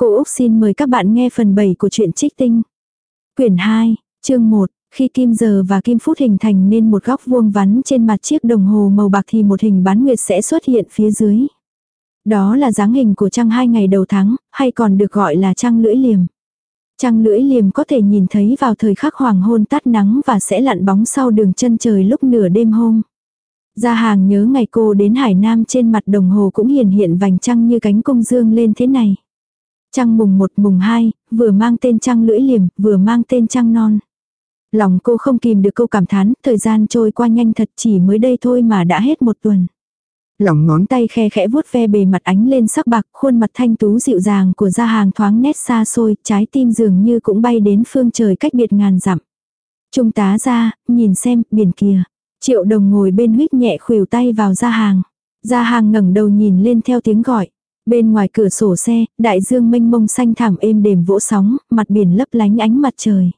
Cô Úc xin mời các bạn nghe phần 7 của truyện Trích Tinh. Quyển 2, chương 1, khi kim giờ và kim phút hình thành nên một góc vuông vắn trên mặt chiếc đồng hồ màu bạc thì một hình bán nguyệt sẽ xuất hiện phía dưới. Đó là dáng hình của trăng hai ngày đầu tháng, hay còn được gọi là trăng lưỡi liềm. Trăng lưỡi liềm có thể nhìn thấy vào thời khắc hoàng hôn tắt nắng và sẽ lặn bóng sau đường chân trời lúc nửa đêm hôm. Gia hàng nhớ ngày cô đến Hải Nam trên mặt đồng hồ cũng hiền hiện vành trăng như cánh cung dương lên thế này. Trăng mùng 1 mùng 2, vừa mang tên trăng lưỡi liềm, vừa mang tên trăng non. Lòng cô không kìm được câu cảm thán, thời gian trôi qua nhanh thật chỉ mới đây thôi mà đã hết một tuần. Lòng ngón tay khe khẽ vuốt ve bề mặt ánh lên sắc bạc, khuôn mặt thanh tú dịu dàng của gia hàng thoáng nét xa xôi, trái tim dường như cũng bay đến phương trời cách biệt ngàn dặm. Trung tá ra, nhìn xem, biển kia. Triệu đồng ngồi bên huyết nhẹ khuỷu tay vào gia hàng. Gia hàng ngẩng đầu nhìn lên theo tiếng gọi. Bên ngoài cửa sổ xe, đại dương mênh mông xanh thảm êm đềm vỗ sóng, mặt biển lấp lánh ánh mặt trời.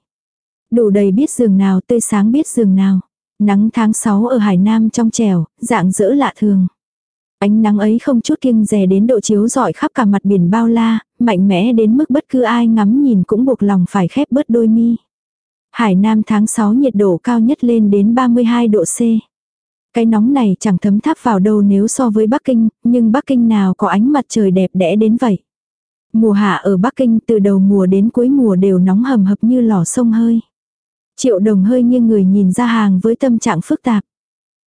Đủ đầy biết giường nào tươi sáng biết giường nào. Nắng tháng 6 ở Hải Nam trong trẻo, dạng dỡ lạ thường. Ánh nắng ấy không chút kiêng rè đến độ chiếu rọi khắp cả mặt biển bao la, mạnh mẽ đến mức bất cứ ai ngắm nhìn cũng buộc lòng phải khép bớt đôi mi. Hải Nam tháng 6 nhiệt độ cao nhất lên đến 32 độ C. Cái nóng này chẳng thấm tháp vào đâu nếu so với Bắc Kinh, nhưng Bắc Kinh nào có ánh mặt trời đẹp đẽ đến vậy. Mùa hạ ở Bắc Kinh từ đầu mùa đến cuối mùa đều nóng hầm hập như lò sông hơi. Triệu đồng hơi như người nhìn ra hàng với tâm trạng phức tạp.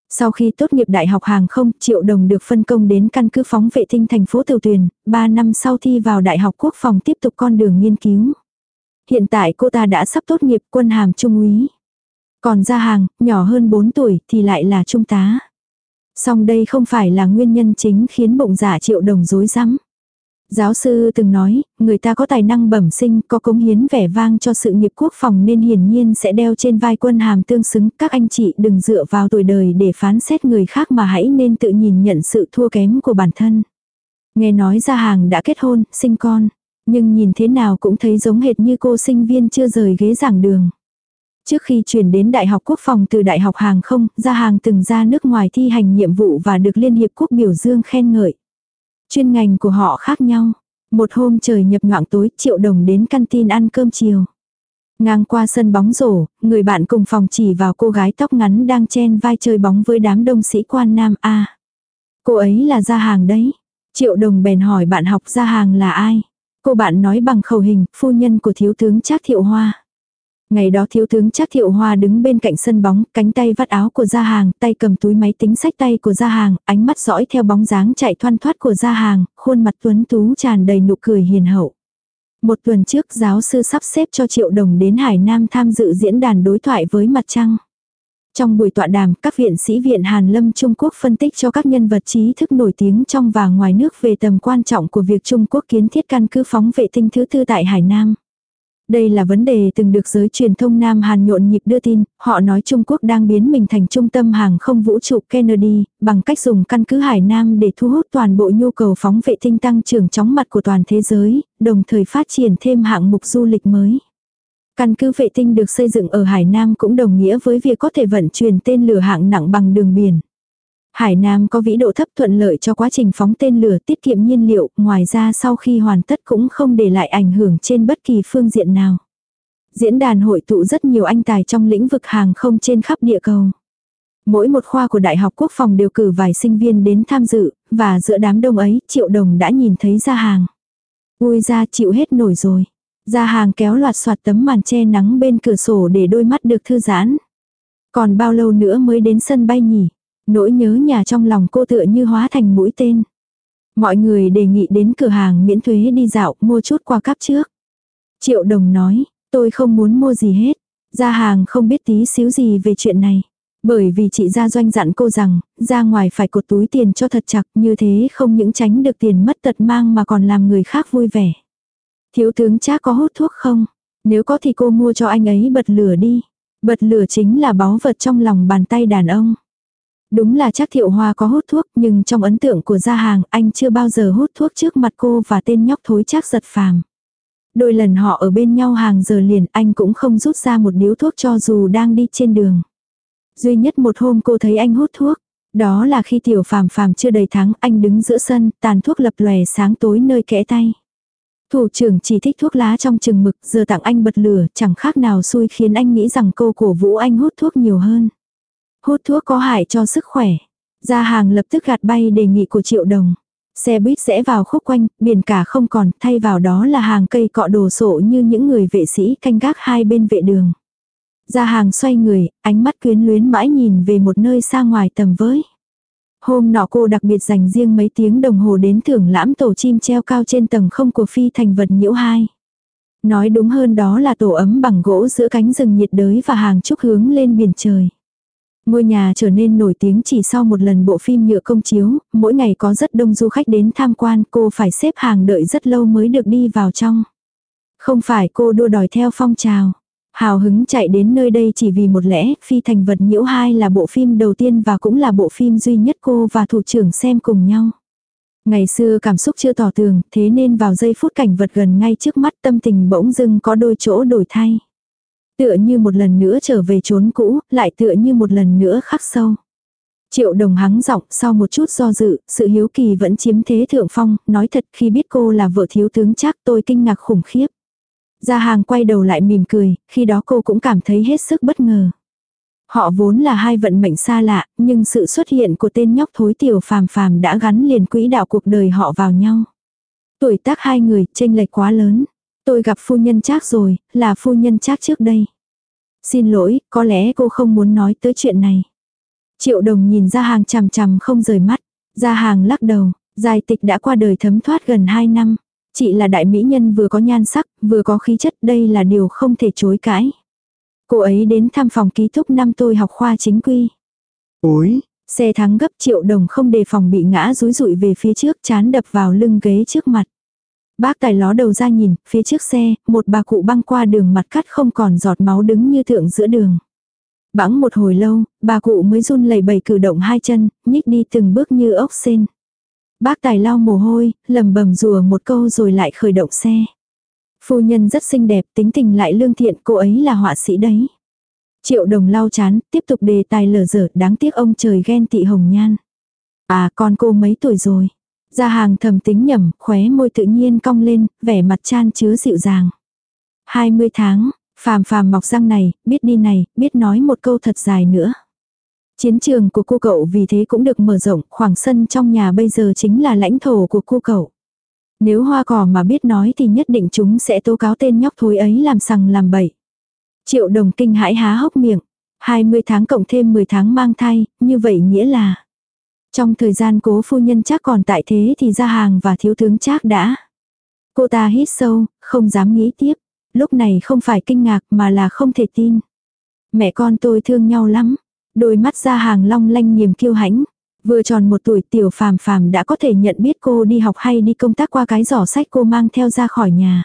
Sau khi tốt nghiệp đại học hàng không, Triệu Đồng được phân công đến căn cứ phóng vệ tinh thành phố Tiểu Tuyền, 3 năm sau thi vào Đại học Quốc phòng tiếp tục con đường nghiên cứu. Hiện tại cô ta đã sắp tốt nghiệp quân hàm trung úy. Còn ra hàng, nhỏ hơn 4 tuổi thì lại là trung tá. Song đây không phải là nguyên nhân chính khiến bụng giả triệu đồng rối rắm. Giáo sư từng nói, người ta có tài năng bẩm sinh, có cống hiến vẻ vang cho sự nghiệp quốc phòng nên hiển nhiên sẽ đeo trên vai quân hàm tương xứng. Các anh chị đừng dựa vào tuổi đời để phán xét người khác mà hãy nên tự nhìn nhận sự thua kém của bản thân. Nghe nói ra hàng đã kết hôn, sinh con. Nhưng nhìn thế nào cũng thấy giống hệt như cô sinh viên chưa rời ghế giảng đường. Trước khi chuyển đến Đại học Quốc phòng từ Đại học Hàng không, ra hàng từng ra nước ngoài thi hành nhiệm vụ và được Liên Hiệp Quốc biểu dương khen ngợi. Chuyên ngành của họ khác nhau. Một hôm trời nhập ngoạng tối, Triệu Đồng đến canteen ăn cơm chiều. Ngang qua sân bóng rổ, người bạn cùng phòng chỉ vào cô gái tóc ngắn đang chen vai chơi bóng với đám đông sĩ quan nam A. Cô ấy là gia hàng đấy. Triệu Đồng bèn hỏi bạn học gia hàng là ai. Cô bạn nói bằng khẩu hình, phu nhân của thiếu tướng Trác Thiệu Hoa. Ngày đó thiếu tướng Trác Thiệu Hoa đứng bên cạnh sân bóng, cánh tay vắt áo của gia hàng, tay cầm túi máy tính sách tay của gia hàng, ánh mắt dõi theo bóng dáng chạy thoăn thoát của gia hàng, khuôn mặt tuấn tú tràn đầy nụ cười hiền hậu. Một tuần trước giáo sư sắp xếp cho Triệu Đồng đến Hải Nam tham dự diễn đàn đối thoại với mặt trăng. Trong buổi tọa đàm, các viện sĩ viện Hàn Lâm Trung Quốc phân tích cho các nhân vật trí thức nổi tiếng trong và ngoài nước về tầm quan trọng của việc Trung Quốc kiến thiết căn cứ phóng vệ tinh thứ tư tại Hải Nam. Đây là vấn đề từng được giới truyền thông Nam Hàn nhộn nhịp đưa tin, họ nói Trung Quốc đang biến mình thành trung tâm hàng không vũ trụ Kennedy, bằng cách dùng căn cứ Hải Nam để thu hút toàn bộ nhu cầu phóng vệ tinh tăng trưởng chóng mặt của toàn thế giới, đồng thời phát triển thêm hạng mục du lịch mới. Căn cứ vệ tinh được xây dựng ở Hải Nam cũng đồng nghĩa với việc có thể vận chuyển tên lửa hạng nặng bằng đường biển. Hải Nam có vĩ độ thấp thuận lợi cho quá trình phóng tên lửa tiết kiệm nhiên liệu, ngoài ra sau khi hoàn tất cũng không để lại ảnh hưởng trên bất kỳ phương diện nào. Diễn đàn hội tụ rất nhiều anh tài trong lĩnh vực hàng không trên khắp địa cầu. Mỗi một khoa của Đại học Quốc phòng đều cử vài sinh viên đến tham dự, và giữa đám đông ấy, Triệu Đồng đã nhìn thấy ra hàng. Ui ra chịu hết nổi rồi. Ra hàng kéo loạt soạt tấm màn che nắng bên cửa sổ để đôi mắt được thư giãn. Còn bao lâu nữa mới đến sân bay nhỉ? Nỗi nhớ nhà trong lòng cô tựa như hóa thành mũi tên. Mọi người đề nghị đến cửa hàng miễn thuế đi dạo mua chút qua cắp trước. Triệu đồng nói, tôi không muốn mua gì hết. Ra hàng không biết tí xíu gì về chuyện này. Bởi vì chị ra doanh dặn cô rằng, ra ngoài phải cột túi tiền cho thật chặt như thế không những tránh được tiền mất tật mang mà còn làm người khác vui vẻ. Thiếu tướng chắc có hút thuốc không? Nếu có thì cô mua cho anh ấy bật lửa đi. Bật lửa chính là báu vật trong lòng bàn tay đàn ông. Đúng là chắc thiệu hoa có hút thuốc nhưng trong ấn tượng của gia hàng anh chưa bao giờ hút thuốc trước mặt cô và tên nhóc thối chắc giật phàm. Đôi lần họ ở bên nhau hàng giờ liền anh cũng không rút ra một điếu thuốc cho dù đang đi trên đường. Duy nhất một hôm cô thấy anh hút thuốc. Đó là khi tiểu phàm phàm chưa đầy tháng anh đứng giữa sân tàn thuốc lập lòe sáng tối nơi kẽ tay. Thủ trưởng chỉ thích thuốc lá trong chừng mực, giờ tặng anh bật lửa, chẳng khác nào xui khiến anh nghĩ rằng cô cổ vũ anh hút thuốc nhiều hơn. Hút thuốc có hại cho sức khỏe. Gia hàng lập tức gạt bay đề nghị của triệu đồng. Xe buýt sẽ vào khúc quanh, biển cả không còn, thay vào đó là hàng cây cọ đồ sộ như những người vệ sĩ canh gác hai bên vệ đường. Gia hàng xoay người, ánh mắt quyến luyến mãi nhìn về một nơi xa ngoài tầm với. Hôm nọ cô đặc biệt dành riêng mấy tiếng đồng hồ đến thưởng lãm tổ chim treo cao trên tầng không của phi thành vật nhiễu hai. Nói đúng hơn đó là tổ ấm bằng gỗ giữa cánh rừng nhiệt đới và hàng trúc hướng lên biển trời. Ngôi nhà trở nên nổi tiếng chỉ sau một lần bộ phim nhựa công chiếu, mỗi ngày có rất đông du khách đến tham quan cô phải xếp hàng đợi rất lâu mới được đi vào trong. Không phải cô đua đòi theo phong trào. Hào hứng chạy đến nơi đây chỉ vì một lẽ, Phi Thành Vật Nhiễu 2 là bộ phim đầu tiên và cũng là bộ phim duy nhất cô và thủ trưởng xem cùng nhau. Ngày xưa cảm xúc chưa tỏ tường, thế nên vào giây phút cảnh vật gần ngay trước mắt tâm tình bỗng dưng có đôi chỗ đổi thay. Tựa như một lần nữa trở về chốn cũ, lại tựa như một lần nữa khắc sâu. Triệu đồng hắng giọng sau một chút do dự, sự hiếu kỳ vẫn chiếm thế thượng phong, nói thật khi biết cô là vợ thiếu tướng chắc tôi kinh ngạc khủng khiếp. Gia hàng quay đầu lại mỉm cười, khi đó cô cũng cảm thấy hết sức bất ngờ. Họ vốn là hai vận mệnh xa lạ, nhưng sự xuất hiện của tên nhóc thối tiểu phàm phàm đã gắn liền quỹ đạo cuộc đời họ vào nhau. Tuổi tác hai người, chênh lệch quá lớn. Tôi gặp phu nhân chắc rồi, là phu nhân chắc trước đây. Xin lỗi, có lẽ cô không muốn nói tới chuyện này. Triệu đồng nhìn ra hàng chằm chằm không rời mắt. Ra hàng lắc đầu, dài tịch đã qua đời thấm thoát gần 2 năm. Chị là đại mỹ nhân vừa có nhan sắc, vừa có khí chất, đây là điều không thể chối cãi. Cô ấy đến thăm phòng ký túc năm tôi học khoa chính quy. Ôi, Xe thắng gấp triệu đồng không đề phòng bị ngã rúi rụi về phía trước chán đập vào lưng ghế trước mặt. Bác tài ló đầu ra nhìn, phía trước xe, một bà cụ băng qua đường mặt cắt không còn giọt máu đứng như thượng giữa đường. Bẵng một hồi lâu, bà cụ mới run lẩy bẩy cử động hai chân, nhích đi từng bước như ốc sen. Bác tài lau mồ hôi, lầm bầm rùa một câu rồi lại khởi động xe. Phu nhân rất xinh đẹp, tính tình lại lương thiện, cô ấy là họa sĩ đấy. Triệu đồng lau chán, tiếp tục đề tài lở dở, đáng tiếc ông trời ghen tị hồng nhan. À, con cô mấy tuổi rồi? Gia hàng thầm tính nhầm, khóe môi tự nhiên cong lên, vẻ mặt chan chứa dịu dàng. 20 tháng, phàm phàm mọc răng này, biết đi này, biết nói một câu thật dài nữa. Chiến trường của cô cậu vì thế cũng được mở rộng, khoảng sân trong nhà bây giờ chính là lãnh thổ của cô cậu. Nếu hoa cỏ mà biết nói thì nhất định chúng sẽ tố cáo tên nhóc thối ấy làm sằng làm bậy. Triệu đồng kinh hãi há hốc miệng. 20 tháng cộng thêm 10 tháng mang thai, như vậy nghĩa là. Trong thời gian cố phu nhân chắc còn tại thế thì ra hàng và thiếu tướng chắc đã. Cô ta hít sâu, không dám nghĩ tiếp. Lúc này không phải kinh ngạc mà là không thể tin. Mẹ con tôi thương nhau lắm. Đôi mắt ra hàng long lanh niềm kiêu hãnh. Vừa tròn một tuổi tiểu phàm phàm đã có thể nhận biết cô đi học hay đi công tác qua cái giỏ sách cô mang theo ra khỏi nhà.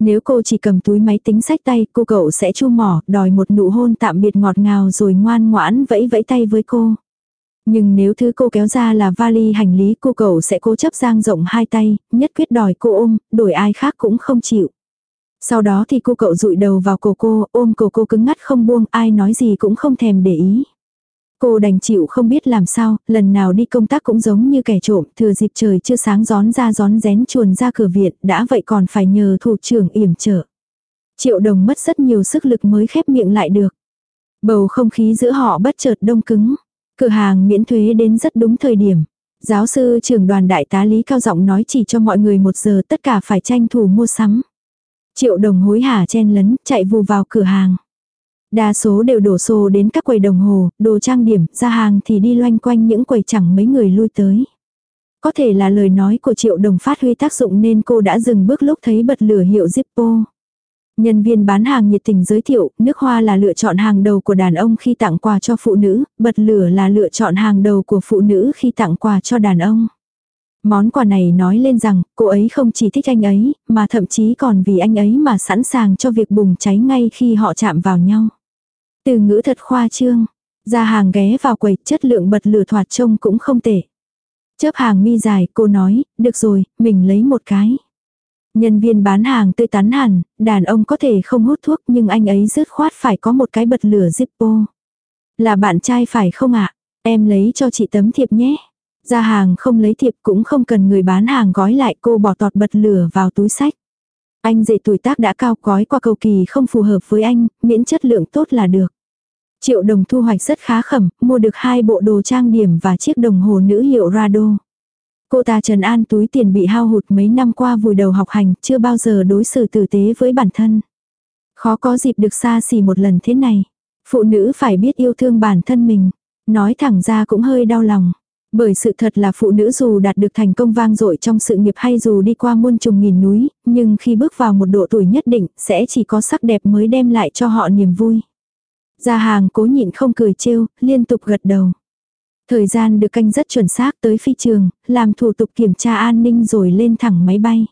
Nếu cô chỉ cầm túi máy tính sách tay, cô cậu sẽ chu mỏ, đòi một nụ hôn tạm biệt ngọt ngào rồi ngoan ngoãn vẫy vẫy tay với cô. Nhưng nếu thứ cô kéo ra là vali hành lý cô cậu sẽ cố chấp giang rộng hai tay, nhất quyết đòi cô ôm, đổi ai khác cũng không chịu. Sau đó thì cô cậu rụi đầu vào cổ cô, ôm cổ cô cứng ngắt không buông, ai nói gì cũng không thèm để ý. Cô đành chịu không biết làm sao, lần nào đi công tác cũng giống như kẻ trộm, thừa dịp trời chưa sáng gión ra gión rén chuồn ra cửa viện, đã vậy còn phải nhờ thủ trưởng yểm trợ. Triệu đồng mất rất nhiều sức lực mới khép miệng lại được. Bầu không khí giữa họ bất chợt đông cứng. Cửa hàng miễn thuế đến rất đúng thời điểm. Giáo sư trưởng đoàn đại tá Lý Cao Giọng nói chỉ cho mọi người một giờ tất cả phải tranh thủ mua sắm. Triệu đồng hối hả chen lấn, chạy vù vào cửa hàng. Đa số đều đổ xô đến các quầy đồng hồ, đồ trang điểm, ra hàng thì đi loanh quanh những quầy chẳng mấy người lui tới. Có thể là lời nói của triệu đồng phát huy tác dụng nên cô đã dừng bước lúc thấy bật lửa hiệu Zippo. Nhân viên bán hàng nhiệt tình giới thiệu, nước hoa là lựa chọn hàng đầu của đàn ông khi tặng quà cho phụ nữ, bật lửa là lựa chọn hàng đầu của phụ nữ khi tặng quà cho đàn ông. Món quà này nói lên rằng, cô ấy không chỉ thích anh ấy, mà thậm chí còn vì anh ấy mà sẵn sàng cho việc bùng cháy ngay khi họ chạm vào nhau. Từ ngữ thật khoa trương. Ra hàng ghé vào quầy, chất lượng bật lửa thoạt trông cũng không tệ. Chớp hàng mi dài, cô nói, được rồi, mình lấy một cái. Nhân viên bán hàng tươi tắn hẳn, đàn ông có thể không hút thuốc nhưng anh ấy dứt khoát phải có một cái bật lửa Zippo. Là bạn trai phải không ạ? Em lấy cho chị tấm thiệp nhé. Ra hàng không lấy thiệp cũng không cần người bán hàng gói lại cô bỏ tọt bật lửa vào túi sách. Anh dệt tuổi tác đã cao gói qua cầu kỳ không phù hợp với anh, miễn chất lượng tốt là được. Triệu đồng thu hoạch rất khá khẩm, mua được hai bộ đồ trang điểm và chiếc đồng hồ nữ hiệu Rado. Cô ta trần an túi tiền bị hao hụt mấy năm qua vùi đầu học hành, chưa bao giờ đối xử tử tế với bản thân. Khó có dịp được xa xỉ một lần thế này. Phụ nữ phải biết yêu thương bản thân mình. Nói thẳng ra cũng hơi đau lòng. Bởi sự thật là phụ nữ dù đạt được thành công vang dội trong sự nghiệp hay dù đi qua muôn trùng nghìn núi, nhưng khi bước vào một độ tuổi nhất định, sẽ chỉ có sắc đẹp mới đem lại cho họ niềm vui. Gia hàng cố nhịn không cười trêu, liên tục gật đầu. Thời gian được canh rất chuẩn xác tới phi trường, làm thủ tục kiểm tra an ninh rồi lên thẳng máy bay.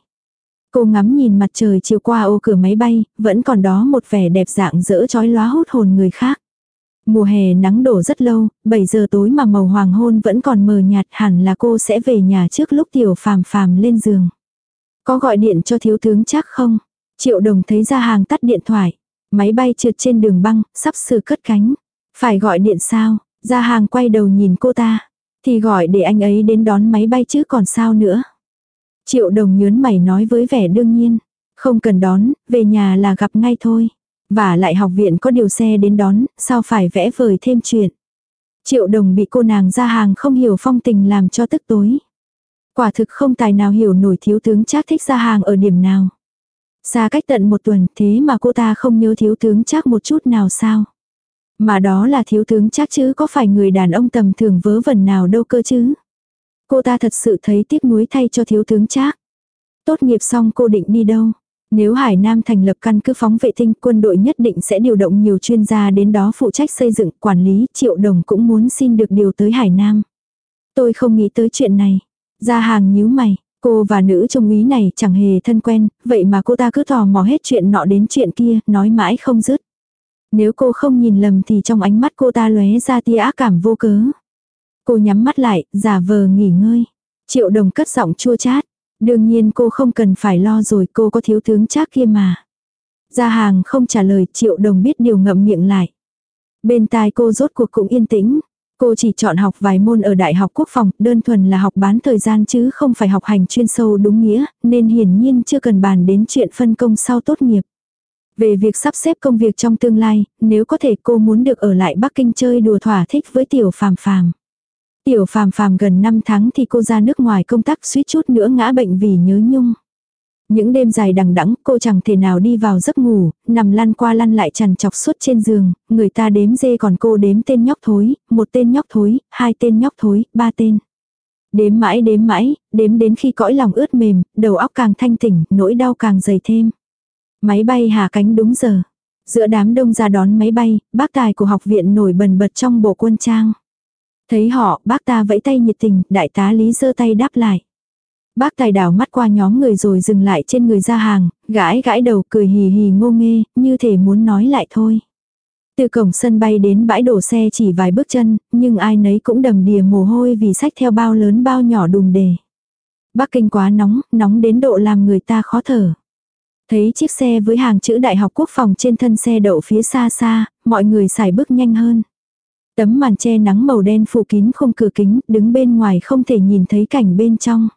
Cô ngắm nhìn mặt trời chiều qua ô cửa máy bay, vẫn còn đó một vẻ đẹp dạng dỡ chói lóa hút hồn người khác. Mùa hè nắng đổ rất lâu, 7 giờ tối mà màu hoàng hôn vẫn còn mờ nhạt hẳn là cô sẽ về nhà trước lúc tiểu phàm phàm lên giường. Có gọi điện cho thiếu tướng chắc không? Triệu đồng thấy ra hàng tắt điện thoại. Máy bay trượt trên đường băng, sắp sửa cất cánh. Phải gọi điện sao? Gia hàng quay đầu nhìn cô ta. Thì gọi để anh ấy đến đón máy bay chứ còn sao nữa. Triệu đồng nhớn mày nói với vẻ đương nhiên. Không cần đón, về nhà là gặp ngay thôi. Và lại học viện có điều xe đến đón, sao phải vẽ vời thêm chuyện. Triệu đồng bị cô nàng ra hàng không hiểu phong tình làm cho tức tối. Quả thực không tài nào hiểu nổi thiếu tướng chắc thích ra hàng ở điểm nào. Xa cách tận một tuần thế mà cô ta không nhớ thiếu tướng chắc một chút nào sao. Mà đó là thiếu tướng chắc chứ có phải người đàn ông tầm thường vớ vẩn nào đâu cơ chứ. Cô ta thật sự thấy tiếc nuối thay cho thiếu tướng chắc. Tốt nghiệp xong cô định đi đâu? Nếu Hải Nam thành lập căn cứ phóng vệ tinh, quân đội nhất định sẽ điều động nhiều chuyên gia đến đó phụ trách xây dựng, quản lý, triệu đồng cũng muốn xin được điều tới Hải Nam. Tôi không nghĩ tới chuyện này. Ra hàng nhíu mày, cô và nữ trung úy này chẳng hề thân quen, vậy mà cô ta cứ tò mò hết chuyện nọ đến chuyện kia, nói mãi không dứt. Nếu cô không nhìn lầm thì trong ánh mắt cô ta lóe ra tia ác cảm vô cớ. Cô nhắm mắt lại, giả vờ nghỉ ngơi. Triệu đồng cất giọng chua chát. Đương nhiên cô không cần phải lo rồi cô có thiếu tướng chắc kia mà. Gia hàng không trả lời triệu đồng biết điều ngậm miệng lại. Bên tai cô rốt cuộc cũng yên tĩnh. Cô chỉ chọn học vài môn ở Đại học Quốc phòng, đơn thuần là học bán thời gian chứ không phải học hành chuyên sâu đúng nghĩa, nên hiển nhiên chưa cần bàn đến chuyện phân công sau tốt nghiệp. Về việc sắp xếp công việc trong tương lai, nếu có thể cô muốn được ở lại Bắc Kinh chơi đùa thỏa thích với tiểu phàm phàm. Tiểu phàm phàm gần 5 tháng thì cô ra nước ngoài công tác suýt chút nữa ngã bệnh vì nhớ nhung. Những đêm dài đằng đẵng cô chẳng thể nào đi vào giấc ngủ, nằm lăn qua lăn lại chằn chọc suốt trên giường, người ta đếm dê còn cô đếm tên nhóc thối, một tên nhóc thối, hai tên nhóc thối, ba tên. Đếm mãi đếm mãi, đếm đến khi cõi lòng ướt mềm, đầu óc càng thanh tỉnh, nỗi đau càng dày thêm. Máy bay hạ cánh đúng giờ. Giữa đám đông ra đón máy bay, bác tài của học viện nổi bần bật trong bộ quân trang. Thấy họ, bác ta vẫy tay nhiệt tình, đại tá Lý giơ tay đáp lại. Bác tài đảo mắt qua nhóm người rồi dừng lại trên người ra hàng, gãi gãi đầu cười hì hì ngô nghê, như thể muốn nói lại thôi. Từ cổng sân bay đến bãi đổ xe chỉ vài bước chân, nhưng ai nấy cũng đầm đìa mồ hôi vì sách theo bao lớn bao nhỏ đùm đề. Bắc Kinh quá nóng, nóng đến độ làm người ta khó thở. Thấy chiếc xe với hàng chữ Đại học Quốc phòng trên thân xe đậu phía xa xa, mọi người xài bước nhanh hơn. Tấm màn che nắng màu đen phủ kín không cửa kính, đứng bên ngoài không thể nhìn thấy cảnh bên trong.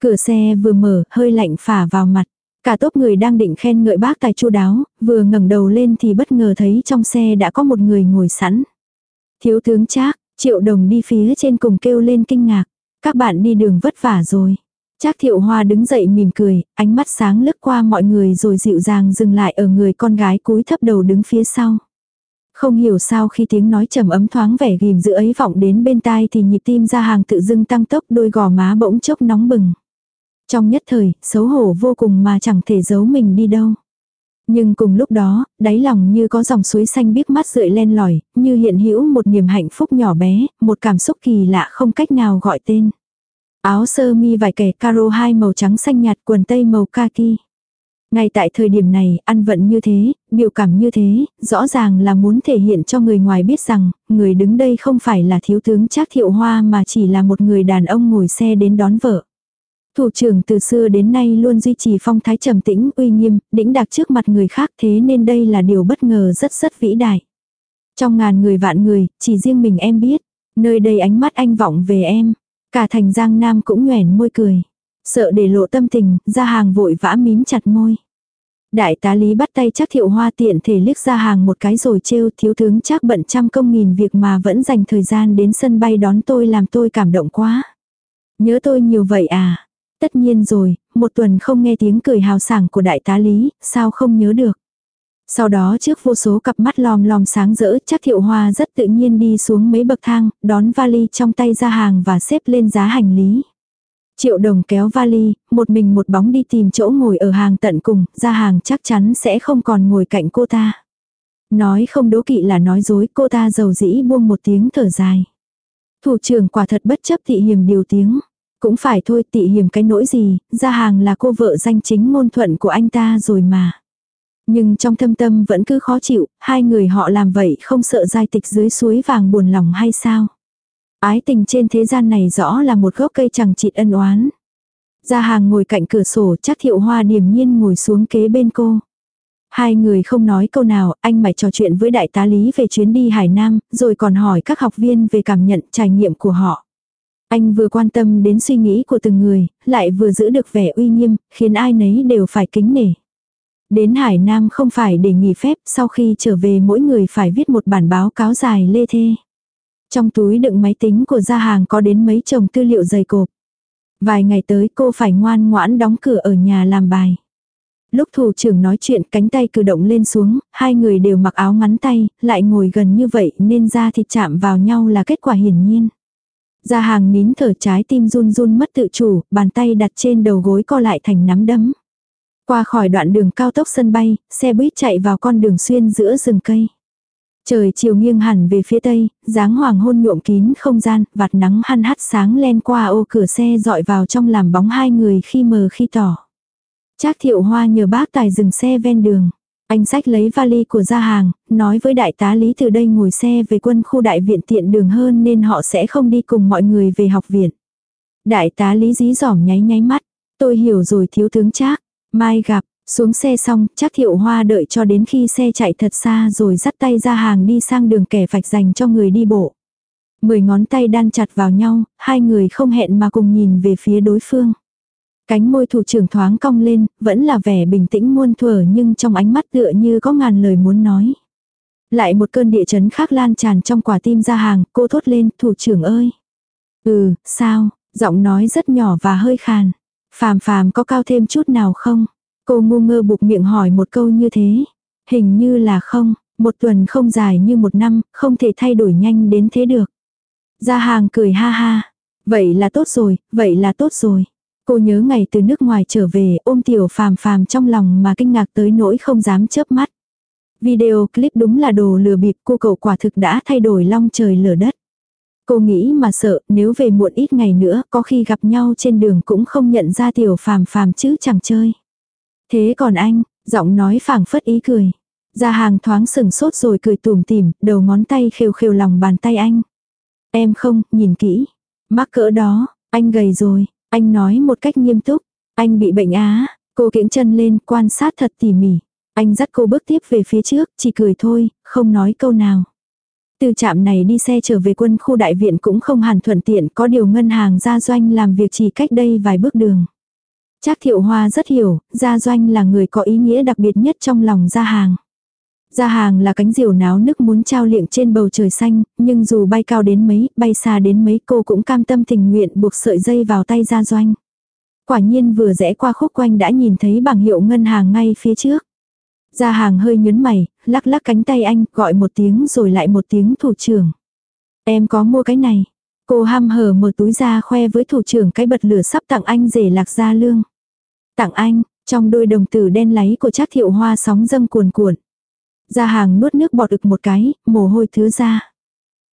Cửa xe vừa mở, hơi lạnh phả vào mặt. Cả tốp người đang định khen ngợi bác tài chu đáo, vừa ngẩng đầu lên thì bất ngờ thấy trong xe đã có một người ngồi sẵn. Thiếu tướng Trác, triệu đồng đi phía trên cùng kêu lên kinh ngạc. Các bạn đi đường vất vả rồi. Trác thiệu hoa đứng dậy mỉm cười, ánh mắt sáng lướt qua mọi người rồi dịu dàng dừng lại ở người con gái cúi thấp đầu đứng phía sau. Không hiểu sao khi tiếng nói trầm ấm thoáng vẻ ghim giữa ấy vọng đến bên tai thì nhịp tim ra hàng tự dưng tăng tốc đôi gò má bỗng chốc nóng bừng. Trong nhất thời, xấu hổ vô cùng mà chẳng thể giấu mình đi đâu. Nhưng cùng lúc đó, đáy lòng như có dòng suối xanh biếc mắt rượi len lỏi, như hiện hữu một niềm hạnh phúc nhỏ bé, một cảm xúc kỳ lạ không cách nào gọi tên. Áo sơ mi vải kẻ caro hai màu trắng xanh nhạt quần tây màu kaki. Ngay tại thời điểm này, ăn vận như thế, biểu cảm như thế, rõ ràng là muốn thể hiện cho người ngoài biết rằng, người đứng đây không phải là thiếu tướng Trác Thiệu Hoa mà chỉ là một người đàn ông ngồi xe đến đón vợ. Thủ trưởng từ xưa đến nay luôn duy trì phong thái trầm tĩnh, uy nghiêm, đĩnh đạc trước mặt người khác thế nên đây là điều bất ngờ rất rất vĩ đại. Trong ngàn người vạn người, chỉ riêng mình em biết, nơi đây ánh mắt anh vọng về em. Cả thành Giang Nam cũng nhoẻn môi cười. Sợ để lộ tâm tình, ra hàng vội vã mím chặt môi. Đại tá lý bắt tay chắc thiệu hoa tiện thể liếc ra hàng một cái rồi trêu thiếu tướng chắc bận trăm công nghìn việc mà vẫn dành thời gian đến sân bay đón tôi làm tôi cảm động quá. Nhớ tôi nhiều vậy à? Tất nhiên rồi, một tuần không nghe tiếng cười hào sảng của đại tá lý, sao không nhớ được. Sau đó trước vô số cặp mắt lòm lòm sáng rỡ chắc thiệu hoa rất tự nhiên đi xuống mấy bậc thang, đón vali trong tay ra hàng và xếp lên giá hành lý. Triệu đồng kéo vali, một mình một bóng đi tìm chỗ ngồi ở hàng tận cùng, ra hàng chắc chắn sẽ không còn ngồi cạnh cô ta. Nói không đố kỵ là nói dối, cô ta giàu dĩ buông một tiếng thở dài. Thủ trưởng quả thật bất chấp thị hiểm điều tiếng. Cũng phải thôi tị hiểm cái nỗi gì, ra hàng là cô vợ danh chính ngôn thuận của anh ta rồi mà. Nhưng trong thâm tâm vẫn cứ khó chịu, hai người họ làm vậy không sợ giai tịch dưới suối vàng buồn lòng hay sao. Ái tình trên thế gian này rõ là một gốc cây chẳng chịt ân oán. gia hàng ngồi cạnh cửa sổ chắc thiệu hoa điềm nhiên ngồi xuống kế bên cô. Hai người không nói câu nào, anh mày trò chuyện với đại tá lý về chuyến đi Hải Nam, rồi còn hỏi các học viên về cảm nhận trải nghiệm của họ. Anh vừa quan tâm đến suy nghĩ của từng người, lại vừa giữ được vẻ uy nghiêm, khiến ai nấy đều phải kính nể. Đến Hải Nam không phải để nghỉ phép, sau khi trở về mỗi người phải viết một bản báo cáo dài lê thê. Trong túi đựng máy tính của gia hàng có đến mấy chồng tư liệu dày cộp. Vài ngày tới cô phải ngoan ngoãn đóng cửa ở nhà làm bài. Lúc thủ trưởng nói chuyện cánh tay cử động lên xuống, hai người đều mặc áo ngắn tay, lại ngồi gần như vậy nên da thịt chạm vào nhau là kết quả hiển nhiên. Gia hàng nín thở trái tim run run mất tự chủ, bàn tay đặt trên đầu gối co lại thành nắm đấm. Qua khỏi đoạn đường cao tốc sân bay, xe buýt chạy vào con đường xuyên giữa rừng cây. Trời chiều nghiêng hẳn về phía tây, dáng hoàng hôn nhuộm kín không gian, vạt nắng hăn hắt sáng len qua ô cửa xe dọi vào trong làm bóng hai người khi mờ khi tỏ. Trác thiệu hoa nhờ bác tài dừng xe ven đường. Anh sách lấy vali của gia hàng, nói với đại tá lý từ đây ngồi xe về quân khu đại viện tiện đường hơn nên họ sẽ không đi cùng mọi người về học viện. Đại tá lý dí dỏm nháy nháy mắt. Tôi hiểu rồi thiếu tướng Trác. Mai gặp, xuống xe xong, chắc thiệu hoa đợi cho đến khi xe chạy thật xa rồi dắt tay ra hàng đi sang đường kẻ vạch dành cho người đi bộ. Mười ngón tay đan chặt vào nhau, hai người không hẹn mà cùng nhìn về phía đối phương. Cánh môi thủ trưởng thoáng cong lên, vẫn là vẻ bình tĩnh muôn thuở nhưng trong ánh mắt tựa như có ngàn lời muốn nói. Lại một cơn địa chấn khác lan tràn trong quả tim ra hàng, cô thốt lên, thủ trưởng ơi. Ừ, sao, giọng nói rất nhỏ và hơi khàn. Phàm phàm có cao thêm chút nào không? Cô ngu ngơ buộc miệng hỏi một câu như thế. Hình như là không, một tuần không dài như một năm, không thể thay đổi nhanh đến thế được. Gia hàng cười ha ha. Vậy là tốt rồi, vậy là tốt rồi. Cô nhớ ngày từ nước ngoài trở về ôm tiểu phàm phàm trong lòng mà kinh ngạc tới nỗi không dám chớp mắt. Video clip đúng là đồ lừa bịp cô cậu quả thực đã thay đổi long trời lở đất. Cô nghĩ mà sợ nếu về muộn ít ngày nữa có khi gặp nhau trên đường cũng không nhận ra tiểu phàm phàm chứ chẳng chơi. Thế còn anh, giọng nói phảng phất ý cười. Ra hàng thoáng sừng sốt rồi cười tùm tỉm, đầu ngón tay khều khều lòng bàn tay anh. Em không, nhìn kỹ. Mắc cỡ đó, anh gầy rồi, anh nói một cách nghiêm túc. Anh bị bệnh á, cô kiễng chân lên quan sát thật tỉ mỉ. Anh dắt cô bước tiếp về phía trước, chỉ cười thôi, không nói câu nào. Từ trạm này đi xe trở về quân khu đại viện cũng không hẳn thuận tiện, có điều ngân hàng gia doanh làm việc chỉ cách đây vài bước đường. Trác thiệu hoa rất hiểu, gia doanh là người có ý nghĩa đặc biệt nhất trong lòng gia hàng. Gia hàng là cánh diều náo nức muốn trao liệng trên bầu trời xanh, nhưng dù bay cao đến mấy, bay xa đến mấy cô cũng cam tâm tình nguyện buộc sợi dây vào tay gia doanh. Quả nhiên vừa rẽ qua khúc quanh đã nhìn thấy bảng hiệu ngân hàng ngay phía trước. Gia hàng hơi nhấn mày, lắc lắc cánh tay anh, gọi một tiếng rồi lại một tiếng thủ trưởng. Em có mua cái này. Cô ham hở mở túi ra khoe với thủ trưởng cái bật lửa sắp tặng anh rể lạc gia lương. Tặng anh, trong đôi đồng tử đen láy của Trác thiệu hoa sóng dâng cuồn cuộn. Gia hàng nuốt nước bọt ực một cái, mồ hôi thứ ra.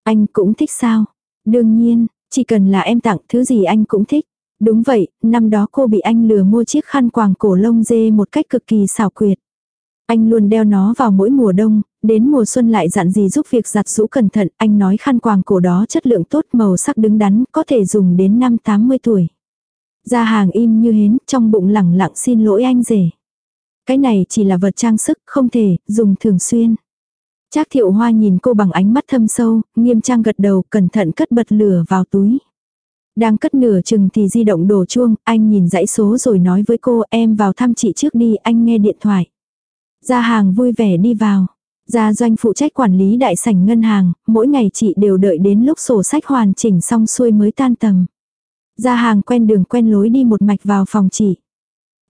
Anh cũng thích sao? Đương nhiên, chỉ cần là em tặng thứ gì anh cũng thích. Đúng vậy, năm đó cô bị anh lừa mua chiếc khăn quàng cổ lông dê một cách cực kỳ xảo quyệt. Anh luôn đeo nó vào mỗi mùa đông, đến mùa xuân lại dặn gì giúp việc giặt rũ cẩn thận, anh nói khăn quàng cổ đó chất lượng tốt màu sắc đứng đắn, có thể dùng đến năm 80 tuổi. gia hàng im như hến, trong bụng lẳng lặng xin lỗi anh rể. Cái này chỉ là vật trang sức, không thể, dùng thường xuyên. Trác thiệu hoa nhìn cô bằng ánh mắt thâm sâu, nghiêm trang gật đầu, cẩn thận cất bật lửa vào túi. Đang cất nửa chừng thì di động đổ chuông, anh nhìn dãy số rồi nói với cô em vào thăm chị trước đi, anh nghe điện thoại. Gia hàng vui vẻ đi vào. Gia doanh phụ trách quản lý đại sảnh ngân hàng, mỗi ngày chị đều đợi đến lúc sổ sách hoàn chỉnh xong xuôi mới tan tầm. Gia hàng quen đường quen lối đi một mạch vào phòng chị.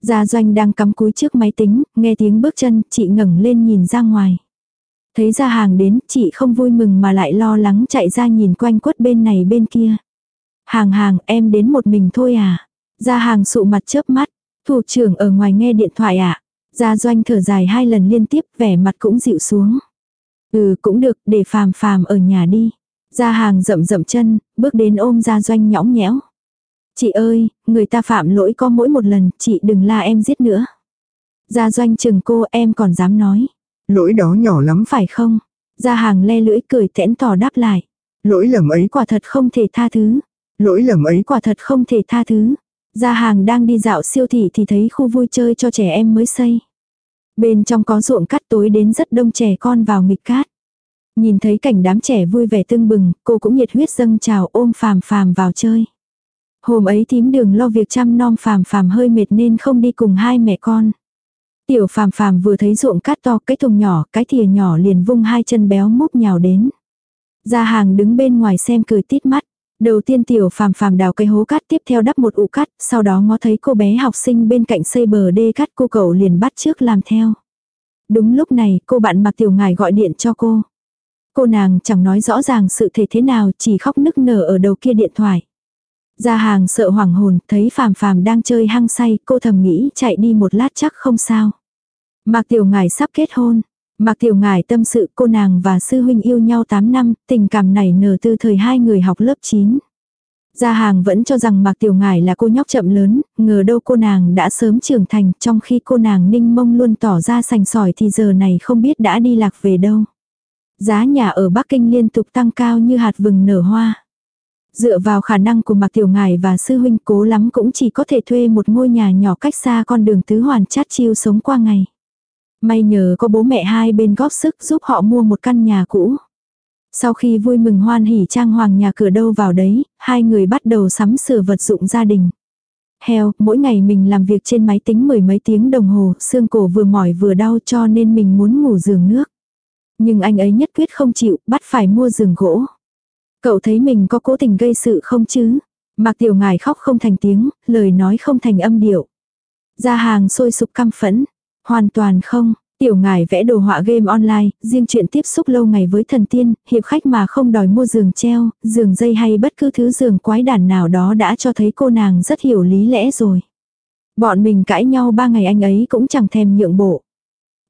Gia doanh đang cắm cúi trước máy tính, nghe tiếng bước chân, chị ngẩng lên nhìn ra ngoài. Thấy gia hàng đến, chị không vui mừng mà lại lo lắng chạy ra nhìn quanh quất bên này bên kia. Hàng hàng, em đến một mình thôi à? Gia hàng sụ mặt chớp mắt, thủ trưởng ở ngoài nghe điện thoại ạ. À? Gia doanh thở dài hai lần liên tiếp, vẻ mặt cũng dịu xuống. Ừ cũng được, để phàm phàm ở nhà đi. Gia hàng rậm rậm chân, bước đến ôm gia doanh nhõng nhẽo. Chị ơi, người ta phạm lỗi có mỗi một lần, chị đừng la em giết nữa. Gia doanh chừng cô em còn dám nói. Lỗi đó nhỏ lắm. Phải không? Gia hàng le lưỡi cười tẽn tỏ đáp lại. Lỗi lầm ấy, Quả thật không thể tha thứ. lỗi lầm ấy. Quả thật không thể tha thứ. Gia hàng đang đi dạo siêu thị thì thấy khu vui chơi cho trẻ em mới xây. Bên trong có ruộng cắt tối đến rất đông trẻ con vào nghịch cát. Nhìn thấy cảnh đám trẻ vui vẻ tưng bừng, cô cũng nhiệt huyết dâng trào ôm phàm phàm vào chơi. Hôm ấy thím đường lo việc chăm nom phàm phàm hơi mệt nên không đi cùng hai mẹ con. Tiểu phàm phàm vừa thấy ruộng cát to cái thùng nhỏ, cái thìa nhỏ liền vung hai chân béo múc nhào đến. Gia hàng đứng bên ngoài xem cười tít mắt. Đầu tiên tiểu phàm phàm đào cây hố cát tiếp theo đắp một ụ cát, sau đó ngó thấy cô bé học sinh bên cạnh xây bờ đê cát cô cậu liền bắt trước làm theo. Đúng lúc này cô bạn mặc tiểu ngài gọi điện cho cô. Cô nàng chẳng nói rõ ràng sự thể thế nào chỉ khóc nức nở ở đầu kia điện thoại. Gia hàng sợ hoảng hồn, thấy phàm phàm đang chơi hăng say, cô thầm nghĩ chạy đi một lát chắc không sao. Mạc Tiểu ngài sắp kết hôn. Mạc Tiểu Ngải tâm sự cô nàng và sư huynh yêu nhau 8 năm, tình cảm này nở từ thời hai người học lớp 9. Gia hàng vẫn cho rằng Mạc Tiểu Ngải là cô nhóc chậm lớn, ngờ đâu cô nàng đã sớm trưởng thành, trong khi cô nàng ninh mông luôn tỏ ra sành sỏi thì giờ này không biết đã đi lạc về đâu. Giá nhà ở Bắc Kinh liên tục tăng cao như hạt vừng nở hoa. Dựa vào khả năng của Mạc Tiểu Ngải và sư huynh cố lắm cũng chỉ có thể thuê một ngôi nhà nhỏ cách xa con đường tứ hoàn chát chiêu sống qua ngày. May nhờ có bố mẹ hai bên góp sức giúp họ mua một căn nhà cũ. Sau khi vui mừng hoan hỉ trang hoàng nhà cửa đâu vào đấy, hai người bắt đầu sắm sửa vật dụng gia đình. Heo, mỗi ngày mình làm việc trên máy tính mười mấy tiếng đồng hồ, xương cổ vừa mỏi vừa đau cho nên mình muốn ngủ giường nước. Nhưng anh ấy nhất quyết không chịu, bắt phải mua giường gỗ. Cậu thấy mình có cố tình gây sự không chứ? Mạc tiểu ngài khóc không thành tiếng, lời nói không thành âm điệu. Ra hàng sôi sục căm phẫn. Hoàn toàn không, tiểu ngài vẽ đồ họa game online, riêng chuyện tiếp xúc lâu ngày với thần tiên, hiệp khách mà không đòi mua giường treo, giường dây hay bất cứ thứ giường quái đản nào đó đã cho thấy cô nàng rất hiểu lý lẽ rồi. Bọn mình cãi nhau ba ngày anh ấy cũng chẳng thèm nhượng bộ.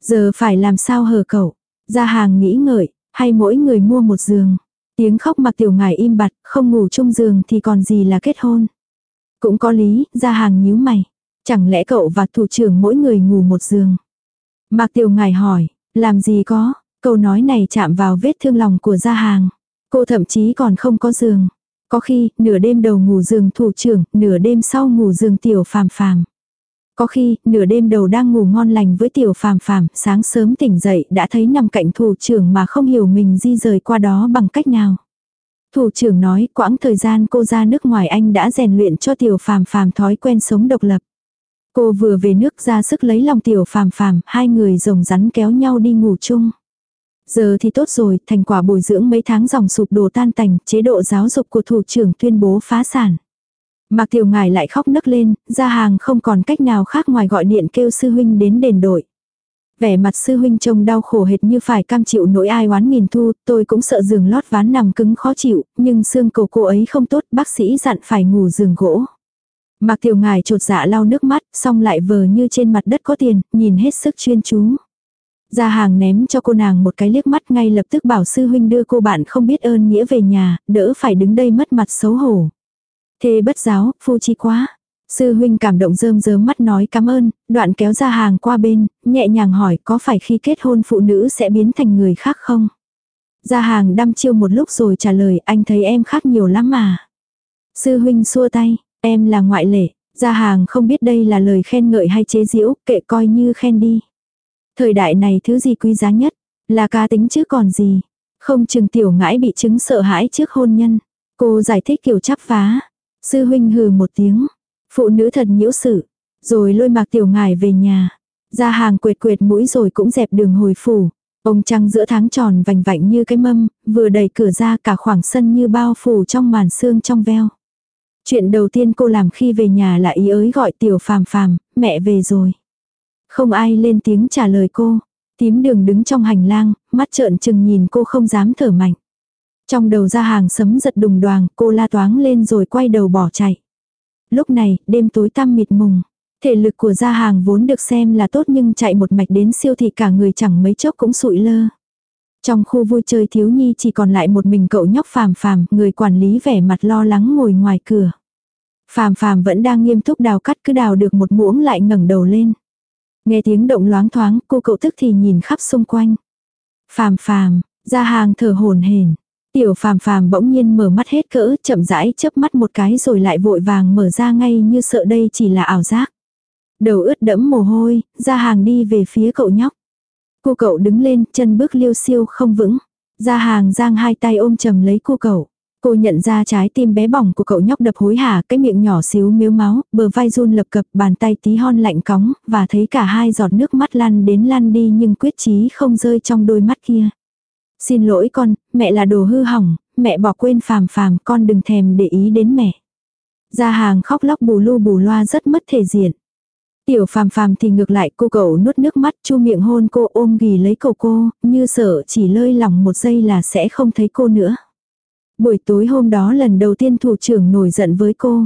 Giờ phải làm sao hờ cậu? Ra hàng nghĩ ngợi, hay mỗi người mua một giường. Tiếng khóc mặc tiểu ngài im bặt, không ngủ chung giường thì còn gì là kết hôn. Cũng có lý, ra hàng nhíu mày. Chẳng lẽ cậu và thủ trưởng mỗi người ngủ một giường? Mạc Tiểu Ngài hỏi, làm gì có, câu nói này chạm vào vết thương lòng của gia hàng. Cô thậm chí còn không có giường. Có khi, nửa đêm đầu ngủ giường thủ trưởng, nửa đêm sau ngủ giường tiểu phàm phàm. Có khi, nửa đêm đầu đang ngủ ngon lành với tiểu phàm phàm, sáng sớm tỉnh dậy đã thấy nằm cạnh thủ trưởng mà không hiểu mình di rời qua đó bằng cách nào. Thủ trưởng nói quãng thời gian cô ra nước ngoài anh đã rèn luyện cho tiểu phàm phàm thói quen sống độc lập. Cô vừa về nước ra sức lấy lòng tiểu phàm phàm, hai người rồng rắn kéo nhau đi ngủ chung. Giờ thì tốt rồi, thành quả bồi dưỡng mấy tháng dòng sụp đổ tan tành, chế độ giáo dục của thủ trưởng tuyên bố phá sản. Mạc Tiểu ngài lại khóc nấc lên, ra hàng không còn cách nào khác ngoài gọi điện kêu sư huynh đến đền đội. Vẻ mặt sư huynh trông đau khổ hệt như phải cam chịu nỗi ai oán nghìn thu, tôi cũng sợ giường lót ván nằm cứng khó chịu, nhưng xương cổ cô ấy không tốt, bác sĩ dặn phải ngủ giường gỗ. Mạc Tiểu ngài trột dạ lau nước mắt, xong lại vờ như trên mặt đất có tiền, nhìn hết sức chuyên chú. gia hàng ném cho cô nàng một cái liếc mắt ngay lập tức bảo sư huynh đưa cô bạn không biết ơn nghĩa về nhà, đỡ phải đứng đây mất mặt xấu hổ. thế bất giáo, phu chi quá. Sư huynh cảm động rơm rớm mắt nói cảm ơn, đoạn kéo ra hàng qua bên, nhẹ nhàng hỏi có phải khi kết hôn phụ nữ sẽ biến thành người khác không? Ra hàng đăm chiêu một lúc rồi trả lời anh thấy em khác nhiều lắm mà. Sư huynh xua tay, Em là ngoại lệ, gia hàng không biết đây là lời khen ngợi hay chế giễu, kệ coi như khen đi. Thời đại này thứ gì quý giá nhất, là cá tính chứ còn gì. Không chừng tiểu ngãi bị chứng sợ hãi trước hôn nhân. Cô giải thích kiểu chắp phá. Sư huynh hừ một tiếng. Phụ nữ thật nhiễu sự. Rồi lôi mạc tiểu ngải về nhà. Ra hàng quệt quệt mũi rồi cũng dẹp đường hồi phủ. Ông trăng giữa tháng tròn vành vạnh như cái mâm, vừa đẩy cửa ra cả khoảng sân như bao phủ trong màn sương trong veo. Chuyện đầu tiên cô làm khi về nhà là ý ới gọi tiểu phàm phàm, mẹ về rồi. Không ai lên tiếng trả lời cô. Tím đường đứng trong hành lang, mắt trợn chừng nhìn cô không dám thở mạnh. Trong đầu ra hàng sấm giật đùng đoàn cô la toáng lên rồi quay đầu bỏ chạy. Lúc này, đêm tối tăm mịt mùng. Thể lực của gia hàng vốn được xem là tốt nhưng chạy một mạch đến siêu thị cả người chẳng mấy chốc cũng sụi lơ. Trong khu vui chơi thiếu nhi chỉ còn lại một mình cậu nhóc phàm phàm, người quản lý vẻ mặt lo lắng ngồi ngoài cửa. Phàm phàm vẫn đang nghiêm túc đào cắt cứ đào được một muỗng lại ngẩng đầu lên. Nghe tiếng động loáng thoáng, cô cậu tức thì nhìn khắp xung quanh. Phàm phàm, ra hàng thở hồn hển. Tiểu phàm phàm bỗng nhiên mở mắt hết cỡ, chậm rãi chớp mắt một cái rồi lại vội vàng mở ra ngay như sợ đây chỉ là ảo giác. Đầu ướt đẫm mồ hôi, ra hàng đi về phía cậu nhóc. Cô cậu đứng lên, chân bước liêu siêu không vững. Ra hàng giang hai tay ôm chầm lấy cô cậu. Cô nhận ra trái tim bé bỏng của cậu nhóc đập hối hả, cái miệng nhỏ xíu miếu máu, bờ vai run lập cập, bàn tay tí hon lạnh cóng, và thấy cả hai giọt nước mắt lăn đến lăn đi nhưng quyết chí không rơi trong đôi mắt kia. Xin lỗi con, mẹ là đồ hư hỏng, mẹ bỏ quên phàm phàm, con đừng thèm để ý đến mẹ. gia hàng khóc lóc bù lu bù loa rất mất thể diện. Tiểu phàm phàm thì ngược lại cô cậu nuốt nước mắt chu miệng hôn cô ôm ghì lấy cầu cô, như sợ chỉ lơi lòng một giây là sẽ không thấy cô nữa. Buổi tối hôm đó lần đầu tiên thủ trưởng nổi giận với cô.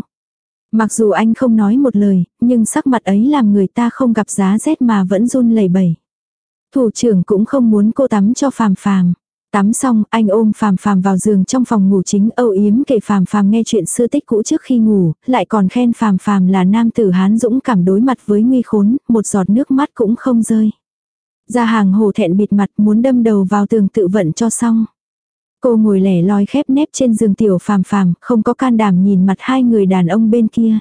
Mặc dù anh không nói một lời, nhưng sắc mặt ấy làm người ta không gặp giá rét mà vẫn run lẩy bẩy. Thủ trưởng cũng không muốn cô tắm cho phàm phàm. Tắm xong, anh ôm phàm phàm vào giường trong phòng ngủ chính âu yếm kể phàm phàm nghe chuyện xưa tích cũ trước khi ngủ, lại còn khen phàm phàm là nam tử hán dũng cảm đối mặt với nguy khốn, một giọt nước mắt cũng không rơi. Ra hàng hồ thẹn bịt mặt muốn đâm đầu vào tường tự vận cho xong. Cô ngồi lẻ loi khép nép trên giường tiểu phàm phàm, không có can đảm nhìn mặt hai người đàn ông bên kia.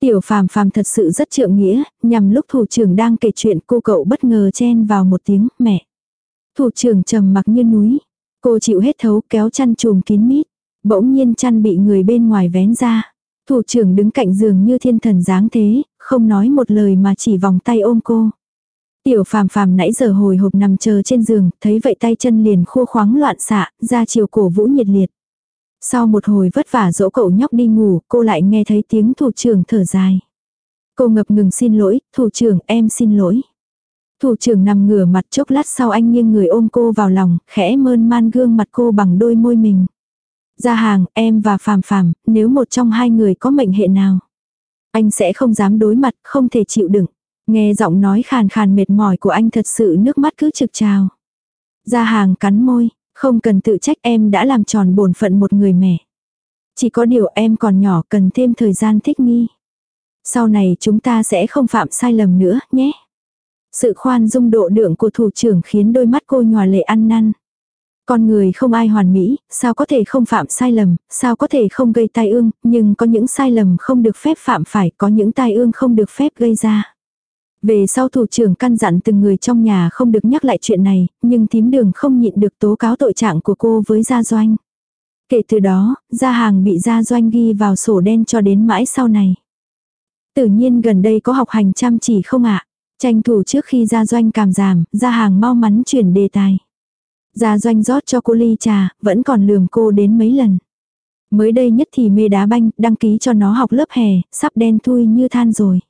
Tiểu phàm phàm thật sự rất trượng nghĩa, nhằm lúc thủ trưởng đang kể chuyện cô cậu bất ngờ chen vào một tiếng mẹ. Thủ trưởng trầm mặc như núi. Cô chịu hết thấu kéo chăn chùm kín mít. Bỗng nhiên chăn bị người bên ngoài vén ra. Thủ trưởng đứng cạnh giường như thiên thần dáng thế, không nói một lời mà chỉ vòng tay ôm cô. Tiểu phàm phàm nãy giờ hồi hộp nằm chờ trên giường, thấy vậy tay chân liền khô khoáng loạn xạ, ra chiều cổ vũ nhiệt liệt. Sau một hồi vất vả dỗ cậu nhóc đi ngủ, cô lại nghe thấy tiếng thủ trưởng thở dài. Cô ngập ngừng xin lỗi, thủ trưởng em xin lỗi. Thủ trưởng nằm ngửa mặt chốc lát sau anh nghiêng người ôm cô vào lòng, khẽ mơn man gương mặt cô bằng đôi môi mình. Ra hàng, em và phàm phàm, nếu một trong hai người có mệnh hệ nào. Anh sẽ không dám đối mặt, không thể chịu đựng. Nghe giọng nói khàn khàn mệt mỏi của anh thật sự nước mắt cứ trực trào. Ra hàng cắn môi, không cần tự trách em đã làm tròn bổn phận một người mẹ. Chỉ có điều em còn nhỏ cần thêm thời gian thích nghi. Sau này chúng ta sẽ không phạm sai lầm nữa nhé. Sự khoan dung độ lượng của thủ trưởng khiến đôi mắt cô nhòa lệ ăn năn. Con người không ai hoàn mỹ, sao có thể không phạm sai lầm, sao có thể không gây tai ương, nhưng có những sai lầm không được phép phạm phải, có những tai ương không được phép gây ra. Về sau thủ trưởng căn dặn từng người trong nhà không được nhắc lại chuyện này, nhưng thím đường không nhịn được tố cáo tội trạng của cô với gia doanh. Kể từ đó, gia hàng bị gia doanh ghi vào sổ đen cho đến mãi sau này. Tự nhiên gần đây có học hành chăm chỉ không ạ? Tranh thủ trước khi ra doanh cảm giảm, ra hàng mau mắn chuyển đề tài. ra doanh rót cho cô ly trà, vẫn còn lườm cô đến mấy lần. Mới đây nhất thì mê đá banh, đăng ký cho nó học lớp hè, sắp đen thui như than rồi.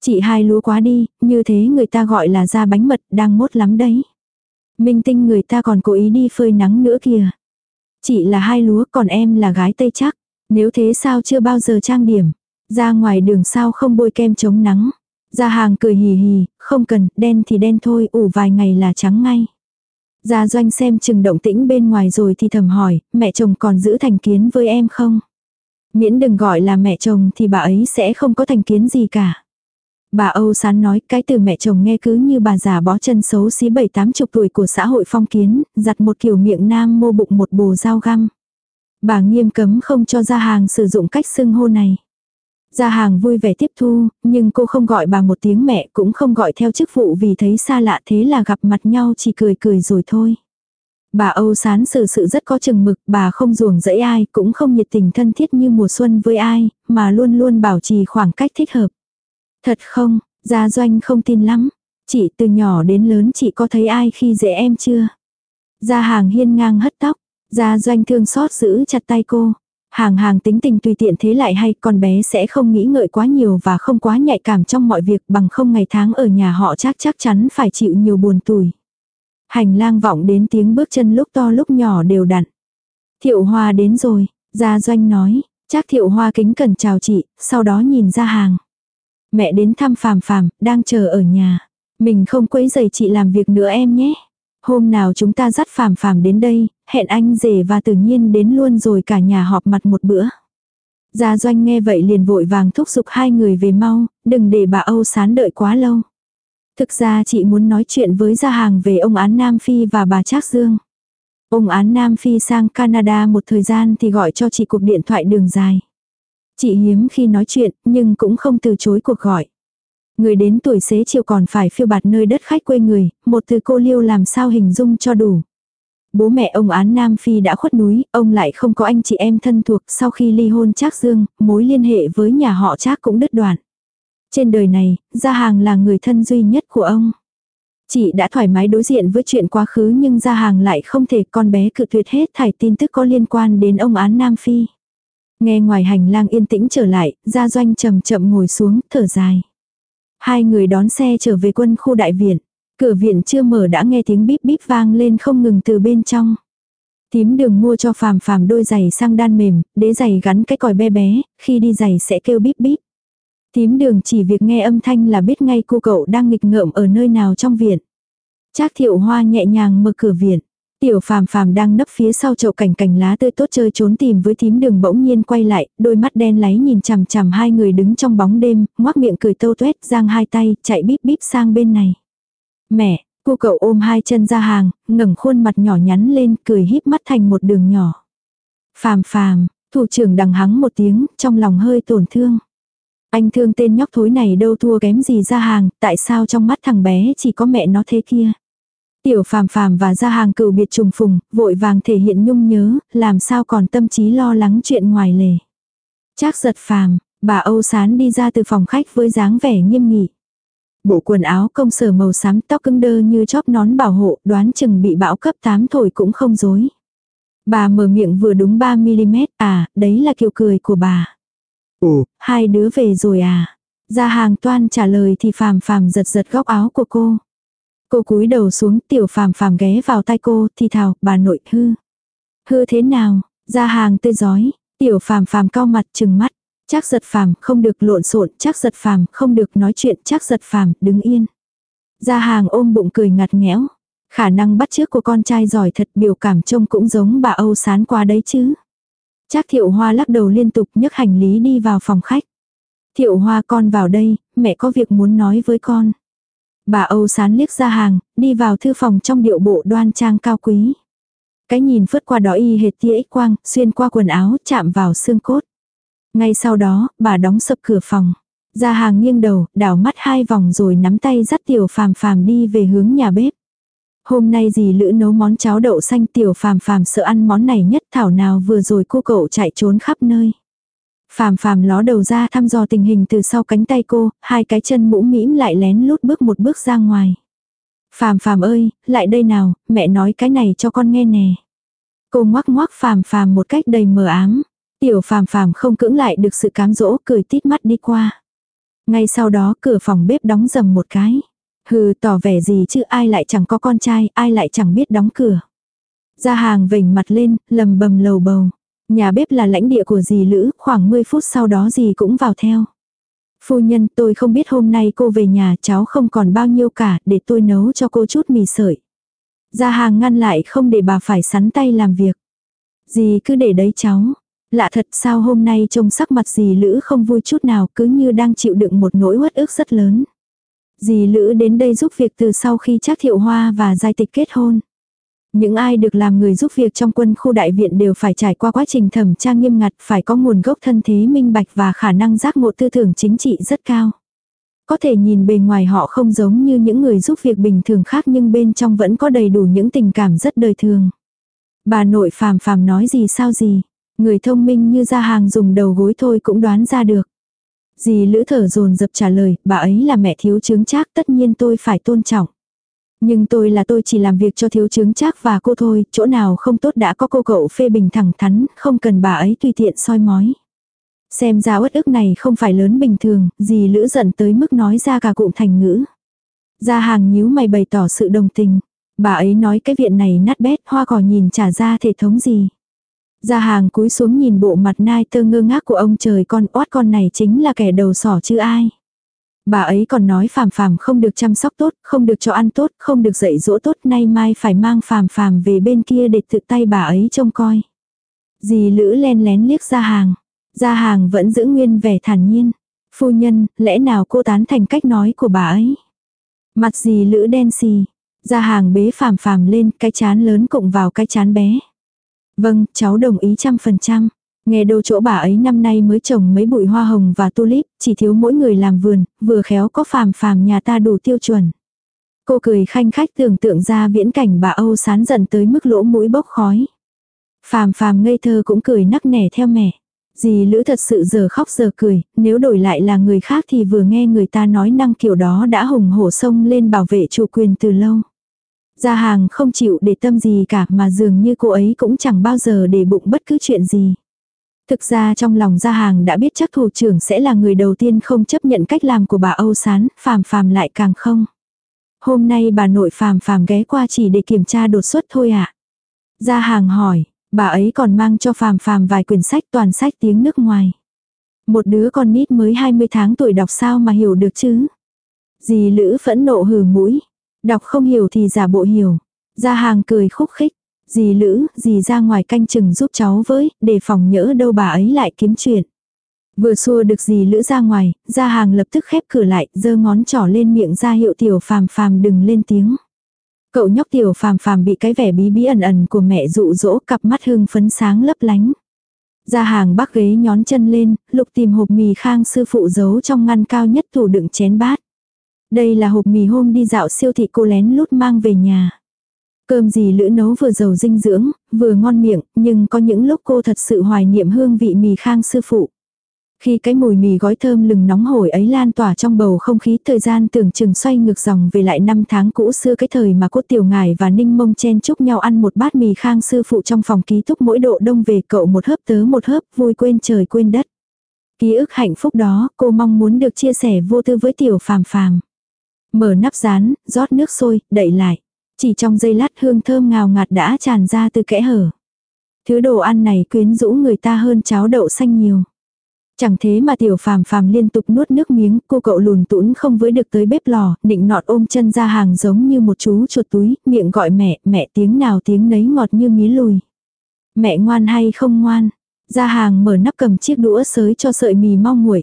Chị hai lúa quá đi, như thế người ta gọi là ra bánh mật, đang mốt lắm đấy. Minh tinh người ta còn cố ý đi phơi nắng nữa kìa. Chị là hai lúa, còn em là gái tây chắc. Nếu thế sao chưa bao giờ trang điểm. Ra ngoài đường sao không bôi kem chống nắng gia hàng cười hì hì, không cần, đen thì đen thôi, ủ vài ngày là trắng ngay. Gia doanh xem chừng động tĩnh bên ngoài rồi thì thầm hỏi, mẹ chồng còn giữ thành kiến với em không? Miễn đừng gọi là mẹ chồng thì bà ấy sẽ không có thành kiến gì cả. Bà Âu Sán nói cái từ mẹ chồng nghe cứ như bà già bó chân xấu xí bảy tám chục tuổi của xã hội phong kiến, giặt một kiểu miệng nam mô bụng một bồ dao găm. Bà nghiêm cấm không cho ra hàng sử dụng cách xưng hô này. Gia hàng vui vẻ tiếp thu, nhưng cô không gọi bà một tiếng mẹ cũng không gọi theo chức vụ vì thấy xa lạ thế là gặp mặt nhau chỉ cười cười rồi thôi. Bà Âu Sán xử sự rất có chừng mực, bà không ruồng dẫy ai, cũng không nhiệt tình thân thiết như mùa xuân với ai, mà luôn luôn bảo trì khoảng cách thích hợp. Thật không, Gia Doanh không tin lắm. Chị từ nhỏ đến lớn chị có thấy ai khi dễ em chưa? Gia hàng hiên ngang hất tóc, gia doanh thương xót giữ chặt tay cô. Hàng hàng tính tình tùy tiện thế lại hay con bé sẽ không nghĩ ngợi quá nhiều và không quá nhạy cảm trong mọi việc bằng không ngày tháng ở nhà họ chắc chắc chắn phải chịu nhiều buồn tủi. Hành lang vọng đến tiếng bước chân lúc to lúc nhỏ đều đặn. Thiệu hoa đến rồi, gia doanh nói, chắc thiệu hoa kính cần chào chị, sau đó nhìn ra hàng. Mẹ đến thăm phàm phàm, đang chờ ở nhà. Mình không quấy giày chị làm việc nữa em nhé. Hôm nào chúng ta dắt phàm phàm đến đây, hẹn anh rể và tự nhiên đến luôn rồi cả nhà họp mặt một bữa. Gia doanh nghe vậy liền vội vàng thúc giục hai người về mau, đừng để bà Âu sán đợi quá lâu. Thực ra chị muốn nói chuyện với gia hàng về ông án Nam Phi và bà Trác Dương. Ông án Nam Phi sang Canada một thời gian thì gọi cho chị cuộc điện thoại đường dài. Chị hiếm khi nói chuyện, nhưng cũng không từ chối cuộc gọi. Người đến tuổi xế chiều còn phải phiêu bạt nơi đất khách quê người, một từ cô liêu làm sao hình dung cho đủ. Bố mẹ ông án Nam Phi đã khuất núi, ông lại không có anh chị em thân thuộc sau khi ly hôn Trác Dương, mối liên hệ với nhà họ Trác cũng đứt đoạn. Trên đời này, Gia Hàng là người thân duy nhất của ông. Chị đã thoải mái đối diện với chuyện quá khứ nhưng Gia Hàng lại không thể con bé cự tuyệt hết thải tin tức có liên quan đến ông án Nam Phi. Nghe ngoài hành lang yên tĩnh trở lại, Gia Doanh chậm chậm ngồi xuống, thở dài. Hai người đón xe trở về quân khu đại viện. Cửa viện chưa mở đã nghe tiếng bíp bíp vang lên không ngừng từ bên trong. Tím đường mua cho phàm phàm đôi giày sang đan mềm, đế giày gắn cái còi bé bé, khi đi giày sẽ kêu bíp bíp. Tím đường chỉ việc nghe âm thanh là biết ngay cô cậu đang nghịch ngợm ở nơi nào trong viện. Trác thiệu hoa nhẹ nhàng mở cửa viện. Tiểu phàm phàm đang nấp phía sau chậu cảnh cành lá tươi tốt chơi trốn tìm với thím đường bỗng nhiên quay lại, đôi mắt đen láy nhìn chằm chằm hai người đứng trong bóng đêm, ngoác miệng cười tâu tuét giang hai tay, chạy bíp bíp sang bên này. Mẹ, cô cậu ôm hai chân ra hàng, ngẩng khuôn mặt nhỏ nhắn lên, cười híp mắt thành một đường nhỏ. Phàm phàm, thủ trưởng đằng hắng một tiếng, trong lòng hơi tổn thương. Anh thương tên nhóc thối này đâu thua kém gì ra hàng, tại sao trong mắt thằng bé chỉ có mẹ nó thế kia. Tiểu phàm phàm và ra hàng cựu biệt trùng phùng, vội vàng thể hiện nhung nhớ, làm sao còn tâm trí lo lắng chuyện ngoài lề. Chắc giật phàm, bà Âu Sán đi ra từ phòng khách với dáng vẻ nghiêm nghị. Bộ quần áo công sở màu xám tóc cứng đơ như chóp nón bảo hộ đoán chừng bị bão cấp 8 thổi cũng không dối. Bà mở miệng vừa đúng 3mm, à, đấy là kiều cười của bà. Ồ, Hai đứa về rồi à? Ra hàng toan trả lời thì phàm phàm giật giật góc áo của cô. Cô cúi đầu xuống tiểu phàm phàm ghé vào tay cô thì thào bà nội hư. Hư thế nào? Ra hàng tươi giói. Tiểu phàm phàm cao mặt chừng mắt. Chắc giật phàm không được lộn xộn, chắc giật phàm không được nói chuyện, chắc giật phàm đứng yên. Ra hàng ôm bụng cười ngặt nghẽo. Khả năng bắt chước của con trai giỏi thật biểu cảm trông cũng giống bà Âu sán qua đấy chứ. Chắc thiệu hoa lắc đầu liên tục nhấc hành lý đi vào phòng khách. Thiệu hoa con vào đây, mẹ có việc muốn nói với con. Bà Âu sán liếc ra hàng, đi vào thư phòng trong điệu bộ đoan trang cao quý. Cái nhìn phớt qua đó y hệt tia ích quang, xuyên qua quần áo, chạm vào xương cốt. Ngay sau đó, bà đóng sập cửa phòng. Ra hàng nghiêng đầu, đảo mắt hai vòng rồi nắm tay dắt tiểu phàm phàm đi về hướng nhà bếp. Hôm nay dì Lữ nấu món cháo đậu xanh tiểu phàm phàm sợ ăn món này nhất thảo nào vừa rồi cô cậu chạy trốn khắp nơi. Phàm phàm ló đầu ra thăm dò tình hình từ sau cánh tay cô, hai cái chân mũ mĩm lại lén lút bước một bước ra ngoài. Phàm phàm ơi, lại đây nào, mẹ nói cái này cho con nghe nè. Cô ngoắc ngoắc phàm phàm một cách đầy mờ ám. Tiểu phàm phàm không cưỡng lại được sự cám dỗ cười tít mắt đi qua. Ngay sau đó cửa phòng bếp đóng dầm một cái. Hừ tỏ vẻ gì chứ ai lại chẳng có con trai, ai lại chẳng biết đóng cửa. Ra hàng vểnh mặt lên, lầm bầm lầu bầu. Nhà bếp là lãnh địa của dì Lữ, khoảng 10 phút sau đó dì cũng vào theo. Phu nhân tôi không biết hôm nay cô về nhà cháu không còn bao nhiêu cả để tôi nấu cho cô chút mì sợi. gia hàng ngăn lại không để bà phải sắn tay làm việc. Dì cứ để đấy cháu. Lạ thật sao hôm nay trông sắc mặt dì Lữ không vui chút nào cứ như đang chịu đựng một nỗi uất ức rất lớn. Dì Lữ đến đây giúp việc từ sau khi chắc thiệu hoa và giai tịch kết hôn. Những ai được làm người giúp việc trong quân khu đại viện đều phải trải qua quá trình thẩm tra nghiêm ngặt, phải có nguồn gốc thân thế minh bạch và khả năng giác ngộ tư tưởng chính trị rất cao. Có thể nhìn bề ngoài họ không giống như những người giúp việc bình thường khác nhưng bên trong vẫn có đầy đủ những tình cảm rất đời thường. Bà nội phàm phàm nói gì sao gì, người thông minh như ra hàng dùng đầu gối thôi cũng đoán ra được. Dì lữ thở dồn dập trả lời, bà ấy là mẹ thiếu chứng chắc tất nhiên tôi phải tôn trọng. Nhưng tôi là tôi chỉ làm việc cho thiếu chứng chắc và cô thôi, chỗ nào không tốt đã có cô cậu phê bình thẳng thắn, không cần bà ấy tùy tiện soi mói. Xem ra uất ức này không phải lớn bình thường, dì lữ giận tới mức nói ra cả cụm thành ngữ. Gia hàng nhíu mày bày tỏ sự đồng tình. Bà ấy nói cái viện này nát bét hoa cỏ nhìn trả ra thể thống gì. Gia hàng cúi xuống nhìn bộ mặt nai tơ ngơ ngác của ông trời con oát con này chính là kẻ đầu sỏ chứ ai. Bà ấy còn nói phàm phàm không được chăm sóc tốt, không được cho ăn tốt, không được dạy dỗ tốt, nay mai phải mang phàm phàm về bên kia để tự tay bà ấy trông coi. Dì Lữ len lén liếc ra hàng. Ra hàng vẫn giữ nguyên vẻ thản nhiên. Phu nhân, lẽ nào cô tán thành cách nói của bà ấy? Mặt dì Lữ đen xì. Ra hàng bế phàm phàm lên, cái chán lớn cộng vào cái chán bé. Vâng, cháu đồng ý trăm phần trăm. Nghe đâu chỗ bà ấy năm nay mới trồng mấy bụi hoa hồng và tulip, chỉ thiếu mỗi người làm vườn, vừa khéo có phàm phàm nhà ta đủ tiêu chuẩn. Cô cười khanh khách tưởng tượng ra viễn cảnh bà Âu sán dần tới mức lỗ mũi bốc khói. Phàm phàm ngây thơ cũng cười nắc nẻ theo mẹ. Dì Lữ thật sự giờ khóc giờ cười, nếu đổi lại là người khác thì vừa nghe người ta nói năng kiểu đó đã hùng hổ sông lên bảo vệ chủ quyền từ lâu. Gia hàng không chịu để tâm gì cả mà dường như cô ấy cũng chẳng bao giờ để bụng bất cứ chuyện gì. Thực ra trong lòng gia hàng đã biết chắc thủ trưởng sẽ là người đầu tiên không chấp nhận cách làm của bà Âu Sán, phàm phàm lại càng không. Hôm nay bà nội phàm phàm ghé qua chỉ để kiểm tra đột xuất thôi ạ. À? Gia hàng hỏi, bà ấy còn mang cho phàm phàm vài quyển sách toàn sách tiếng nước ngoài. Một đứa con nít mới 20 tháng tuổi đọc sao mà hiểu được chứ. Dì Lữ phẫn nộ hừ mũi. Đọc không hiểu thì giả bộ hiểu. Gia hàng cười khúc khích. Dì Lữ, dì ra ngoài canh chừng giúp cháu với, để phòng nhỡ đâu bà ấy lại kiếm chuyện. Vừa xua được dì Lữ ra ngoài, gia hàng lập tức khép cửa lại, giơ ngón trỏ lên miệng ra hiệu tiểu phàm phàm đừng lên tiếng. Cậu nhóc tiểu phàm phàm bị cái vẻ bí bí ẩn ẩn của mẹ dụ dỗ cặp mắt hưng phấn sáng lấp lánh. Ra hàng bác ghế nhón chân lên, lục tìm hộp mì khang sư phụ giấu trong ngăn cao nhất tủ đựng chén bát. Đây là hộp mì hôm đi dạo siêu thị cô lén lút mang về nhà. Cơm gì lữ nấu vừa giàu dinh dưỡng, vừa ngon miệng, nhưng có những lúc cô thật sự hoài niệm hương vị mì khang sư phụ. Khi cái mùi mì gói thơm lừng nóng hổi ấy lan tỏa trong bầu không khí thời gian tưởng chừng xoay ngược dòng về lại năm tháng cũ xưa cái thời mà cô tiểu ngài và ninh mông chen chúc nhau ăn một bát mì khang sư phụ trong phòng ký túc mỗi độ đông về cậu một hớp tớ một hớp vui quên trời quên đất. Ký ức hạnh phúc đó cô mong muốn được chia sẻ vô tư với tiểu phàm phàm. Mở nắp rán, rót nước sôi, đậy lại. Chỉ trong giây lát hương thơm ngào ngạt đã tràn ra từ kẽ hở. Thứ đồ ăn này quyến rũ người ta hơn cháo đậu xanh nhiều. Chẳng thế mà tiểu phàm phàm liên tục nuốt nước miếng, cô cậu lùn tũn không với được tới bếp lò, định nọt ôm chân ra hàng giống như một chú chuột túi, miệng gọi mẹ, mẹ tiếng nào tiếng nấy ngọt như mía lùi. Mẹ ngoan hay không ngoan? Ra hàng mở nắp cầm chiếc đũa sới cho sợi mì mau nguội.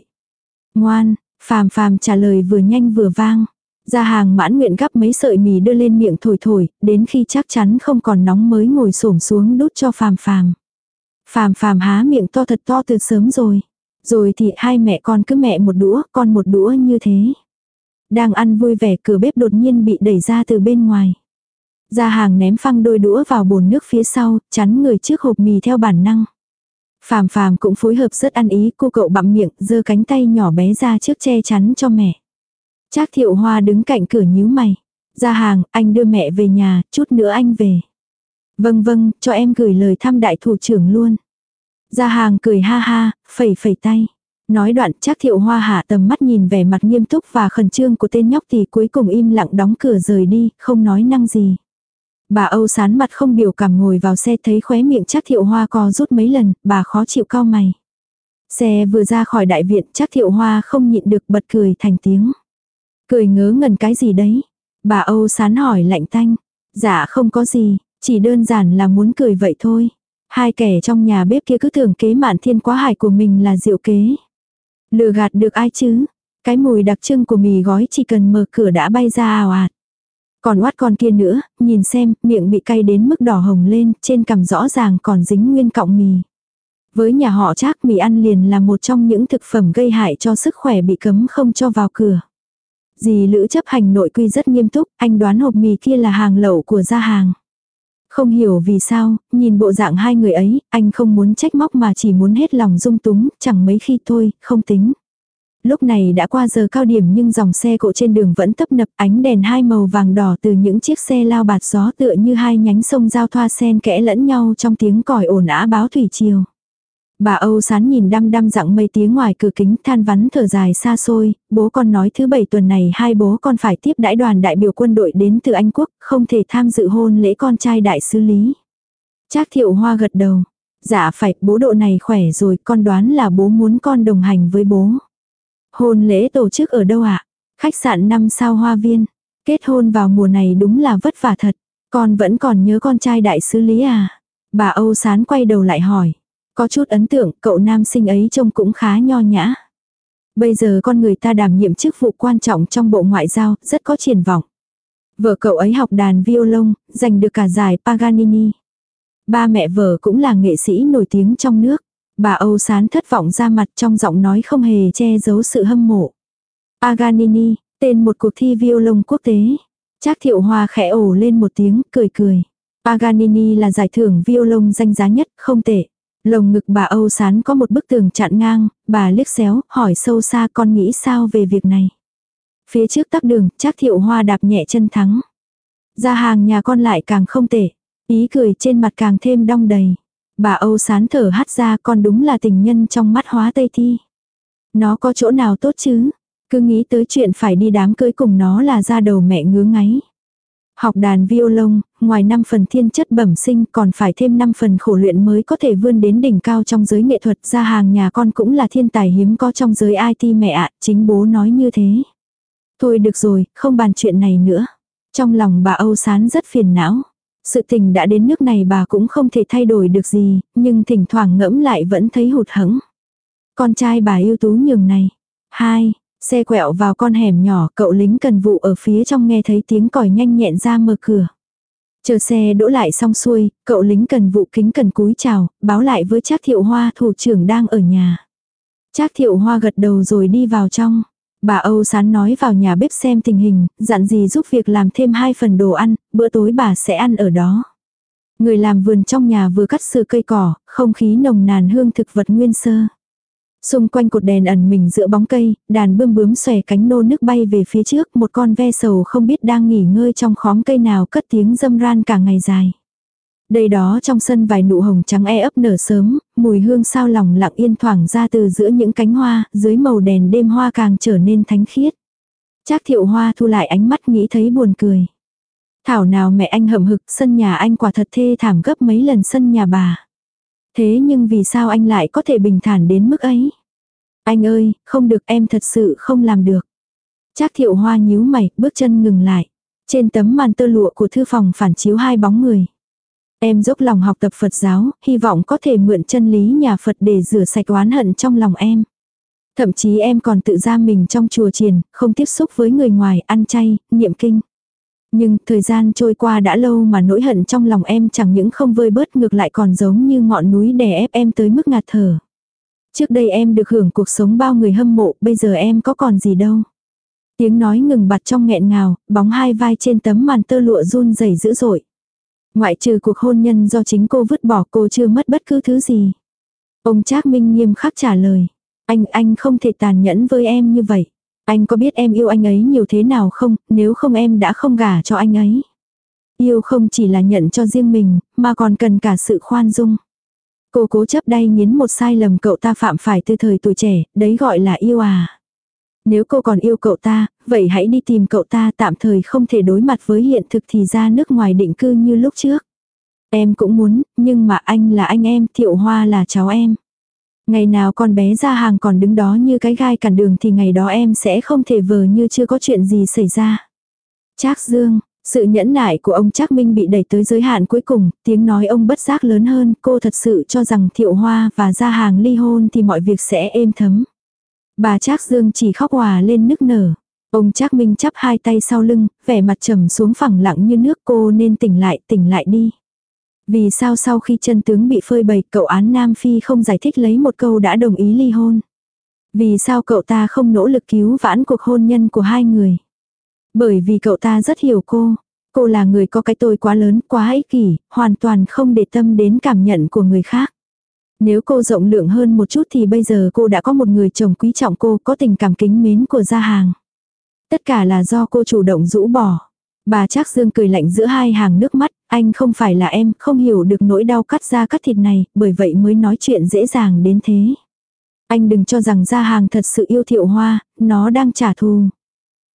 Ngoan, phàm phàm trả lời vừa nhanh vừa vang. Ra hàng mãn nguyện gắp mấy sợi mì đưa lên miệng thổi thổi, đến khi chắc chắn không còn nóng mới ngồi xổm xuống đút cho phàm phàm. Phàm phàm há miệng to thật to từ sớm rồi. Rồi thì hai mẹ con cứ mẹ một đũa, con một đũa như thế. Đang ăn vui vẻ cửa bếp đột nhiên bị đẩy ra từ bên ngoài. gia hàng ném phăng đôi đũa vào bồn nước phía sau, chắn người trước hộp mì theo bản năng. Phàm phàm cũng phối hợp rất ăn ý, cô cậu bặm miệng, giơ cánh tay nhỏ bé ra trước che chắn cho mẹ. Trác thiệu hoa đứng cạnh cửa nhíu mày. Ra hàng, anh đưa mẹ về nhà, chút nữa anh về. Vâng vâng, cho em gửi lời thăm đại thủ trưởng luôn. Ra hàng cười ha ha, phẩy phẩy tay. Nói đoạn chắc thiệu hoa hạ tầm mắt nhìn vẻ mặt nghiêm túc và khẩn trương của tên nhóc thì cuối cùng im lặng đóng cửa rời đi, không nói năng gì. Bà Âu sán mặt không biểu cảm ngồi vào xe thấy khóe miệng chắc thiệu hoa co rút mấy lần, bà khó chịu cao mày. Xe vừa ra khỏi đại viện chắc thiệu hoa không nhịn được bật cười thành tiếng. Cười ngớ ngẩn cái gì đấy? Bà Âu sán hỏi lạnh tanh. Dạ không có gì, chỉ đơn giản là muốn cười vậy thôi. Hai kẻ trong nhà bếp kia cứ tưởng kế mạn thiên quá hải của mình là diệu kế. Lừa gạt được ai chứ? Cái mùi đặc trưng của mì gói chỉ cần mở cửa đã bay ra ào ạt. Còn oát con kia nữa, nhìn xem, miệng bị cay đến mức đỏ hồng lên, trên cằm rõ ràng còn dính nguyên cọng mì. Với nhà họ chắc mì ăn liền là một trong những thực phẩm gây hại cho sức khỏe bị cấm không cho vào cửa. Dì Lữ chấp hành nội quy rất nghiêm túc, anh đoán hộp mì kia là hàng lậu của gia hàng. Không hiểu vì sao, nhìn bộ dạng hai người ấy, anh không muốn trách móc mà chỉ muốn hết lòng dung túng, chẳng mấy khi thôi, không tính. Lúc này đã qua giờ cao điểm nhưng dòng xe cộ trên đường vẫn tấp nập ánh đèn hai màu vàng đỏ từ những chiếc xe lao bạt gió tựa như hai nhánh sông giao thoa sen kẽ lẫn nhau trong tiếng còi ồn ã báo thủy triều. Bà Âu Sán nhìn đăm đăm dặng mây tiếng ngoài cửa kính than vắn thở dài xa xôi, bố con nói thứ bảy tuần này hai bố con phải tiếp đãi đoàn đại biểu quân đội đến từ Anh Quốc, không thể tham dự hôn lễ con trai đại sứ lý. Trác thiệu hoa gật đầu. Dạ phải, bố độ này khỏe rồi, con đoán là bố muốn con đồng hành với bố. Hôn lễ tổ chức ở đâu ạ? Khách sạn năm sao hoa viên. Kết hôn vào mùa này đúng là vất vả thật. Con vẫn còn nhớ con trai đại sứ lý à? Bà Âu Sán quay đầu lại hỏi. Có chút ấn tượng, cậu nam sinh ấy trông cũng khá nho nhã. Bây giờ con người ta đảm nhiệm chức vụ quan trọng trong bộ ngoại giao, rất có triển vọng. Vợ cậu ấy học đàn violon, giành được cả giải Paganini. Ba mẹ vợ cũng là nghệ sĩ nổi tiếng trong nước. Bà Âu Sán thất vọng ra mặt trong giọng nói không hề che giấu sự hâm mộ. Paganini, tên một cuộc thi violon quốc tế. Trác thiệu hoa khẽ ổ lên một tiếng, cười cười. Paganini là giải thưởng violon danh giá nhất, không tệ. Lồng ngực bà Âu Sán có một bức tường chặn ngang, bà liếc xéo, hỏi sâu xa con nghĩ sao về việc này. Phía trước tắc đường, chắc thiệu hoa đạp nhẹ chân thắng. Ra hàng nhà con lại càng không tệ. Ý cười trên mặt càng thêm đong đầy. Bà Âu Sán thở hắt ra con đúng là tình nhân trong mắt hóa tây thi. Nó có chỗ nào tốt chứ? Cứ nghĩ tới chuyện phải đi đám cưới cùng nó là ra đầu mẹ ngứa ngáy. Học đàn violon, ngoài 5 phần thiên chất bẩm sinh còn phải thêm 5 phần khổ luyện mới có thể vươn đến đỉnh cao trong giới nghệ thuật ra hàng nhà con cũng là thiên tài hiếm có trong giới IT mẹ ạ, chính bố nói như thế. Thôi được rồi, không bàn chuyện này nữa. Trong lòng bà Âu Sán rất phiền não. Sự tình đã đến nước này bà cũng không thể thay đổi được gì, nhưng thỉnh thoảng ngẫm lại vẫn thấy hụt hẫng. Con trai bà yêu tú nhường này. Hai, Xe quẹo vào con hẻm nhỏ, cậu lính cần vụ ở phía trong nghe thấy tiếng còi nhanh nhẹn ra mở cửa. Chờ xe đỗ lại xong xuôi, cậu lính cần vụ kính cần cúi chào, báo lại với Trác Thiệu Hoa thủ trưởng đang ở nhà. Trác Thiệu Hoa gật đầu rồi đi vào trong. Bà Âu Sán nói vào nhà bếp xem tình hình, dặn gì giúp việc làm thêm hai phần đồ ăn, bữa tối bà sẽ ăn ở đó. Người làm vườn trong nhà vừa cắt sửa cây cỏ, không khí nồng nàn hương thực vật nguyên sơ. Xung quanh cột đèn ẩn mình giữa bóng cây, đàn bươm bướm xòe cánh nô nước bay về phía trước, một con ve sầu không biết đang nghỉ ngơi trong khóm cây nào cất tiếng dâm ran cả ngày dài. Đây đó trong sân vài nụ hồng trắng e ấp nở sớm, mùi hương sao lòng lặng yên thoảng ra từ giữa những cánh hoa, dưới màu đèn đêm hoa càng trở nên thánh khiết. Trác thiệu hoa thu lại ánh mắt nghĩ thấy buồn cười. Thảo nào mẹ anh hậm hực, sân nhà anh quả thật thê thảm gấp mấy lần sân nhà bà. Thế nhưng vì sao anh lại có thể bình thản đến mức ấy? Anh ơi, không được em thật sự không làm được. Trác thiệu hoa nhíu mày, bước chân ngừng lại. Trên tấm màn tơ lụa của thư phòng phản chiếu hai bóng người. Em dốc lòng học tập Phật giáo, hy vọng có thể mượn chân lý nhà Phật để rửa sạch oán hận trong lòng em. Thậm chí em còn tự ra mình trong chùa triền, không tiếp xúc với người ngoài, ăn chay, niệm kinh. Nhưng thời gian trôi qua đã lâu mà nỗi hận trong lòng em chẳng những không vơi bớt ngược lại còn giống như ngọn núi đè ép em tới mức ngạt thở. Trước đây em được hưởng cuộc sống bao người hâm mộ, bây giờ em có còn gì đâu. Tiếng nói ngừng bặt trong nghẹn ngào, bóng hai vai trên tấm màn tơ lụa run rẩy dữ dội. Ngoại trừ cuộc hôn nhân do chính cô vứt bỏ cô chưa mất bất cứ thứ gì. Ông Trác Minh nghiêm khắc trả lời. Anh, anh không thể tàn nhẫn với em như vậy. Anh có biết em yêu anh ấy nhiều thế nào không, nếu không em đã không gả cho anh ấy. Yêu không chỉ là nhận cho riêng mình, mà còn cần cả sự khoan dung. Cô cố chấp đay nghiến một sai lầm cậu ta phạm phải từ thời tuổi trẻ, đấy gọi là yêu à. Nếu cô còn yêu cậu ta, vậy hãy đi tìm cậu ta tạm thời không thể đối mặt với hiện thực thì ra nước ngoài định cư như lúc trước. Em cũng muốn, nhưng mà anh là anh em, Thiệu Hoa là cháu em. Ngày nào con bé ra hàng còn đứng đó như cái gai cản đường thì ngày đó em sẽ không thể vờ như chưa có chuyện gì xảy ra. Trác Dương, sự nhẫn nại của ông Trác Minh bị đẩy tới giới hạn cuối cùng, tiếng nói ông bất giác lớn hơn, cô thật sự cho rằng Thiệu Hoa và ra hàng ly hôn thì mọi việc sẽ êm thấm. Bà Trác Dương chỉ khóc hòa lên nức nở. Ông Trác Minh chắp hai tay sau lưng, vẻ mặt trầm xuống phẳng lặng như nước cô nên tỉnh lại, tỉnh lại đi. Vì sao sau khi chân tướng bị phơi bày cậu án Nam Phi không giải thích lấy một câu đã đồng ý ly hôn? Vì sao cậu ta không nỗ lực cứu vãn cuộc hôn nhân của hai người? Bởi vì cậu ta rất hiểu cô. Cô là người có cái tôi quá lớn, quá ích kỷ, hoàn toàn không để tâm đến cảm nhận của người khác. Nếu cô rộng lượng hơn một chút thì bây giờ cô đã có một người chồng quý trọng cô, có tình cảm kính mến của gia hàng. Tất cả là do cô chủ động rũ bỏ. Bà Trác Dương cười lạnh giữa hai hàng nước mắt, anh không phải là em, không hiểu được nỗi đau cắt da cắt thịt này, bởi vậy mới nói chuyện dễ dàng đến thế. Anh đừng cho rằng gia hàng thật sự yêu thiệu hoa, nó đang trả thù.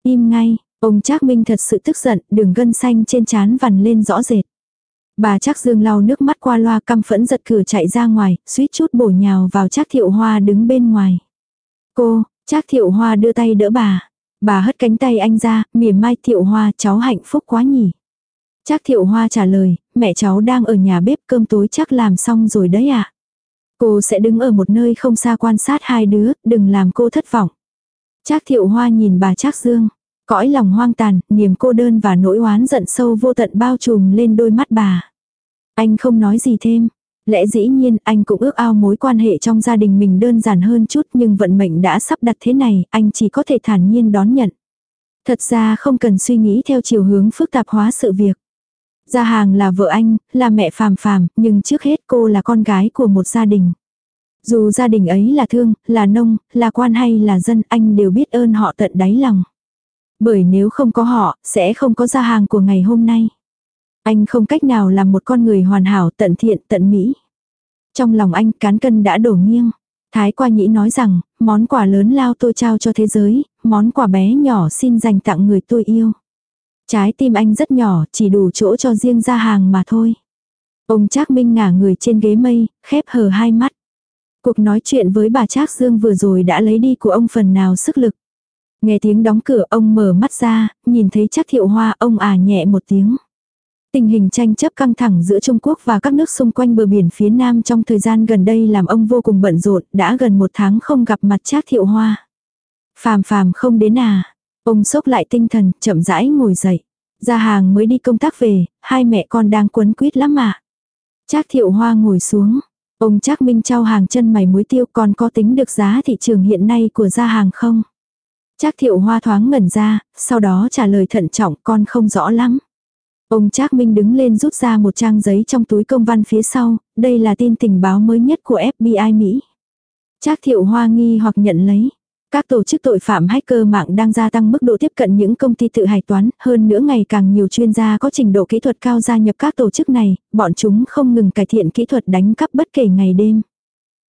Im ngay, ông Trác Minh thật sự tức giận, đường gân xanh trên trán vằn lên rõ rệt. Bà Trác Dương lau nước mắt qua loa căm phẫn giật cửa chạy ra ngoài, suýt chút bổ nhào vào Trác Thiệu Hoa đứng bên ngoài. Cô, Trác Thiệu Hoa đưa tay đỡ bà. Bà hất cánh tay anh ra, mỉa mai Thiệu Hoa cháu hạnh phúc quá nhỉ. chắc Thiệu Hoa trả lời, mẹ cháu đang ở nhà bếp cơm tối chắc làm xong rồi đấy ạ. À? Cô sẽ đứng ở một nơi không xa quan sát hai đứa, đừng làm cô thất vọng. Trác Thiệu Hoa nhìn bà Trác Dương, cõi lòng hoang tàn, niềm cô đơn và nỗi oán giận sâu vô tận bao trùm lên đôi mắt bà. Anh không nói gì thêm. Lẽ dĩ nhiên anh cũng ước ao mối quan hệ trong gia đình mình đơn giản hơn chút nhưng vận mệnh đã sắp đặt thế này, anh chỉ có thể thản nhiên đón nhận. Thật ra không cần suy nghĩ theo chiều hướng phức tạp hóa sự việc. Gia hàng là vợ anh, là mẹ phàm phàm, nhưng trước hết cô là con gái của một gia đình. Dù gia đình ấy là thương, là nông, là quan hay là dân, anh đều biết ơn họ tận đáy lòng. Bởi nếu không có họ, sẽ không có gia hàng của ngày hôm nay. Anh không cách nào làm một con người hoàn hảo tận thiện tận mỹ. Trong lòng anh cán cân đã đổ nghiêng. Thái qua nhĩ nói rằng, món quà lớn lao tôi trao cho thế giới, món quà bé nhỏ xin dành tặng người tôi yêu. Trái tim anh rất nhỏ, chỉ đủ chỗ cho riêng ra hàng mà thôi. Ông Trác Minh ngả người trên ghế mây, khép hờ hai mắt. Cuộc nói chuyện với bà Trác Dương vừa rồi đã lấy đi của ông phần nào sức lực. Nghe tiếng đóng cửa ông mở mắt ra, nhìn thấy Trác Thiệu Hoa ông à nhẹ một tiếng. Tình hình tranh chấp căng thẳng giữa Trung Quốc và các nước xung quanh bờ biển phía Nam trong thời gian gần đây làm ông vô cùng bận rộn, đã gần một tháng không gặp mặt Trác Thiệu Hoa. Phàm phàm không đến à, Ông sốc lại tinh thần, chậm rãi ngồi dậy. Gia hàng mới đi công tác về, hai mẹ con đang quấn quýt lắm mà. Trác thiệu hoa ngồi xuống. Ông Trác Minh trao hàng chân mày muối tiêu còn có tính được giá thị trường hiện nay của gia hàng không? Trác thiệu hoa thoáng ngẩn ra, sau đó trả lời thận trọng con không rõ lắm. Ông Trác Minh đứng lên rút ra một trang giấy trong túi công văn phía sau, đây là tin tình báo mới nhất của FBI Mỹ. Trác thiệu hoa nghi hoặc nhận lấy. Các tổ chức tội phạm hacker mạng đang gia tăng mức độ tiếp cận những công ty tự hạch toán, hơn nữa ngày càng nhiều chuyên gia có trình độ kỹ thuật cao gia nhập các tổ chức này, bọn chúng không ngừng cải thiện kỹ thuật đánh cắp bất kể ngày đêm.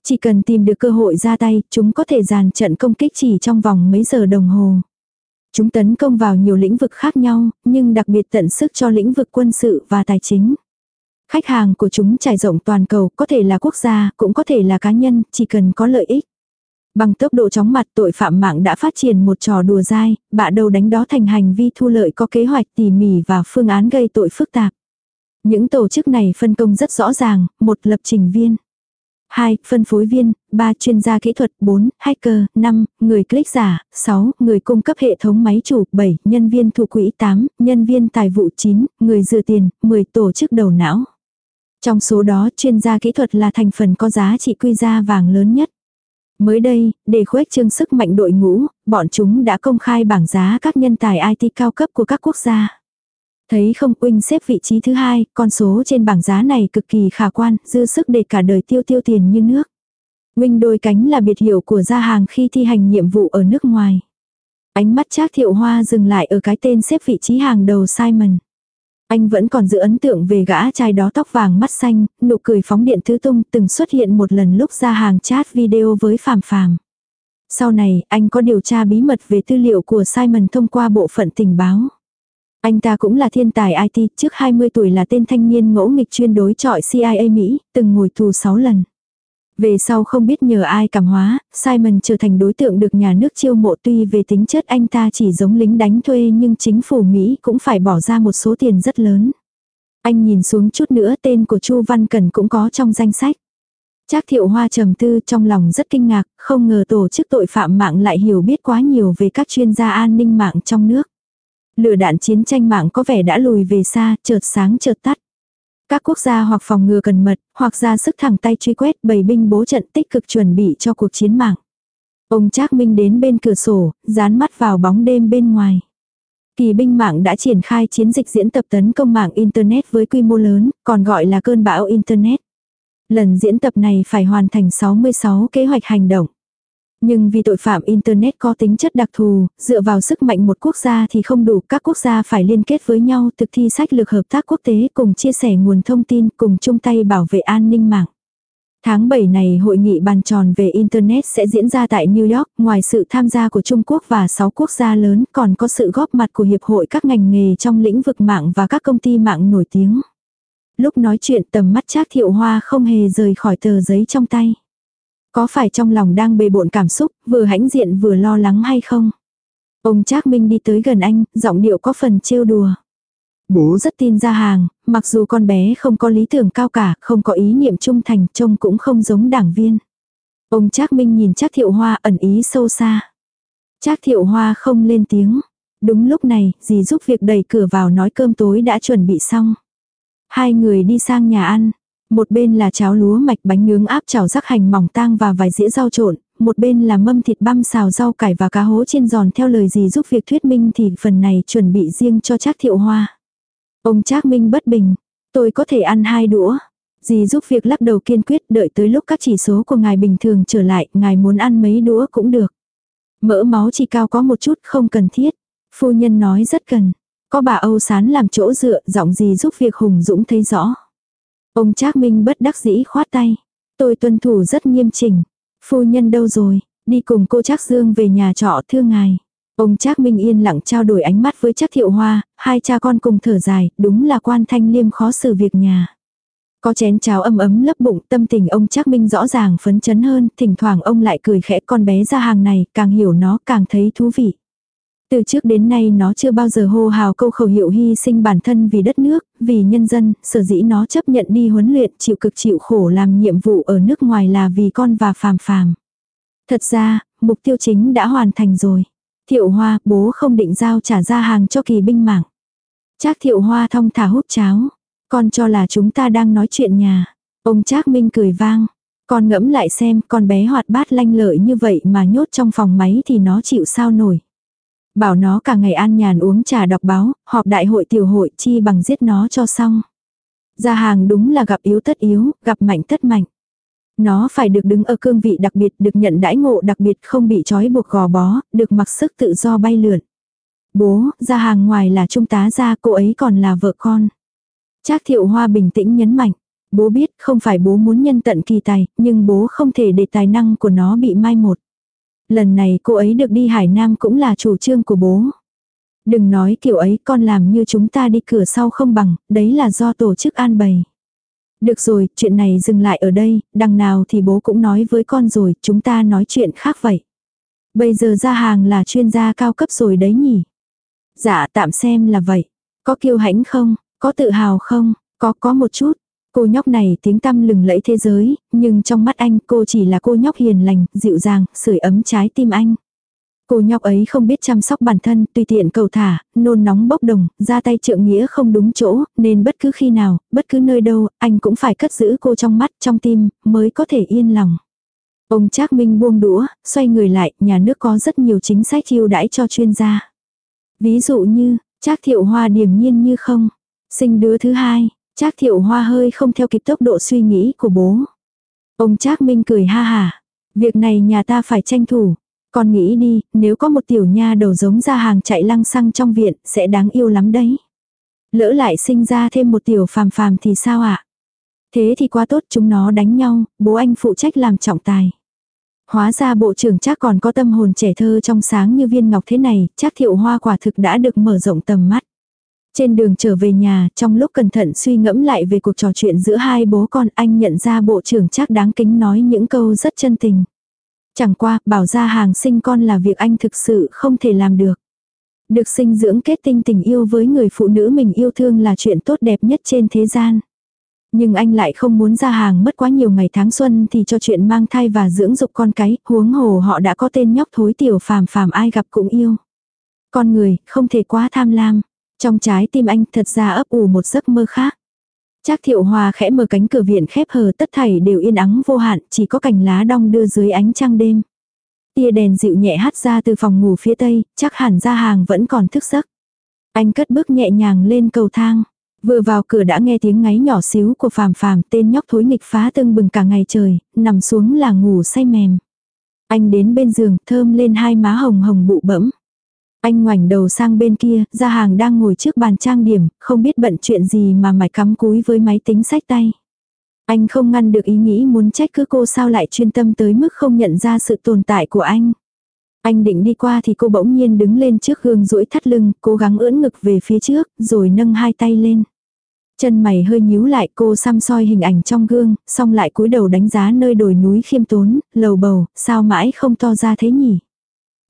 Chỉ cần tìm được cơ hội ra tay, chúng có thể dàn trận công kích chỉ trong vòng mấy giờ đồng hồ. Chúng tấn công vào nhiều lĩnh vực khác nhau, nhưng đặc biệt tận sức cho lĩnh vực quân sự và tài chính. Khách hàng của chúng trải rộng toàn cầu, có thể là quốc gia, cũng có thể là cá nhân, chỉ cần có lợi ích. Bằng tốc độ chóng mặt tội phạm mạng đã phát triển một trò đùa dai, bạ đầu đánh đó thành hành vi thu lợi có kế hoạch tỉ mỉ và phương án gây tội phức tạp. Những tổ chức này phân công rất rõ ràng, một lập trình viên. 2. Phân phối viên, 3. Chuyên gia kỹ thuật, 4. Hacker, 5. Người click giả, 6. Người cung cấp hệ thống máy chủ, 7. Nhân viên thủ quỹ, 8. Nhân viên tài vụ, 9. Người dừa tiền, 10. Tổ chức đầu não. Trong số đó, chuyên gia kỹ thuật là thành phần có giá trị quy ra vàng lớn nhất. Mới đây, để khuếch trương sức mạnh đội ngũ, bọn chúng đã công khai bảng giá các nhân tài IT cao cấp của các quốc gia. Thấy không Uynh xếp vị trí thứ hai, con số trên bảng giá này cực kỳ khả quan, dư sức để cả đời tiêu tiêu tiền như nước. Uynh đôi cánh là biệt hiệu của gia hàng khi thi hành nhiệm vụ ở nước ngoài. Ánh mắt Trác Thiệu Hoa dừng lại ở cái tên xếp vị trí hàng đầu Simon. Anh vẫn còn giữ ấn tượng về gã trai đó tóc vàng mắt xanh, nụ cười phóng điện thứ tung từng xuất hiện một lần lúc ra hàng chat video với Phàm Phàm. Sau này, anh có điều tra bí mật về tư liệu của Simon thông qua bộ phận tình báo. Anh ta cũng là thiên tài IT, trước 20 tuổi là tên thanh niên ngỗ nghịch chuyên đối trọi CIA Mỹ, từng ngồi tù 6 lần. Về sau không biết nhờ ai cảm hóa, Simon trở thành đối tượng được nhà nước chiêu mộ tuy về tính chất anh ta chỉ giống lính đánh thuê nhưng chính phủ Mỹ cũng phải bỏ ra một số tiền rất lớn. Anh nhìn xuống chút nữa tên của Chu Văn Cần cũng có trong danh sách. Trác thiệu hoa trầm tư trong lòng rất kinh ngạc, không ngờ tổ chức tội phạm mạng lại hiểu biết quá nhiều về các chuyên gia an ninh mạng trong nước. Lửa đạn chiến tranh mạng có vẻ đã lùi về xa, chợt sáng chợt tắt. Các quốc gia hoặc phòng ngừa cần mật, hoặc ra sức thẳng tay truy quét bầy binh bố trận tích cực chuẩn bị cho cuộc chiến mạng. Ông Trác Minh đến bên cửa sổ, dán mắt vào bóng đêm bên ngoài. Kỳ binh mạng đã triển khai chiến dịch diễn tập tấn công mạng Internet với quy mô lớn, còn gọi là cơn bão Internet. Lần diễn tập này phải hoàn thành 66 kế hoạch hành động. Nhưng vì tội phạm Internet có tính chất đặc thù, dựa vào sức mạnh một quốc gia thì không đủ, các quốc gia phải liên kết với nhau thực thi sách lược hợp tác quốc tế cùng chia sẻ nguồn thông tin cùng chung tay bảo vệ an ninh mạng. Tháng 7 này hội nghị bàn tròn về Internet sẽ diễn ra tại New York, ngoài sự tham gia của Trung Quốc và 6 quốc gia lớn còn có sự góp mặt của Hiệp hội các ngành nghề trong lĩnh vực mạng và các công ty mạng nổi tiếng. Lúc nói chuyện tầm mắt Trác Thiệu Hoa không hề rời khỏi tờ giấy trong tay. Có phải trong lòng đang bề bộn cảm xúc, vừa hãnh diện vừa lo lắng hay không? Ông Trác Minh đi tới gần anh, giọng điệu có phần trêu đùa. Bố rất tin ra hàng, mặc dù con bé không có lý tưởng cao cả, không có ý niệm trung thành, trông cũng không giống đảng viên. Ông Trác Minh nhìn Trác Thiệu Hoa ẩn ý sâu xa. Trác Thiệu Hoa không lên tiếng. Đúng lúc này, dì giúp việc đẩy cửa vào nói cơm tối đã chuẩn bị xong. Hai người đi sang nhà ăn. Một bên là cháo lúa mạch bánh nướng áp chảo rắc hành mỏng tang và vài dĩa rau trộn, một bên là mâm thịt băm xào rau cải và cá hố chiên giòn theo lời gì giúp việc thuyết minh thì phần này chuẩn bị riêng cho Trác Thiệu Hoa. Ông Trác Minh bất bình, tôi có thể ăn hai đũa. Dì giúp việc lắc đầu kiên quyết đợi tới lúc các chỉ số của ngài bình thường trở lại, ngài muốn ăn mấy đũa cũng được. Mỡ máu chỉ cao có một chút không cần thiết. Phu nhân nói rất cần. Có bà Âu Sán làm chỗ dựa, giọng gì giúp việc Hùng Dũng thấy rõ. Ông Trác Minh bất đắc dĩ khoát tay. Tôi tuân thủ rất nghiêm chỉnh. Phu nhân đâu rồi, đi cùng cô Trác Dương về nhà trọ thưa ngài. Ông Trác Minh yên lặng trao đổi ánh mắt với Trác Thiệu Hoa, hai cha con cùng thở dài, đúng là quan thanh liêm khó xử việc nhà. Có chén cháo ấm ấm lấp bụng, tâm tình ông Trác Minh rõ ràng phấn chấn hơn, thỉnh thoảng ông lại cười khẽ con bé ra hàng này, càng hiểu nó càng thấy thú vị. Từ trước đến nay nó chưa bao giờ hô hào câu khẩu hiệu hy sinh bản thân vì đất nước, vì nhân dân, sở dĩ nó chấp nhận đi huấn luyện chịu cực chịu khổ làm nhiệm vụ ở nước ngoài là vì con và phàm phàm. Thật ra, mục tiêu chính đã hoàn thành rồi. Thiệu Hoa, bố không định giao trả ra hàng cho kỳ binh mạng. Trác Thiệu Hoa thong thả hút cháo. Con cho là chúng ta đang nói chuyện nhà. Ông Trác Minh cười vang. Con ngẫm lại xem, con bé hoạt bát lanh lợi như vậy mà nhốt trong phòng máy thì nó chịu sao nổi. Bảo nó cả ngày an nhàn uống trà đọc báo, họp đại hội tiểu hội chi bằng giết nó cho xong. Ra hàng đúng là gặp yếu tất yếu, gặp mạnh tất mạnh. Nó phải được đứng ở cương vị đặc biệt, được nhận đãi ngộ đặc biệt, không bị trói buộc gò bó, được mặc sức tự do bay lượn. Bố, ra hàng ngoài là trung tá ra, cô ấy còn là vợ con. Trác thiệu hoa bình tĩnh nhấn mạnh. Bố biết không phải bố muốn nhân tận kỳ tài, nhưng bố không thể để tài năng của nó bị mai một. Lần này cô ấy được đi Hải Nam cũng là chủ trương của bố. Đừng nói kiểu ấy con làm như chúng ta đi cửa sau không bằng, đấy là do tổ chức an bày. Được rồi, chuyện này dừng lại ở đây, đằng nào thì bố cũng nói với con rồi, chúng ta nói chuyện khác vậy. Bây giờ ra hàng là chuyên gia cao cấp rồi đấy nhỉ. Dạ tạm xem là vậy. Có kiêu hãnh không? Có tự hào không? Có có một chút. Cô nhóc này tiếng tăm lừng lẫy thế giới, nhưng trong mắt anh cô chỉ là cô nhóc hiền lành, dịu dàng, sưởi ấm trái tim anh. Cô nhóc ấy không biết chăm sóc bản thân, tùy tiện cầu thả, nôn nóng bốc đồng, ra tay trượng nghĩa không đúng chỗ, nên bất cứ khi nào, bất cứ nơi đâu, anh cũng phải cất giữ cô trong mắt, trong tim, mới có thể yên lòng. Ông Trác Minh buông đũa, xoay người lại, nhà nước có rất nhiều chính sách ưu đãi cho chuyên gia. Ví dụ như, Trác Thiệu Hoa điềm nhiên như không, sinh đứa thứ hai, Trác Thiệu Hoa hơi không theo kịp tốc độ suy nghĩ của bố. Ông Trác Minh cười ha hà, việc này nhà ta phải tranh thủ. Con nghĩ đi, nếu có một tiểu nha đầu giống ra hàng chạy lăng xăng trong viện, sẽ đáng yêu lắm đấy. Lỡ lại sinh ra thêm một tiểu phàm phàm thì sao ạ? Thế thì quá tốt chúng nó đánh nhau, bố anh phụ trách làm trọng tài. Hóa ra bộ trưởng chắc còn có tâm hồn trẻ thơ trong sáng như viên ngọc thế này, chắc thiệu hoa quả thực đã được mở rộng tầm mắt. Trên đường trở về nhà, trong lúc cẩn thận suy ngẫm lại về cuộc trò chuyện giữa hai bố con, anh nhận ra bộ trưởng chắc đáng kính nói những câu rất chân tình. Chẳng qua, bảo ra hàng sinh con là việc anh thực sự không thể làm được. Được sinh dưỡng kết tinh tình yêu với người phụ nữ mình yêu thương là chuyện tốt đẹp nhất trên thế gian. Nhưng anh lại không muốn ra hàng mất quá nhiều ngày tháng xuân thì cho chuyện mang thai và dưỡng dục con cái, huống hồ họ đã có tên nhóc thối tiểu phàm phàm ai gặp cũng yêu. Con người, không thể quá tham lam. Trong trái tim anh thật ra ấp ủ một giấc mơ khác. Trác thiệu hòa khẽ mở cánh cửa viện khép hờ tất thảy đều yên ắng vô hạn, chỉ có cành lá đong đưa dưới ánh trăng đêm. Tia đèn dịu nhẹ hát ra từ phòng ngủ phía tây, chắc hẳn ra hàng vẫn còn thức giấc. Anh cất bước nhẹ nhàng lên cầu thang. Vừa vào cửa đã nghe tiếng ngáy nhỏ xíu của phàm phàm tên nhóc thối nghịch phá tưng bừng cả ngày trời, nằm xuống là ngủ say mềm. Anh đến bên giường thơm lên hai má hồng hồng bụ bẫm. Anh ngoảnh đầu sang bên kia, ra hàng đang ngồi trước bàn trang điểm, không biết bận chuyện gì mà mải cắm cúi với máy tính sách tay. Anh không ngăn được ý nghĩ muốn trách cứ cô sao lại chuyên tâm tới mức không nhận ra sự tồn tại của anh. Anh định đi qua thì cô bỗng nhiên đứng lên trước gương duỗi thắt lưng, cố gắng ưỡn ngực về phía trước, rồi nâng hai tay lên. Chân mày hơi nhíu lại cô xăm soi hình ảnh trong gương, xong lại cúi đầu đánh giá nơi đồi núi khiêm tốn, lầu bầu, sao mãi không to ra thế nhỉ.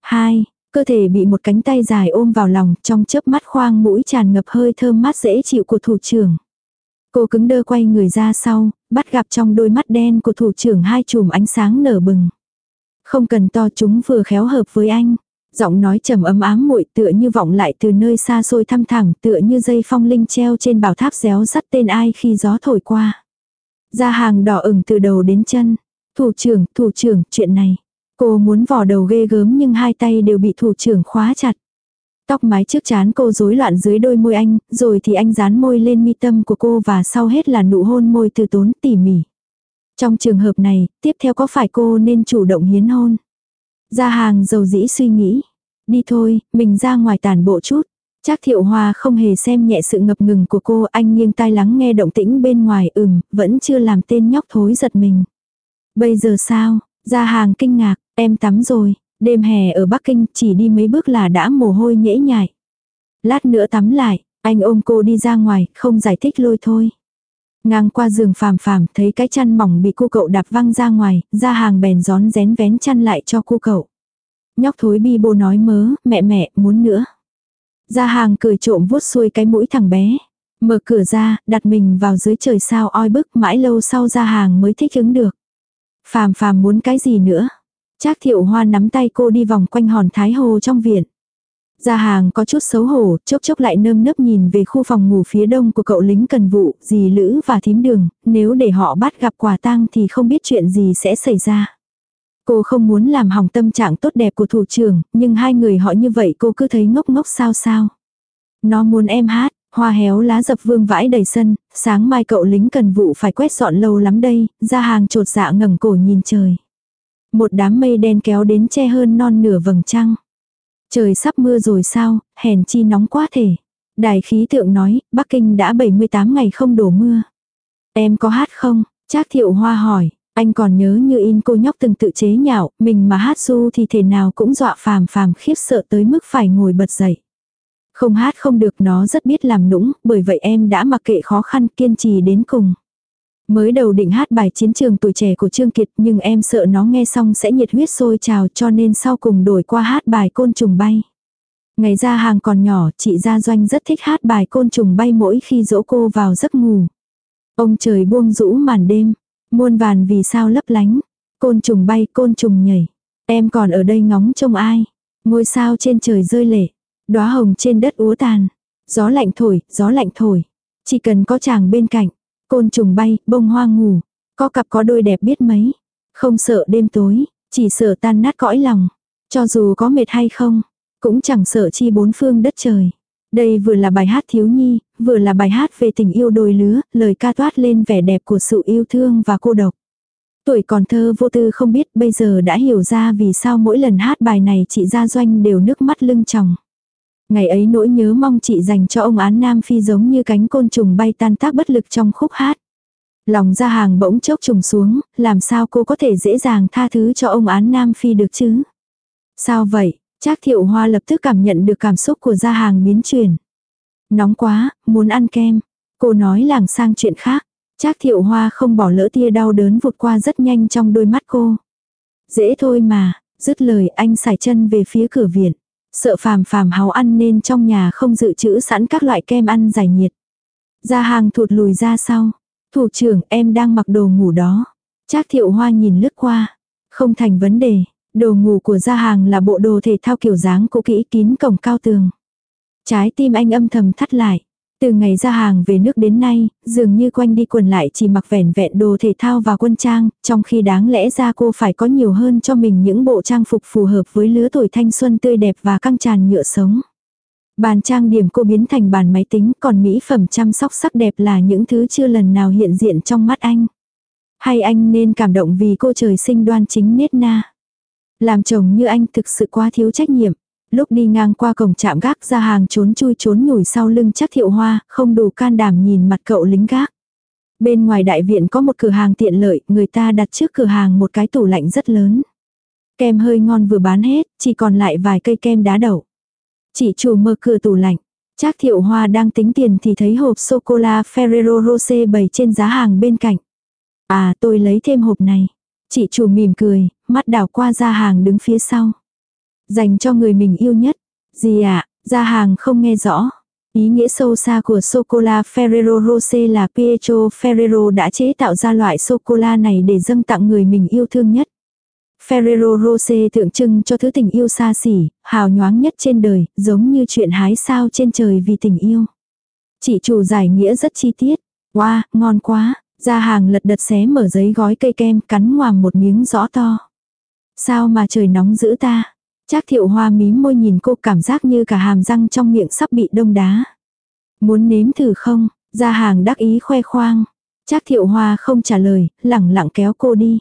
Hai, cơ thể bị một cánh tay dài ôm vào lòng, trong chớp mắt khoang mũi tràn ngập hơi thơm mát dễ chịu của thủ trưởng. Cô cứng đơ quay người ra sau, bắt gặp trong đôi mắt đen của thủ trưởng hai chùm ánh sáng nở bừng. Không cần to chúng vừa khéo hợp với anh. Giọng nói trầm ấm ám muội tựa như vọng lại từ nơi xa xôi thăm thẳng tựa như dây phong linh treo trên bảo tháp réo sắt tên ai khi gió thổi qua. Ra hàng đỏ ửng từ đầu đến chân. Thủ trưởng, thủ trưởng, chuyện này. Cô muốn vò đầu ghê gớm nhưng hai tay đều bị thủ trưởng khóa chặt. Tóc mái trước chán cô rối loạn dưới đôi môi anh, rồi thì anh dán môi lên mi tâm của cô và sau hết là nụ hôn môi từ tốn tỉ mỉ. Trong trường hợp này, tiếp theo có phải cô nên chủ động hiến hôn? Ra hàng dầu dĩ suy nghĩ. Đi thôi, mình ra ngoài tàn bộ chút. Trác thiệu hoa không hề xem nhẹ sự ngập ngừng của cô, anh nghiêng tai lắng nghe động tĩnh bên ngoài ừm, vẫn chưa làm tên nhóc thối giật mình. Bây giờ sao? Ra hàng kinh ngạc, em tắm rồi, đêm hè ở Bắc Kinh chỉ đi mấy bước là đã mồ hôi nhễ nhại. Lát nữa tắm lại, anh ôm cô đi ra ngoài, không giải thích lôi thôi. Ngang qua giường phàm phàm, thấy cái chăn mỏng bị cô cậu đạp văng ra ngoài, ra hàng bèn gión rén vén chăn lại cho cô cậu. Nhóc thối bi bô nói mớ, mẹ mẹ, muốn nữa. Ra hàng cười trộm vuốt xuôi cái mũi thằng bé. Mở cửa ra, đặt mình vào dưới trời sao oi bức mãi lâu sau ra hàng mới thích ứng được. Phàm phàm muốn cái gì nữa. Trác thiệu hoa nắm tay cô đi vòng quanh hòn thái hồ trong viện. Gia hàng có chút xấu hổ, chốc chốc lại nơm nớp nhìn về khu phòng ngủ phía đông của cậu lính cần vụ, dì Lữ và thím đường, nếu để họ bắt gặp quả tang thì không biết chuyện gì sẽ xảy ra. Cô không muốn làm hỏng tâm trạng tốt đẹp của thủ trưởng, nhưng hai người họ như vậy cô cứ thấy ngốc ngốc sao sao. Nó muốn em hát, hoa héo lá dập vương vãi đầy sân, sáng mai cậu lính cần vụ phải quét dọn lâu lắm đây, ra hàng trột dạ ngẩng cổ nhìn trời. Một đám mây đen kéo đến che hơn non nửa vầng trăng. Trời sắp mưa rồi sao, hèn chi nóng quá thể. Đài khí tượng nói, Bắc Kinh đã 78 ngày không đổ mưa. Em có hát không? Trác thiệu hoa hỏi, anh còn nhớ như in cô nhóc từng tự chế nhạo, mình mà hát su thì thể nào cũng dọa phàm phàm khiếp sợ tới mức phải ngồi bật dậy. Không hát không được nó rất biết làm nũng, bởi vậy em đã mặc kệ khó khăn kiên trì đến cùng. Mới đầu định hát bài chiến trường tuổi trẻ của Trương Kiệt nhưng em sợ nó nghe xong sẽ nhiệt huyết sôi trào cho nên sau cùng đổi qua hát bài côn trùng bay. Ngày ra hàng còn nhỏ, chị Gia Doanh rất thích hát bài côn trùng bay mỗi khi dỗ cô vào giấc ngủ. Ông trời buông rũ màn đêm, muôn vàn vì sao lấp lánh, côn trùng bay, côn trùng nhảy. Em còn ở đây ngóng trông ai? Ngôi sao trên trời rơi lệ, đóa hồng trên đất úa tàn. Gió lạnh thổi, gió lạnh thổi. Chỉ cần có chàng bên cạnh, Côn trùng bay, bông hoa ngủ. Có cặp có đôi đẹp biết mấy. Không sợ đêm tối, chỉ sợ tan nát cõi lòng. Cho dù có mệt hay không, cũng chẳng sợ chi bốn phương đất trời. Đây vừa là bài hát thiếu nhi, vừa là bài hát về tình yêu đôi lứa, lời ca toát lên vẻ đẹp của sự yêu thương và cô độc. Tuổi còn thơ vô tư không biết bây giờ đã hiểu ra vì sao mỗi lần hát bài này chị ra doanh đều nước mắt lưng tròng. Ngày ấy nỗi nhớ mong chị dành cho ông án Nam Phi giống như cánh côn trùng bay tan tác bất lực trong khúc hát. Lòng ra hàng bỗng chốc trùng xuống, làm sao cô có thể dễ dàng tha thứ cho ông án Nam Phi được chứ? Sao vậy? Trác thiệu hoa lập tức cảm nhận được cảm xúc của gia hàng biến chuyển. Nóng quá, muốn ăn kem. Cô nói làng sang chuyện khác. Trác thiệu hoa không bỏ lỡ tia đau đớn vụt qua rất nhanh trong đôi mắt cô. Dễ thôi mà, dứt lời anh xài chân về phía cửa viện. Sợ phàm phàm háo ăn nên trong nhà không dự trữ sẵn các loại kem ăn giải nhiệt. Ra hàng thụt lùi ra sau. Thủ trưởng, em đang mặc đồ ngủ đó. Trác thiệu hoa nhìn lướt qua. Không thành vấn đề. Đồ ngủ của gia hàng là bộ đồ thể thao kiểu dáng cũ kỹ kín cổng cao tường. Trái tim anh âm thầm thắt lại. Từ ngày ra hàng về nước đến nay, dường như quanh đi quần lại chỉ mặc vẻn vẹn đồ thể thao và quân trang, trong khi đáng lẽ ra cô phải có nhiều hơn cho mình những bộ trang phục phù hợp với lứa tuổi thanh xuân tươi đẹp và căng tràn nhựa sống. Bàn trang điểm cô biến thành bàn máy tính còn mỹ phẩm chăm sóc sắc đẹp là những thứ chưa lần nào hiện diện trong mắt anh. Hay anh nên cảm động vì cô trời sinh đoan chính nết na. Làm chồng như anh thực sự quá thiếu trách nhiệm. Lúc đi ngang qua cổng trạm gác ra hàng trốn chui trốn nhủi sau lưng chắc thiệu hoa, không đủ can đảm nhìn mặt cậu lính gác. Bên ngoài đại viện có một cửa hàng tiện lợi, người ta đặt trước cửa hàng một cái tủ lạnh rất lớn. Kem hơi ngon vừa bán hết, chỉ còn lại vài cây kem đá đậu. Chị chủ mở cửa tủ lạnh. Trác thiệu hoa đang tính tiền thì thấy hộp sô-cô-la Ferrero Rocher bày trên giá hàng bên cạnh. À tôi lấy thêm hộp này. Chị chủ mỉm cười, mắt đảo qua ra hàng đứng phía sau. Dành cho người mình yêu nhất. Gì ạ, à, ra hàng không nghe rõ. Ý nghĩa sâu xa của sô-cô-la Ferrero Rocher là Pietro Ferrero đã chế tạo ra loại sô-cô-la này để dâng tặng người mình yêu thương nhất. Ferrero Rocher tượng trưng cho thứ tình yêu xa xỉ, hào nhoáng nhất trên đời, giống như chuyện hái sao trên trời vì tình yêu. Chị chủ giải nghĩa rất chi tiết. Wow, ngon quá. Ra hàng lật đật xé mở giấy gói cây kem cắn ngoàm một miếng rõ to. Sao mà trời nóng dữ ta? Trác thiệu hoa mím môi nhìn cô cảm giác như cả hàm răng trong miệng sắp bị đông đá. Muốn nếm thử không? Ra hàng đắc ý khoe khoang. Trác thiệu hoa không trả lời, lẳng lặng kéo cô đi.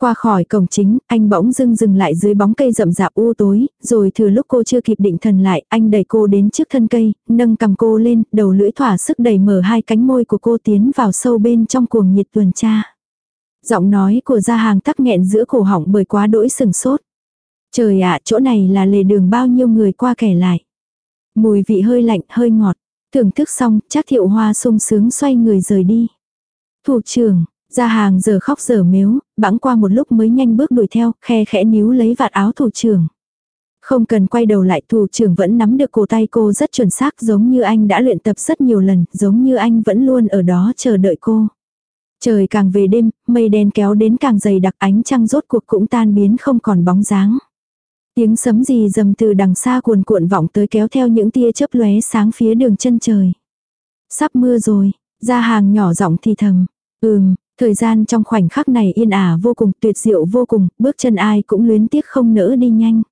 Qua khỏi cổng chính, anh bỗng dưng dừng lại dưới bóng cây rậm rạp u tối, rồi thừa lúc cô chưa kịp định thần lại, anh đẩy cô đến trước thân cây, nâng cầm cô lên, đầu lưỡi thỏa sức đẩy mở hai cánh môi của cô tiến vào sâu bên trong cuồng nhiệt tuần tra. Giọng nói của gia hàng tắc nghẹn giữa cổ họng bởi quá đỗi sừng sốt. Trời ạ, chỗ này là lề đường bao nhiêu người qua kẻ lại. Mùi vị hơi lạnh, hơi ngọt. Thưởng thức xong, chắc thiệu hoa sung sướng xoay người rời đi. Thủ trưởng, ra hàng giờ khóc giờ mếu, bẵng qua một lúc mới nhanh bước đuổi theo, khe khẽ níu lấy vạt áo thủ trưởng. Không cần quay đầu lại thủ trưởng vẫn nắm được cổ tay cô rất chuẩn xác giống như anh đã luyện tập rất nhiều lần, giống như anh vẫn luôn ở đó chờ đợi cô. Trời càng về đêm, mây đen kéo đến càng dày đặc ánh trăng rốt cuộc cũng tan biến không còn bóng dáng. Tiếng sấm gì dầm từ đằng xa cuồn cuộn vọng tới kéo theo những tia chớp lóe sáng phía đường chân trời. Sắp mưa rồi, ra hàng nhỏ giọng thì thầm. Ừm, thời gian trong khoảnh khắc này yên ả vô cùng tuyệt diệu vô cùng, bước chân ai cũng luyến tiếc không nỡ đi nhanh.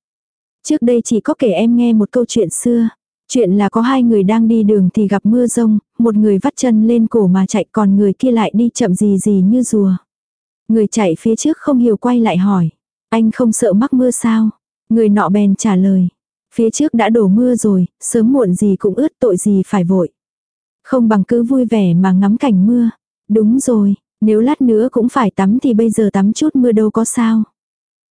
Trước đây chỉ có kể em nghe một câu chuyện xưa. Chuyện là có hai người đang đi đường thì gặp mưa rông, một người vắt chân lên cổ mà chạy còn người kia lại đi chậm gì gì như rùa. Người chạy phía trước không hiểu quay lại hỏi. Anh không sợ mắc mưa sao? Người nọ bèn trả lời. Phía trước đã đổ mưa rồi, sớm muộn gì cũng ướt tội gì phải vội. Không bằng cứ vui vẻ mà ngắm cảnh mưa. Đúng rồi, nếu lát nữa cũng phải tắm thì bây giờ tắm chút mưa đâu có sao.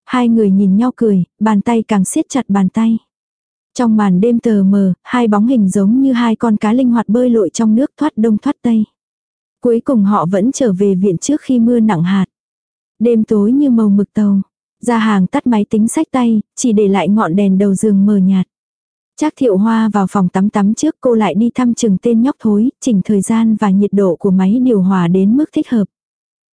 Hai người nhìn nhau cười, bàn tay càng siết chặt bàn tay. Trong màn đêm tờ mờ, hai bóng hình giống như hai con cá linh hoạt bơi lội trong nước thoát đông thoát tây. Cuối cùng họ vẫn trở về viện trước khi mưa nặng hạt. Đêm tối như màu mực tàu. Ra hàng tắt máy tính sách tay, chỉ để lại ngọn đèn đầu giường mờ nhạt. Trác thiệu hoa vào phòng tắm tắm trước cô lại đi thăm chừng tên nhóc thối, chỉnh thời gian và nhiệt độ của máy điều hòa đến mức thích hợp.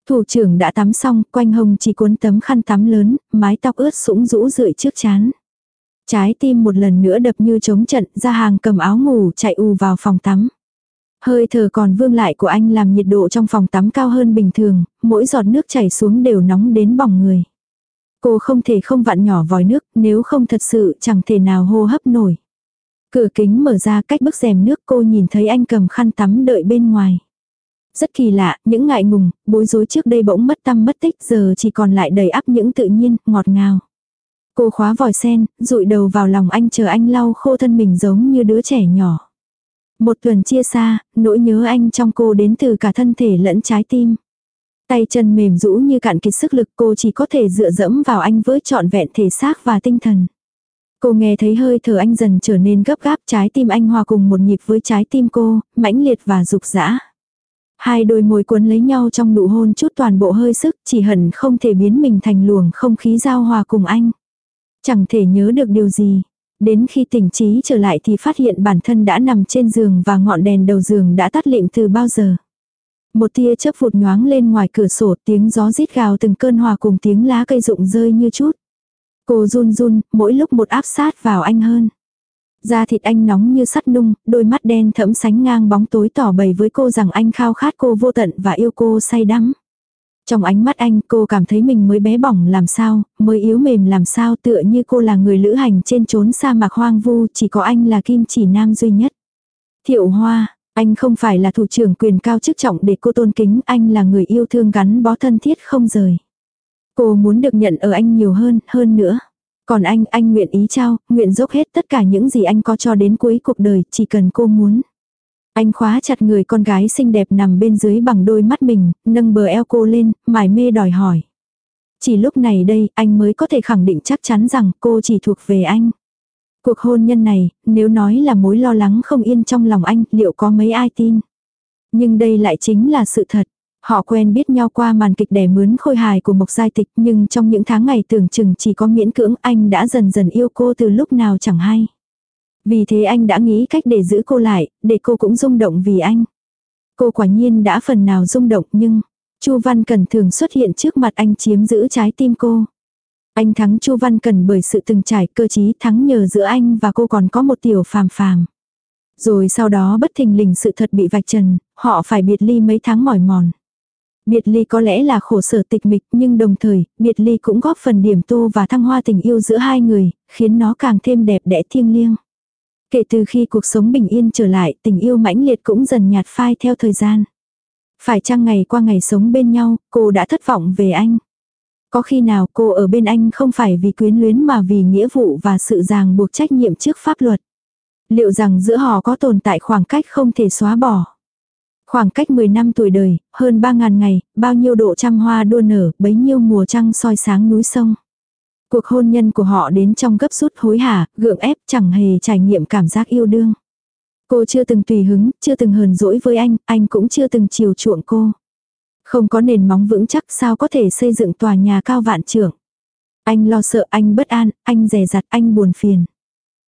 Thủ trưởng đã tắm xong, quanh hông chỉ cuốn tấm khăn tắm lớn, mái tóc ướt sũng rũ rượi trước chán. Trái tim một lần nữa đập như trống trận, ra hàng cầm áo ngủ chạy ù vào phòng tắm. Hơi thở còn vương lại của anh làm nhiệt độ trong phòng tắm cao hơn bình thường, mỗi giọt nước chảy xuống đều nóng đến bỏng người. Cô không thể không vặn nhỏ vòi nước, nếu không thật sự chẳng thể nào hô hấp nổi. Cửa kính mở ra cách bức rèm nước cô nhìn thấy anh cầm khăn tắm đợi bên ngoài. Rất kỳ lạ, những ngại ngùng, bối rối trước đây bỗng mất tâm mất tích giờ chỉ còn lại đầy ắp những tự nhiên, ngọt ngào. Cô khóa vòi sen, rụi đầu vào lòng anh chờ anh lau khô thân mình giống như đứa trẻ nhỏ. Một tuần chia xa, nỗi nhớ anh trong cô đến từ cả thân thể lẫn trái tim. Tay chân mềm rũ như cạn kiệt sức lực cô chỉ có thể dựa dẫm vào anh với trọn vẹn thể xác và tinh thần. Cô nghe thấy hơi thở anh dần trở nên gấp gáp trái tim anh hòa cùng một nhịp với trái tim cô, mãnh liệt và rục rã. Hai đôi môi cuốn lấy nhau trong nụ hôn chút toàn bộ hơi sức chỉ hận không thể biến mình thành luồng không khí giao hòa cùng anh. Chẳng thể nhớ được điều gì. Đến khi tỉnh trí trở lại thì phát hiện bản thân đã nằm trên giường và ngọn đèn đầu giường đã tắt lịm từ bao giờ. Một tia chớp vụt nhoáng lên ngoài cửa sổ tiếng gió rít gào từng cơn hòa cùng tiếng lá cây rụng rơi như chút. Cô run run, mỗi lúc một áp sát vào anh hơn. Da thịt anh nóng như sắt nung, đôi mắt đen thẫm sánh ngang bóng tối tỏ bày với cô rằng anh khao khát cô vô tận và yêu cô say đắm. Trong ánh mắt anh cô cảm thấy mình mới bé bỏng làm sao, mới yếu mềm làm sao tựa như cô là người lữ hành trên trốn sa mạc hoang vu, chỉ có anh là kim chỉ nam duy nhất. Thiệu Hoa, anh không phải là thủ trưởng quyền cao chức trọng để cô tôn kính, anh là người yêu thương gắn bó thân thiết không rời. Cô muốn được nhận ở anh nhiều hơn, hơn nữa. Còn anh, anh nguyện ý trao, nguyện dốc hết tất cả những gì anh có cho đến cuối cuộc đời, chỉ cần cô muốn. Anh khóa chặt người con gái xinh đẹp nằm bên dưới bằng đôi mắt mình, nâng bờ eo cô lên, mải mê đòi hỏi. Chỉ lúc này đây, anh mới có thể khẳng định chắc chắn rằng cô chỉ thuộc về anh. Cuộc hôn nhân này, nếu nói là mối lo lắng không yên trong lòng anh, liệu có mấy ai tin? Nhưng đây lại chính là sự thật. Họ quen biết nhau qua màn kịch đẻ mướn khôi hài của Mộc Giai Tịch nhưng trong những tháng ngày tưởng chừng chỉ có miễn cưỡng anh đã dần dần yêu cô từ lúc nào chẳng hay. Vì thế anh đã nghĩ cách để giữ cô lại, để cô cũng rung động vì anh. Cô quả nhiên đã phần nào rung động nhưng Chu Văn Cần thường xuất hiện trước mặt anh chiếm giữ trái tim cô. Anh thắng Chu Văn Cần bởi sự từng trải cơ chí thắng nhờ giữa anh và cô còn có một tiểu phàm phàm. Rồi sau đó bất thình lình sự thật bị vạch trần, họ phải biệt ly mấy tháng mỏi mòn. Biệt ly có lẽ là khổ sở tịch mịch nhưng đồng thời, biệt ly cũng góp phần điểm tô và thăng hoa tình yêu giữa hai người, khiến nó càng thêm đẹp đẽ thiêng liêng. Kể từ khi cuộc sống bình yên trở lại, tình yêu mãnh liệt cũng dần nhạt phai theo thời gian. Phải chăng ngày qua ngày sống bên nhau, cô đã thất vọng về anh. Có khi nào cô ở bên anh không phải vì quyến luyến mà vì nghĩa vụ và sự ràng buộc trách nhiệm trước pháp luật. Liệu rằng giữa họ có tồn tại khoảng cách không thể xóa bỏ. Khoảng cách 10 năm tuổi đời, hơn 3.000 ngày, bao nhiêu độ trăm hoa đua nở, bấy nhiêu mùa trăng soi sáng núi sông. Cuộc hôn nhân của họ đến trong gấp rút hối hả, gượng ép chẳng hề trải nghiệm cảm giác yêu đương. Cô chưa từng tùy hứng, chưa từng hờn dỗi với anh, anh cũng chưa từng chiều chuộng cô. Không có nền móng vững chắc sao có thể xây dựng tòa nhà cao vạn trưởng. Anh lo sợ, anh bất an, anh rè rặt, anh buồn phiền.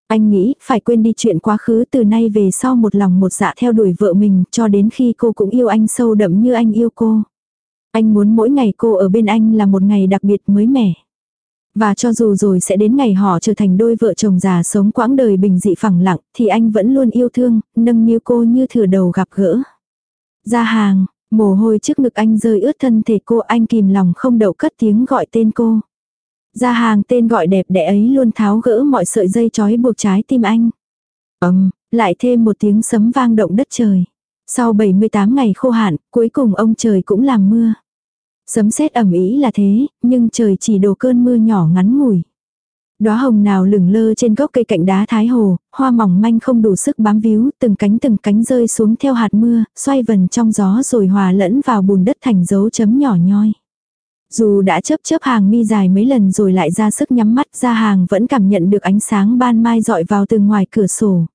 Anh nghĩ phải quên đi chuyện quá khứ từ nay về sau một lòng một dạ theo đuổi vợ mình cho đến khi cô cũng yêu anh sâu đậm như anh yêu cô. Anh muốn mỗi ngày cô ở bên anh là một ngày đặc biệt mới mẻ. Và cho dù rồi sẽ đến ngày họ trở thành đôi vợ chồng già sống quãng đời bình dị phẳng lặng thì anh vẫn luôn yêu thương, nâng niu cô như thừa đầu gặp gỡ. Ra hàng, mồ hôi trước ngực anh rơi ướt thân thể cô anh kìm lòng không đậu cất tiếng gọi tên cô. Ra hàng tên gọi đẹp đẽ ấy luôn tháo gỡ mọi sợi dây trói buộc trái tim anh. Ấm, lại thêm một tiếng sấm vang động đất trời. Sau 78 ngày khô hạn, cuối cùng ông trời cũng làm mưa. Sấm sét ẩm ý là thế, nhưng trời chỉ đổ cơn mưa nhỏ ngắn ngủi. Đóa hồng nào lửng lơ trên gốc cây cạnh đá thái hồ, hoa mỏng manh không đủ sức bám víu, từng cánh từng cánh rơi xuống theo hạt mưa, xoay vần trong gió rồi hòa lẫn vào bùn đất thành dấu chấm nhỏ nhoi. Dù đã chớp chớp hàng mi dài mấy lần rồi lại ra sức nhắm mắt ra hàng vẫn cảm nhận được ánh sáng ban mai dọi vào từ ngoài cửa sổ.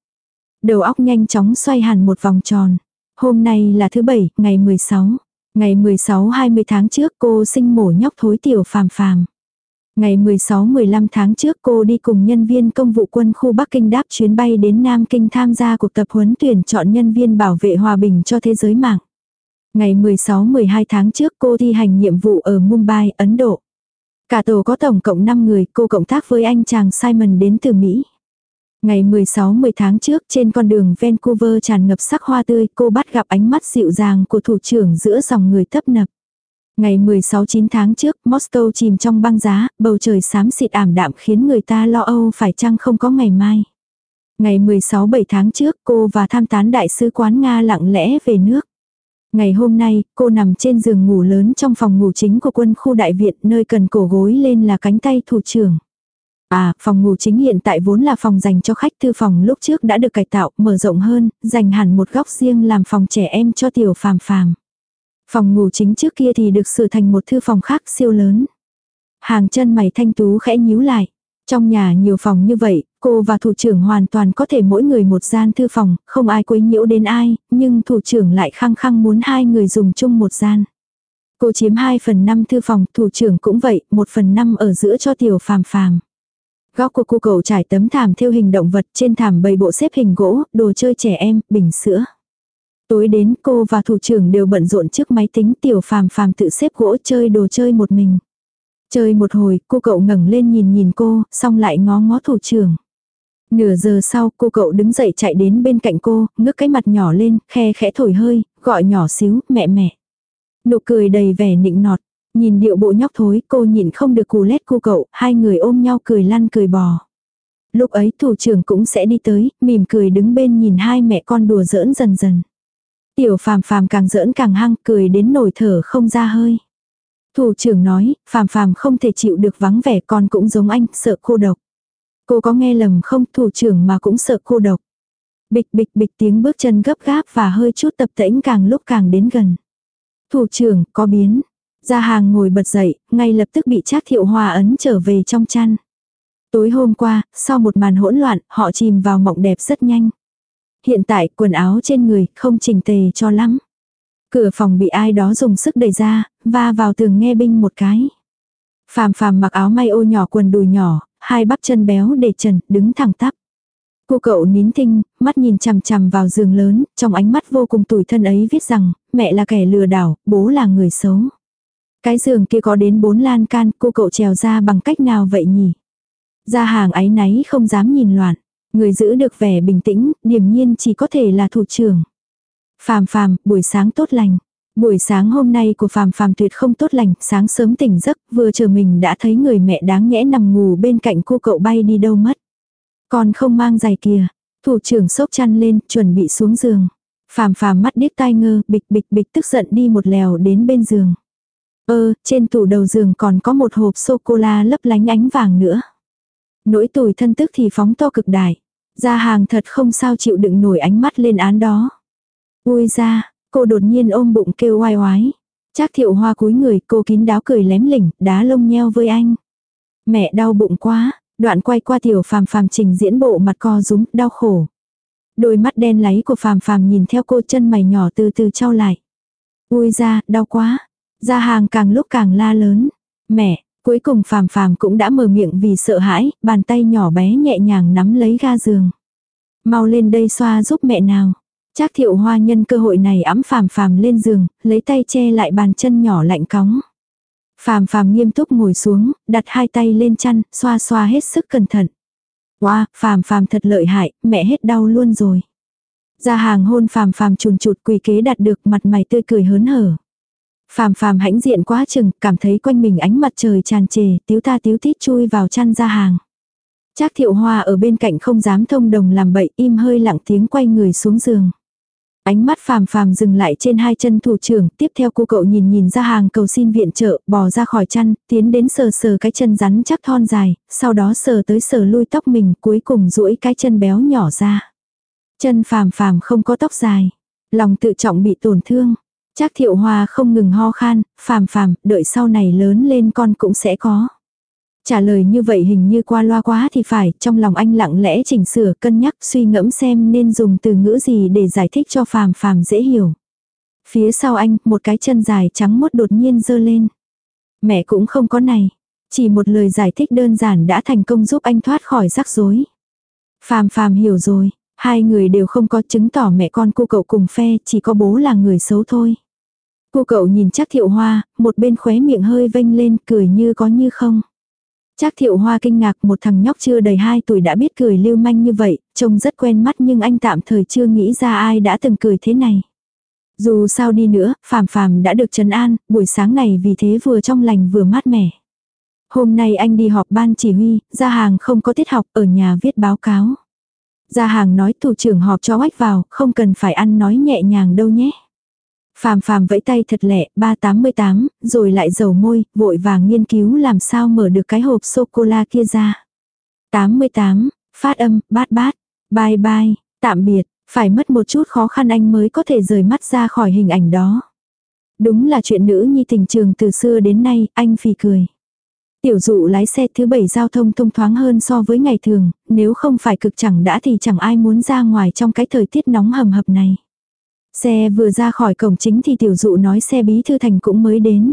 Đầu óc nhanh chóng xoay hẳn một vòng tròn. Hôm nay là thứ bảy, ngày 16. Ngày 16-20 tháng trước cô sinh mổ nhóc thối tiểu phàm phàm. Ngày 16-15 tháng trước cô đi cùng nhân viên công vụ quân khu Bắc Kinh đáp chuyến bay đến Nam Kinh tham gia cuộc tập huấn tuyển chọn nhân viên bảo vệ hòa bình cho thế giới mạng. Ngày 16-12 tháng trước cô thi hành nhiệm vụ ở Mumbai, Ấn Độ. Cả tổ có tổng cộng 5 người, cô cộng tác với anh chàng Simon đến từ Mỹ. Ngày 16-10 tháng trước trên con đường Vancouver tràn ngập sắc hoa tươi, cô bắt gặp ánh mắt dịu dàng của thủ trưởng giữa dòng người tấp nập. Ngày 16-9 tháng trước, Moscow chìm trong băng giá, bầu trời xám xịt ảm đạm khiến người ta lo âu phải chăng không có ngày mai. Ngày 16-7 tháng trước, cô và tham tán đại sứ quán Nga lặng lẽ về nước. Ngày hôm nay, cô nằm trên giường ngủ lớn trong phòng ngủ chính của quân khu đại viện nơi cần cổ gối lên là cánh tay thủ trưởng. À, phòng ngủ chính hiện tại vốn là phòng dành cho khách thư phòng lúc trước đã được cải tạo, mở rộng hơn, dành hẳn một góc riêng làm phòng trẻ em cho tiểu phàm phàm. Phòng ngủ chính trước kia thì được sửa thành một thư phòng khác siêu lớn. Hàng chân mày thanh tú khẽ nhíu lại. Trong nhà nhiều phòng như vậy, cô và thủ trưởng hoàn toàn có thể mỗi người một gian thư phòng, không ai quấy nhiễu đến ai, nhưng thủ trưởng lại khăng khăng muốn hai người dùng chung một gian. Cô chiếm 2 phần 5 thư phòng, thủ trưởng cũng vậy, 1 phần 5 ở giữa cho tiểu phàm phàm. Góc của cô cậu trải tấm thảm theo hình động vật trên thảm bầy bộ xếp hình gỗ, đồ chơi trẻ em, bình sữa. Tối đến cô và thủ trưởng đều bận rộn trước máy tính tiểu phàm phàm tự xếp gỗ chơi đồ chơi một mình. Chơi một hồi, cô cậu ngẩng lên nhìn nhìn cô, xong lại ngó ngó thủ trưởng. Nửa giờ sau, cô cậu đứng dậy chạy đến bên cạnh cô, ngước cái mặt nhỏ lên, khe khẽ thổi hơi, gọi nhỏ xíu, mẹ mẹ. Nụ cười đầy vẻ nịnh nọt, Nhìn điệu bộ nhóc thối, cô nhìn không được cù lét cô cậu, hai người ôm nhau cười lăn cười bò. Lúc ấy thủ trưởng cũng sẽ đi tới, mỉm cười đứng bên nhìn hai mẹ con đùa giỡn dần dần. Tiểu phàm phàm càng giỡn càng hăng, cười đến nổi thở không ra hơi. Thủ trưởng nói, phàm phàm không thể chịu được vắng vẻ con cũng giống anh, sợ cô độc. Cô có nghe lầm không, thủ trưởng mà cũng sợ cô độc. Bịch bịch bịch tiếng bước chân gấp gáp và hơi chút tập tễnh càng lúc càng đến gần. Thủ trưởng, có biến. Gia hàng ngồi bật dậy, ngay lập tức bị Trác thiệu hòa ấn trở về trong chăn. Tối hôm qua, sau một màn hỗn loạn, họ chìm vào mộng đẹp rất nhanh. Hiện tại, quần áo trên người không chỉnh tề cho lắm. Cửa phòng bị ai đó dùng sức đẩy ra, và vào tường nghe binh một cái. Phàm phàm mặc áo may ô nhỏ quần đùi nhỏ, hai bắp chân béo để trần, đứng thẳng tắp. Cô cậu nín thinh, mắt nhìn chằm chằm vào giường lớn, trong ánh mắt vô cùng tủi thân ấy viết rằng, mẹ là kẻ lừa đảo, bố là người xấu. Cái giường kia có đến bốn lan can, cô cậu trèo ra bằng cách nào vậy nhỉ? Ra hàng ấy náy không dám nhìn loạn. Người giữ được vẻ bình tĩnh, điềm nhiên chỉ có thể là thủ trưởng. Phàm phàm, buổi sáng tốt lành. Buổi sáng hôm nay của phàm phàm tuyệt không tốt lành, sáng sớm tỉnh giấc, vừa chờ mình đã thấy người mẹ đáng nhẽ nằm ngủ bên cạnh cô cậu bay đi đâu mất. Còn không mang giày kìa. Thủ trưởng sốc chăn lên, chuẩn bị xuống giường. Phàm phàm mắt điếc tai ngơ, bịch bịch bịch tức giận đi một lèo đến bên giường. Ơ, trên tủ đầu giường còn có một hộp sô-cô-la lấp lánh ánh vàng nữa. Nỗi tủi thân tức thì phóng to cực đại. Gia hàng thật không sao chịu đựng nổi ánh mắt lên án đó. Ui ra, cô đột nhiên ôm bụng kêu oai oái. Trác thiệu hoa cúi người cô kín đáo cười lém lỉnh, đá lông nheo với anh. Mẹ đau bụng quá, đoạn quay qua tiểu phàm phàm trình diễn bộ mặt co rúm, đau khổ. Đôi mắt đen láy của phàm phàm nhìn theo cô chân mày nhỏ từ từ trao lại. Ui ra, đau quá. Gia hàng càng lúc càng la lớn. Mẹ, cuối cùng phàm phàm cũng đã mở miệng vì sợ hãi, bàn tay nhỏ bé nhẹ nhàng nắm lấy ga giường. Mau lên đây xoa giúp mẹ nào. Trác thiệu hoa nhân cơ hội này ấm phàm phàm lên giường, lấy tay che lại bàn chân nhỏ lạnh cóng. Phàm phàm nghiêm túc ngồi xuống, đặt hai tay lên chăn, xoa xoa hết sức cẩn thận. Wow, phàm phàm thật lợi hại, mẹ hết đau luôn rồi. Ra hàng hôn phàm phàm chuồn chụt quỳ kế đạt được mặt mày tươi cười hớn hở. Phàm phàm hãnh diện quá chừng, cảm thấy quanh mình ánh mặt trời tràn trề, tiếu ta tiếu tít chui vào chăn ra hàng. Trác thiệu hoa ở bên cạnh không dám thông đồng làm bậy, im hơi lặng tiếng quay người xuống giường. Ánh mắt phàm phàm dừng lại trên hai chân thủ trưởng, tiếp theo cô cậu nhìn nhìn ra hàng cầu xin viện trợ, bò ra khỏi chăn, tiến đến sờ sờ cái chân rắn chắc thon dài, sau đó sờ tới sờ lui tóc mình, cuối cùng duỗi cái chân béo nhỏ ra. Chân phàm phàm không có tóc dài, lòng tự trọng bị tổn thương. Trác thiệu hoa không ngừng ho khan, phàm phàm, đợi sau này lớn lên con cũng sẽ có. Trả lời như vậy hình như qua loa quá thì phải, trong lòng anh lặng lẽ chỉnh sửa cân nhắc suy ngẫm xem nên dùng từ ngữ gì để giải thích cho phàm phàm dễ hiểu. Phía sau anh, một cái chân dài trắng mốt đột nhiên dơ lên. Mẹ cũng không có này. Chỉ một lời giải thích đơn giản đã thành công giúp anh thoát khỏi rắc rối. Phàm phàm hiểu rồi, hai người đều không có chứng tỏ mẹ con cô cậu cùng phe, chỉ có bố là người xấu thôi. Cô cậu nhìn chắc thiệu hoa, một bên khóe miệng hơi vênh lên, cười như có như không. chắc thiệu hoa kinh ngạc một thằng nhóc chưa đầy 2 tuổi đã biết cười lưu manh như vậy, trông rất quen mắt nhưng anh tạm thời chưa nghĩ ra ai đã từng cười thế này. Dù sao đi nữa, phàm phàm đã được trấn an, buổi sáng này vì thế vừa trong lành vừa mát mẻ. Hôm nay anh đi họp ban chỉ huy, ra hàng không có tiết học ở nhà viết báo cáo. Ra hàng nói thủ trưởng họp cho oách vào, không cần phải ăn nói nhẹ nhàng đâu nhé. Phàm phàm vẫy tay thật lẹ, 388, rồi lại dầu môi, vội vàng nghiên cứu làm sao mở được cái hộp sô-cô-la kia ra. 88, phát âm, bát bát, bye bye, tạm biệt, phải mất một chút khó khăn anh mới có thể rời mắt ra khỏi hình ảnh đó. Đúng là chuyện nữ nhi tình trường từ xưa đến nay, anh phì cười. Tiểu dụ lái xe thứ bảy giao thông thông thoáng hơn so với ngày thường, nếu không phải cực chẳng đã thì chẳng ai muốn ra ngoài trong cái thời tiết nóng hầm hập này. Xe vừa ra khỏi cổng chính thì tiểu dụ nói xe bí thư thành cũng mới đến.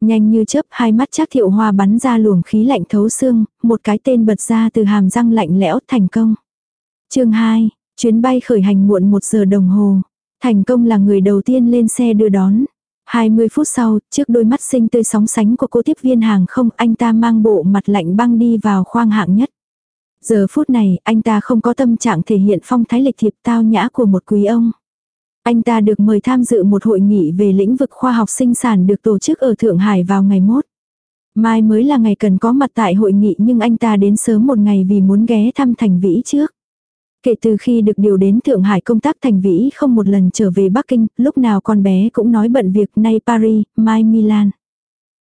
Nhanh như chớp hai mắt chắc thiệu hoa bắn ra luồng khí lạnh thấu xương, một cái tên bật ra từ hàm răng lạnh lẽo thành công. chương 2, chuyến bay khởi hành muộn một giờ đồng hồ. Thành công là người đầu tiên lên xe đưa đón. 20 phút sau, trước đôi mắt xinh tươi sóng sánh của cô tiếp viên hàng không, anh ta mang bộ mặt lạnh băng đi vào khoang hạng nhất. Giờ phút này, anh ta không có tâm trạng thể hiện phong thái lịch thiệp tao nhã của một quý ông. Anh ta được mời tham dự một hội nghị về lĩnh vực khoa học sinh sản được tổ chức ở Thượng Hải vào ngày mốt. Mai mới là ngày cần có mặt tại hội nghị nhưng anh ta đến sớm một ngày vì muốn ghé thăm Thành Vĩ trước. Kể từ khi được điều đến Thượng Hải công tác Thành Vĩ không một lần trở về Bắc Kinh, lúc nào con bé cũng nói bận việc nay Paris, mai Milan.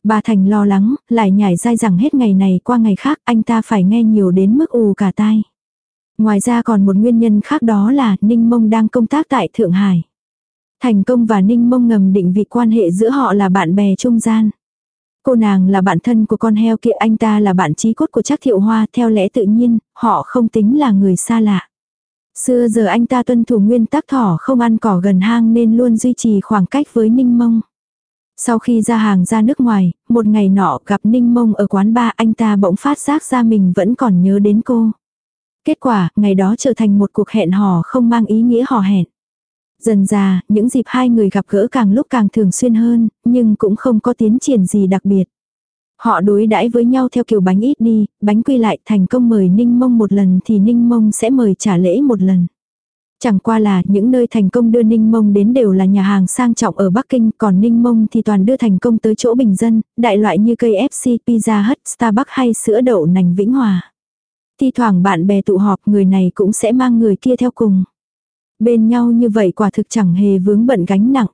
Bà Thành lo lắng, lại nhảy dai rằng hết ngày này qua ngày khác anh ta phải nghe nhiều đến mức ù cả tai. Ngoài ra còn một nguyên nhân khác đó là Ninh Mông đang công tác tại Thượng Hải. Thành công và Ninh Mông ngầm định vị quan hệ giữa họ là bạn bè trung gian. Cô nàng là bạn thân của con heo kia anh ta là bạn trí cốt của trác thiệu hoa theo lẽ tự nhiên, họ không tính là người xa lạ. Xưa giờ anh ta tuân thủ nguyên tắc thỏ không ăn cỏ gần hang nên luôn duy trì khoảng cách với Ninh Mông. Sau khi ra hàng ra nước ngoài, một ngày nọ gặp Ninh Mông ở quán ba anh ta bỗng phát giác ra mình vẫn còn nhớ đến cô. Kết quả, ngày đó trở thành một cuộc hẹn hò không mang ý nghĩa hò hẹn. Dần già, những dịp hai người gặp gỡ càng lúc càng thường xuyên hơn, nhưng cũng không có tiến triển gì đặc biệt. Họ đối đãi với nhau theo kiểu bánh ít đi, bánh quy lại thành công mời Ninh Mông một lần thì Ninh Mông sẽ mời trả lễ một lần. Chẳng qua là những nơi thành công đưa Ninh Mông đến đều là nhà hàng sang trọng ở Bắc Kinh, còn Ninh Mông thì toàn đưa thành công tới chỗ bình dân, đại loại như cây FC, Pizza Hut, Starbucks hay sữa đậu nành Vĩnh Hòa. Thi thoảng bạn bè tụ họp người này cũng sẽ mang người kia theo cùng. Bên nhau như vậy quả thực chẳng hề vướng bận gánh nặng.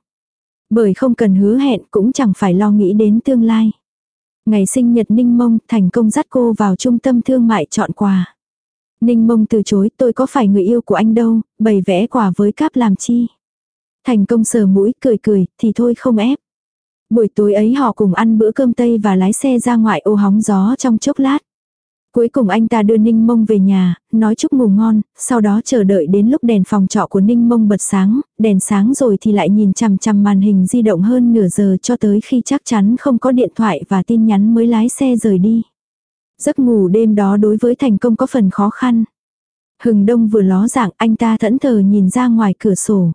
Bởi không cần hứa hẹn cũng chẳng phải lo nghĩ đến tương lai. Ngày sinh nhật Ninh Mông thành công dắt cô vào trung tâm thương mại chọn quà. Ninh Mông từ chối tôi có phải người yêu của anh đâu, bày vẽ quà với cáp làm chi. Thành công sờ mũi cười cười thì thôi không ép. Buổi tối ấy họ cùng ăn bữa cơm tây và lái xe ra ngoại ô hóng gió trong chốc lát. Cuối cùng anh ta đưa Ninh Mông về nhà, nói chúc ngủ ngon, sau đó chờ đợi đến lúc đèn phòng trọ của Ninh Mông bật sáng, đèn sáng rồi thì lại nhìn chằm chằm màn hình di động hơn nửa giờ cho tới khi chắc chắn không có điện thoại và tin nhắn mới lái xe rời đi. Giấc ngủ đêm đó đối với thành công có phần khó khăn. Hừng đông vừa ló dạng anh ta thẫn thờ nhìn ra ngoài cửa sổ.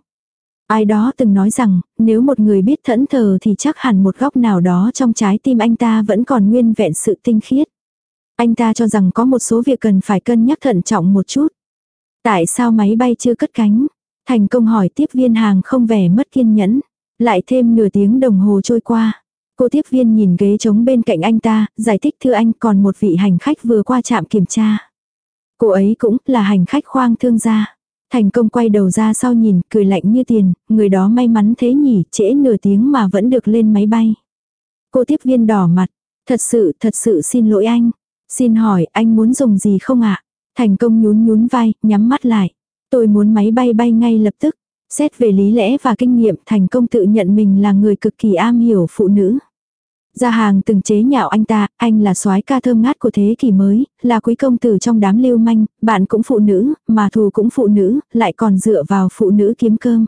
Ai đó từng nói rằng, nếu một người biết thẫn thờ thì chắc hẳn một góc nào đó trong trái tim anh ta vẫn còn nguyên vẹn sự tinh khiết. Anh ta cho rằng có một số việc cần phải cân nhắc thận trọng một chút. Tại sao máy bay chưa cất cánh? Thành công hỏi tiếp viên hàng không vẻ mất kiên nhẫn. Lại thêm nửa tiếng đồng hồ trôi qua. Cô tiếp viên nhìn ghế trống bên cạnh anh ta, giải thích thưa anh còn một vị hành khách vừa qua trạm kiểm tra. Cô ấy cũng là hành khách khoang thương gia. Thành công quay đầu ra sau nhìn, cười lạnh như tiền, người đó may mắn thế nhỉ, trễ nửa tiếng mà vẫn được lên máy bay. Cô tiếp viên đỏ mặt, thật sự, thật sự xin lỗi anh. Xin hỏi anh muốn dùng gì không ạ? Thành công nhún nhún vai, nhắm mắt lại. Tôi muốn máy bay bay ngay lập tức. Xét về lý lẽ và kinh nghiệm thành công tự nhận mình là người cực kỳ am hiểu phụ nữ. Gia hàng từng chế nhạo anh ta, anh là soái ca thơm ngát của thế kỷ mới, là quý công tử trong đám lưu manh, bạn cũng phụ nữ, mà thù cũng phụ nữ, lại còn dựa vào phụ nữ kiếm cơm.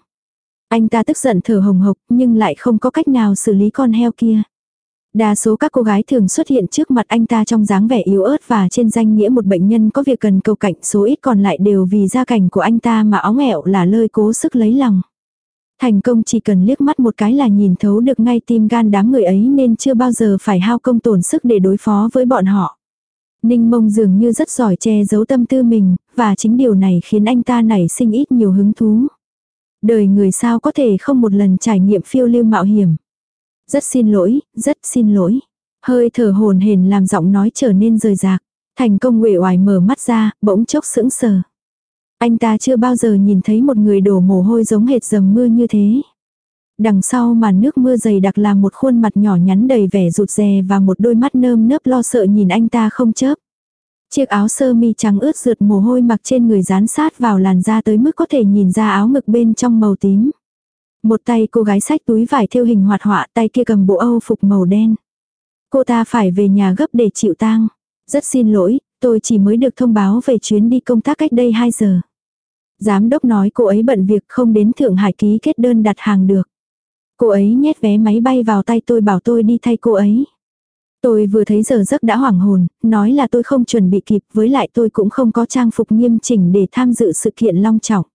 Anh ta tức giận thở hồng hộc, nhưng lại không có cách nào xử lý con heo kia. Đa số các cô gái thường xuất hiện trước mặt anh ta trong dáng vẻ yếu ớt và trên danh nghĩa một bệnh nhân có việc cần cầu cạnh số ít còn lại đều vì gia cảnh của anh ta mà óng ẹo là lơi cố sức lấy lòng. Thành công chỉ cần liếc mắt một cái là nhìn thấu được ngay tim gan đám người ấy nên chưa bao giờ phải hao công tổn sức để đối phó với bọn họ. Ninh mông dường như rất giỏi che giấu tâm tư mình, và chính điều này khiến anh ta nảy sinh ít nhiều hứng thú. Đời người sao có thể không một lần trải nghiệm phiêu lưu mạo hiểm. Rất xin lỗi, rất xin lỗi. Hơi thở hồn hển làm giọng nói trở nên rời rạc. Thành công uể oải mở mắt ra, bỗng chốc sững sờ. Anh ta chưa bao giờ nhìn thấy một người đổ mồ hôi giống hệt dầm mưa như thế. Đằng sau màn nước mưa dày đặc là một khuôn mặt nhỏ nhắn đầy vẻ rụt rè và một đôi mắt nơm nớp lo sợ nhìn anh ta không chớp. Chiếc áo sơ mi trắng ướt rượt mồ hôi mặc trên người dán sát vào làn da tới mức có thể nhìn ra áo ngực bên trong màu tím. Một tay cô gái sách túi vải thêu hình hoạt họa tay kia cầm bộ âu phục màu đen. Cô ta phải về nhà gấp để chịu tang. Rất xin lỗi, tôi chỉ mới được thông báo về chuyến đi công tác cách đây 2 giờ. Giám đốc nói cô ấy bận việc không đến Thượng Hải ký kết đơn đặt hàng được. Cô ấy nhét vé máy bay vào tay tôi bảo tôi đi thay cô ấy. Tôi vừa thấy giờ giấc đã hoảng hồn, nói là tôi không chuẩn bị kịp với lại tôi cũng không có trang phục nghiêm chỉnh để tham dự sự kiện long trọng.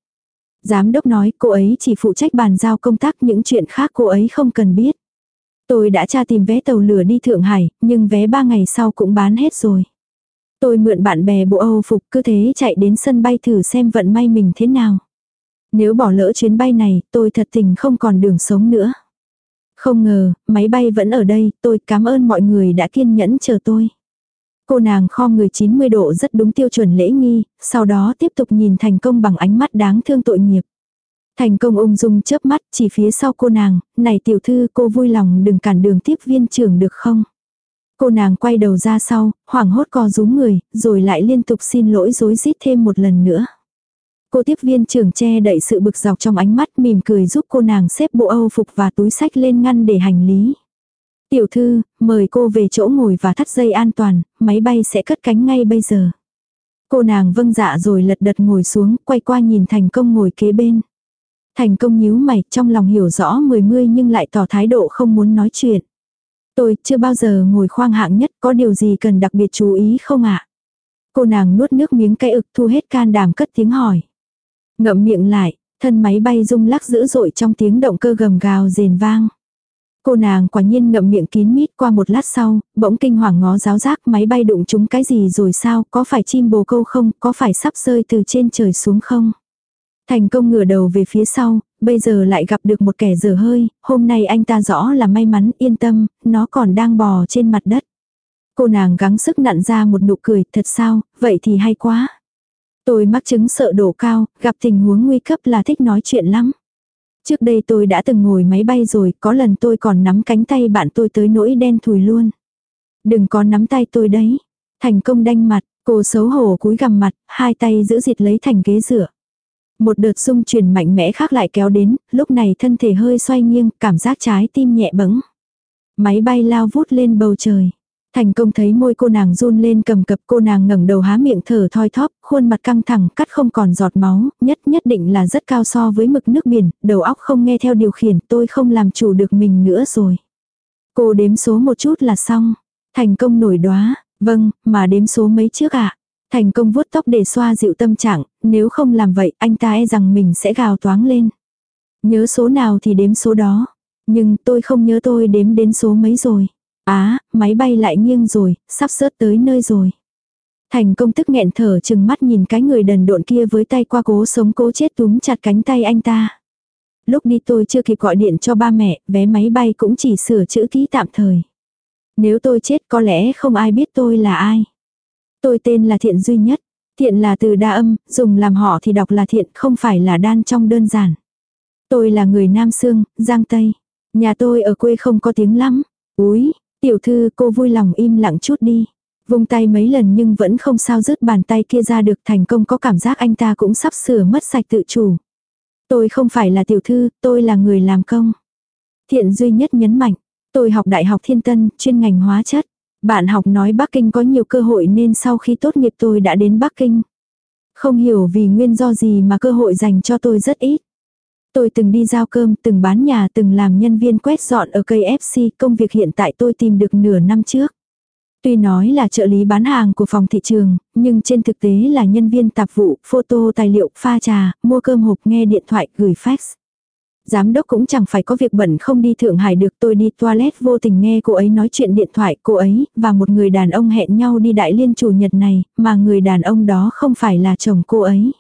Giám đốc nói cô ấy chỉ phụ trách bàn giao công tác những chuyện khác cô ấy không cần biết. Tôi đã tra tìm vé tàu lửa đi Thượng Hải, nhưng vé 3 ngày sau cũng bán hết rồi. Tôi mượn bạn bè bộ Âu phục cứ thế chạy đến sân bay thử xem vận may mình thế nào. Nếu bỏ lỡ chuyến bay này, tôi thật tình không còn đường sống nữa. Không ngờ, máy bay vẫn ở đây, tôi cảm ơn mọi người đã kiên nhẫn chờ tôi. Cô nàng kho người 90 độ rất đúng tiêu chuẩn lễ nghi, sau đó tiếp tục nhìn thành công bằng ánh mắt đáng thương tội nghiệp. Thành công ung dung chớp mắt chỉ phía sau cô nàng, này tiểu thư cô vui lòng đừng cản đường tiếp viên trưởng được không? Cô nàng quay đầu ra sau, hoảng hốt co rúm người, rồi lại liên tục xin lỗi dối rít thêm một lần nữa. Cô tiếp viên trưởng che đậy sự bực dọc trong ánh mắt mỉm cười giúp cô nàng xếp bộ âu phục và túi sách lên ngăn để hành lý. Tiểu thư, mời cô về chỗ ngồi và thắt dây an toàn, máy bay sẽ cất cánh ngay bây giờ. Cô nàng vâng dạ rồi lật đật ngồi xuống, quay qua nhìn thành công ngồi kế bên. Thành công nhíu mày, trong lòng hiểu rõ mười mươi nhưng lại tỏ thái độ không muốn nói chuyện. Tôi chưa bao giờ ngồi khoang hạng nhất, có điều gì cần đặc biệt chú ý không ạ? Cô nàng nuốt nước miếng cay ực thu hết can đảm cất tiếng hỏi. Ngậm miệng lại, thân máy bay rung lắc dữ dội trong tiếng động cơ gầm gào rền vang. Cô nàng quả nhiên ngậm miệng kín mít qua một lát sau, bỗng kinh hoàng ngó giáo giác máy bay đụng chúng cái gì rồi sao, có phải chim bồ câu không, có phải sắp rơi từ trên trời xuống không. Thành công ngửa đầu về phía sau, bây giờ lại gặp được một kẻ dở hơi, hôm nay anh ta rõ là may mắn, yên tâm, nó còn đang bò trên mặt đất. Cô nàng gắng sức nặn ra một nụ cười, thật sao, vậy thì hay quá. Tôi mắc chứng sợ độ cao, gặp tình huống nguy cấp là thích nói chuyện lắm. Trước đây tôi đã từng ngồi máy bay rồi, có lần tôi còn nắm cánh tay bạn tôi tới nỗi đen thùi luôn. Đừng có nắm tay tôi đấy. Thành công đanh mặt, cô xấu hổ cúi gằm mặt, hai tay giữ dịt lấy thành ghế dựa. Một đợt xung chuyển mạnh mẽ khác lại kéo đến, lúc này thân thể hơi xoay nghiêng, cảm giác trái tim nhẹ bẫng. Máy bay lao vút lên bầu trời. Thành công thấy môi cô nàng run lên cầm cập cô nàng ngẩng đầu há miệng thở thoi thóp, khuôn mặt căng thẳng cắt không còn giọt máu, nhất nhất định là rất cao so với mực nước biển, đầu óc không nghe theo điều khiển tôi không làm chủ được mình nữa rồi. Cô đếm số một chút là xong. Thành công nổi đóa, vâng, mà đếm số mấy trước ạ. Thành công vuốt tóc để xoa dịu tâm trạng, nếu không làm vậy anh ta e rằng mình sẽ gào toáng lên. Nhớ số nào thì đếm số đó. Nhưng tôi không nhớ tôi đếm đến số mấy rồi. Á, máy bay lại nghiêng rồi, sắp sớt tới nơi rồi. Thành công tức nghẹn thở chừng mắt nhìn cái người đần độn kia với tay qua cố sống cố chết túm chặt cánh tay anh ta. Lúc đi tôi chưa kịp gọi điện cho ba mẹ, vé máy bay cũng chỉ sửa chữ ký tạm thời. Nếu tôi chết có lẽ không ai biết tôi là ai. Tôi tên là Thiện duy nhất. Thiện là từ đa âm, dùng làm họ thì đọc là thiện, không phải là đan trong đơn giản. Tôi là người Nam Sương, Giang Tây. Nhà tôi ở quê không có tiếng lắm. Úi, tiểu thư cô vui lòng im lặng chút đi. Vung tay mấy lần nhưng vẫn không sao rứt bàn tay kia ra được thành công có cảm giác anh ta cũng sắp sửa mất sạch tự chủ. Tôi không phải là tiểu thư, tôi là người làm công. Thiện duy nhất nhấn mạnh. Tôi học Đại học Thiên Tân, chuyên ngành hóa chất. Bạn học nói Bắc Kinh có nhiều cơ hội nên sau khi tốt nghiệp tôi đã đến Bắc Kinh. Không hiểu vì nguyên do gì mà cơ hội dành cho tôi rất ít. Tôi từng đi giao cơm, từng bán nhà, từng làm nhân viên quét dọn ở cây FC, công việc hiện tại tôi tìm được nửa năm trước. Tuy nói là trợ lý bán hàng của phòng thị trường, nhưng trên thực tế là nhân viên tạp vụ, photo tài liệu, pha trà, mua cơm hộp, nghe điện thoại, gửi fax giám đốc cũng chẳng phải có việc bận không đi Thượng Hải được tôi đi toilet vô tình nghe cô ấy nói chuyện điện thoại cô ấy và một người đàn ông hẹn nhau đi đại liên chủ nhật này mà người đàn ông đó không phải là chồng cô ấy.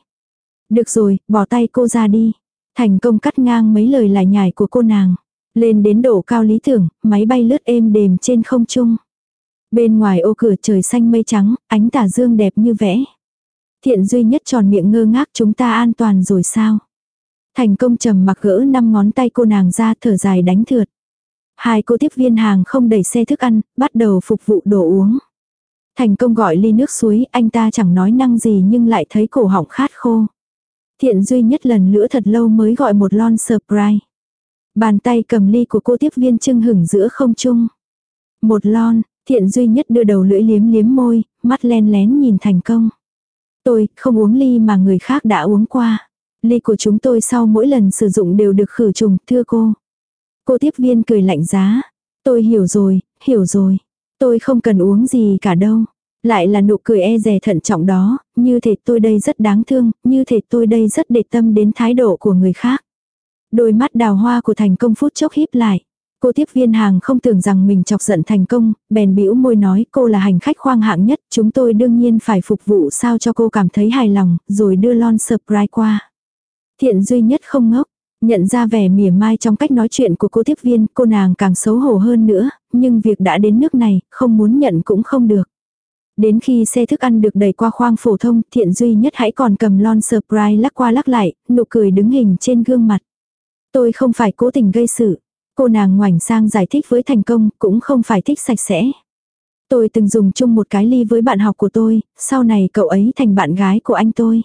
Được rồi, bỏ tay cô ra đi. Thành công cắt ngang mấy lời lải nhải của cô nàng. Lên đến độ cao lý tưởng, máy bay lướt êm đềm trên không trung. Bên ngoài ô cửa trời xanh mây trắng, ánh tà dương đẹp như vẽ. Thiện duy nhất tròn miệng ngơ ngác chúng ta an toàn rồi sao? Thành công trầm mặc gỡ năm ngón tay cô nàng ra thở dài đánh thượt. Hai cô tiếp viên hàng không đẩy xe thức ăn, bắt đầu phục vụ đồ uống. Thành công gọi ly nước suối, anh ta chẳng nói năng gì nhưng lại thấy cổ họng khát khô. Thiện duy nhất lần nữa thật lâu mới gọi một lon surprise. Bàn tay cầm ly của cô tiếp viên trưng hửng giữa không trung. Một lon, thiện duy nhất đưa đầu lưỡi liếm liếm môi, mắt len lén nhìn thành công. Tôi không uống ly mà người khác đã uống qua. Ly của chúng tôi sau mỗi lần sử dụng đều được khử trùng, thưa cô. Cô tiếp viên cười lạnh giá. Tôi hiểu rồi, hiểu rồi. Tôi không cần uống gì cả đâu. Lại là nụ cười e dè thận trọng đó, như thể tôi đây rất đáng thương, như thể tôi đây rất để tâm đến thái độ của người khác. Đôi mắt đào hoa của thành công phút chốc híp lại. Cô tiếp viên hàng không tưởng rằng mình chọc giận thành công, bèn bĩu môi nói cô là hành khách khoang hạng nhất, chúng tôi đương nhiên phải phục vụ sao cho cô cảm thấy hài lòng, rồi đưa lon surprise qua. Thiện duy nhất không ngốc. Nhận ra vẻ mỉa mai trong cách nói chuyện của cô tiếp viên, cô nàng càng xấu hổ hơn nữa, nhưng việc đã đến nước này, không muốn nhận cũng không được. Đến khi xe thức ăn được đẩy qua khoang phổ thông, thiện duy nhất hãy còn cầm lon surprise lắc qua lắc lại, nụ cười đứng hình trên gương mặt. Tôi không phải cố tình gây sự. Cô nàng ngoảnh sang giải thích với thành công, cũng không phải thích sạch sẽ. Tôi từng dùng chung một cái ly với bạn học của tôi, sau này cậu ấy thành bạn gái của anh tôi.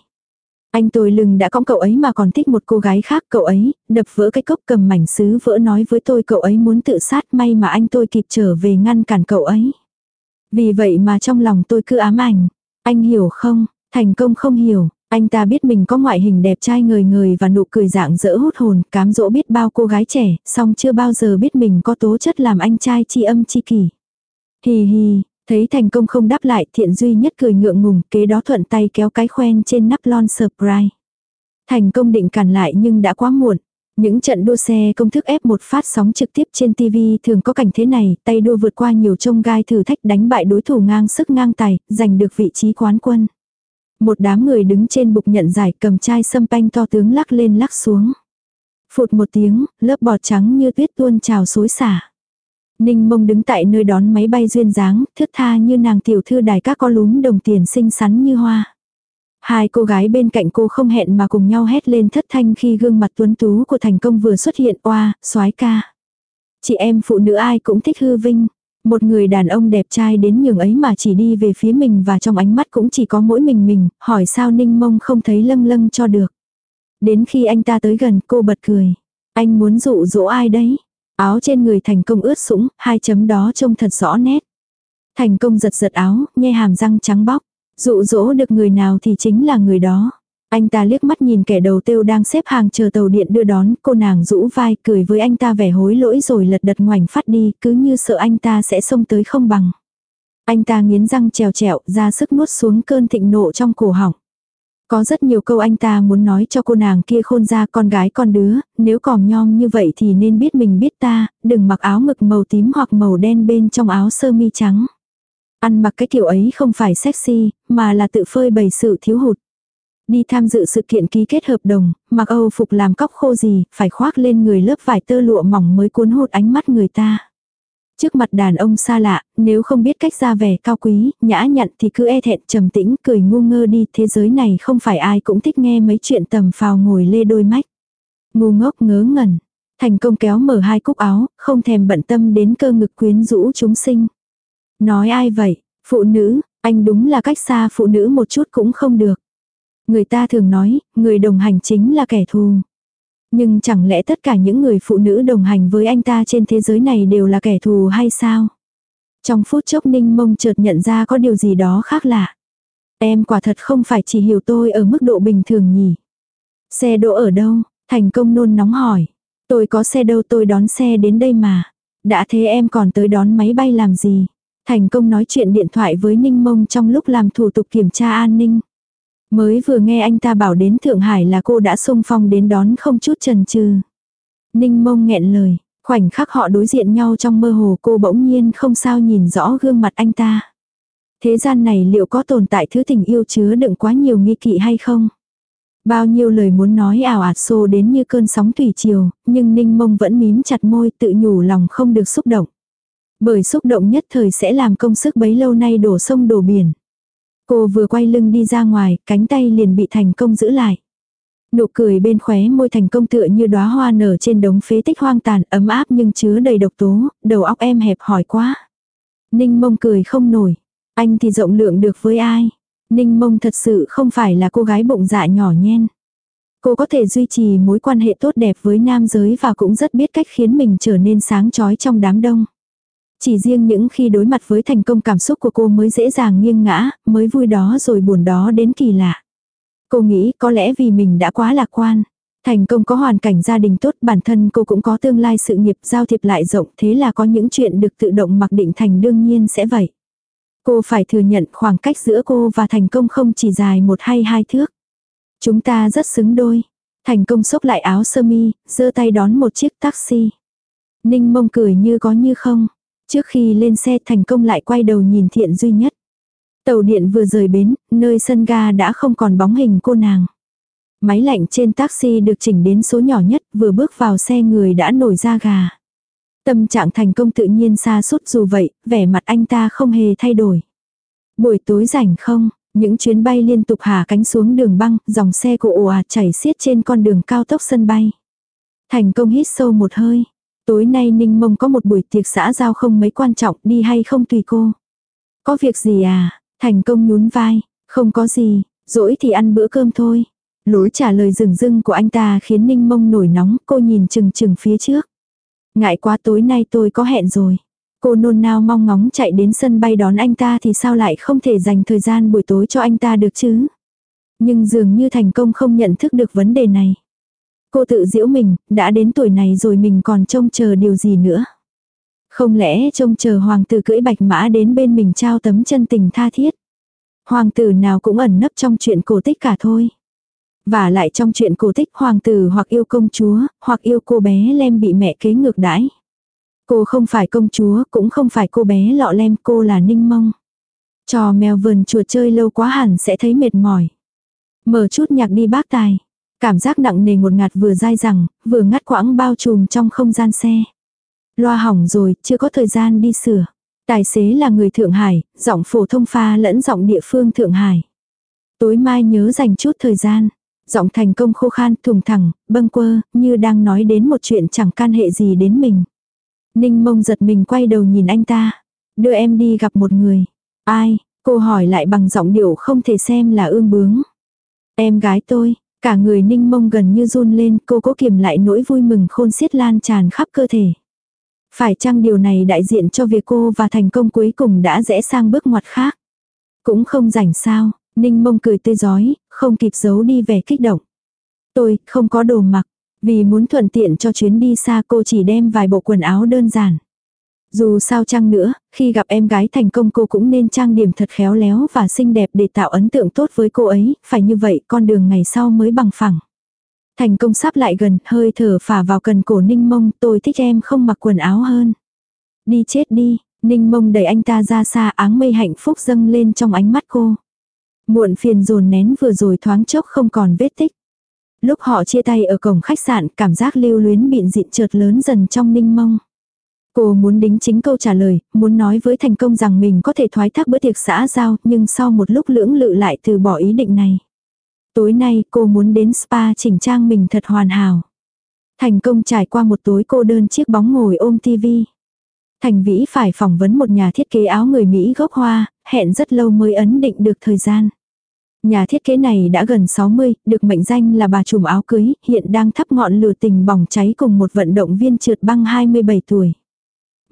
Anh tôi lừng đã cõng cậu ấy mà còn thích một cô gái khác cậu ấy, đập vỡ cái cốc cầm mảnh sứ vỡ nói với tôi cậu ấy muốn tự sát may mà anh tôi kịp trở về ngăn cản cậu ấy. Vì vậy mà trong lòng tôi cứ ám ảnh. Anh hiểu không? Thành công không hiểu. Anh ta biết mình có ngoại hình đẹp trai người người và nụ cười dạng dỡ hút hồn, cám dỗ biết bao cô gái trẻ, song chưa bao giờ biết mình có tố chất làm anh trai chi âm chi kỳ. Hì hì, thấy thành công không đáp lại thiện duy nhất cười ngượng ngùng, kế đó thuận tay kéo cái khoen trên nắp lon surprise. Thành công định cản lại nhưng đã quá muộn. Những trận đua xe công thức F1 phát sóng trực tiếp trên TV thường có cảnh thế này, tay đua vượt qua nhiều trông gai thử thách đánh bại đối thủ ngang sức ngang tài, giành được vị trí quán quân. Một đám người đứng trên bục nhận giải cầm chai sâm panh to tướng lắc lên lắc xuống. Phụt một tiếng, lớp bọt trắng như tuyết tuôn trào xối xả. Ninh mông đứng tại nơi đón máy bay duyên dáng, thướt tha như nàng tiểu thư đài các có lúm đồng tiền xinh xắn như hoa. Hai cô gái bên cạnh cô không hẹn mà cùng nhau hét lên thất thanh khi gương mặt tuấn tú của thành công vừa xuất hiện oa, soái ca. Chị em phụ nữ ai cũng thích hư vinh. Một người đàn ông đẹp trai đến nhường ấy mà chỉ đi về phía mình và trong ánh mắt cũng chỉ có mỗi mình mình, hỏi sao ninh mông không thấy lâng lâng cho được. Đến khi anh ta tới gần cô bật cười. Anh muốn dụ dỗ ai đấy? Áo trên người thành công ướt sũng, hai chấm đó trông thật rõ nét. Thành công giật giật áo, nhe hàm răng trắng bóc. Dụ dỗ được người nào thì chính là người đó. Anh ta liếc mắt nhìn kẻ đầu tiêu đang xếp hàng chờ tàu điện đưa đón, cô nàng rũ vai cười với anh ta vẻ hối lỗi rồi lật đật ngoảnh phát đi, cứ như sợ anh ta sẽ xông tới không bằng. Anh ta nghiến răng trèo trẹo, ra sức nuốt xuống cơn thịnh nộ trong cổ họng. Có rất nhiều câu anh ta muốn nói cho cô nàng kia khôn ra con gái con đứa, nếu còm nhom như vậy thì nên biết mình biết ta, đừng mặc áo ngực màu tím hoặc màu đen bên trong áo sơ mi trắng. Ăn mặc cái kiểu ấy không phải sexy, mà là tự phơi bày sự thiếu hụt. Đi tham dự sự kiện ký kết hợp đồng, mặc Âu phục làm cóc khô gì, phải khoác lên người lớp vải tơ lụa mỏng mới cuốn hút ánh mắt người ta. Trước mặt đàn ông xa lạ, nếu không biết cách ra vẻ cao quý, nhã nhặn thì cứ e thẹn trầm tĩnh, cười ngu ngơ đi, thế giới này không phải ai cũng thích nghe mấy chuyện tầm phào ngồi lê đôi mách. Ngu ngốc ngớ ngẩn, thành công kéo mở hai cúc áo, không thèm bận tâm đến cơ ngực quyến rũ chúng sinh. Nói ai vậy, phụ nữ, anh đúng là cách xa phụ nữ một chút cũng không được. Người ta thường nói, người đồng hành chính là kẻ thù. Nhưng chẳng lẽ tất cả những người phụ nữ đồng hành với anh ta trên thế giới này đều là kẻ thù hay sao? Trong phút chốc ninh mông chợt nhận ra có điều gì đó khác lạ. Em quả thật không phải chỉ hiểu tôi ở mức độ bình thường nhỉ. Xe đỗ ở đâu? Thành công nôn nóng hỏi. Tôi có xe đâu tôi đón xe đến đây mà. Đã thế em còn tới đón máy bay làm gì? Thành công nói chuyện điện thoại với Ninh Mông trong lúc làm thủ tục kiểm tra an ninh. Mới vừa nghe anh ta bảo đến Thượng Hải là cô đã xung phong đến đón không chút chần chừ. Ninh Mông nghẹn lời, khoảnh khắc họ đối diện nhau trong mơ hồ cô bỗng nhiên không sao nhìn rõ gương mặt anh ta. Thế gian này liệu có tồn tại thứ tình yêu chứa đựng quá nhiều nghi kỵ hay không? Bao nhiêu lời muốn nói ảo ạt xô đến như cơn sóng thủy triều, nhưng Ninh Mông vẫn mím chặt môi tự nhủ lòng không được xúc động. Bởi xúc động nhất thời sẽ làm công sức bấy lâu nay đổ sông đổ biển. Cô vừa quay lưng đi ra ngoài, cánh tay liền bị thành công giữ lại. Nụ cười bên khóe môi thành công tựa như đóa hoa nở trên đống phế tích hoang tàn, ấm áp nhưng chứa đầy độc tố, đầu óc em hẹp hỏi quá. Ninh mông cười không nổi. Anh thì rộng lượng được với ai? Ninh mông thật sự không phải là cô gái bụng dạ nhỏ nhen. Cô có thể duy trì mối quan hệ tốt đẹp với nam giới và cũng rất biết cách khiến mình trở nên sáng chói trong đám đông. Chỉ riêng những khi đối mặt với thành công cảm xúc của cô mới dễ dàng nghiêng ngã, mới vui đó rồi buồn đó đến kỳ lạ. Cô nghĩ có lẽ vì mình đã quá lạc quan. Thành công có hoàn cảnh gia đình tốt, bản thân cô cũng có tương lai sự nghiệp giao thiệp lại rộng, thế là có những chuyện được tự động mặc định thành đương nhiên sẽ vậy. Cô phải thừa nhận khoảng cách giữa cô và thành công không chỉ dài một hay hai thước. Chúng ta rất xứng đôi. Thành công xốc lại áo sơ mi, giơ tay đón một chiếc taxi. Ninh mông cười như có như không. Trước khi lên xe thành công lại quay đầu nhìn thiện duy nhất. Tàu điện vừa rời bến, nơi sân ga đã không còn bóng hình cô nàng. Máy lạnh trên taxi được chỉnh đến số nhỏ nhất, vừa bước vào xe người đã nổi da gà. Tâm trạng thành công tự nhiên xa suốt dù vậy, vẻ mặt anh ta không hề thay đổi. Buổi tối rảnh không, những chuyến bay liên tục hạ cánh xuống đường băng, dòng xe của ồ ạt chảy xiết trên con đường cao tốc sân bay. Thành công hít sâu một hơi. Tối nay Ninh Mông có một buổi tiệc xã giao không mấy quan trọng, đi hay không tùy cô. Có việc gì à? Thành công nhún vai. Không có gì, dỗi thì ăn bữa cơm thôi. Lối trả lời rừng rưng của anh ta khiến Ninh Mông nổi nóng, cô nhìn chừng chừng phía trước. Ngại quá tối nay tôi có hẹn rồi. Cô nôn nao mong ngóng chạy đến sân bay đón anh ta thì sao lại không thể dành thời gian buổi tối cho anh ta được chứ? Nhưng dường như thành công không nhận thức được vấn đề này. Cô tự giễu mình, đã đến tuổi này rồi mình còn trông chờ điều gì nữa. Không lẽ trông chờ hoàng tử cưỡi bạch mã đến bên mình trao tấm chân tình tha thiết. Hoàng tử nào cũng ẩn nấp trong chuyện cổ tích cả thôi. Và lại trong chuyện cổ tích hoàng tử hoặc yêu công chúa, hoặc yêu cô bé lem bị mẹ kế ngược đãi. Cô không phải công chúa, cũng không phải cô bé lọ lem, cô là ninh mông. Trò mèo vườn chuột chơi lâu quá hẳn sẽ thấy mệt mỏi. Mở chút nhạc đi bác tài. Cảm giác nặng nề một ngạt vừa dai rằng, vừa ngắt quãng bao trùm trong không gian xe. Loa hỏng rồi, chưa có thời gian đi sửa. Tài xế là người Thượng Hải, giọng phổ thông pha lẫn giọng địa phương Thượng Hải. Tối mai nhớ dành chút thời gian. Giọng thành công khô khan, thùng thẳng, bâng quơ, như đang nói đến một chuyện chẳng can hệ gì đến mình. Ninh mông giật mình quay đầu nhìn anh ta. Đưa em đi gặp một người. Ai? Cô hỏi lại bằng giọng điệu không thể xem là ương bướng. Em gái tôi, cả người ninh mông gần như run lên, cô cố kiềm lại nỗi vui mừng khôn xiết lan tràn khắp cơ thể. Phải chăng điều này đại diện cho việc cô và thành công cuối cùng đã rẽ sang bước ngoặt khác? Cũng không rảnh sao, ninh mông cười tươi giói, không kịp giấu đi vẻ kích động. Tôi, không có đồ mặc, vì muốn thuận tiện cho chuyến đi xa cô chỉ đem vài bộ quần áo đơn giản. Dù sao chăng nữa, khi gặp em gái thành công cô cũng nên trang điểm thật khéo léo và xinh đẹp để tạo ấn tượng tốt với cô ấy, phải như vậy con đường ngày sau mới bằng phẳng. Thành công sắp lại gần, hơi thở phả vào cần cổ ninh mông, tôi thích em không mặc quần áo hơn. Đi chết đi, ninh mông đẩy anh ta ra xa áng mây hạnh phúc dâng lên trong ánh mắt cô. Muộn phiền dồn nén vừa rồi thoáng chốc không còn vết tích. Lúc họ chia tay ở cổng khách sạn, cảm giác lưu luyến bịn dịn chợt lớn dần trong ninh mông. Cô muốn đính chính câu trả lời, muốn nói với thành công rằng mình có thể thoái thác bữa tiệc xã giao, nhưng sau một lúc lưỡng lự lại từ bỏ ý định này. Tối nay cô muốn đến spa chỉnh trang mình thật hoàn hảo. Thành công trải qua một tối cô đơn chiếc bóng ngồi ôm tivi. Thành Vĩ phải phỏng vấn một nhà thiết kế áo người Mỹ gốc hoa, hẹn rất lâu mới ấn định được thời gian. Nhà thiết kế này đã gần 60, được mệnh danh là bà trùm áo cưới, hiện đang thắp ngọn lửa tình bỏng cháy cùng một vận động viên trượt băng 27 tuổi.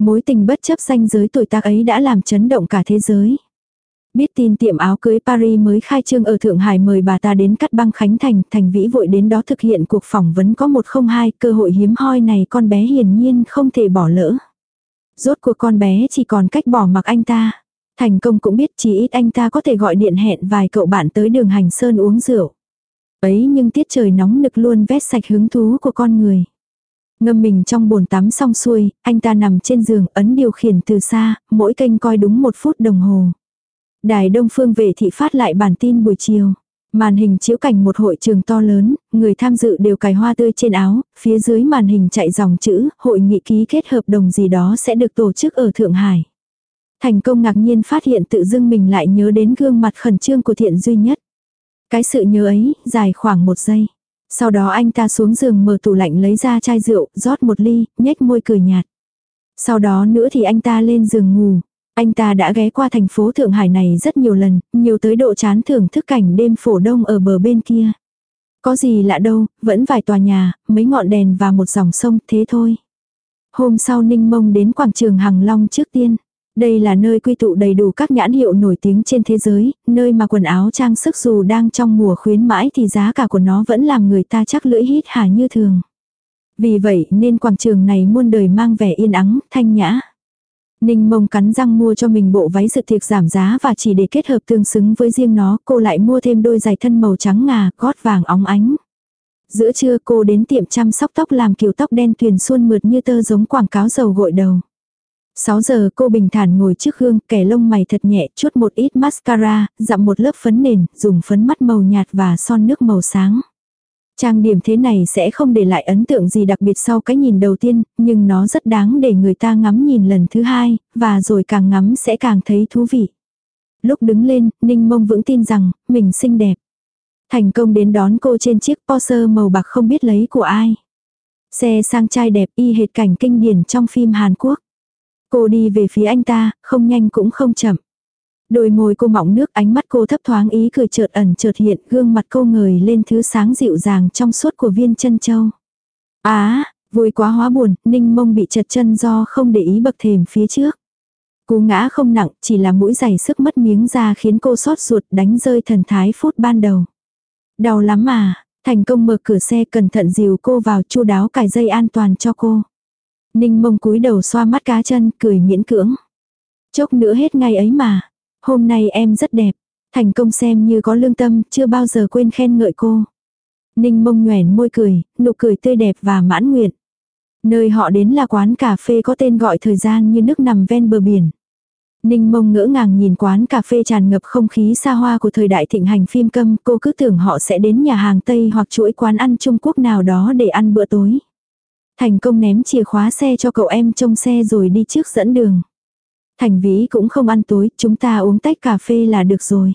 Mối tình bất chấp danh giới tuổi tác ấy đã làm chấn động cả thế giới. Biết tin tiệm áo cưới Paris mới khai trương ở Thượng Hải mời bà ta đến cắt băng Khánh Thành, Thành Vĩ vội đến đó thực hiện cuộc phỏng vấn có một không hai, cơ hội hiếm hoi này con bé hiển nhiên không thể bỏ lỡ. Rốt cuộc con bé chỉ còn cách bỏ mặc anh ta. Thành công cũng biết chỉ ít anh ta có thể gọi điện hẹn vài cậu bạn tới đường hành sơn uống rượu. Ấy nhưng tiết trời nóng nực luôn vét sạch hứng thú của con người. Ngâm mình trong bồn tắm xong xuôi, anh ta nằm trên giường ấn điều khiển từ xa, mỗi kênh coi đúng một phút đồng hồ. Đài Đông Phương về thị phát lại bản tin buổi chiều. Màn hình chiếu cảnh một hội trường to lớn, người tham dự đều cài hoa tươi trên áo, phía dưới màn hình chạy dòng chữ, hội nghị ký kết hợp đồng gì đó sẽ được tổ chức ở Thượng Hải. Thành công ngạc nhiên phát hiện tự dưng mình lại nhớ đến gương mặt khẩn trương của thiện duy nhất. Cái sự nhớ ấy, dài khoảng một giây. Sau đó anh ta xuống giường mở tủ lạnh lấy ra chai rượu, rót một ly, nhếch môi cười nhạt. Sau đó nữa thì anh ta lên giường ngủ. Anh ta đã ghé qua thành phố Thượng Hải này rất nhiều lần, nhiều tới độ chán thưởng thức cảnh đêm phổ đông ở bờ bên kia. Có gì lạ đâu, vẫn vài tòa nhà, mấy ngọn đèn và một dòng sông, thế thôi. Hôm sau Ninh Mông đến quảng trường Hằng Long trước tiên. Đây là nơi quy tụ đầy đủ các nhãn hiệu nổi tiếng trên thế giới, nơi mà quần áo trang sức dù đang trong mùa khuyến mãi thì giá cả của nó vẫn làm người ta chắc lưỡi hít hà như thường. Vì vậy nên quảng trường này muôn đời mang vẻ yên ắng, thanh nhã. Ninh mông cắn răng mua cho mình bộ váy sự thiệt giảm giá và chỉ để kết hợp tương xứng với riêng nó cô lại mua thêm đôi giày thân màu trắng ngà, gót vàng óng ánh. Giữa trưa cô đến tiệm chăm sóc tóc làm kiểu tóc đen tuyền suôn mượt như tơ giống quảng cáo dầu gội đầu. 6 giờ cô bình thản ngồi trước gương, kẻ lông mày thật nhẹ, chút một ít mascara, dặm một lớp phấn nền, dùng phấn mắt màu nhạt và son nước màu sáng. Trang điểm thế này sẽ không để lại ấn tượng gì đặc biệt sau cái nhìn đầu tiên, nhưng nó rất đáng để người ta ngắm nhìn lần thứ hai, và rồi càng ngắm sẽ càng thấy thú vị. Lúc đứng lên, Ninh Mông vững tin rằng, mình xinh đẹp. Thành công đến đón cô trên chiếc Porsche màu bạc không biết lấy của ai. Xe sang trai đẹp y hệt cảnh kinh điển trong phim Hàn Quốc. Cô đi về phía anh ta, không nhanh cũng không chậm. Đôi môi cô mỏng nước ánh mắt cô thấp thoáng ý cười chợt ẩn chợt hiện gương mặt cô ngời lên thứ sáng dịu dàng trong suốt của viên chân châu. Á, vui quá hóa buồn, ninh mông bị chật chân do không để ý bậc thềm phía trước. Cú ngã không nặng, chỉ là mũi giày sức mất miếng ra khiến cô xót ruột đánh rơi thần thái phút ban đầu. Đau lắm mà, thành công mở cửa xe cẩn thận dìu cô vào chu đáo cài dây an toàn cho cô. Ninh mông cúi đầu xoa mắt cá chân, cười miễn cưỡng. Chốc nữa hết ngày ấy mà. Hôm nay em rất đẹp. Thành công xem như có lương tâm, chưa bao giờ quên khen ngợi cô. Ninh mông nhoẻn môi cười, nụ cười tươi đẹp và mãn nguyện. Nơi họ đến là quán cà phê có tên gọi thời gian như nước nằm ven bờ biển. Ninh mông ngỡ ngàng nhìn quán cà phê tràn ngập không khí xa hoa của thời đại thịnh hành phim câm, cô cứ tưởng họ sẽ đến nhà hàng Tây hoặc chuỗi quán ăn Trung Quốc nào đó để ăn bữa tối. Thành công ném chìa khóa xe cho cậu em trông xe rồi đi trước dẫn đường. Thành vĩ cũng không ăn tối, chúng ta uống tách cà phê là được rồi.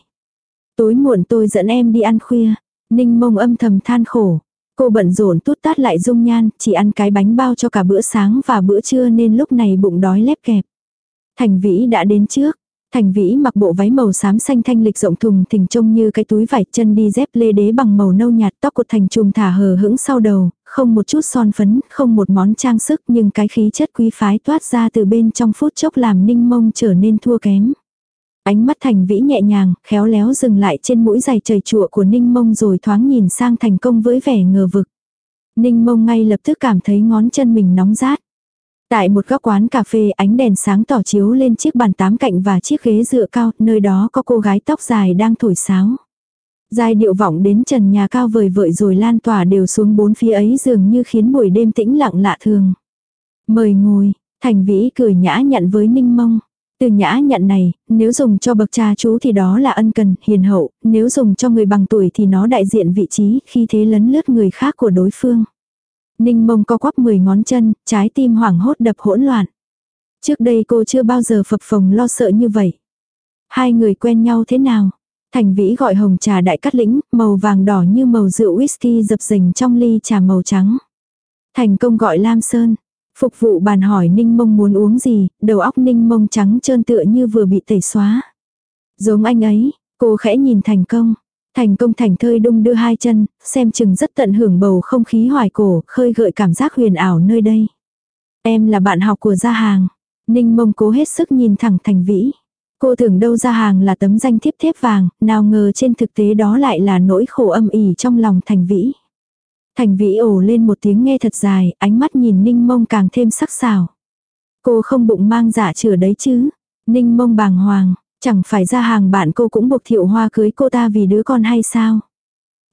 Tối muộn tôi dẫn em đi ăn khuya. Ninh mông âm thầm than khổ. Cô bận rộn tút tát lại dung nhan, chỉ ăn cái bánh bao cho cả bữa sáng và bữa trưa nên lúc này bụng đói lép kẹp. Thành vĩ đã đến trước. Thành vĩ mặc bộ váy màu xám xanh thanh lịch rộng thùng thình trông như cái túi vải chân đi dép lê đế bằng màu nâu nhạt tóc của thành trùm thả hờ hững sau đầu, không một chút son phấn, không một món trang sức nhưng cái khí chất quý phái toát ra từ bên trong phút chốc làm ninh mông trở nên thua kém. Ánh mắt thành vĩ nhẹ nhàng, khéo léo dừng lại trên mũi giày trời chùa của ninh mông rồi thoáng nhìn sang thành công với vẻ ngờ vực. Ninh mông ngay lập tức cảm thấy ngón chân mình nóng rát. Tại một góc quán cà phê ánh đèn sáng tỏ chiếu lên chiếc bàn tám cạnh và chiếc ghế dựa cao, nơi đó có cô gái tóc dài đang thổi sáo. Giai điệu vọng đến trần nhà cao vời vợi rồi lan tỏa đều xuống bốn phía ấy dường như khiến buổi đêm tĩnh lặng lạ thường. Mời ngồi, thành vĩ cười nhã nhận với ninh mông. Từ nhã nhận này, nếu dùng cho bậc cha chú thì đó là ân cần, hiền hậu, nếu dùng cho người bằng tuổi thì nó đại diện vị trí khi thế lấn lướt người khác của đối phương. Ninh mông co quắp 10 ngón chân, trái tim hoảng hốt đập hỗn loạn. Trước đây cô chưa bao giờ phập phồng lo sợ như vậy. Hai người quen nhau thế nào? Thành vĩ gọi hồng trà đại cắt lĩnh, màu vàng đỏ như màu rượu whisky dập dình trong ly trà màu trắng. Thành công gọi Lam Sơn. Phục vụ bàn hỏi Ninh Mông muốn uống gì, đầu óc Ninh Mông trắng trơn tựa như vừa bị tẩy xóa. Giống anh ấy, cô khẽ nhìn thành công. Thành công thành thơi đung đưa hai chân, xem chừng rất tận hưởng bầu không khí hoài cổ, khơi gợi cảm giác huyền ảo nơi đây. Em là bạn học của gia hàng. Ninh mông cố hết sức nhìn thẳng thành vĩ. Cô tưởng đâu ra hàng là tấm danh thiếp thép vàng, nào ngờ trên thực tế đó lại là nỗi khổ âm ỉ trong lòng thành vĩ. Thành vĩ ồ lên một tiếng nghe thật dài, ánh mắt nhìn ninh mông càng thêm sắc sảo. Cô không bụng mang giả chửa đấy chứ. Ninh mông bàng hoàng, Chẳng phải ra hàng bạn cô cũng buộc thiệu hoa cưới cô ta vì đứa con hay sao?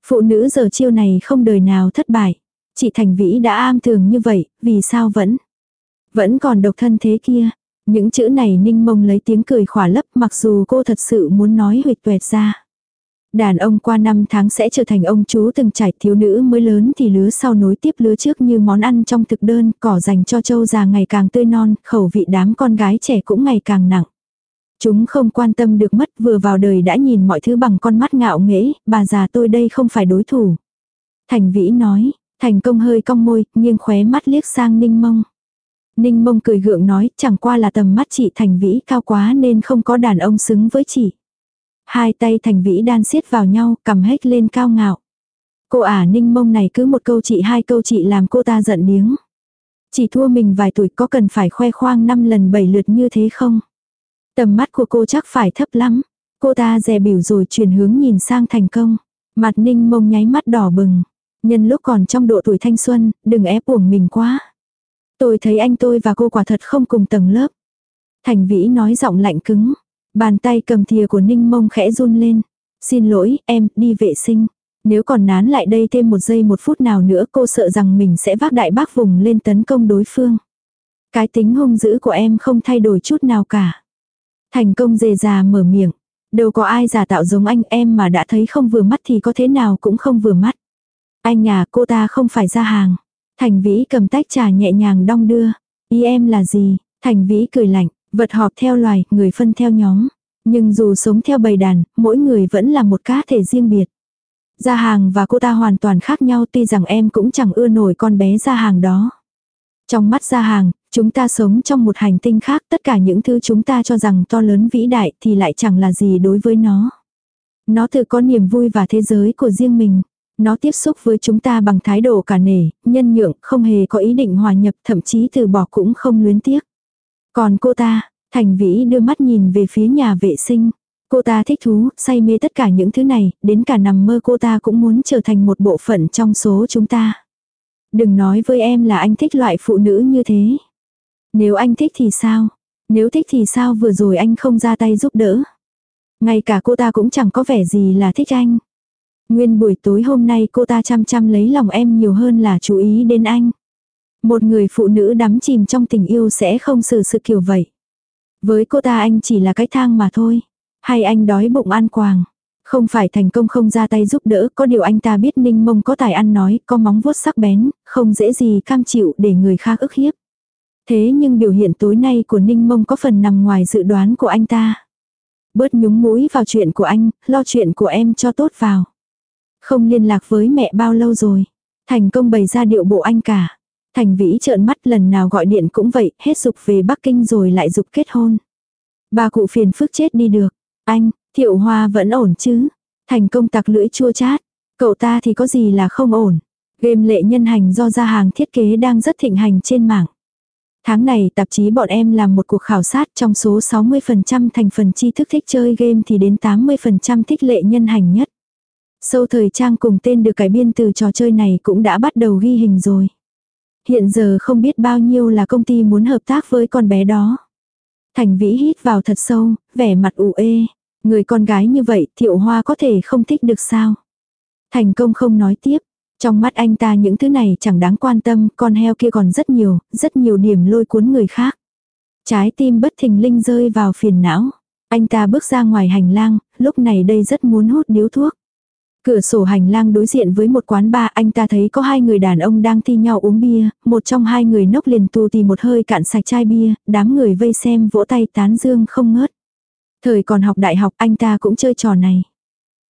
Phụ nữ giờ chiêu này không đời nào thất bại. Chị Thành Vĩ đã am thường như vậy, vì sao vẫn? Vẫn còn độc thân thế kia. Những chữ này ninh mông lấy tiếng cười khỏa lấp mặc dù cô thật sự muốn nói huyệt tuẹt ra. Đàn ông qua năm tháng sẽ trở thành ông chú từng trải thiếu nữ mới lớn thì lứa sau nối tiếp lứa trước như món ăn trong thực đơn, cỏ dành cho châu già ngày càng tươi non, khẩu vị đám con gái trẻ cũng ngày càng nặng. Chúng không quan tâm được mất vừa vào đời đã nhìn mọi thứ bằng con mắt ngạo nghễ, bà già tôi đây không phải đối thủ. Thành vĩ nói, thành công hơi cong môi, nghiêng khóe mắt liếc sang ninh mông. Ninh mông cười gượng nói, chẳng qua là tầm mắt chị thành vĩ cao quá nên không có đàn ông xứng với chị. Hai tay thành vĩ đan xiết vào nhau, cầm hết lên cao ngạo. Cô ả ninh mông này cứ một câu chị hai câu chị làm cô ta giận điếng. Chỉ thua mình vài tuổi có cần phải khoe khoang năm lần bảy lượt như thế không? Tầm mắt của cô chắc phải thấp lắm. Cô ta dè biểu rồi chuyển hướng nhìn sang thành công. Mặt ninh mông nháy mắt đỏ bừng. Nhân lúc còn trong độ tuổi thanh xuân, đừng ép uổng mình quá. Tôi thấy anh tôi và cô quả thật không cùng tầng lớp. Thành vĩ nói giọng lạnh cứng. Bàn tay cầm thìa của ninh mông khẽ run lên. Xin lỗi, em, đi vệ sinh. Nếu còn nán lại đây thêm một giây một phút nào nữa cô sợ rằng mình sẽ vác đại bác vùng lên tấn công đối phương. Cái tính hung dữ của em không thay đổi chút nào cả. Thành công dề già mở miệng. Đâu có ai giả tạo giống anh em mà đã thấy không vừa mắt thì có thế nào cũng không vừa mắt. Anh nhà cô ta không phải ra hàng. Thành Vĩ cầm tách trà nhẹ nhàng đong đưa. Ý em là gì? Thành Vĩ cười lạnh, vật họp theo loài, người phân theo nhóm. Nhưng dù sống theo bầy đàn, mỗi người vẫn là một cá thể riêng biệt. Gia hàng và cô ta hoàn toàn khác nhau tuy rằng em cũng chẳng ưa nổi con bé gia hàng đó. Trong mắt gia hàng, chúng ta sống trong một hành tinh khác tất cả những thứ chúng ta cho rằng to lớn vĩ đại thì lại chẳng là gì đối với nó. Nó tự có niềm vui và thế giới của riêng mình. Nó tiếp xúc với chúng ta bằng thái độ cả nể, nhân nhượng, không hề có ý định hòa nhập, thậm chí từ bỏ cũng không luyến tiếc. Còn cô ta, Thành Vĩ đưa mắt nhìn về phía nhà vệ sinh. Cô ta thích thú, say mê tất cả những thứ này, đến cả nằm mơ cô ta cũng muốn trở thành một bộ phận trong số chúng ta. Đừng nói với em là anh thích loại phụ nữ như thế. Nếu anh thích thì sao? Nếu thích thì sao vừa rồi anh không ra tay giúp đỡ? Ngay cả cô ta cũng chẳng có vẻ gì là thích anh. Nguyên buổi tối hôm nay cô ta chăm chăm lấy lòng em nhiều hơn là chú ý đến anh. Một người phụ nữ đắm chìm trong tình yêu sẽ không xử sự kiểu vậy. Với cô ta anh chỉ là cái thang mà thôi. Hay anh đói bụng ăn quàng. Không phải thành công không ra tay giúp đỡ, có điều anh ta biết ninh mông có tài ăn nói, có móng vuốt sắc bén, không dễ gì cam chịu để người khác ức hiếp. Thế nhưng biểu hiện tối nay của ninh mông có phần nằm ngoài dự đoán của anh ta. Bớt nhúng mũi vào chuyện của anh, lo chuyện của em cho tốt vào. Không liên lạc với mẹ bao lâu rồi. Thành công bày ra điệu bộ anh cả. Thành vĩ trợn mắt lần nào gọi điện cũng vậy, hết dục về Bắc Kinh rồi lại dục kết hôn. Bà cụ phiền phức chết đi được. Anh, thiệu hoa vẫn ổn chứ. Thành công tặc lưỡi chua chát. Cậu ta thì có gì là không ổn. Game lệ nhân hành do ra hàng thiết kế đang rất thịnh hành trên mạng. Tháng này tạp chí bọn em làm một cuộc khảo sát trong số 60% thành phần tri thức thích chơi game thì đến 80% thích lệ nhân hành nhất. Sâu thời trang cùng tên được cải biên từ trò chơi này cũng đã bắt đầu ghi hình rồi. Hiện giờ không biết bao nhiêu là công ty muốn hợp tác với con bé đó. Thành vĩ hít vào thật sâu, vẻ mặt ủ ê. Người con gái như vậy thiệu hoa có thể không thích được sao. Thành công không nói tiếp. Trong mắt anh ta những thứ này chẳng đáng quan tâm, con heo kia còn rất nhiều, rất nhiều điểm lôi cuốn người khác. Trái tim bất thình linh rơi vào phiền não. Anh ta bước ra ngoài hành lang, lúc này đây rất muốn hút điếu thuốc. Cửa sổ hành lang đối diện với một quán bar anh ta thấy có hai người đàn ông đang thi nhau uống bia, một trong hai người nốc liền tu tì một hơi cạn sạch chai bia, đám người vây xem vỗ tay tán dương không ngớt. Thời còn học đại học anh ta cũng chơi trò này.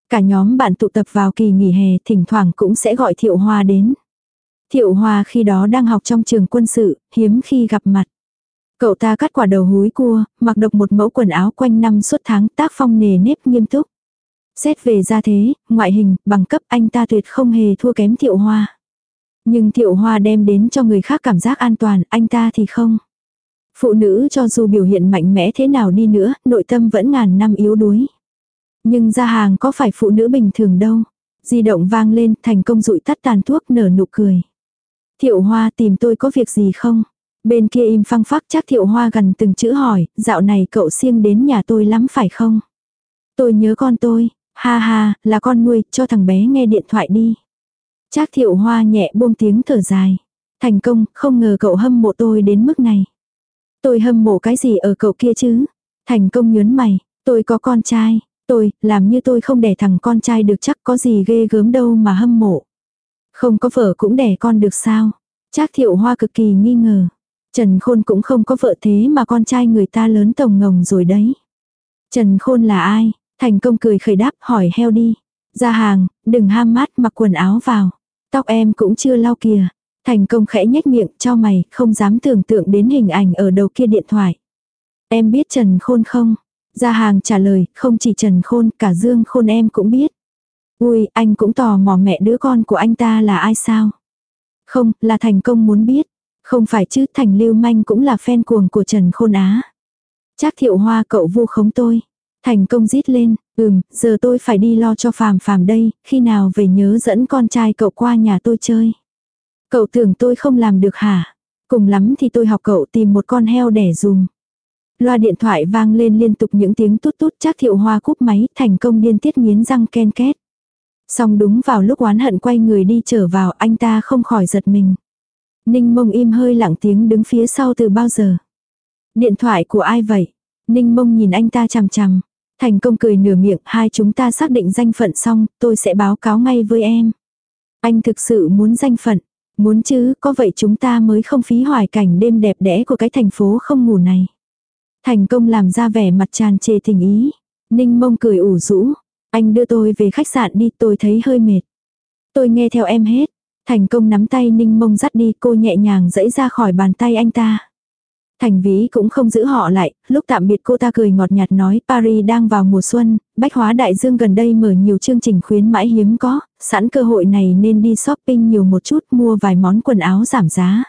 Cả nhóm bạn tụ tập vào kỳ nghỉ hè thỉnh thoảng cũng sẽ gọi Thiệu Hoa đến. Thiệu Hoa khi đó đang học trong trường quân sự, hiếm khi gặp mặt. Cậu ta cắt quả đầu húi cua, mặc độc một mẫu quần áo quanh năm suốt tháng tác phong nề nếp nghiêm túc. Xét về gia thế, ngoại hình, bằng cấp anh ta tuyệt không hề thua kém thiệu hoa. Nhưng thiệu hoa đem đến cho người khác cảm giác an toàn, anh ta thì không. Phụ nữ cho dù biểu hiện mạnh mẽ thế nào đi nữa, nội tâm vẫn ngàn năm yếu đuối. Nhưng ra hàng có phải phụ nữ bình thường đâu. Di động vang lên, thành công rụi tắt tàn thuốc nở nụ cười. Thiệu hoa tìm tôi có việc gì không? Bên kia im phăng phắc chắc thiệu hoa gần từng chữ hỏi, dạo này cậu siêng đến nhà tôi lắm phải không? Tôi nhớ con tôi, Ha ha, là con nuôi, cho thằng bé nghe điện thoại đi. Trác thiệu hoa nhẹ buông tiếng thở dài. Thành công, không ngờ cậu hâm mộ tôi đến mức này. Tôi hâm mộ cái gì ở cậu kia chứ? Thành công nhớn mày, tôi có con trai. Tôi, làm như tôi không đẻ thằng con trai được chắc có gì ghê gớm đâu mà hâm mộ. Không có vợ cũng đẻ con được sao? Trác thiệu hoa cực kỳ nghi ngờ. Trần Khôn cũng không có vợ thế mà con trai người ta lớn tổng ngồng rồi đấy. Trần Khôn là ai? Thành công cười khởi đáp hỏi heo đi. Ra hàng, đừng ham mát mặc quần áo vào. Tóc em cũng chưa lau kìa. Thành công khẽ nhếch miệng cho mày, không dám tưởng tượng đến hình ảnh ở đầu kia điện thoại. Em biết Trần Khôn không? Ra hàng trả lời, không chỉ Trần Khôn, cả Dương Khôn em cũng biết. Ui, anh cũng tò mò mẹ đứa con của anh ta là ai sao? Không, là Thành công muốn biết. Không phải chứ, Thành Lưu Manh cũng là fan cuồng của Trần Khôn Á. Chắc thiệu hoa cậu vu khống tôi. Thành công rít lên, ừm, giờ tôi phải đi lo cho phàm phàm đây, khi nào về nhớ dẫn con trai cậu qua nhà tôi chơi. Cậu tưởng tôi không làm được hả? Cùng lắm thì tôi học cậu tìm một con heo đẻ dùng. Loa điện thoại vang lên liên tục những tiếng tút tút chắc thiệu hoa cúp máy thành công điên tiết nghiến răng ken két. Xong đúng vào lúc oán hận quay người đi trở vào anh ta không khỏi giật mình. Ninh mông im hơi lặng tiếng đứng phía sau từ bao giờ. Điện thoại của ai vậy? Ninh mông nhìn anh ta chằm chằm. Thành công cười nửa miệng, hai chúng ta xác định danh phận xong, tôi sẽ báo cáo ngay với em. Anh thực sự muốn danh phận. Muốn chứ, có vậy chúng ta mới không phí hoài cảnh đêm đẹp đẽ của cái thành phố không ngủ này. Thành công làm ra vẻ mặt tràn trề tình ý. Ninh mông cười ủ rũ. Anh đưa tôi về khách sạn đi tôi thấy hơi mệt. Tôi nghe theo em hết. Thành công nắm tay ninh mông dắt đi cô nhẹ nhàng dẫy ra khỏi bàn tay anh ta. Thành Vĩ cũng không giữ họ lại, lúc tạm biệt cô ta cười ngọt nhạt nói Paris đang vào mùa xuân, bách hóa đại dương gần đây mở nhiều chương trình khuyến mãi hiếm có, sẵn cơ hội này nên đi shopping nhiều một chút mua vài món quần áo giảm giá.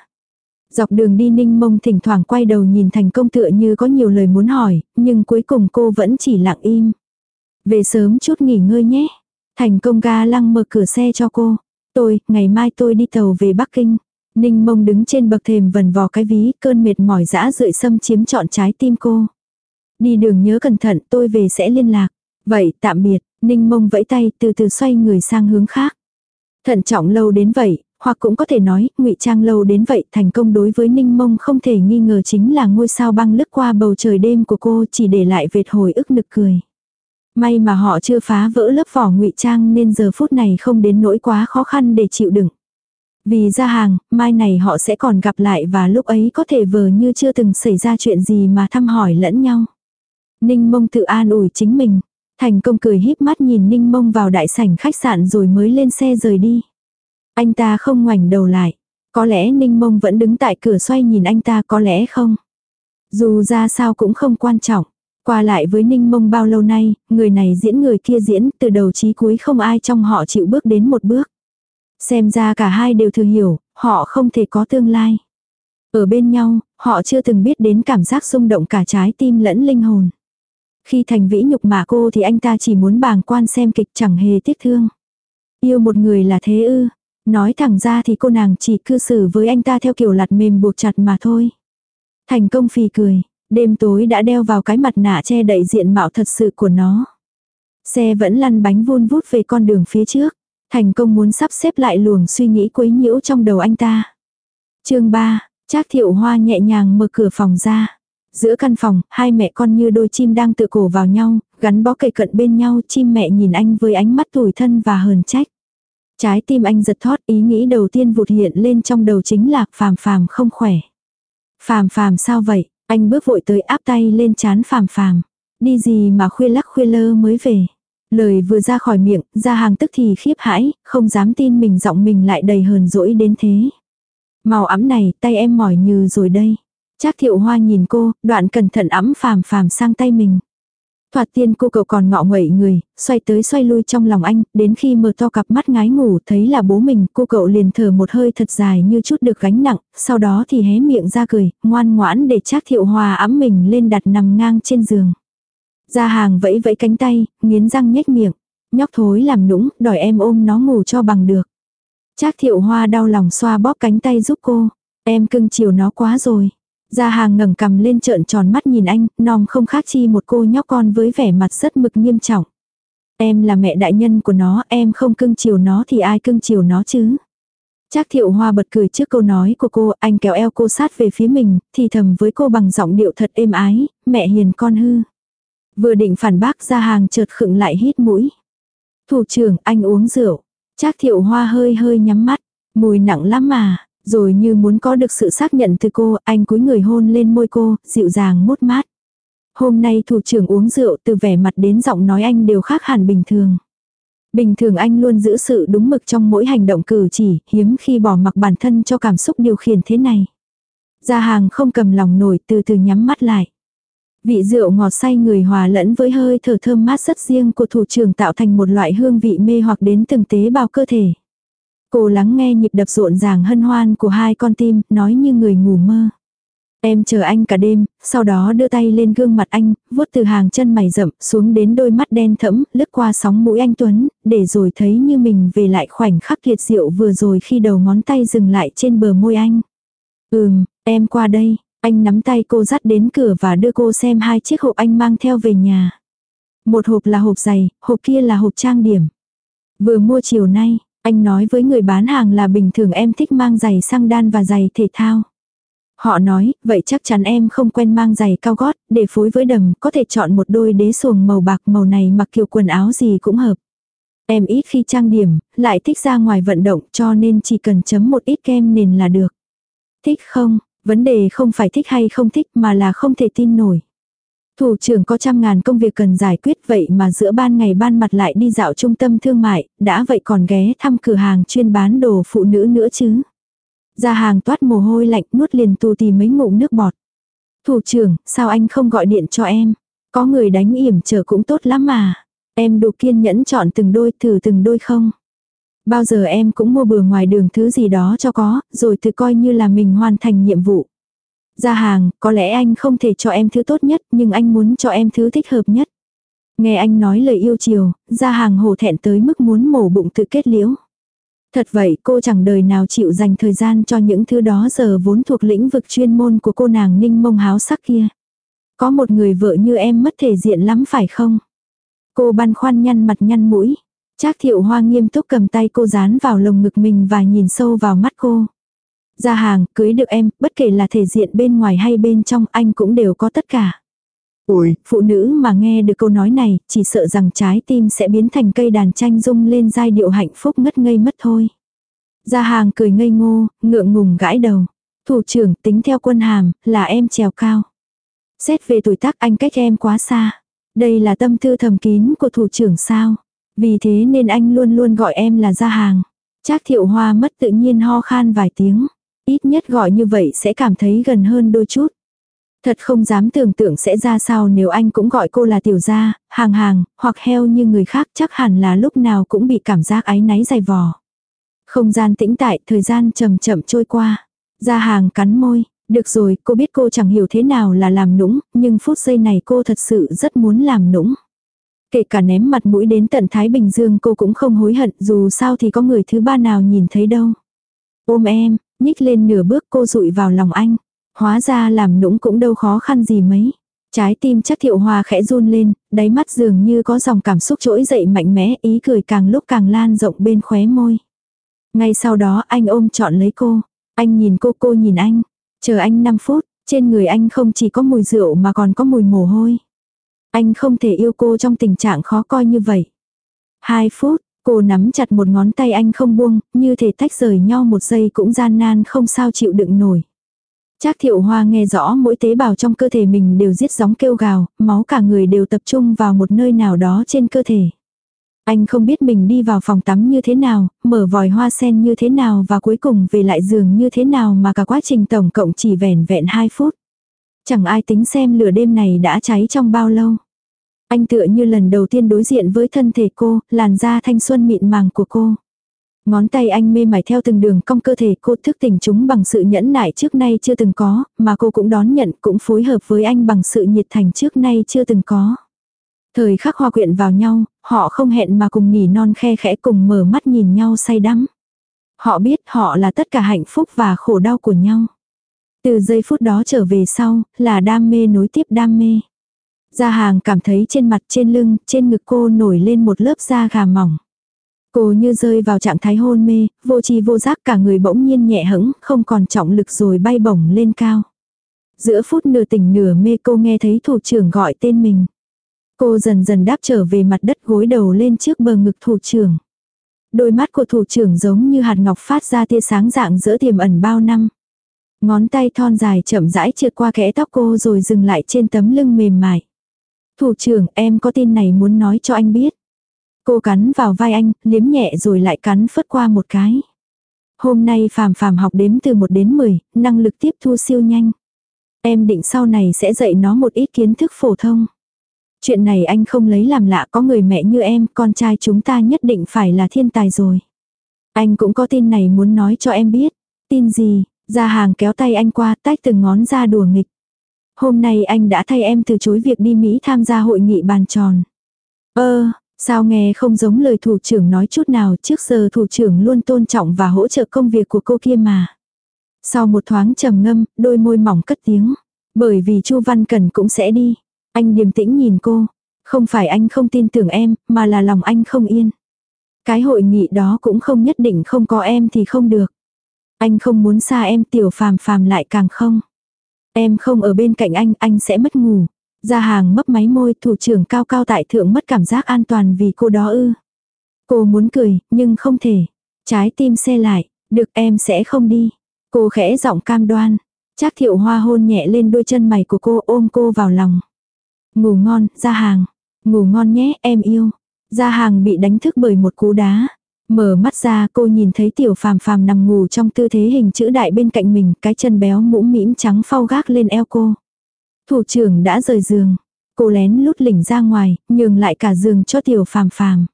Dọc đường đi ninh mông thỉnh thoảng quay đầu nhìn thành công tựa như có nhiều lời muốn hỏi, nhưng cuối cùng cô vẫn chỉ lặng im. Về sớm chút nghỉ ngơi nhé. Thành công ga lăng mở cửa xe cho cô. Tôi, ngày mai tôi đi tàu về Bắc Kinh. Ninh mông đứng trên bậc thềm vần vò cái ví, cơn mệt mỏi dã rượi xâm chiếm trọn trái tim cô. Đi đường nhớ cẩn thận, tôi về sẽ liên lạc. Vậy, tạm biệt, Ninh mông vẫy tay từ từ xoay người sang hướng khác. Thận trọng lâu đến vậy, hoặc cũng có thể nói, ngụy trang lâu đến vậy, thành công đối với Ninh Mông không thể nghi ngờ chính là ngôi sao băng lướt qua bầu trời đêm của cô chỉ để lại vệt hồi ức nực cười. May mà họ chưa phá vỡ lớp vỏ ngụy trang nên giờ phút này không đến nỗi quá khó khăn để chịu đựng. Vì ra hàng, mai này họ sẽ còn gặp lại và lúc ấy có thể vờ như chưa từng xảy ra chuyện gì mà thăm hỏi lẫn nhau. Ninh mông tự an ủi chính mình. Thành công cười híp mắt nhìn Ninh mông vào đại sảnh khách sạn rồi mới lên xe rời đi. Anh ta không ngoảnh đầu lại. Có lẽ Ninh mông vẫn đứng tại cửa xoay nhìn anh ta có lẽ không. Dù ra sao cũng không quan trọng. Qua lại với Ninh Mông bao lâu nay, người này diễn người kia diễn, từ đầu chí cuối không ai trong họ chịu bước đến một bước. Xem ra cả hai đều thừa hiểu, họ không thể có tương lai. Ở bên nhau, họ chưa từng biết đến cảm giác rung động cả trái tim lẫn linh hồn. Khi thành vĩ nhục mà cô thì anh ta chỉ muốn bàng quan xem kịch chẳng hề tiếc thương. Yêu một người là thế ư. Nói thẳng ra thì cô nàng chỉ cư xử với anh ta theo kiểu lặt mềm buộc chặt mà thôi. Thành công phì cười, đêm tối đã đeo vào cái mặt nạ che đậy diện mạo thật sự của nó. Xe vẫn lăn bánh vun vút về con đường phía trước. Thành công muốn sắp xếp lại luồng suy nghĩ quấy nhiễu trong đầu anh ta. chương 3, Trác thiệu hoa nhẹ nhàng mở cửa phòng ra. Giữa căn phòng, hai mẹ con như đôi chim đang tự cổ vào nhau, gắn bó cây cận bên nhau, chim mẹ nhìn anh với ánh mắt tủi thân và hờn trách. Trái tim anh giật thót ý nghĩ đầu tiên vụt hiện lên trong đầu chính là phàm phàm không khỏe. Phàm phàm sao vậy? Anh bước vội tới áp tay lên chán phàm phàm. Đi gì mà khuya lắc khuya lơ mới về. Lời vừa ra khỏi miệng, ra hàng tức thì khiếp hãi, không dám tin mình giọng mình lại đầy hờn dỗi đến thế. Màu ấm này, tay em mỏi như rồi đây. Trác thiệu hoa nhìn cô, đoạn cẩn thận ấm phàm phàm sang tay mình. Thoạt tiên cô cậu còn ngọ nguậy người, xoay tới xoay lui trong lòng anh, đến khi mở to cặp mắt ngái ngủ thấy là bố mình, cô cậu liền thở một hơi thật dài như chút được gánh nặng, sau đó thì hé miệng ra cười, ngoan ngoãn để Trác thiệu hoa ấm mình lên đặt nằm ngang trên giường. Ra hàng vẫy vẫy cánh tay, nghiến răng nhếch miệng. Nhóc thối làm nũng, đòi em ôm nó ngủ cho bằng được. Trác thiệu hoa đau lòng xoa bóp cánh tay giúp cô. Em cưng chiều nó quá rồi. Ra hàng ngẩng cầm lên trợn tròn mắt nhìn anh, nòng không khác chi một cô nhóc con với vẻ mặt rất mực nghiêm trọng. Em là mẹ đại nhân của nó, em không cưng chiều nó thì ai cưng chiều nó chứ. Trác thiệu hoa bật cười trước câu nói của cô, anh kéo eo cô sát về phía mình, thì thầm với cô bằng giọng điệu thật êm ái, mẹ hiền con hư. Vừa định phản bác ra hàng chợt khựng lại hít mũi. Thủ trưởng anh uống rượu. Trác thiệu hoa hơi hơi nhắm mắt. Mùi nặng lắm mà. Rồi như muốn có được sự xác nhận từ cô, anh cúi người hôn lên môi cô, dịu dàng mốt mát. Hôm nay thủ trưởng uống rượu từ vẻ mặt đến giọng nói anh đều khác hẳn bình thường. Bình thường anh luôn giữ sự đúng mực trong mỗi hành động cử chỉ, hiếm khi bỏ mặc bản thân cho cảm xúc điều khiển thế này. Gia hàng không cầm lòng nổi từ từ nhắm mắt lại. Vị rượu ngọt say người hòa lẫn với hơi thở thơm mát rất riêng của thủ trưởng tạo thành một loại hương vị mê hoặc đến từng tế bào cơ thể. Cô lắng nghe nhịp đập rộn ràng hân hoan của hai con tim, nói như người ngủ mơ. Em chờ anh cả đêm, sau đó đưa tay lên gương mặt anh, vuốt từ hàng chân mày rậm xuống đến đôi mắt đen thẫm, lướt qua sóng mũi anh Tuấn, để rồi thấy như mình về lại khoảnh khắc liệt diệu vừa rồi khi đầu ngón tay dừng lại trên bờ môi anh. Ừm, em qua đây, anh nắm tay cô dắt đến cửa và đưa cô xem hai chiếc hộp anh mang theo về nhà. Một hộp là hộp giày, hộp kia là hộp trang điểm. Vừa mua chiều nay, anh nói với người bán hàng là bình thường em thích mang giày sang đan và giày thể thao. Họ nói, vậy chắc chắn em không quen mang giày cao gót, để phối với đầm, có thể chọn một đôi đế xuồng màu bạc màu này mặc kiểu quần áo gì cũng hợp. Em ít khi trang điểm, lại thích ra ngoài vận động cho nên chỉ cần chấm một ít kem nền là được. Thích không? Vấn đề không phải thích hay không thích mà là không thể tin nổi. Thủ trưởng có trăm ngàn công việc cần giải quyết vậy mà giữa ban ngày ban mặt lại đi dạo trung tâm thương mại, đã vậy còn ghé thăm cửa hàng chuyên bán đồ phụ nữ nữa chứ. Ra hàng toát mồ hôi lạnh nuốt liền tù tì mấy ngụm nước bọt. Thủ trưởng, sao anh không gọi điện cho em? Có người đánh yểm chờ cũng tốt lắm mà. Em đủ kiên nhẫn chọn từng đôi thử từng đôi không? Bao giờ em cũng mua bừa ngoài đường thứ gì đó cho có, rồi tự coi như là mình hoàn thành nhiệm vụ. Ra hàng, có lẽ anh không thể cho em thứ tốt nhất, nhưng anh muốn cho em thứ thích hợp nhất. Nghe anh nói lời yêu chiều, ra hàng hổ thẹn tới mức muốn mổ bụng tự kết liễu. Thật vậy cô chẳng đời nào chịu dành thời gian cho những thứ đó giờ vốn thuộc lĩnh vực chuyên môn của cô nàng ninh mông háo sắc kia. Có một người vợ như em mất thể diện lắm phải không? Cô băn khoăn nhăn mặt nhăn mũi. Trác thiệu hoa nghiêm túc cầm tay cô dán vào lồng ngực mình và nhìn sâu vào mắt cô. Ra hàng, cưới được em, bất kể là thể diện bên ngoài hay bên trong anh cũng đều có tất cả. Ôi, Phụ nữ mà nghe được câu nói này, chỉ sợ rằng trái tim sẽ biến thành cây đàn tranh rung lên giai điệu hạnh phúc ngất ngây mất thôi. Ra hàng cười ngây ngô, ngượng ngùng gãi đầu. Thủ trưởng tính theo quân hàm, là em trèo cao. Xét về tuổi tác anh cách em quá xa. Đây là tâm tư thầm kín của thủ trưởng sao. Vì thế nên anh luôn luôn gọi em là ra hàng. Trác thiệu hoa mất tự nhiên ho khan vài tiếng. Ít nhất gọi như vậy sẽ cảm thấy gần hơn đôi chút. Thật không dám tưởng tượng sẽ ra sao nếu anh cũng gọi cô là tiểu gia, hàng hàng, hoặc heo như người khác chắc hẳn là lúc nào cũng bị cảm giác áy náy dày vò. Không gian tĩnh tại, thời gian chậm chậm trôi qua. Ra hàng cắn môi, được rồi, cô biết cô chẳng hiểu thế nào là làm nũng, nhưng phút giây này cô thật sự rất muốn làm nũng. Kể cả ném mặt mũi đến tận Thái Bình Dương cô cũng không hối hận dù sao thì có người thứ ba nào nhìn thấy đâu. Ôm em, nhích lên nửa bước cô rụi vào lòng anh. Hóa ra làm nũng cũng đâu khó khăn gì mấy. Trái tim chắc thiệu hòa khẽ run lên, đáy mắt dường như có dòng cảm xúc trỗi dậy mạnh mẽ, ý cười càng lúc càng lan rộng bên khóe môi. Ngay sau đó anh ôm trọn lấy cô. Anh nhìn cô cô nhìn anh. Chờ anh 5 phút, trên người anh không chỉ có mùi rượu mà còn có mùi mồ hôi. Anh không thể yêu cô trong tình trạng khó coi như vậy. hai phút, cô nắm chặt một ngón tay anh không buông, như thể tách rời nhau một giây cũng gian nan không sao chịu đựng nổi. Trác thiệu hoa nghe rõ mỗi tế bào trong cơ thể mình đều giết gióng kêu gào, máu cả người đều tập trung vào một nơi nào đó trên cơ thể. Anh không biết mình đi vào phòng tắm như thế nào, mở vòi hoa sen như thế nào và cuối cùng về lại giường như thế nào mà cả quá trình tổng cộng chỉ vẻn vẹn 2 phút. Chẳng ai tính xem lửa đêm này đã cháy trong bao lâu. Anh tựa như lần đầu tiên đối diện với thân thể cô, làn da thanh xuân mịn màng của cô. Ngón tay anh mê mải theo từng đường cong cơ thể cô thức tỉnh chúng bằng sự nhẫn nại trước nay chưa từng có, mà cô cũng đón nhận cũng phối hợp với anh bằng sự nhiệt thành trước nay chưa từng có. Thời khắc hoa quyện vào nhau, họ không hẹn mà cùng nỉ non khe khẽ cùng mở mắt nhìn nhau say đắm. Họ biết họ là tất cả hạnh phúc và khổ đau của nhau. Từ giây phút đó trở về sau, là đam mê nối tiếp đam mê. Gia hàng cảm thấy trên mặt trên lưng, trên ngực cô nổi lên một lớp da gà mỏng. Cô như rơi vào trạng thái hôn mê, vô tri vô giác cả người bỗng nhiên nhẹ hững, không còn trọng lực rồi bay bổng lên cao. Giữa phút nửa tỉnh nửa mê cô nghe thấy thủ trưởng gọi tên mình. Cô dần dần đáp trở về mặt đất gối đầu lên trước bờ ngực thủ trưởng. Đôi mắt của thủ trưởng giống như hạt ngọc phát ra tia sáng dạng giữa tiềm ẩn bao năm. Ngón tay thon dài chậm rãi trượt qua kẽ tóc cô rồi dừng lại trên tấm lưng mềm mại. Thủ trưởng em có tin này muốn nói cho anh biết. Cô cắn vào vai anh, liếm nhẹ rồi lại cắn phất qua một cái. Hôm nay phàm phàm học đếm từ 1 đến 10, năng lực tiếp thu siêu nhanh. Em định sau này sẽ dạy nó một ít kiến thức phổ thông. Chuyện này anh không lấy làm lạ có người mẹ như em, con trai chúng ta nhất định phải là thiên tài rồi. Anh cũng có tin này muốn nói cho em biết. Tin gì? Ra hàng kéo tay anh qua tách từng ngón ra đùa nghịch. Hôm nay anh đã thay em từ chối việc đi Mỹ tham gia hội nghị bàn tròn. Ơ, sao nghe không giống lời thủ trưởng nói chút nào trước giờ thủ trưởng luôn tôn trọng và hỗ trợ công việc của cô kia mà. Sau một thoáng trầm ngâm, đôi môi mỏng cất tiếng. Bởi vì Chu Văn Cần cũng sẽ đi. Anh điềm tĩnh nhìn cô. Không phải anh không tin tưởng em, mà là lòng anh không yên. Cái hội nghị đó cũng không nhất định không có em thì không được. Anh không muốn xa em tiểu phàm phàm lại càng không. Em không ở bên cạnh anh, anh sẽ mất ngủ. Ra hàng mấp máy môi thủ trưởng cao cao tại thượng mất cảm giác an toàn vì cô đó ư. Cô muốn cười, nhưng không thể. Trái tim xe lại, được em sẽ không đi. Cô khẽ giọng cam đoan. Trác thiệu hoa hôn nhẹ lên đôi chân mày của cô ôm cô vào lòng. Ngủ ngon, ra hàng. Ngủ ngon nhé, em yêu. Ra hàng bị đánh thức bởi một cú đá. Mở mắt ra cô nhìn thấy tiểu phàm phàm nằm ngủ trong tư thế hình chữ đại bên cạnh mình, cái chân béo mũm mĩm trắng phao gác lên eo cô. Thủ trưởng đã rời giường. Cô lén lút lỉnh ra ngoài, nhường lại cả giường cho tiểu phàm phàm.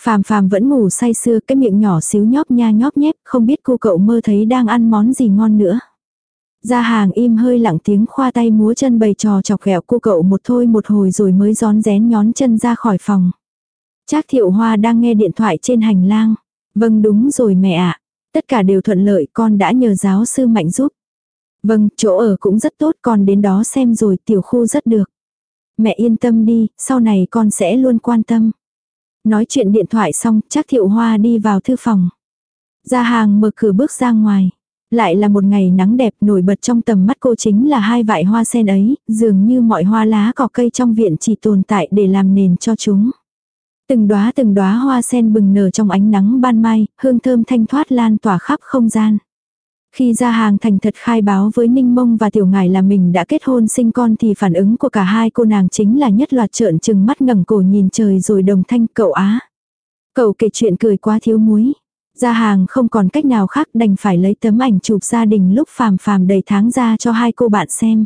Phàm phàm vẫn ngủ say sưa cái miệng nhỏ xíu nhóp nha nhóp nhép, không biết cô cậu mơ thấy đang ăn món gì ngon nữa. Ra hàng im hơi lặng tiếng khoa tay múa chân bày trò chọc ghẹo cô cậu một thôi một hồi rồi mới gión rén nhón chân ra khỏi phòng. Trác thiệu hoa đang nghe điện thoại trên hành lang. Vâng đúng rồi mẹ ạ. Tất cả đều thuận lợi con đã nhờ giáo sư mạnh giúp. Vâng, chỗ ở cũng rất tốt con đến đó xem rồi tiểu khu rất được. Mẹ yên tâm đi, sau này con sẽ luôn quan tâm. Nói chuyện điện thoại xong, Trác thiệu hoa đi vào thư phòng. Ra hàng mở cửa bước ra ngoài. Lại là một ngày nắng đẹp nổi bật trong tầm mắt cô chính là hai vại hoa sen ấy, dường như mọi hoa lá cỏ cây trong viện chỉ tồn tại để làm nền cho chúng. Từng đóa từng đóa hoa sen bừng nở trong ánh nắng ban mai, hương thơm thanh thoát lan tỏa khắp không gian. Khi ra hàng thành thật khai báo với Ninh Mông và Tiểu Ngải là mình đã kết hôn sinh con thì phản ứng của cả hai cô nàng chính là nhất loạt trợn trừng mắt ngẩng cổ nhìn trời rồi đồng thanh cậu á. Cậu kể chuyện cười quá thiếu muối. Ra hàng không còn cách nào khác đành phải lấy tấm ảnh chụp gia đình lúc phàm phàm đầy tháng ra cho hai cô bạn xem.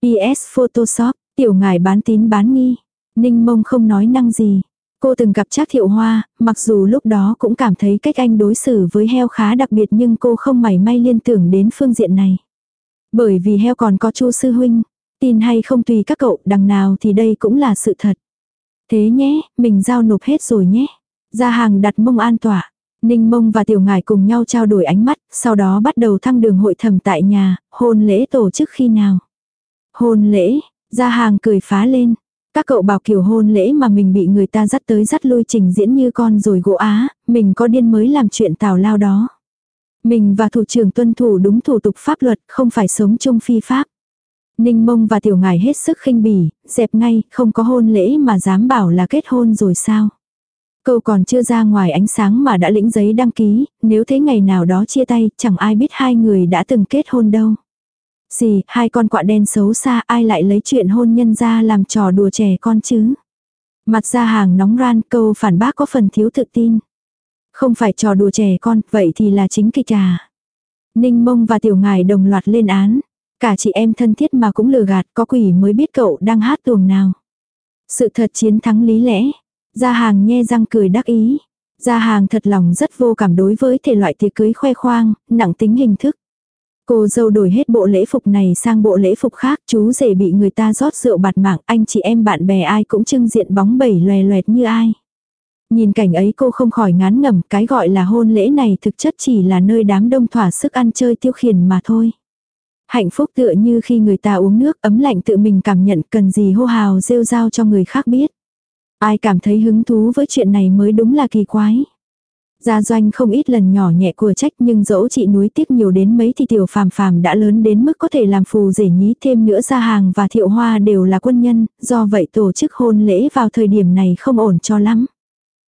PS Photoshop, Tiểu Ngải bán tín bán nghi. Ninh Mông không nói năng gì. Cô từng gặp Trác Thiệu Hoa, mặc dù lúc đó cũng cảm thấy cách anh đối xử với heo khá đặc biệt nhưng cô không mảy may liên tưởng đến phương diện này. Bởi vì heo còn có Chu sư huynh, tin hay không tùy các cậu, đằng nào thì đây cũng là sự thật. Thế nhé, mình giao nộp hết rồi nhé. Ra hàng đặt mông an tỏa. Ninh mông và tiểu ngải cùng nhau trao đổi ánh mắt, sau đó bắt đầu thăng đường hội thẩm tại nhà, hôn lễ tổ chức khi nào. Hôn lễ, ra hàng cười phá lên, các cậu bảo kiểu hôn lễ mà mình bị người ta dắt tới dắt lui trình diễn như con rồi gỗ á, mình có điên mới làm chuyện tào lao đó. Mình và thủ trưởng tuân thủ đúng thủ tục pháp luật, không phải sống chung phi pháp. Ninh mông và tiểu ngài hết sức khinh bỉ, dẹp ngay, không có hôn lễ mà dám bảo là kết hôn rồi sao. Câu còn chưa ra ngoài ánh sáng mà đã lĩnh giấy đăng ký, nếu thế ngày nào đó chia tay, chẳng ai biết hai người đã từng kết hôn đâu. Gì, hai con quạ đen xấu xa ai lại lấy chuyện hôn nhân ra làm trò đùa trẻ con chứ? Mặt ra hàng nóng ran câu phản bác có phần thiếu tự tin. Không phải trò đùa trẻ con, vậy thì là chính kịch à. Ninh mông và tiểu ngài đồng loạt lên án. Cả chị em thân thiết mà cũng lừa gạt có quỷ mới biết cậu đang hát tuồng nào. Sự thật chiến thắng lý lẽ. Gia hàng nhe răng cười đắc ý. Gia hàng thật lòng rất vô cảm đối với thể loại tiệc cưới khoe khoang, nặng tính hình thức. Cô dâu đổi hết bộ lễ phục này sang bộ lễ phục khác, chú rể bị người ta rót rượu bạt mạng, anh chị em bạn bè ai cũng trưng diện bóng bẩy loè loẹt như ai. Nhìn cảnh ấy cô không khỏi ngán ngẩm, cái gọi là hôn lễ này thực chất chỉ là nơi đám đông thỏa sức ăn chơi tiêu khiển mà thôi. Hạnh phúc tựa như khi người ta uống nước ấm lạnh tự mình cảm nhận cần gì hô hào rêu rao cho người khác biết. Ai cảm thấy hứng thú với chuyện này mới đúng là kỳ quái. Gia doanh không ít lần nhỏ nhẹ của trách nhưng dẫu chị núi tiếc nhiều đến mấy thì tiểu phàm phàm đã lớn đến mức có thể làm phù rể nhí thêm nữa gia hàng và thiệu hoa đều là quân nhân, do vậy tổ chức hôn lễ vào thời điểm này không ổn cho lắm.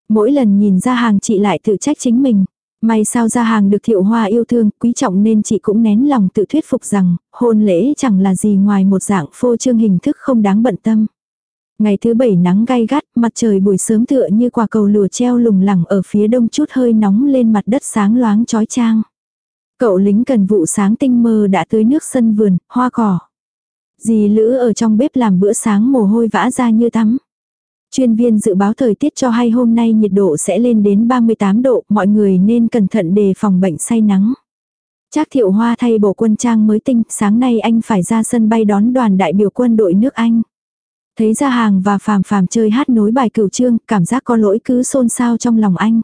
Mỗi lần nhìn gia hàng chị lại tự trách chính mình. May sao gia hàng được thiệu hoa yêu thương, quý trọng nên chị cũng nén lòng tự thuyết phục rằng, hôn lễ chẳng là gì ngoài một dạng phô trương hình thức không đáng bận tâm. Ngày thứ bảy nắng gai gắt, mặt trời buổi sớm tựa như quả cầu lùa treo lủng lẳng ở phía đông chút hơi nóng lên mặt đất sáng loáng chói chang. Cậu lính cần vụ sáng tinh mơ đã tưới nước sân vườn, hoa cỏ. Dì Lữ ở trong bếp làm bữa sáng mồ hôi vã ra như tắm. Chuyên viên dự báo thời tiết cho hay hôm nay nhiệt độ sẽ lên đến 38 độ, mọi người nên cẩn thận đề phòng bệnh say nắng. Trác thiệu hoa thay bộ quân trang mới tinh, sáng nay anh phải ra sân bay đón đoàn đại biểu quân đội nước Anh. Thấy ra hàng và phàm phàm chơi hát nối bài cửu trương, cảm giác có lỗi cứ xôn xao trong lòng anh.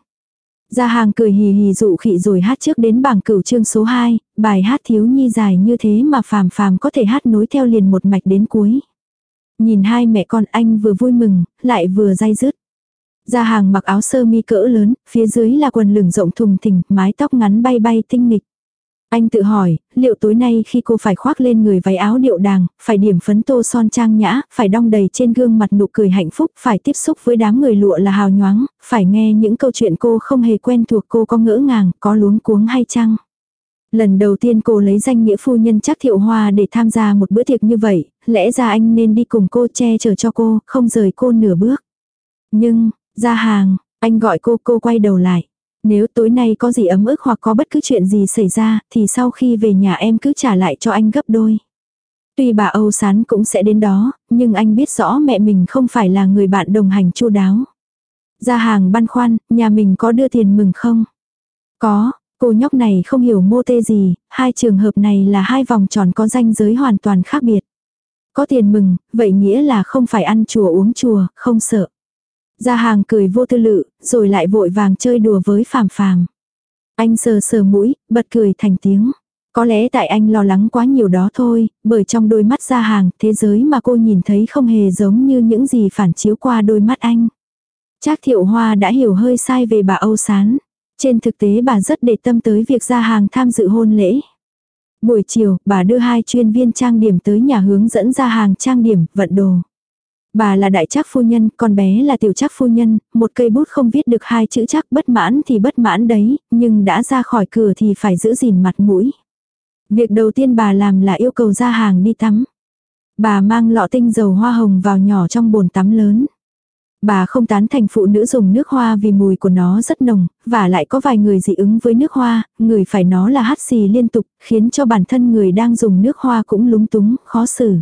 Ra hàng cười hì hì dụ khị rồi hát trước đến bảng cửu trương số 2, bài hát thiếu nhi dài như thế mà phàm phàm có thể hát nối theo liền một mạch đến cuối. Nhìn hai mẹ con anh vừa vui mừng, lại vừa day dứt. Ra hàng mặc áo sơ mi cỡ lớn, phía dưới là quần lửng rộng thùng thình, mái tóc ngắn bay bay tinh nghịch. Anh tự hỏi, liệu tối nay khi cô phải khoác lên người váy áo điệu đàng, phải điểm phấn tô son trang nhã, phải đong đầy trên gương mặt nụ cười hạnh phúc, phải tiếp xúc với đám người lụa là hào nhoáng, phải nghe những câu chuyện cô không hề quen thuộc cô có ngỡ ngàng, có luống cuống hay chăng? Lần đầu tiên cô lấy danh nghĩa phu nhân chắc thiệu hoa để tham gia một bữa tiệc như vậy, lẽ ra anh nên đi cùng cô che chở cho cô, không rời cô nửa bước. Nhưng, ra hàng, anh gọi cô, cô quay đầu lại. Nếu tối nay có gì ấm ức hoặc có bất cứ chuyện gì xảy ra, thì sau khi về nhà em cứ trả lại cho anh gấp đôi. Tuy bà Âu Sán cũng sẽ đến đó, nhưng anh biết rõ mẹ mình không phải là người bạn đồng hành chu đáo. Ra hàng băn khoăn, nhà mình có đưa tiền mừng không? Có, cô nhóc này không hiểu mô tê gì, hai trường hợp này là hai vòng tròn có danh giới hoàn toàn khác biệt. Có tiền mừng, vậy nghĩa là không phải ăn chùa uống chùa, không sợ gia hàng cười vô tư lự, rồi lại vội vàng chơi đùa với phàm phàm. Anh sờ sờ mũi, bật cười thành tiếng. Có lẽ tại anh lo lắng quá nhiều đó thôi, bởi trong đôi mắt ra hàng, thế giới mà cô nhìn thấy không hề giống như những gì phản chiếu qua đôi mắt anh. Trác thiệu hoa đã hiểu hơi sai về bà Âu Sán. Trên thực tế bà rất để tâm tới việc ra hàng tham dự hôn lễ. Buổi chiều, bà đưa hai chuyên viên trang điểm tới nhà hướng dẫn ra hàng trang điểm, vận đồ. Bà là đại trác phu nhân, con bé là tiểu trác phu nhân, một cây bút không viết được hai chữ chắc bất mãn thì bất mãn đấy, nhưng đã ra khỏi cửa thì phải giữ gìn mặt mũi. Việc đầu tiên bà làm là yêu cầu ra hàng đi tắm. Bà mang lọ tinh dầu hoa hồng vào nhỏ trong bồn tắm lớn. Bà không tán thành phụ nữ dùng nước hoa vì mùi của nó rất nồng, và lại có vài người dị ứng với nước hoa, người phải nó là hắt xì liên tục, khiến cho bản thân người đang dùng nước hoa cũng lúng túng, khó xử.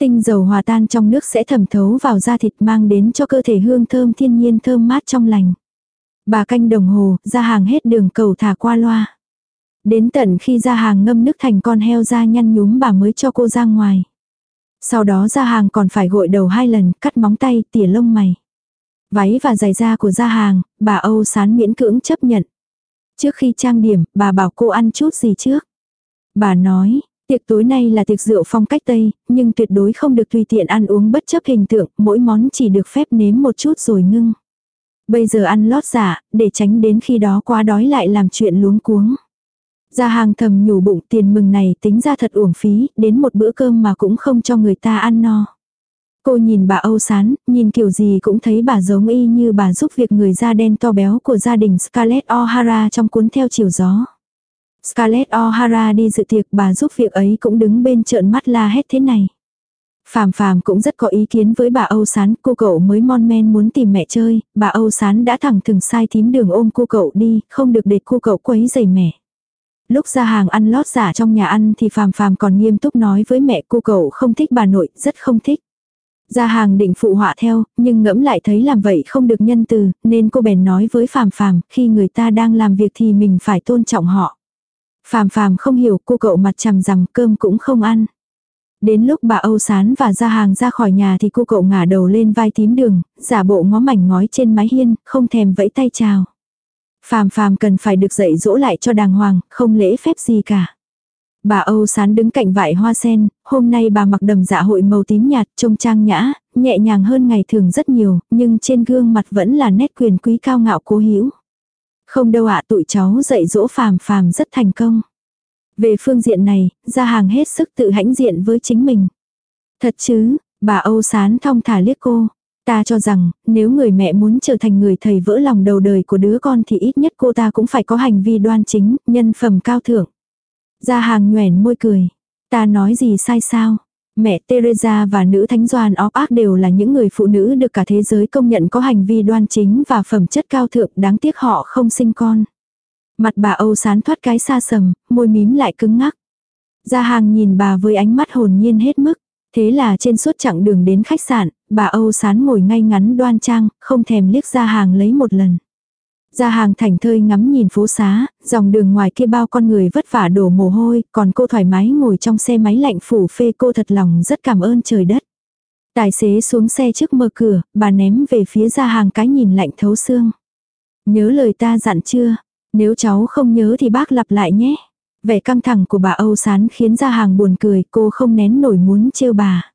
Tinh dầu hòa tan trong nước sẽ thẩm thấu vào da thịt mang đến cho cơ thể hương thơm thiên nhiên thơm mát trong lành. Bà canh đồng hồ, ra hàng hết đường cầu thả qua loa. Đến tận khi ra hàng ngâm nước thành con heo da nhăn nhúm bà mới cho cô ra ngoài. Sau đó ra hàng còn phải gội đầu hai lần, cắt móng tay, tỉa lông mày. Váy và giày da của ra hàng, bà Âu sán miễn cưỡng chấp nhận. Trước khi trang điểm, bà bảo cô ăn chút gì trước. Bà nói, Tiệc tối nay là tiệc rượu phong cách Tây, nhưng tuyệt đối không được tùy tiện ăn uống bất chấp hình tượng, mỗi món chỉ được phép nếm một chút rồi ngưng. Bây giờ ăn lót giả, để tránh đến khi đó quá đói lại làm chuyện luống cuống. Ra hàng thầm nhủ bụng tiền mừng này tính ra thật uổng phí, đến một bữa cơm mà cũng không cho người ta ăn no. Cô nhìn bà Âu Sán, nhìn kiểu gì cũng thấy bà giống y như bà giúp việc người da đen to béo của gia đình Scarlett O'Hara trong cuốn theo chiều gió. Scarlett O'Hara đi dự tiệc bà giúp việc ấy cũng đứng bên trợn mắt la hét thế này. Phàm phàm cũng rất có ý kiến với bà Âu Sán, cô cậu mới mon men muốn tìm mẹ chơi, bà Âu Sán đã thẳng thừng sai thím đường ôm cô cậu đi, không được để cô cậu quấy giày mẹ. Lúc ra hàng ăn lót giả trong nhà ăn thì phàm phàm còn nghiêm túc nói với mẹ cô cậu không thích bà nội, rất không thích. Ra hàng định phụ họa theo, nhưng ngẫm lại thấy làm vậy không được nhân từ, nên cô bèn nói với phàm phàm, khi người ta đang làm việc thì mình phải tôn trọng họ. Phàm phàm không hiểu cô cậu mặt trầm rằng cơm cũng không ăn. Đến lúc bà Âu Sán và ra hàng ra khỏi nhà thì cô cậu ngả đầu lên vai tím đường, giả bộ ngó mảnh ngói trên mái hiên, không thèm vẫy tay chào. Phàm phàm cần phải được dạy dỗ lại cho đàng hoàng, không lễ phép gì cả. Bà Âu Sán đứng cạnh vải hoa sen, hôm nay bà mặc đầm dạ hội màu tím nhạt, trông trang nhã, nhẹ nhàng hơn ngày thường rất nhiều, nhưng trên gương mặt vẫn là nét quyền quý cao ngạo cố hữu. Không đâu ạ tụi cháu dạy dỗ phàm phàm rất thành công. Về phương diện này, gia hàng hết sức tự hãnh diện với chính mình. Thật chứ, bà Âu Sán thong thả liếc cô. Ta cho rằng, nếu người mẹ muốn trở thành người thầy vỡ lòng đầu đời của đứa con thì ít nhất cô ta cũng phải có hành vi đoan chính, nhân phẩm cao thượng. Gia hàng nhoẻn môi cười. Ta nói gì sai sao? Mẹ Teresa và nữ thánh Doan óp ác đều là những người phụ nữ được cả thế giới công nhận có hành vi đoan chính và phẩm chất cao thượng đáng tiếc họ không sinh con. Mặt bà Âu sán thoát cái xa sầm, môi mím lại cứng ngắc. Gia hàng nhìn bà với ánh mắt hồn nhiên hết mức. Thế là trên suốt chặng đường đến khách sạn, bà Âu sán ngồi ngay ngắn đoan trang, không thèm liếc ra hàng lấy một lần. Ra hàng thành thơi ngắm nhìn phố xá, dòng đường ngoài kia bao con người vất vả đổ mồ hôi, còn cô thoải mái ngồi trong xe máy lạnh phủ phê cô thật lòng rất cảm ơn trời đất. Tài xế xuống xe trước mở cửa, bà ném về phía ra hàng cái nhìn lạnh thấu xương. Nhớ lời ta dặn chưa? Nếu cháu không nhớ thì bác lặp lại nhé. Vẻ căng thẳng của bà Âu Sán khiến ra hàng buồn cười, cô không nén nổi muốn trêu bà.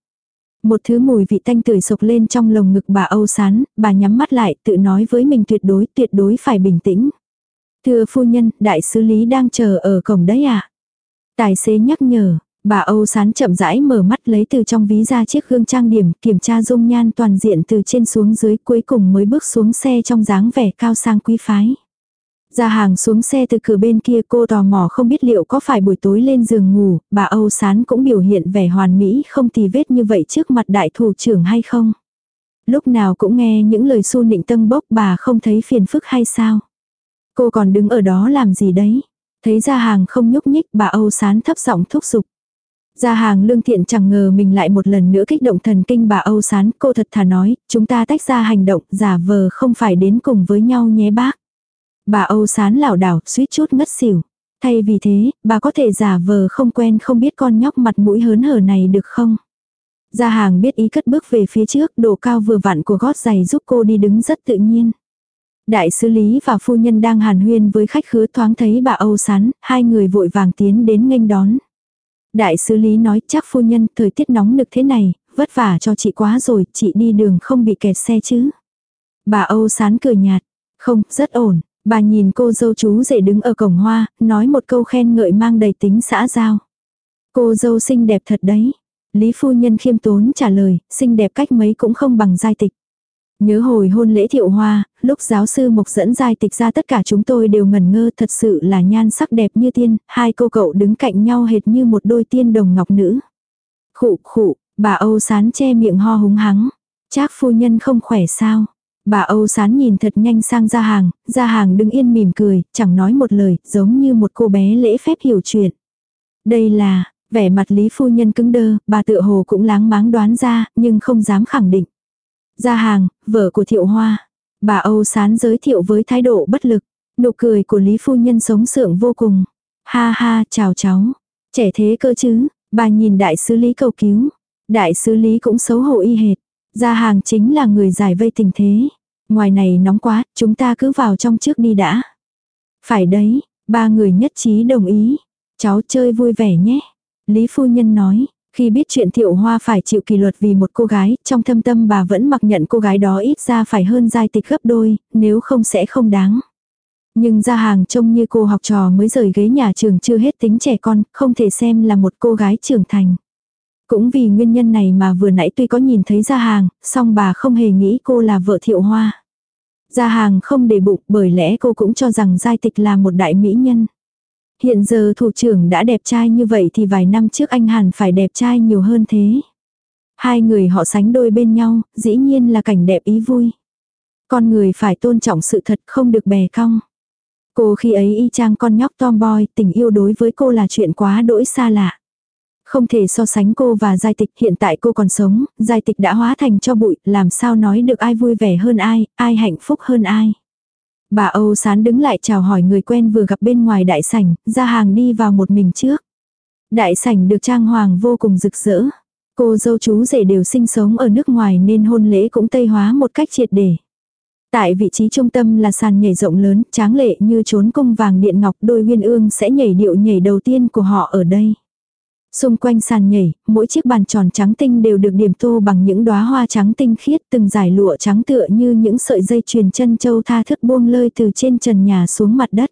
Một thứ mùi vị tanh tưởi sộc lên trong lồng ngực bà Âu Sán, bà nhắm mắt lại, tự nói với mình tuyệt đối, tuyệt đối phải bình tĩnh. Thưa phu nhân, đại sứ lý đang chờ ở cổng đấy à? Tài xế nhắc nhở, bà Âu Sán chậm rãi mở mắt lấy từ trong ví ra chiếc gương trang điểm, kiểm tra dung nhan toàn diện từ trên xuống dưới cuối cùng mới bước xuống xe trong dáng vẻ cao sang quý phái. Ra hàng xuống xe từ cửa bên kia cô tò mò không biết liệu có phải buổi tối lên giường ngủ, bà Âu Sán cũng biểu hiện vẻ hoàn mỹ không tì vết như vậy trước mặt đại thủ trưởng hay không. Lúc nào cũng nghe những lời xu nịnh tâm bốc bà không thấy phiền phức hay sao. Cô còn đứng ở đó làm gì đấy. Thấy ra hàng không nhúc nhích bà Âu Sán thấp giọng thúc giục. gia hàng lương thiện chẳng ngờ mình lại một lần nữa kích động thần kinh bà Âu Sán, cô thật thà nói, chúng ta tách ra hành động, giả vờ không phải đến cùng với nhau nhé bác. Bà Âu Sán lảo đảo, suýt chút ngất xỉu. Thay vì thế, bà có thể giả vờ không quen không biết con nhóc mặt mũi hớn hở này được không? Gia hàng biết ý cất bước về phía trước, độ cao vừa vặn của gót giày giúp cô đi đứng rất tự nhiên. Đại sứ lý và phu nhân đang hàn huyên với khách khứa thoáng thấy bà Âu Sán, hai người vội vàng tiến đến nghênh đón. Đại sứ lý nói chắc phu nhân thời tiết nóng nực thế này, vất vả cho chị quá rồi, chị đi đường không bị kẹt xe chứ. Bà Âu Sán cười nhạt, không, rất ổn, bà nhìn cô dâu chú rể đứng ở cổng hoa, nói một câu khen ngợi mang đầy tính xã giao. Cô dâu xinh đẹp thật đấy. Lý phu nhân khiêm tốn trả lời, xinh đẹp cách mấy cũng không bằng giai tịch. Nhớ hồi hôn lễ thiệu hoa, lúc giáo sư mộc dẫn giai tịch ra tất cả chúng tôi đều ngẩn ngơ thật sự là nhan sắc đẹp như tiên, hai cô cậu đứng cạnh nhau hệt như một đôi tiên đồng ngọc nữ. Khụ khụ, bà Âu sán che miệng ho húng hắng. Trác phu nhân không khỏe sao. Bà Âu sán nhìn thật nhanh sang gia hàng, gia hàng đứng yên mỉm cười, chẳng nói một lời, giống như một cô bé lễ phép hiểu chuyện. Đây là, vẻ mặt Lý phu nhân cứng đơ, bà Tự hồ cũng láng máng đoán ra, nhưng không dám khẳng định. gia hàng, vợ của Thiệu Hoa. Bà Âu Sán giới thiệu với thái độ bất lực. Nụ cười của Lý Phu Nhân sống sượng vô cùng. Ha ha, chào cháu. Trẻ thế cơ chứ, bà nhìn đại sứ Lý cầu cứu. Đại sứ Lý cũng xấu hổ y hệt. Ra hàng chính là người giải vây tình thế. Ngoài này nóng quá, chúng ta cứ vào trong trước đi đã. Phải đấy, ba người nhất trí đồng ý. Cháu chơi vui vẻ nhé. Lý Phu Nhân nói, khi biết chuyện thiệu hoa phải chịu kỷ luật vì một cô gái, trong thâm tâm bà vẫn mặc nhận cô gái đó ít ra phải hơn giai tịch gấp đôi, nếu không sẽ không đáng. Nhưng ra hàng trông như cô học trò mới rời ghế nhà trường chưa hết tính trẻ con, không thể xem là một cô gái trưởng thành. Cũng vì nguyên nhân này mà vừa nãy tuy có nhìn thấy ra hàng, song bà không hề nghĩ cô là vợ thiệu hoa. gia hàng không để bụng bởi lẽ cô cũng cho rằng giai tịch là một đại mỹ nhân. Hiện giờ thủ trưởng đã đẹp trai như vậy thì vài năm trước anh hẳn phải đẹp trai nhiều hơn thế. Hai người họ sánh đôi bên nhau, dĩ nhiên là cảnh đẹp ý vui. Con người phải tôn trọng sự thật không được bè cong. Cô khi ấy y chang con nhóc tomboy, tình yêu đối với cô là chuyện quá đỗi xa lạ. Không thể so sánh cô và giai tịch, hiện tại cô còn sống, giai tịch đã hóa thành cho bụi, làm sao nói được ai vui vẻ hơn ai, ai hạnh phúc hơn ai. Bà Âu Sán đứng lại chào hỏi người quen vừa gặp bên ngoài đại sảnh, ra hàng đi vào một mình trước. Đại sảnh được trang hoàng vô cùng rực rỡ. Cô dâu chú rể đều sinh sống ở nước ngoài nên hôn lễ cũng tây hóa một cách triệt để. Tại vị trí trung tâm là sàn nhảy rộng lớn, tráng lệ như trốn cung vàng điện ngọc đôi nguyên ương sẽ nhảy điệu nhảy đầu tiên của họ ở đây. Xung quanh sàn nhảy, mỗi chiếc bàn tròn trắng tinh đều được điểm tô bằng những đóa hoa trắng tinh khiết từng dải lụa trắng tựa như những sợi dây chuyền chân châu tha thức buông lơi từ trên trần nhà xuống mặt đất.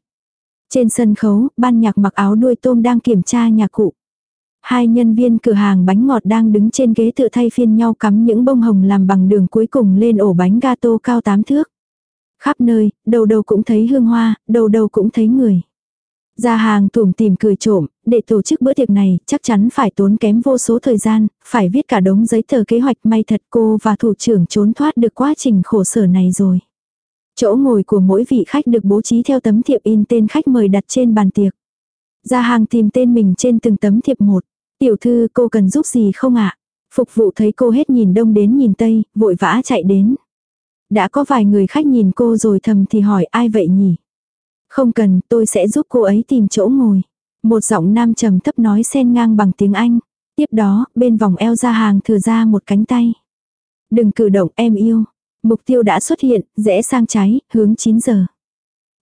Trên sân khấu, ban nhạc mặc áo đuôi tôm đang kiểm tra nhạc cụ. Hai nhân viên cửa hàng bánh ngọt đang đứng trên ghế tựa thay phiên nhau cắm những bông hồng làm bằng đường cuối cùng lên ổ bánh gato cao tám thước. Khắp nơi, đầu đầu cũng thấy hương hoa, đầu đầu cũng thấy người. Ra hàng tủm tìm cười trộm, để tổ chức bữa tiệc này chắc chắn phải tốn kém vô số thời gian, phải viết cả đống giấy tờ kế hoạch may thật cô và thủ trưởng trốn thoát được quá trình khổ sở này rồi. Chỗ ngồi của mỗi vị khách được bố trí theo tấm thiệp in tên khách mời đặt trên bàn tiệc. Ra hàng tìm tên mình trên từng tấm thiệp một. Tiểu thư cô cần giúp gì không ạ? Phục vụ thấy cô hết nhìn đông đến nhìn tây, vội vã chạy đến. Đã có vài người khách nhìn cô rồi thầm thì hỏi ai vậy nhỉ? Không cần, tôi sẽ giúp cô ấy tìm chỗ ngồi. Một giọng nam trầm thấp nói xen ngang bằng tiếng Anh. Tiếp đó, bên vòng eo ra hàng thừa ra một cánh tay. Đừng cử động em yêu. Mục tiêu đã xuất hiện, rẽ sang trái, hướng 9 giờ.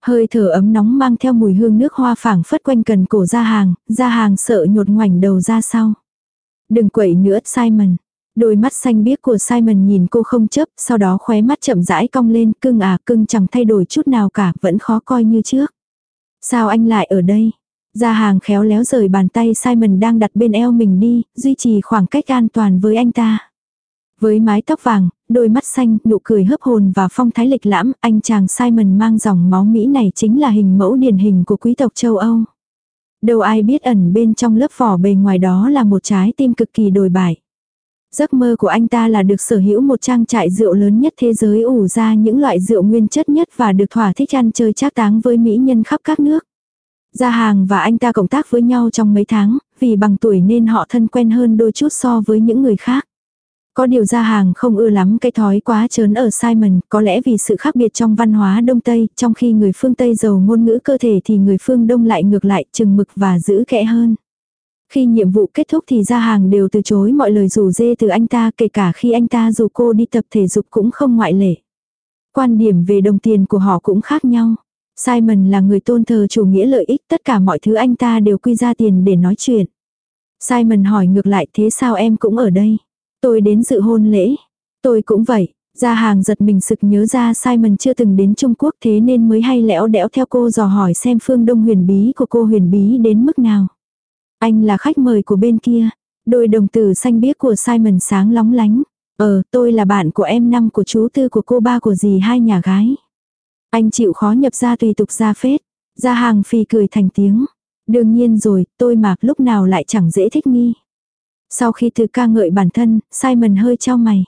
Hơi thở ấm nóng mang theo mùi hương nước hoa phảng phất quanh cần cổ ra hàng, ra hàng sợ nhột ngoảnh đầu ra sau. Đừng quậy nữa Simon. Đôi mắt xanh biếc của Simon nhìn cô không chấp, sau đó khóe mắt chậm rãi cong lên, cưng à cưng chẳng thay đổi chút nào cả, vẫn khó coi như trước. Sao anh lại ở đây? Gia hàng khéo léo rời bàn tay Simon đang đặt bên eo mình đi, duy trì khoảng cách an toàn với anh ta. Với mái tóc vàng, đôi mắt xanh, nụ cười hớp hồn và phong thái lịch lãm, anh chàng Simon mang dòng máu Mỹ này chính là hình mẫu điển hình của quý tộc châu Âu. Đâu ai biết ẩn bên trong lớp vỏ bề ngoài đó là một trái tim cực kỳ đồi bại. Giấc mơ của anh ta là được sở hữu một trang trại rượu lớn nhất thế giới ủ ra những loại rượu nguyên chất nhất và được thỏa thích ăn chơi trác táng với mỹ nhân khắp các nước. Gia hàng và anh ta cộng tác với nhau trong mấy tháng, vì bằng tuổi nên họ thân quen hơn đôi chút so với những người khác. Có điều gia hàng không ưa lắm cái thói quá trớn ở Simon, có lẽ vì sự khác biệt trong văn hóa Đông Tây, trong khi người phương Tây giàu ngôn ngữ cơ thể thì người phương Đông lại ngược lại chừng mực và giữ kẽ hơn. Khi nhiệm vụ kết thúc thì gia hàng đều từ chối mọi lời rủ dê từ anh ta, kể cả khi anh ta dù cô đi tập thể dục cũng không ngoại lệ. Quan điểm về đồng tiền của họ cũng khác nhau. Simon là người tôn thờ chủ nghĩa lợi ích, tất cả mọi thứ anh ta đều quy ra tiền để nói chuyện. Simon hỏi ngược lại, thế sao em cũng ở đây? Tôi đến dự hôn lễ. Tôi cũng vậy. Gia hàng giật mình sực nhớ ra Simon chưa từng đến Trung Quốc, thế nên mới hay lẽo đẽo theo cô dò hỏi xem phương đông huyền bí của cô huyền bí đến mức nào. Anh là khách mời của bên kia. Đôi đồng tử xanh biếc của Simon sáng lóng lánh. Ờ, tôi là bạn của em năm của chú tư của cô ba của dì hai nhà gái. Anh chịu khó nhập ra tùy tục ra phết. ra hàng phì cười thành tiếng. Đương nhiên rồi, tôi mạc lúc nào lại chẳng dễ thích nghi. Sau khi từ ca ngợi bản thân, Simon hơi trao mày.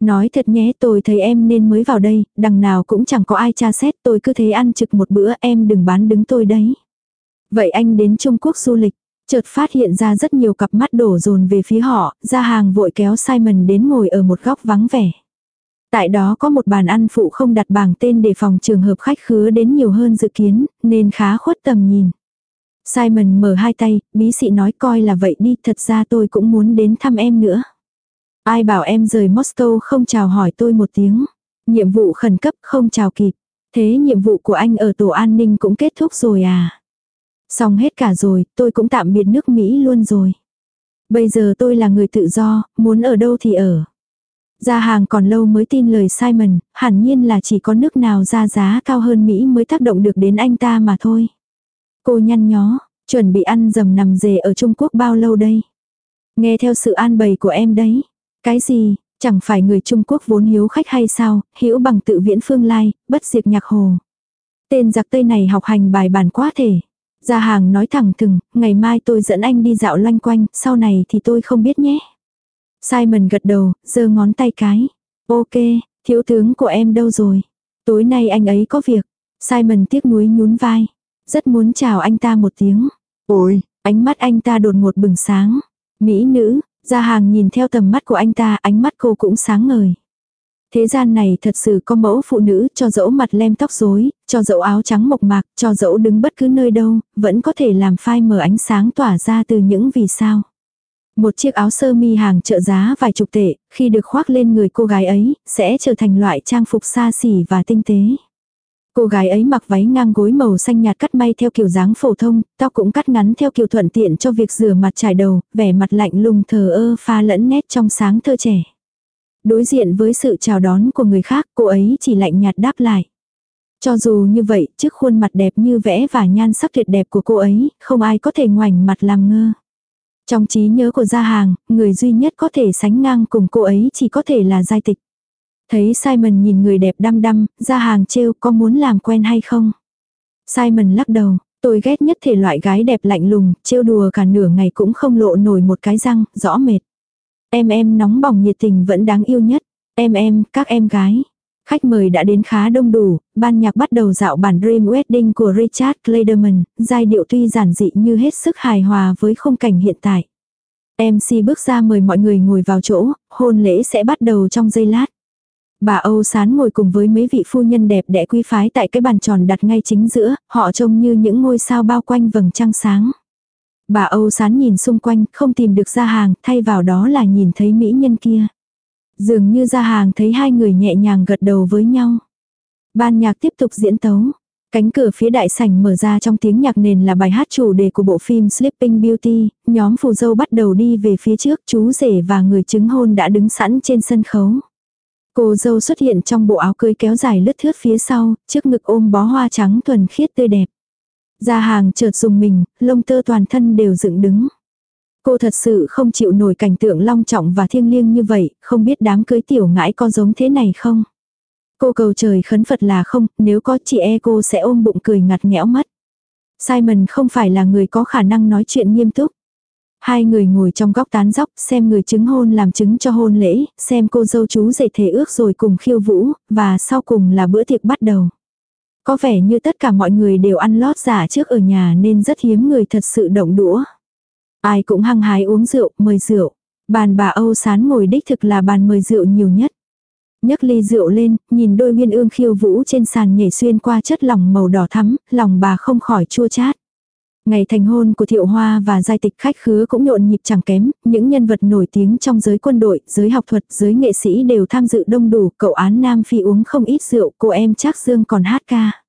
Nói thật nhé tôi thấy em nên mới vào đây, đằng nào cũng chẳng có ai tra xét tôi cứ thế ăn trực một bữa em đừng bán đứng tôi đấy. Vậy anh đến Trung Quốc du lịch, chợt phát hiện ra rất nhiều cặp mắt đổ dồn về phía họ, ra hàng vội kéo Simon đến ngồi ở một góc vắng vẻ. Tại đó có một bàn ăn phụ không đặt bảng tên để phòng trường hợp khách khứa đến nhiều hơn dự kiến, nên khá khuất tầm nhìn. Simon mở hai tay, bí xị nói coi là vậy đi, thật ra tôi cũng muốn đến thăm em nữa. Ai bảo em rời Moscow không chào hỏi tôi một tiếng. Nhiệm vụ khẩn cấp không chào kịp. Thế nhiệm vụ của anh ở tổ an ninh cũng kết thúc rồi à? Xong hết cả rồi, tôi cũng tạm biệt nước Mỹ luôn rồi. Bây giờ tôi là người tự do, muốn ở đâu thì ở. Ra hàng còn lâu mới tin lời Simon, hẳn nhiên là chỉ có nước nào ra giá cao hơn Mỹ mới tác động được đến anh ta mà thôi. Cô nhăn nhó, chuẩn bị ăn dầm nằm dề ở Trung Quốc bao lâu đây? Nghe theo sự an bày của em đấy. Cái gì, chẳng phải người Trung Quốc vốn hiếu khách hay sao, hiểu bằng tự viễn phương lai, bất diệt nhạc hồ. Tên giặc tây này học hành bài bản quá thể. Gia hàng nói thẳng thừng, ngày mai tôi dẫn anh đi dạo loanh quanh, sau này thì tôi không biết nhé. Simon gật đầu, giơ ngón tay cái. Ok, thiếu tướng của em đâu rồi? Tối nay anh ấy có việc. Simon tiếc nuối nhún vai. Rất muốn chào anh ta một tiếng. Ôi, ánh mắt anh ta đột ngột bừng sáng. Mỹ nữ, gia hàng nhìn theo tầm mắt của anh ta, ánh mắt cô cũng sáng ngời. Thế gian này thật sự có mẫu phụ nữ cho dẫu mặt lem tóc rối, cho dẫu áo trắng mộc mạc, cho dẫu đứng bất cứ nơi đâu, vẫn có thể làm phai mờ ánh sáng tỏa ra từ những vì sao. Một chiếc áo sơ mi hàng trợ giá vài chục tệ, khi được khoác lên người cô gái ấy, sẽ trở thành loại trang phục xa xỉ và tinh tế. Cô gái ấy mặc váy ngang gối màu xanh nhạt cắt may theo kiểu dáng phổ thông, tóc cũng cắt ngắn theo kiểu thuận tiện cho việc rửa mặt trải đầu, vẻ mặt lạnh lùng thờ ơ pha lẫn nét trong sáng thơ trẻ. Đối diện với sự chào đón của người khác, cô ấy chỉ lạnh nhạt đáp lại. Cho dù như vậy, trước khuôn mặt đẹp như vẽ và nhan sắc tuyệt đẹp của cô ấy, không ai có thể ngoảnh mặt làm ngơ. Trong trí nhớ của gia hàng, người duy nhất có thể sánh ngang cùng cô ấy chỉ có thể là giai tịch. Thấy Simon nhìn người đẹp đăm đăm, gia hàng trêu có muốn làm quen hay không? Simon lắc đầu, tôi ghét nhất thể loại gái đẹp lạnh lùng, trêu đùa cả nửa ngày cũng không lộ nổi một cái răng, rõ mệt. Em em nóng bỏng nhiệt tình vẫn đáng yêu nhất. Em em, các em gái. Khách mời đã đến khá đông đủ, ban nhạc bắt đầu dạo bản Dream Wedding của Richard Clayderman, giai điệu tuy giản dị như hết sức hài hòa với khung cảnh hiện tại. MC bước ra mời mọi người ngồi vào chỗ, hôn lễ sẽ bắt đầu trong giây lát. Bà Âu Sán ngồi cùng với mấy vị phu nhân đẹp đẽ quý phái tại cái bàn tròn đặt ngay chính giữa, họ trông như những ngôi sao bao quanh vầng trăng sáng. Bà Âu Sán nhìn xung quanh, không tìm được ra hàng, thay vào đó là nhìn thấy mỹ nhân kia. Dường như ra hàng thấy hai người nhẹ nhàng gật đầu với nhau. Ban nhạc tiếp tục diễn tấu. Cánh cửa phía đại sảnh mở ra trong tiếng nhạc nền là bài hát chủ đề của bộ phim Sleeping Beauty, nhóm phù dâu bắt đầu đi về phía trước, chú rể và người chứng hôn đã đứng sẵn trên sân khấu. Cô dâu xuất hiện trong bộ áo cưới kéo dài lướt thướt phía sau, trước ngực ôm bó hoa trắng thuần khiết tươi đẹp. Ra hàng chợt dùng mình, lông tơ toàn thân đều dựng đứng. Cô thật sự không chịu nổi cảnh tượng long trọng và thiêng liêng như vậy, không biết đám cưới tiểu ngãi có giống thế này không? Cô cầu trời khấn Phật là không, nếu có chị e cô sẽ ôm bụng cười ngặt nghẽo mất. Simon không phải là người có khả năng nói chuyện nghiêm túc. Hai người ngồi trong góc tán dóc, xem người chứng hôn làm chứng cho hôn lễ, xem cô dâu chú dạy thể ước rồi cùng khiêu vũ, và sau cùng là bữa tiệc bắt đầu. Có vẻ như tất cả mọi người đều ăn lót giả trước ở nhà nên rất hiếm người thật sự động đũa. Ai cũng hăng hái uống rượu, mời rượu. Bàn bà Âu Sán ngồi đích thực là bàn mời rượu nhiều nhất. nhấc ly rượu lên, nhìn đôi nguyên ương khiêu vũ trên sàn nhảy xuyên qua chất lỏng màu đỏ thắm, lòng bà không khỏi chua chát. Ngày thành hôn của Thiệu Hoa và giai tịch khách khứa cũng nhộn nhịp chẳng kém, những nhân vật nổi tiếng trong giới quân đội, giới học thuật, giới nghệ sĩ đều tham dự đông đủ, cậu án Nam Phi uống không ít rượu, cô em Trác Dương còn hát ca.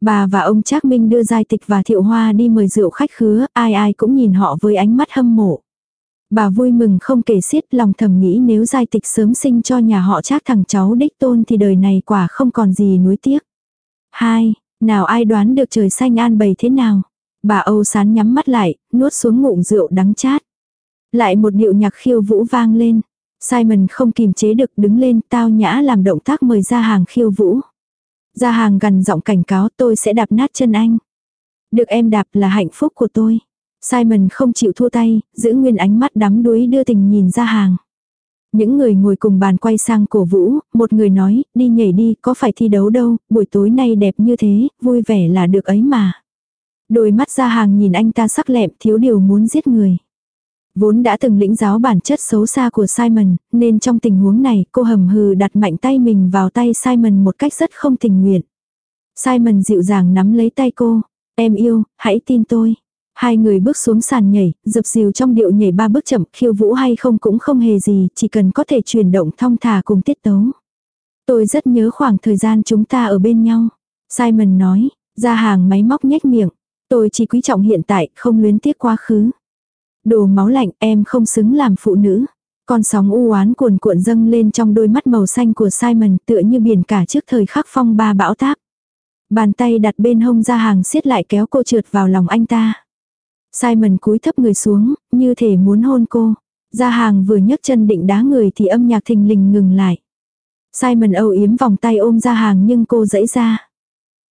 Bà và ông Trác Minh đưa giai tịch và Thiệu Hoa đi mời rượu khách khứa, ai ai cũng nhìn họ với ánh mắt hâm mộ. Bà vui mừng không kể xiết lòng thầm nghĩ nếu giai tịch sớm sinh cho nhà họ Trác thằng cháu đích tôn thì đời này quả không còn gì nuối tiếc. Hai, nào ai đoán được trời xanh an bày thế nào? Bà Âu Sán nhắm mắt lại, nuốt xuống ngụm rượu đắng chát. Lại một điệu nhạc khiêu vũ vang lên. Simon không kìm chế được đứng lên tao nhã làm động tác mời ra hàng khiêu vũ. Ra hàng gần giọng cảnh cáo tôi sẽ đạp nát chân anh. Được em đạp là hạnh phúc của tôi. Simon không chịu thua tay, giữ nguyên ánh mắt đắm đuối đưa tình nhìn ra hàng. Những người ngồi cùng bàn quay sang cổ vũ, một người nói, đi nhảy đi, có phải thi đấu đâu, buổi tối nay đẹp như thế, vui vẻ là được ấy mà. Đôi mắt ra hàng nhìn anh ta sắc lẹm thiếu điều muốn giết người. Vốn đã từng lĩnh giáo bản chất xấu xa của Simon, nên trong tình huống này cô hầm hừ đặt mạnh tay mình vào tay Simon một cách rất không tình nguyện. Simon dịu dàng nắm lấy tay cô. Em yêu, hãy tin tôi. Hai người bước xuống sàn nhảy, dập dìu trong điệu nhảy ba bước chậm, khiêu vũ hay không cũng không hề gì, chỉ cần có thể chuyển động thong thả cùng tiết tấu. Tôi rất nhớ khoảng thời gian chúng ta ở bên nhau. Simon nói, ra hàng máy móc nhếch miệng. Tôi chỉ quý trọng hiện tại, không luyến tiếc quá khứ. Đồ máu lạnh em không xứng làm phụ nữ. Con sóng u oán cuồn cuộn dâng lên trong đôi mắt màu xanh của Simon tựa như biển cả trước thời khắc phong ba bão táp. Bàn tay đặt bên hông ra hàng siết lại kéo cô trượt vào lòng anh ta. Simon cúi thấp người xuống, như thể muốn hôn cô. Ra hàng vừa nhấc chân định đá người thì âm nhạc thình lình ngừng lại. Simon âu yếm vòng tay ôm ra hàng nhưng cô dẫy ra.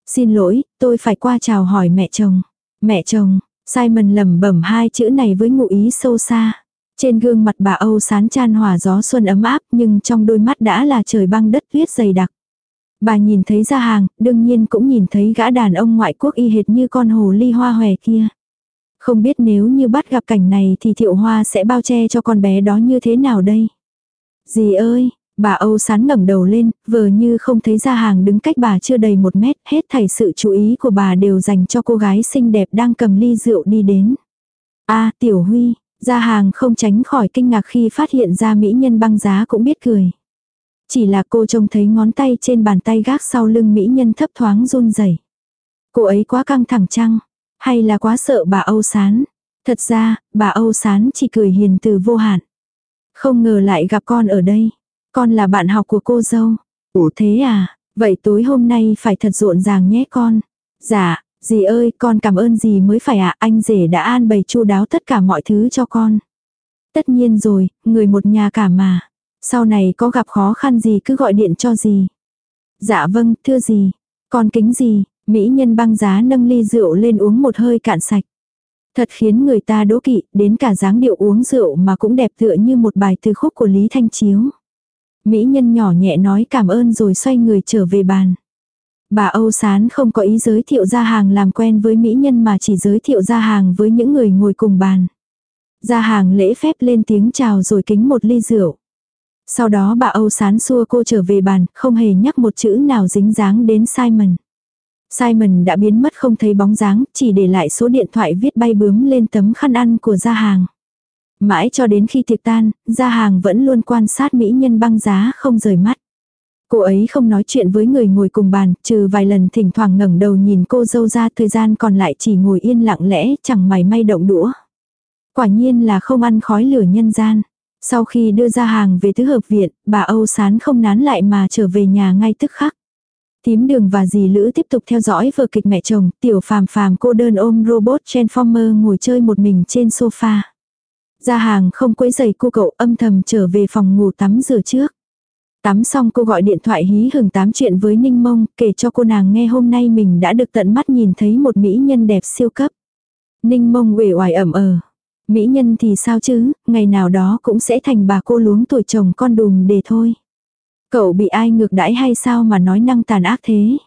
Xin lỗi, tôi phải qua chào hỏi mẹ chồng. Mẹ chồng, Simon lẩm bẩm hai chữ này với ngụ ý sâu xa. Trên gương mặt bà Âu sán chan hòa gió xuân ấm áp nhưng trong đôi mắt đã là trời băng đất tuyết dày đặc. Bà nhìn thấy ra hàng, đương nhiên cũng nhìn thấy gã đàn ông ngoại quốc y hệt như con hồ ly hoa hòe kia. Không biết nếu như bắt gặp cảnh này thì thiệu hoa sẽ bao che cho con bé đó như thế nào đây? Dì ơi, Bà Âu sán ngẩng đầu lên, vờ như không thấy ra hàng đứng cách bà chưa đầy một mét, hết thảy sự chú ý của bà đều dành cho cô gái xinh đẹp đang cầm ly rượu đi đến. a Tiểu Huy, ra hàng không tránh khỏi kinh ngạc khi phát hiện ra mỹ nhân băng giá cũng biết cười. Chỉ là cô trông thấy ngón tay trên bàn tay gác sau lưng mỹ nhân thấp thoáng run rẩy. Cô ấy quá căng thẳng chăng? Hay là quá sợ bà Âu Sán? Thật ra, bà Âu Sán chỉ cười hiền từ vô hạn. Không ngờ lại gặp con ở đây. Con là bạn học của cô dâu. Ủa thế à, vậy tối hôm nay phải thật rộn ràng nhé con. Dạ, dì ơi, con cảm ơn dì mới phải ạ, à, anh rể đã an bày chu đáo tất cả mọi thứ cho con. Tất nhiên rồi, người một nhà cả mà. Sau này có gặp khó khăn gì cứ gọi điện cho dì. Dạ vâng, thưa dì. Con kính gì, mỹ nhân băng giá nâng ly rượu lên uống một hơi cạn sạch. Thật khiến người ta đố kỵ, đến cả dáng điệu uống rượu mà cũng đẹp tựa như một bài từ khúc của Lý Thanh Chiếu. Mỹ nhân nhỏ nhẹ nói cảm ơn rồi xoay người trở về bàn. Bà Âu Sán không có ý giới thiệu ra hàng làm quen với mỹ nhân mà chỉ giới thiệu ra hàng với những người ngồi cùng bàn. Ra hàng lễ phép lên tiếng chào rồi kính một ly rượu. Sau đó bà Âu Sán xua cô trở về bàn, không hề nhắc một chữ nào dính dáng đến Simon. Simon đã biến mất không thấy bóng dáng, chỉ để lại số điện thoại viết bay bướm lên tấm khăn ăn của gia hàng. Mãi cho đến khi tiệc tan, gia hàng vẫn luôn quan sát mỹ nhân băng giá không rời mắt. Cô ấy không nói chuyện với người ngồi cùng bàn, trừ vài lần thỉnh thoảng ngẩng đầu nhìn cô dâu ra thời gian còn lại chỉ ngồi yên lặng lẽ, chẳng mày may động đũa. Quả nhiên là không ăn khói lửa nhân gian. Sau khi đưa ra hàng về tứ hợp viện, bà Âu Sán không nán lại mà trở về nhà ngay tức khắc. Tím đường và dì Lữ tiếp tục theo dõi vở kịch mẹ chồng, tiểu phàm phàm cô đơn ôm robot Transformer ngồi chơi một mình trên sofa. Ra hàng không quấy giày cô cậu âm thầm trở về phòng ngủ tắm rửa trước. Tắm xong cô gọi điện thoại hí hưởng tám chuyện với Ninh Mông, kể cho cô nàng nghe hôm nay mình đã được tận mắt nhìn thấy một mỹ nhân đẹp siêu cấp. Ninh Mông uể oải ẩm ờ. Mỹ nhân thì sao chứ, ngày nào đó cũng sẽ thành bà cô luống tuổi chồng con đùm để thôi. Cậu bị ai ngược đãi hay sao mà nói năng tàn ác thế?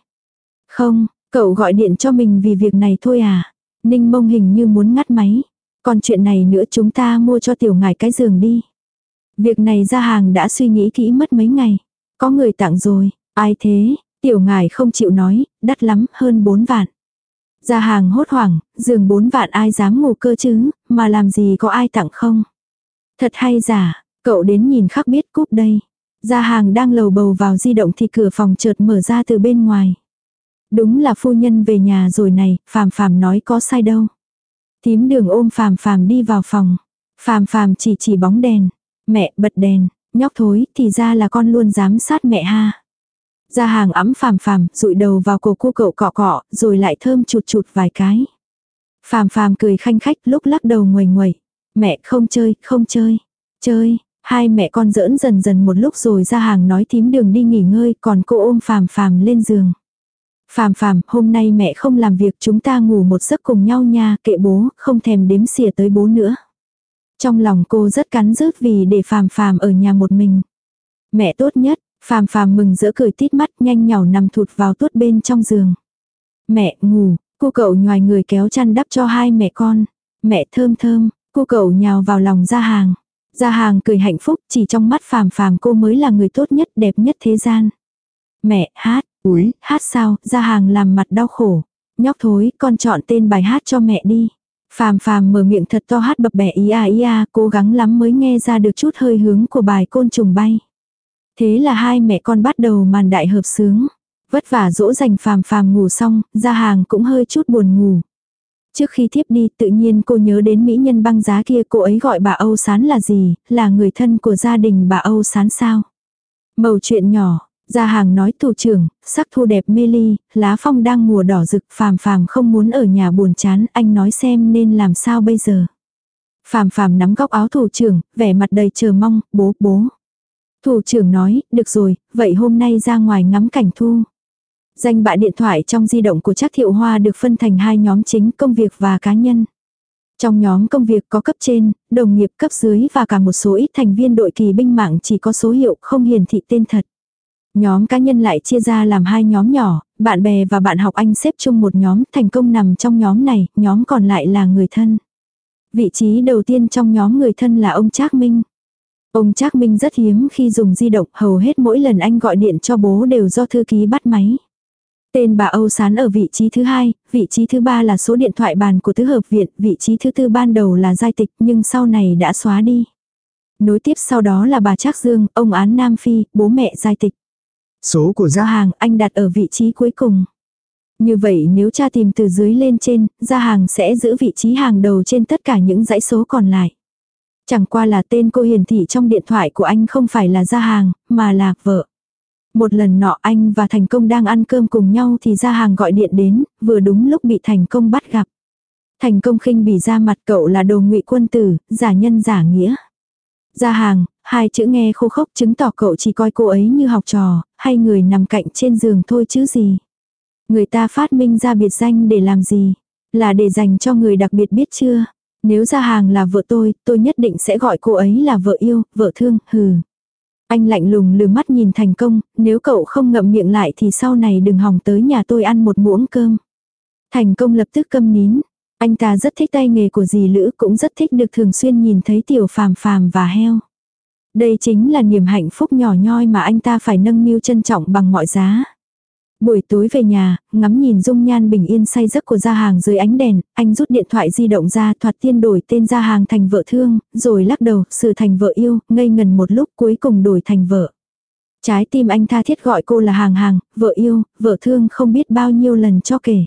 Không, cậu gọi điện cho mình vì việc này thôi à? Ninh mông hình như muốn ngắt máy. Còn chuyện này nữa chúng ta mua cho tiểu ngài cái giường đi. Việc này ra hàng đã suy nghĩ kỹ mất mấy ngày. Có người tặng rồi, ai thế? Tiểu ngài không chịu nói, đắt lắm, hơn 4 vạn. Ra hàng hốt hoảng, giường 4 vạn ai dám ngủ cơ chứ, mà làm gì có ai tặng không? Thật hay giả, cậu đến nhìn khắc biết cúp đây. Gia hàng đang lầu bầu vào di động thì cửa phòng chợt mở ra từ bên ngoài. Đúng là phu nhân về nhà rồi này, phàm phàm nói có sai đâu. Tím đường ôm phàm phàm đi vào phòng. Phàm phàm chỉ chỉ bóng đèn. Mẹ bật đèn, nhóc thối thì ra là con luôn giám sát mẹ ha. ra hàng ấm phàm phàm, rụi đầu vào cổ cu cậu cọ cọ, rồi lại thơm chụt chụt vài cái. Phàm phàm cười khanh khách lúc lắc đầu nguầy nguầy. Mẹ không chơi, không chơi. Chơi, Hai mẹ con giỡn dần dần một lúc rồi ra hàng nói thím đường đi nghỉ ngơi còn cô ôm phàm phàm lên giường. Phàm phàm, hôm nay mẹ không làm việc chúng ta ngủ một giấc cùng nhau nha, kệ bố, không thèm đếm xỉa tới bố nữa. Trong lòng cô rất cắn rứt vì để phàm phàm ở nhà một mình. Mẹ tốt nhất, phàm phàm mừng rỡ cười tít mắt nhanh nhỏ nằm thụt vào tuốt bên trong giường. Mẹ, ngủ, cô cậu nhòi người kéo chăn đắp cho hai mẹ con. Mẹ thơm thơm, cô cậu nhào vào lòng ra hàng. Gia hàng cười hạnh phúc, chỉ trong mắt phàm phàm cô mới là người tốt nhất, đẹp nhất thế gian. Mẹ, hát, úi, hát sao, ra hàng làm mặt đau khổ. Nhóc thối, con chọn tên bài hát cho mẹ đi. Phàm phàm mở miệng thật to hát bập bẹ ý à ý à, cố gắng lắm mới nghe ra được chút hơi hướng của bài côn trùng bay. Thế là hai mẹ con bắt đầu màn đại hợp sướng. Vất vả dỗ dành phàm phàm ngủ xong, ra hàng cũng hơi chút buồn ngủ. Trước khi thiếp đi tự nhiên cô nhớ đến mỹ nhân băng giá kia cô ấy gọi bà Âu Sán là gì, là người thân của gia đình bà Âu Sán sao. Mầu chuyện nhỏ, gia hàng nói thủ trưởng, sắc thu đẹp mê ly, lá phong đang mùa đỏ rực phàm phàm không muốn ở nhà buồn chán anh nói xem nên làm sao bây giờ. Phàm phàm nắm góc áo thủ trưởng, vẻ mặt đầy chờ mong, bố, bố. Thủ trưởng nói, được rồi, vậy hôm nay ra ngoài ngắm cảnh thu. Danh bạ điện thoại trong di động của Trác Thiệu Hoa được phân thành hai nhóm chính công việc và cá nhân. Trong nhóm công việc có cấp trên, đồng nghiệp cấp dưới và cả một số ít thành viên đội kỳ binh mạng chỉ có số hiệu không hiển thị tên thật. Nhóm cá nhân lại chia ra làm hai nhóm nhỏ, bạn bè và bạn học anh xếp chung một nhóm thành công nằm trong nhóm này, nhóm còn lại là người thân. Vị trí đầu tiên trong nhóm người thân là ông Trác Minh. Ông Trác Minh rất hiếm khi dùng di động, hầu hết mỗi lần anh gọi điện cho bố đều do thư ký bắt máy. Tên bà Âu Sán ở vị trí thứ hai, vị trí thứ ba là số điện thoại bàn của tứ hợp viện, vị trí thứ tư ban đầu là giai tịch nhưng sau này đã xóa đi. Nối tiếp sau đó là bà Trác Dương, ông Án Nam Phi, bố mẹ giai tịch. Số của gia hàng anh đặt ở vị trí cuối cùng. Như vậy nếu cha tìm từ dưới lên trên, gia hàng sẽ giữ vị trí hàng đầu trên tất cả những dãy số còn lại. Chẳng qua là tên cô hiển thị trong điện thoại của anh không phải là gia hàng, mà là vợ. Một lần nọ anh và Thành Công đang ăn cơm cùng nhau thì gia hàng gọi điện đến, vừa đúng lúc bị Thành Công bắt gặp. Thành Công khinh bỉ ra mặt cậu là đồ ngụy quân tử, giả nhân giả nghĩa. gia hàng, hai chữ nghe khô khốc chứng tỏ cậu chỉ coi cô ấy như học trò, hay người nằm cạnh trên giường thôi chứ gì. Người ta phát minh ra biệt danh để làm gì? Là để dành cho người đặc biệt biết chưa? Nếu ra hàng là vợ tôi, tôi nhất định sẽ gọi cô ấy là vợ yêu, vợ thương, hừ. Anh lạnh lùng lừa mắt nhìn thành công, nếu cậu không ngậm miệng lại thì sau này đừng hòng tới nhà tôi ăn một muỗng cơm. Thành công lập tức câm nín. Anh ta rất thích tay nghề của dì Lữ cũng rất thích được thường xuyên nhìn thấy tiểu phàm phàm và heo. Đây chính là niềm hạnh phúc nhỏ nhoi mà anh ta phải nâng niu trân trọng bằng mọi giá. Buổi tối về nhà, ngắm nhìn dung nhan bình yên say giấc của gia hàng dưới ánh đèn, anh rút điện thoại di động ra thoạt tiên đổi tên gia hàng thành vợ thương, rồi lắc đầu, sự thành vợ yêu, ngây ngần một lúc cuối cùng đổi thành vợ. Trái tim anh tha thiết gọi cô là hàng hàng, vợ yêu, vợ thương không biết bao nhiêu lần cho kể.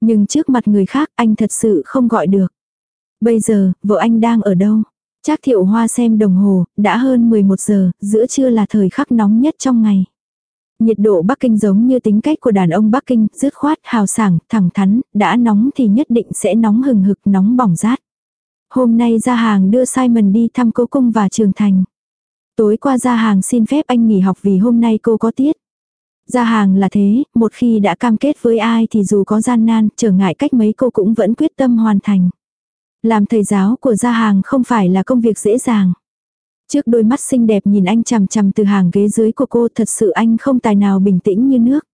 Nhưng trước mặt người khác anh thật sự không gọi được. Bây giờ, vợ anh đang ở đâu? Trác thiệu hoa xem đồng hồ, đã hơn 11 giờ, giữa trưa là thời khắc nóng nhất trong ngày. Nhiệt độ Bắc Kinh giống như tính cách của đàn ông Bắc Kinh, dứt khoát, hào sảng, thẳng thắn, đã nóng thì nhất định sẽ nóng hừng hực, nóng bỏng rát. Hôm nay ra hàng đưa Simon đi thăm cố cung và trường thành. Tối qua ra hàng xin phép anh nghỉ học vì hôm nay cô có tiết. Ra hàng là thế, một khi đã cam kết với ai thì dù có gian nan, trở ngại cách mấy cô cũng vẫn quyết tâm hoàn thành. Làm thầy giáo của gia hàng không phải là công việc dễ dàng. Trước đôi mắt xinh đẹp nhìn anh chằm chằm từ hàng ghế dưới của cô thật sự anh không tài nào bình tĩnh như nước.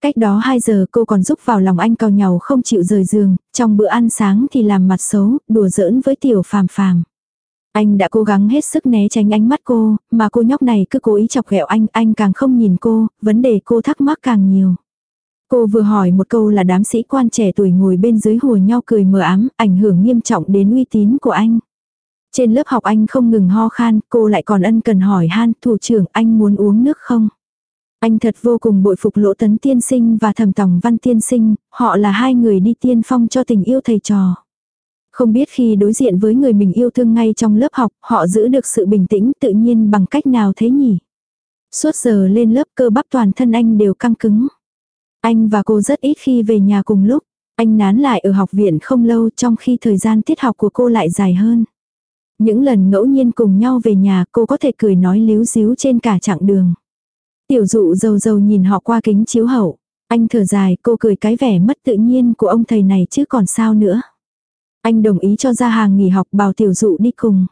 Cách đó 2 giờ cô còn giúp vào lòng anh cao nhàu không chịu rời giường, trong bữa ăn sáng thì làm mặt xấu, đùa giỡn với tiểu phàm phàm. Anh đã cố gắng hết sức né tránh ánh mắt cô, mà cô nhóc này cứ cố ý chọc ghẹo anh, anh càng không nhìn cô, vấn đề cô thắc mắc càng nhiều. Cô vừa hỏi một câu là đám sĩ quan trẻ tuổi ngồi bên dưới hùa nhau cười mờ ám, ảnh hưởng nghiêm trọng đến uy tín của anh. Trên lớp học anh không ngừng ho khan, cô lại còn ân cần hỏi han, thủ trưởng anh muốn uống nước không? Anh thật vô cùng bội phục lỗ tấn tiên sinh và thầm tòng văn tiên sinh, họ là hai người đi tiên phong cho tình yêu thầy trò. Không biết khi đối diện với người mình yêu thương ngay trong lớp học, họ giữ được sự bình tĩnh tự nhiên bằng cách nào thế nhỉ? Suốt giờ lên lớp cơ bắp toàn thân anh đều căng cứng. Anh và cô rất ít khi về nhà cùng lúc. Anh nán lại ở học viện không lâu trong khi thời gian tiết học của cô lại dài hơn. Những lần ngẫu nhiên cùng nhau về nhà cô có thể cười nói líu díu trên cả chặng đường. Tiểu dụ dầu dầu nhìn họ qua kính chiếu hậu. Anh thở dài cô cười cái vẻ mất tự nhiên của ông thầy này chứ còn sao nữa. Anh đồng ý cho ra hàng nghỉ học bảo tiểu dụ đi cùng.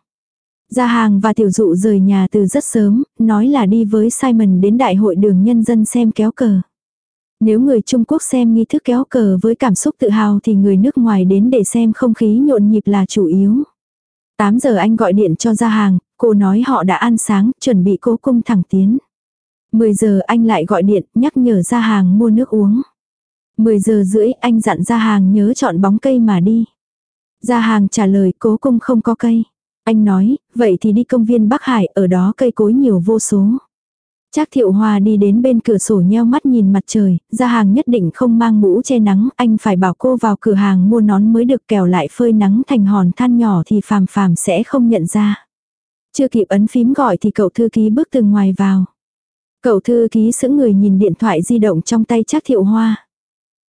Gia hàng và tiểu dụ rời nhà từ rất sớm, nói là đi với Simon đến đại hội đường nhân dân xem kéo cờ. Nếu người Trung Quốc xem nghi thức kéo cờ với cảm xúc tự hào thì người nước ngoài đến để xem không khí nhộn nhịp là chủ yếu. 8 giờ anh gọi điện cho ra hàng, cô nói họ đã ăn sáng, chuẩn bị cố cung thẳng tiến. 10 giờ anh lại gọi điện, nhắc nhở ra hàng mua nước uống. 10 giờ rưỡi anh dặn ra hàng nhớ chọn bóng cây mà đi. Ra hàng trả lời cố cung không có cây. Anh nói, vậy thì đi công viên Bắc Hải, ở đó cây cối nhiều vô số. Trác thiệu hòa đi đến bên cửa sổ nheo mắt nhìn mặt trời, ra hàng nhất định không mang mũ che nắng, anh phải bảo cô vào cửa hàng mua nón mới được kèo lại phơi nắng thành hòn than nhỏ thì phàm phàm sẽ không nhận ra. Chưa kịp ấn phím gọi thì cậu thư ký bước từ ngoài vào. Cậu thư ký sững người nhìn điện thoại di động trong tay Trác thiệu hoa.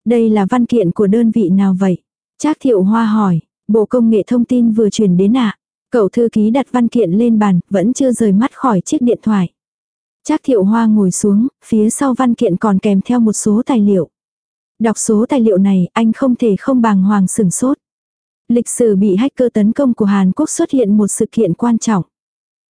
Đây là văn kiện của đơn vị nào vậy? Trác thiệu hoa hỏi, bộ công nghệ thông tin vừa truyền đến ạ. À? Cậu thư ký đặt văn kiện lên bàn, vẫn chưa rời mắt khỏi chiếc điện thoại. Trác thiệu hoa ngồi xuống, phía sau văn kiện còn kèm theo một số tài liệu. Đọc số tài liệu này, anh không thể không bàng hoàng sửng sốt. Lịch sử bị hacker tấn công của Hàn Quốc xuất hiện một sự kiện quan trọng.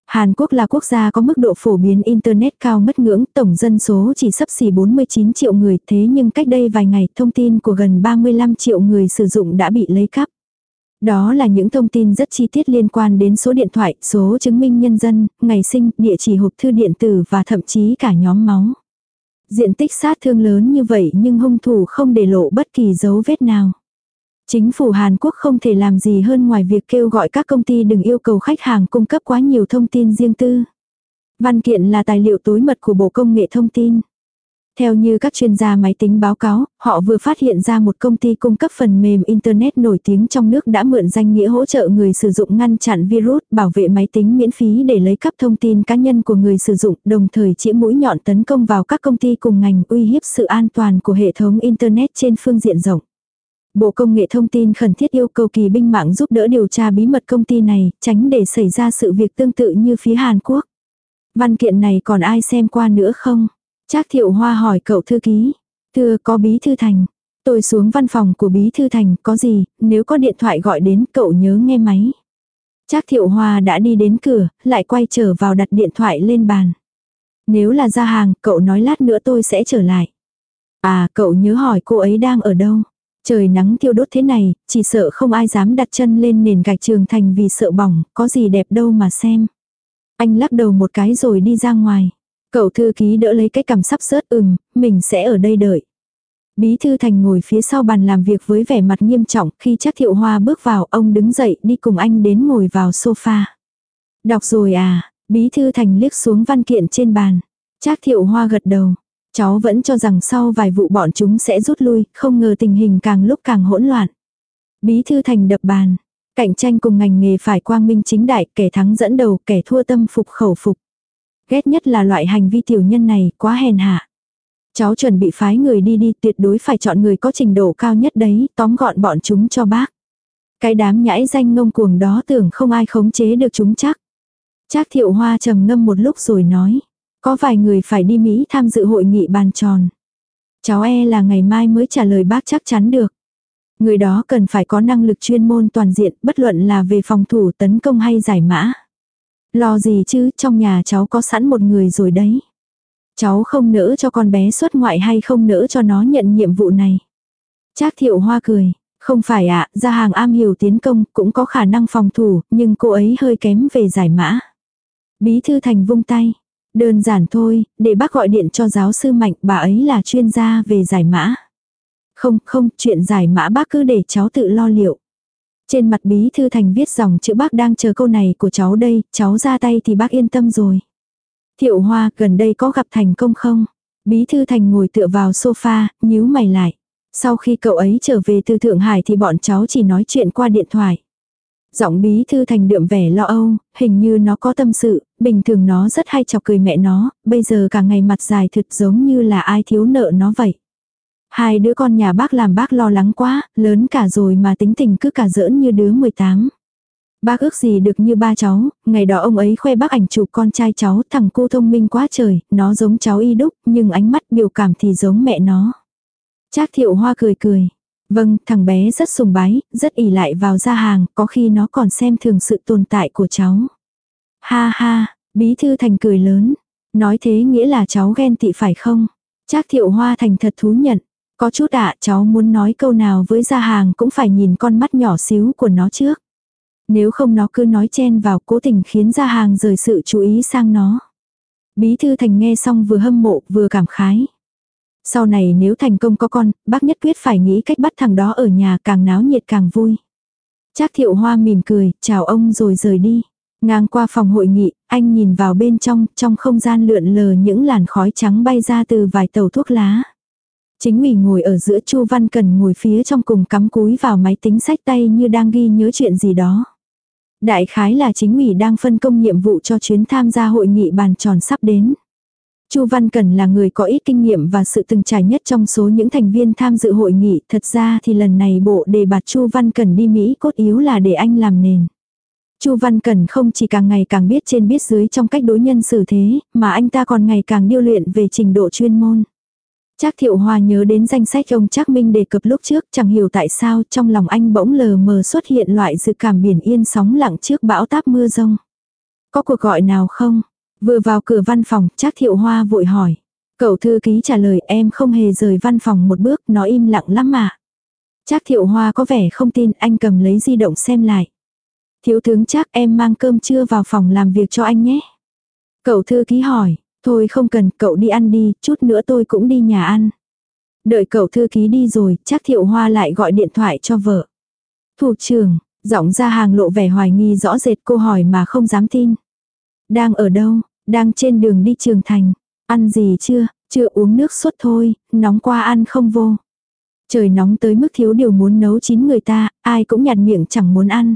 Hàn Quốc là quốc gia có mức độ phổ biến Internet cao mất ngưỡng, tổng dân số chỉ sấp xỉ 49 triệu người, thế nhưng cách đây vài ngày thông tin của gần 35 triệu người sử dụng đã bị lấy cắp. Đó là những thông tin rất chi tiết liên quan đến số điện thoại, số chứng minh nhân dân, ngày sinh, địa chỉ hộp thư điện tử và thậm chí cả nhóm máu. Diện tích sát thương lớn như vậy nhưng hung thủ không để lộ bất kỳ dấu vết nào. Chính phủ Hàn Quốc không thể làm gì hơn ngoài việc kêu gọi các công ty đừng yêu cầu khách hàng cung cấp quá nhiều thông tin riêng tư. Văn kiện là tài liệu tối mật của Bộ Công nghệ Thông tin. Theo như các chuyên gia máy tính báo cáo, họ vừa phát hiện ra một công ty cung cấp phần mềm Internet nổi tiếng trong nước đã mượn danh nghĩa hỗ trợ người sử dụng ngăn chặn virus, bảo vệ máy tính miễn phí để lấy cắp thông tin cá nhân của người sử dụng, đồng thời chĩa mũi nhọn tấn công vào các công ty cùng ngành uy hiếp sự an toàn của hệ thống Internet trên phương diện rộng. Bộ Công nghệ Thông tin khẩn thiết yêu cầu kỳ binh mạng giúp đỡ điều tra bí mật công ty này, tránh để xảy ra sự việc tương tự như phía Hàn Quốc. Văn kiện này còn ai xem qua nữa không? Trác thiệu hoa hỏi cậu thư ký. Thưa có bí thư thành. Tôi xuống văn phòng của bí thư thành, có gì, nếu có điện thoại gọi đến cậu nhớ nghe máy. Trác thiệu hoa đã đi đến cửa, lại quay trở vào đặt điện thoại lên bàn. Nếu là ra hàng, cậu nói lát nữa tôi sẽ trở lại. À, cậu nhớ hỏi cô ấy đang ở đâu. Trời nắng thiêu đốt thế này, chỉ sợ không ai dám đặt chân lên nền gạch trường thành vì sợ bỏng, có gì đẹp đâu mà xem. Anh lắc đầu một cái rồi đi ra ngoài. Cậu thư ký đỡ lấy cái cằm sắp sớt ừm, mình sẽ ở đây đợi. Bí thư thành ngồi phía sau bàn làm việc với vẻ mặt nghiêm trọng, khi chắc thiệu hoa bước vào, ông đứng dậy đi cùng anh đến ngồi vào sofa. Đọc rồi à, bí thư thành liếc xuống văn kiện trên bàn. Trác thiệu hoa gật đầu. Cháu vẫn cho rằng sau vài vụ bọn chúng sẽ rút lui, không ngờ tình hình càng lúc càng hỗn loạn. Bí thư thành đập bàn. Cạnh tranh cùng ngành nghề phải quang minh chính đại, kẻ thắng dẫn đầu, kẻ thua tâm phục khẩu phục. Ghét nhất là loại hành vi tiểu nhân này, quá hèn hạ. Cháu chuẩn bị phái người đi đi tuyệt đối phải chọn người có trình độ cao nhất đấy, tóm gọn bọn chúng cho bác. Cái đám nhãi danh ngông cuồng đó tưởng không ai khống chế được chúng chắc. Trác thiệu hoa trầm ngâm một lúc rồi nói. Có vài người phải đi Mỹ tham dự hội nghị bàn tròn. Cháu e là ngày mai mới trả lời bác chắc chắn được. Người đó cần phải có năng lực chuyên môn toàn diện, bất luận là về phòng thủ tấn công hay giải mã. Lo gì chứ, trong nhà cháu có sẵn một người rồi đấy. Cháu không nỡ cho con bé xuất ngoại hay không nỡ cho nó nhận nhiệm vụ này. Trác thiệu hoa cười. Không phải ạ, ra hàng am hiểu tiến công, cũng có khả năng phòng thủ, nhưng cô ấy hơi kém về giải mã. Bí thư thành vung tay. Đơn giản thôi, để bác gọi điện cho giáo sư Mạnh, bà ấy là chuyên gia về giải mã. Không, không, chuyện giải mã bác cứ để cháu tự lo liệu. Trên mặt bí thư thành viết dòng chữ bác đang chờ câu này của cháu đây, cháu ra tay thì bác yên tâm rồi. Thiệu Hoa, gần đây có gặp thành công không? Bí thư thành ngồi tựa vào sofa, nhíu mày lại. Sau khi cậu ấy trở về từ Thượng Hải thì bọn cháu chỉ nói chuyện qua điện thoại. Giọng bí thư thành đượm vẻ lo âu, hình như nó có tâm sự, bình thường nó rất hay chọc cười mẹ nó, bây giờ cả ngày mặt dài thật giống như là ai thiếu nợ nó vậy. Hai đứa con nhà bác làm bác lo lắng quá, lớn cả rồi mà tính tình cứ cả giỡn như đứa 18. Bác ước gì được như ba cháu, ngày đó ông ấy khoe bác ảnh chụp con trai cháu, thằng cô thông minh quá trời, nó giống cháu y đúc, nhưng ánh mắt biểu cảm thì giống mẹ nó. Trác thiệu hoa cười cười. Vâng, thằng bé rất sùng bái, rất ỉ lại vào gia hàng, có khi nó còn xem thường sự tồn tại của cháu. Ha ha, bí thư thành cười lớn. Nói thế nghĩa là cháu ghen tị phải không? Trác thiệu hoa thành thật thú nhận. Có chút ạ, cháu muốn nói câu nào với gia hàng cũng phải nhìn con mắt nhỏ xíu của nó trước. Nếu không nó cứ nói chen vào cố tình khiến gia hàng rời sự chú ý sang nó. Bí thư thành nghe xong vừa hâm mộ vừa cảm khái. Sau này nếu thành công có con, bác nhất quyết phải nghĩ cách bắt thằng đó ở nhà càng náo nhiệt càng vui. Trác thiệu hoa mỉm cười, chào ông rồi rời đi. Ngang qua phòng hội nghị, anh nhìn vào bên trong, trong không gian lượn lờ những làn khói trắng bay ra từ vài tàu thuốc lá. Chính ủy ngồi ở giữa Chu Văn Cần ngồi phía trong cùng cắm cúi vào máy tính sách tay như đang ghi nhớ chuyện gì đó. Đại khái là chính ủy đang phân công nhiệm vụ cho chuyến tham gia hội nghị bàn tròn sắp đến. Chu Văn cần là người có ít kinh nghiệm và sự từng trải nhất trong số những thành viên tham dự hội nghị, thật ra thì lần này bộ đề bạt Chu Văn cần đi Mỹ cốt yếu là để anh làm nền. Chu Văn cần không chỉ càng ngày càng biết trên biết dưới trong cách đối nhân xử thế, mà anh ta còn ngày càng điêu luyện về trình độ chuyên môn. Trác Thiệu Hoa nhớ đến danh sách ông Trác Minh đề cập lúc trước, chẳng hiểu tại sao trong lòng anh bỗng lờ mờ xuất hiện loại dự cảm biển yên sóng lặng trước bão táp mưa rông. Có cuộc gọi nào không? Vừa vào cửa văn phòng, Trác Thiệu Hoa vội hỏi. Cậu thư ký trả lời em không hề rời văn phòng một bước, nó im lặng lắm mà. Trác Thiệu Hoa có vẻ không tin, anh cầm lấy di động xem lại. Thiếu tướng Trác em mang cơm trưa vào phòng làm việc cho anh nhé. Cậu thư ký hỏi, thôi không cần, cậu đi ăn đi, chút nữa tôi cũng đi nhà ăn. Đợi cậu thư ký đi rồi, chắc Thiệu Hoa lại gọi điện thoại cho vợ. Thủ trưởng, giọng ra hàng lộ vẻ hoài nghi rõ rệt cô hỏi mà không dám tin. Đang ở đâu? Đang trên đường đi trường thành. Ăn gì chưa? Chưa uống nước suốt thôi, nóng qua ăn không vô. Trời nóng tới mức thiếu điều muốn nấu chín người ta, ai cũng nhạt miệng chẳng muốn ăn.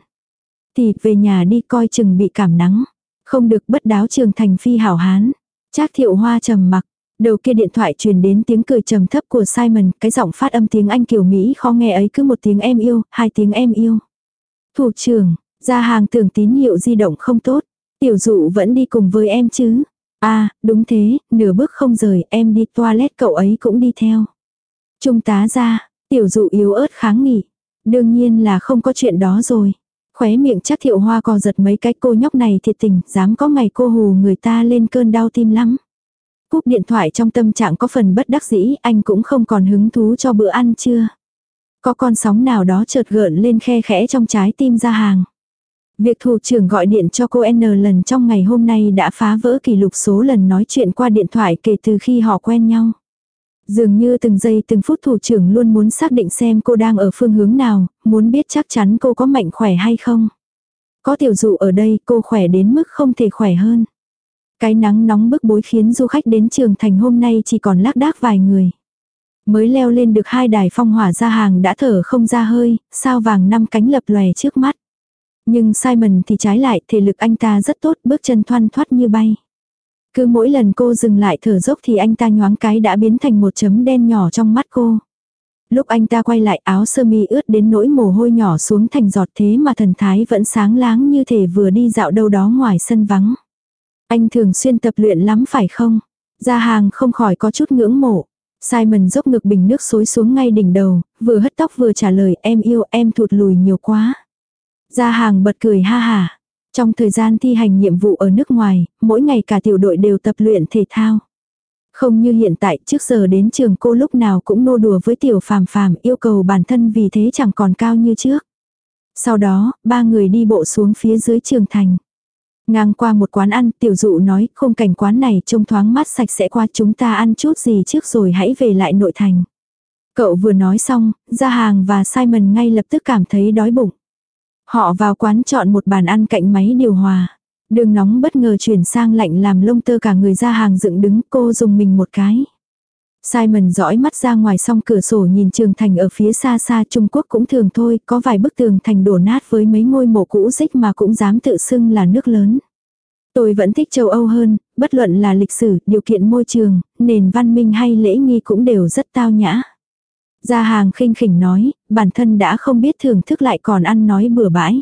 Thì về nhà đi coi chừng bị cảm nắng. Không được bất đáo trường thành phi hảo hán. Trác thiệu hoa trầm mặc. Đầu kia điện thoại truyền đến tiếng cười trầm thấp của Simon, cái giọng phát âm tiếng Anh kiểu Mỹ khó nghe ấy cứ một tiếng em yêu, hai tiếng em yêu. Thủ trưởng, ra hàng tưởng tín hiệu di động không tốt. Tiểu dụ vẫn đi cùng với em chứ. À, đúng thế, nửa bước không rời, em đi toilet cậu ấy cũng đi theo. Trung tá ra, tiểu dụ yếu ớt kháng nghị. Đương nhiên là không có chuyện đó rồi. Khóe miệng chắc thiệu hoa co giật mấy cái cô nhóc này thiệt tình, dám có ngày cô hù người ta lên cơn đau tim lắm. Cúp điện thoại trong tâm trạng có phần bất đắc dĩ, anh cũng không còn hứng thú cho bữa ăn chưa. Có con sóng nào đó chợt gợn lên khe khẽ trong trái tim ra hàng. Việc thủ trưởng gọi điện cho cô N lần trong ngày hôm nay đã phá vỡ kỷ lục số lần nói chuyện qua điện thoại kể từ khi họ quen nhau. Dường như từng giây từng phút thủ trưởng luôn muốn xác định xem cô đang ở phương hướng nào, muốn biết chắc chắn cô có mạnh khỏe hay không. Có tiểu dụ ở đây cô khỏe đến mức không thể khỏe hơn. Cái nắng nóng bức bối khiến du khách đến trường thành hôm nay chỉ còn lác đác vài người. Mới leo lên được hai đài phong hỏa ra hàng đã thở không ra hơi, sao vàng năm cánh lập lòe trước mắt. Nhưng Simon thì trái lại, thể lực anh ta rất tốt, bước chân thoăn thoát như bay. Cứ mỗi lần cô dừng lại thở dốc thì anh ta nhoáng cái đã biến thành một chấm đen nhỏ trong mắt cô. Lúc anh ta quay lại áo sơ mi ướt đến nỗi mồ hôi nhỏ xuống thành giọt thế mà thần thái vẫn sáng láng như thể vừa đi dạo đâu đó ngoài sân vắng. Anh thường xuyên tập luyện lắm phải không? gia hàng không khỏi có chút ngưỡng mộ. Simon dốc ngực bình nước xối xuống ngay đỉnh đầu, vừa hất tóc vừa trả lời em yêu em thụt lùi nhiều quá. gia hàng bật cười ha hà. Trong thời gian thi hành nhiệm vụ ở nước ngoài, mỗi ngày cả tiểu đội đều tập luyện thể thao. Không như hiện tại trước giờ đến trường cô lúc nào cũng nô đùa với tiểu phàm phàm yêu cầu bản thân vì thế chẳng còn cao như trước. Sau đó, ba người đi bộ xuống phía dưới trường thành. Ngang qua một quán ăn, tiểu dụ nói, khung cảnh quán này trông thoáng mát sạch sẽ qua chúng ta ăn chút gì trước rồi hãy về lại nội thành. Cậu vừa nói xong, ra hàng và Simon ngay lập tức cảm thấy đói bụng. Họ vào quán chọn một bàn ăn cạnh máy điều hòa. Đường nóng bất ngờ chuyển sang lạnh làm lông tơ cả người ra hàng dựng đứng cô dùng mình một cái. Simon dõi mắt ra ngoài song cửa sổ nhìn trường thành ở phía xa xa Trung Quốc cũng thường thôi, có vài bức tường thành đổ nát với mấy ngôi mộ cũ rích mà cũng dám tự xưng là nước lớn. Tôi vẫn thích châu Âu hơn, bất luận là lịch sử, điều kiện môi trường, nền văn minh hay lễ nghi cũng đều rất tao nhã. Gia hàng khinh khỉnh nói, bản thân đã không biết thưởng thức lại còn ăn nói bừa bãi.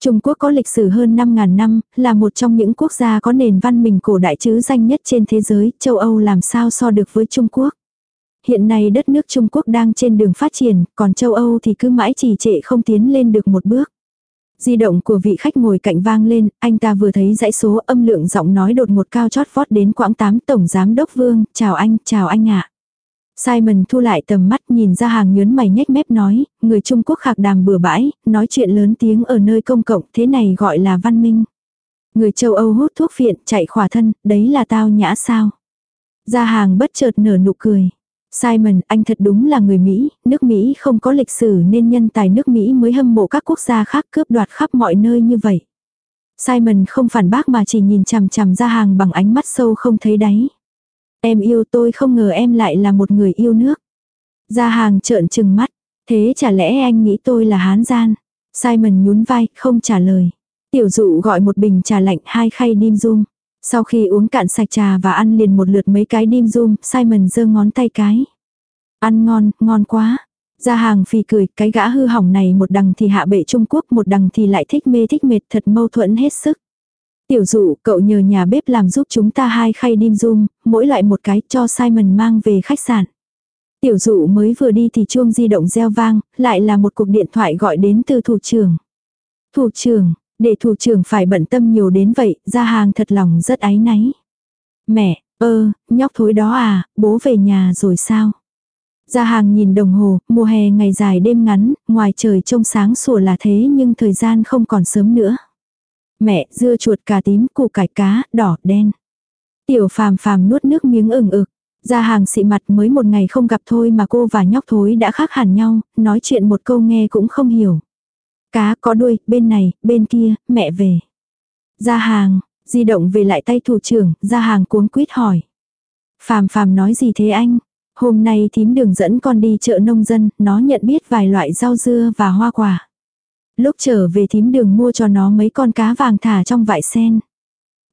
Trung Quốc có lịch sử hơn 5.000 năm, là một trong những quốc gia có nền văn minh cổ đại chứ danh nhất trên thế giới, châu Âu làm sao so được với Trung Quốc. Hiện nay đất nước Trung Quốc đang trên đường phát triển, còn châu Âu thì cứ mãi trì trệ không tiến lên được một bước. Di động của vị khách ngồi cạnh vang lên, anh ta vừa thấy dãy số âm lượng giọng nói đột ngột cao chót vót đến quãng 8 tổng giám đốc Vương, chào anh, chào anh ạ. Simon thu lại tầm mắt nhìn ra hàng nhớn mày nhếch mép nói, người Trung Quốc khạc đàm bừa bãi, nói chuyện lớn tiếng ở nơi công cộng thế này gọi là văn minh. Người châu Âu hút thuốc phiện, chạy khỏa thân, đấy là tao nhã sao. Ra hàng bất chợt nở nụ cười. Simon, anh thật đúng là người Mỹ, nước Mỹ không có lịch sử nên nhân tài nước Mỹ mới hâm mộ các quốc gia khác cướp đoạt khắp mọi nơi như vậy. Simon không phản bác mà chỉ nhìn chằm chằm ra hàng bằng ánh mắt sâu không thấy đáy. Em yêu tôi không ngờ em lại là một người yêu nước. Gia hàng trợn trừng mắt. Thế chả lẽ anh nghĩ tôi là hán gian? Simon nhún vai, không trả lời. Tiểu dụ gọi một bình trà lạnh hai khay dim zoom. Sau khi uống cạn sạch trà và ăn liền một lượt mấy cái dim zoom, Simon giơ ngón tay cái. Ăn ngon, ngon quá. Gia hàng phì cười, cái gã hư hỏng này một đằng thì hạ bệ Trung Quốc, một đằng thì lại thích mê thích mệt thật mâu thuẫn hết sức. Tiểu dụ, cậu nhờ nhà bếp làm giúp chúng ta hai khay dim zoom, mỗi loại một cái cho Simon mang về khách sạn. Tiểu dụ mới vừa đi thì chuông di động reo vang, lại là một cuộc điện thoại gọi đến từ thủ trưởng. Thủ trưởng, để thủ trưởng phải bận tâm nhiều đến vậy, ra hàng thật lòng rất áy náy. Mẹ, ơ, nhóc thối đó à, bố về nhà rồi sao? Ra hàng nhìn đồng hồ, mùa hè ngày dài đêm ngắn, ngoài trời trông sáng sủa là thế nhưng thời gian không còn sớm nữa. Mẹ, dưa chuột cà tím, củ cải cá, đỏ, đen. Tiểu phàm phàm nuốt nước miếng ừng ực. Ra hàng xị mặt mới một ngày không gặp thôi mà cô và nhóc thối đã khác hẳn nhau, nói chuyện một câu nghe cũng không hiểu. Cá có đuôi, bên này, bên kia, mẹ về. Ra hàng, di động về lại tay thủ trưởng, ra hàng cuống quýt hỏi. Phàm phàm nói gì thế anh? Hôm nay thím đường dẫn con đi chợ nông dân, nó nhận biết vài loại rau dưa và hoa quả. Lúc trở về thím đường mua cho nó mấy con cá vàng thả trong vải sen.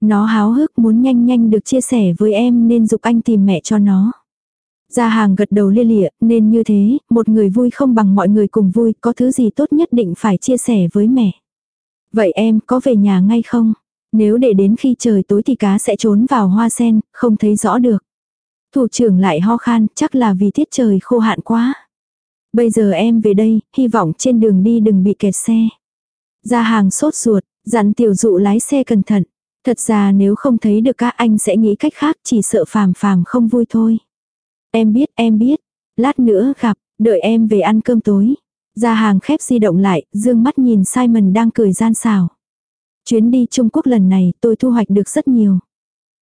Nó háo hức muốn nhanh nhanh được chia sẻ với em nên dục anh tìm mẹ cho nó. Gia hàng gật đầu lia lịa, nên như thế, một người vui không bằng mọi người cùng vui, có thứ gì tốt nhất định phải chia sẻ với mẹ. Vậy em có về nhà ngay không? Nếu để đến khi trời tối thì cá sẽ trốn vào hoa sen, không thấy rõ được. Thủ trưởng lại ho khan, chắc là vì tiết trời khô hạn quá. Bây giờ em về đây, hy vọng trên đường đi đừng bị kẹt xe. Ra hàng sốt ruột, dặn tiểu dụ lái xe cẩn thận. Thật ra nếu không thấy được các anh sẽ nghĩ cách khác chỉ sợ phàm phàm không vui thôi. Em biết em biết, lát nữa gặp, đợi em về ăn cơm tối. Ra hàng khép di động lại, dương mắt nhìn Simon đang cười gian xào. Chuyến đi Trung Quốc lần này tôi thu hoạch được rất nhiều.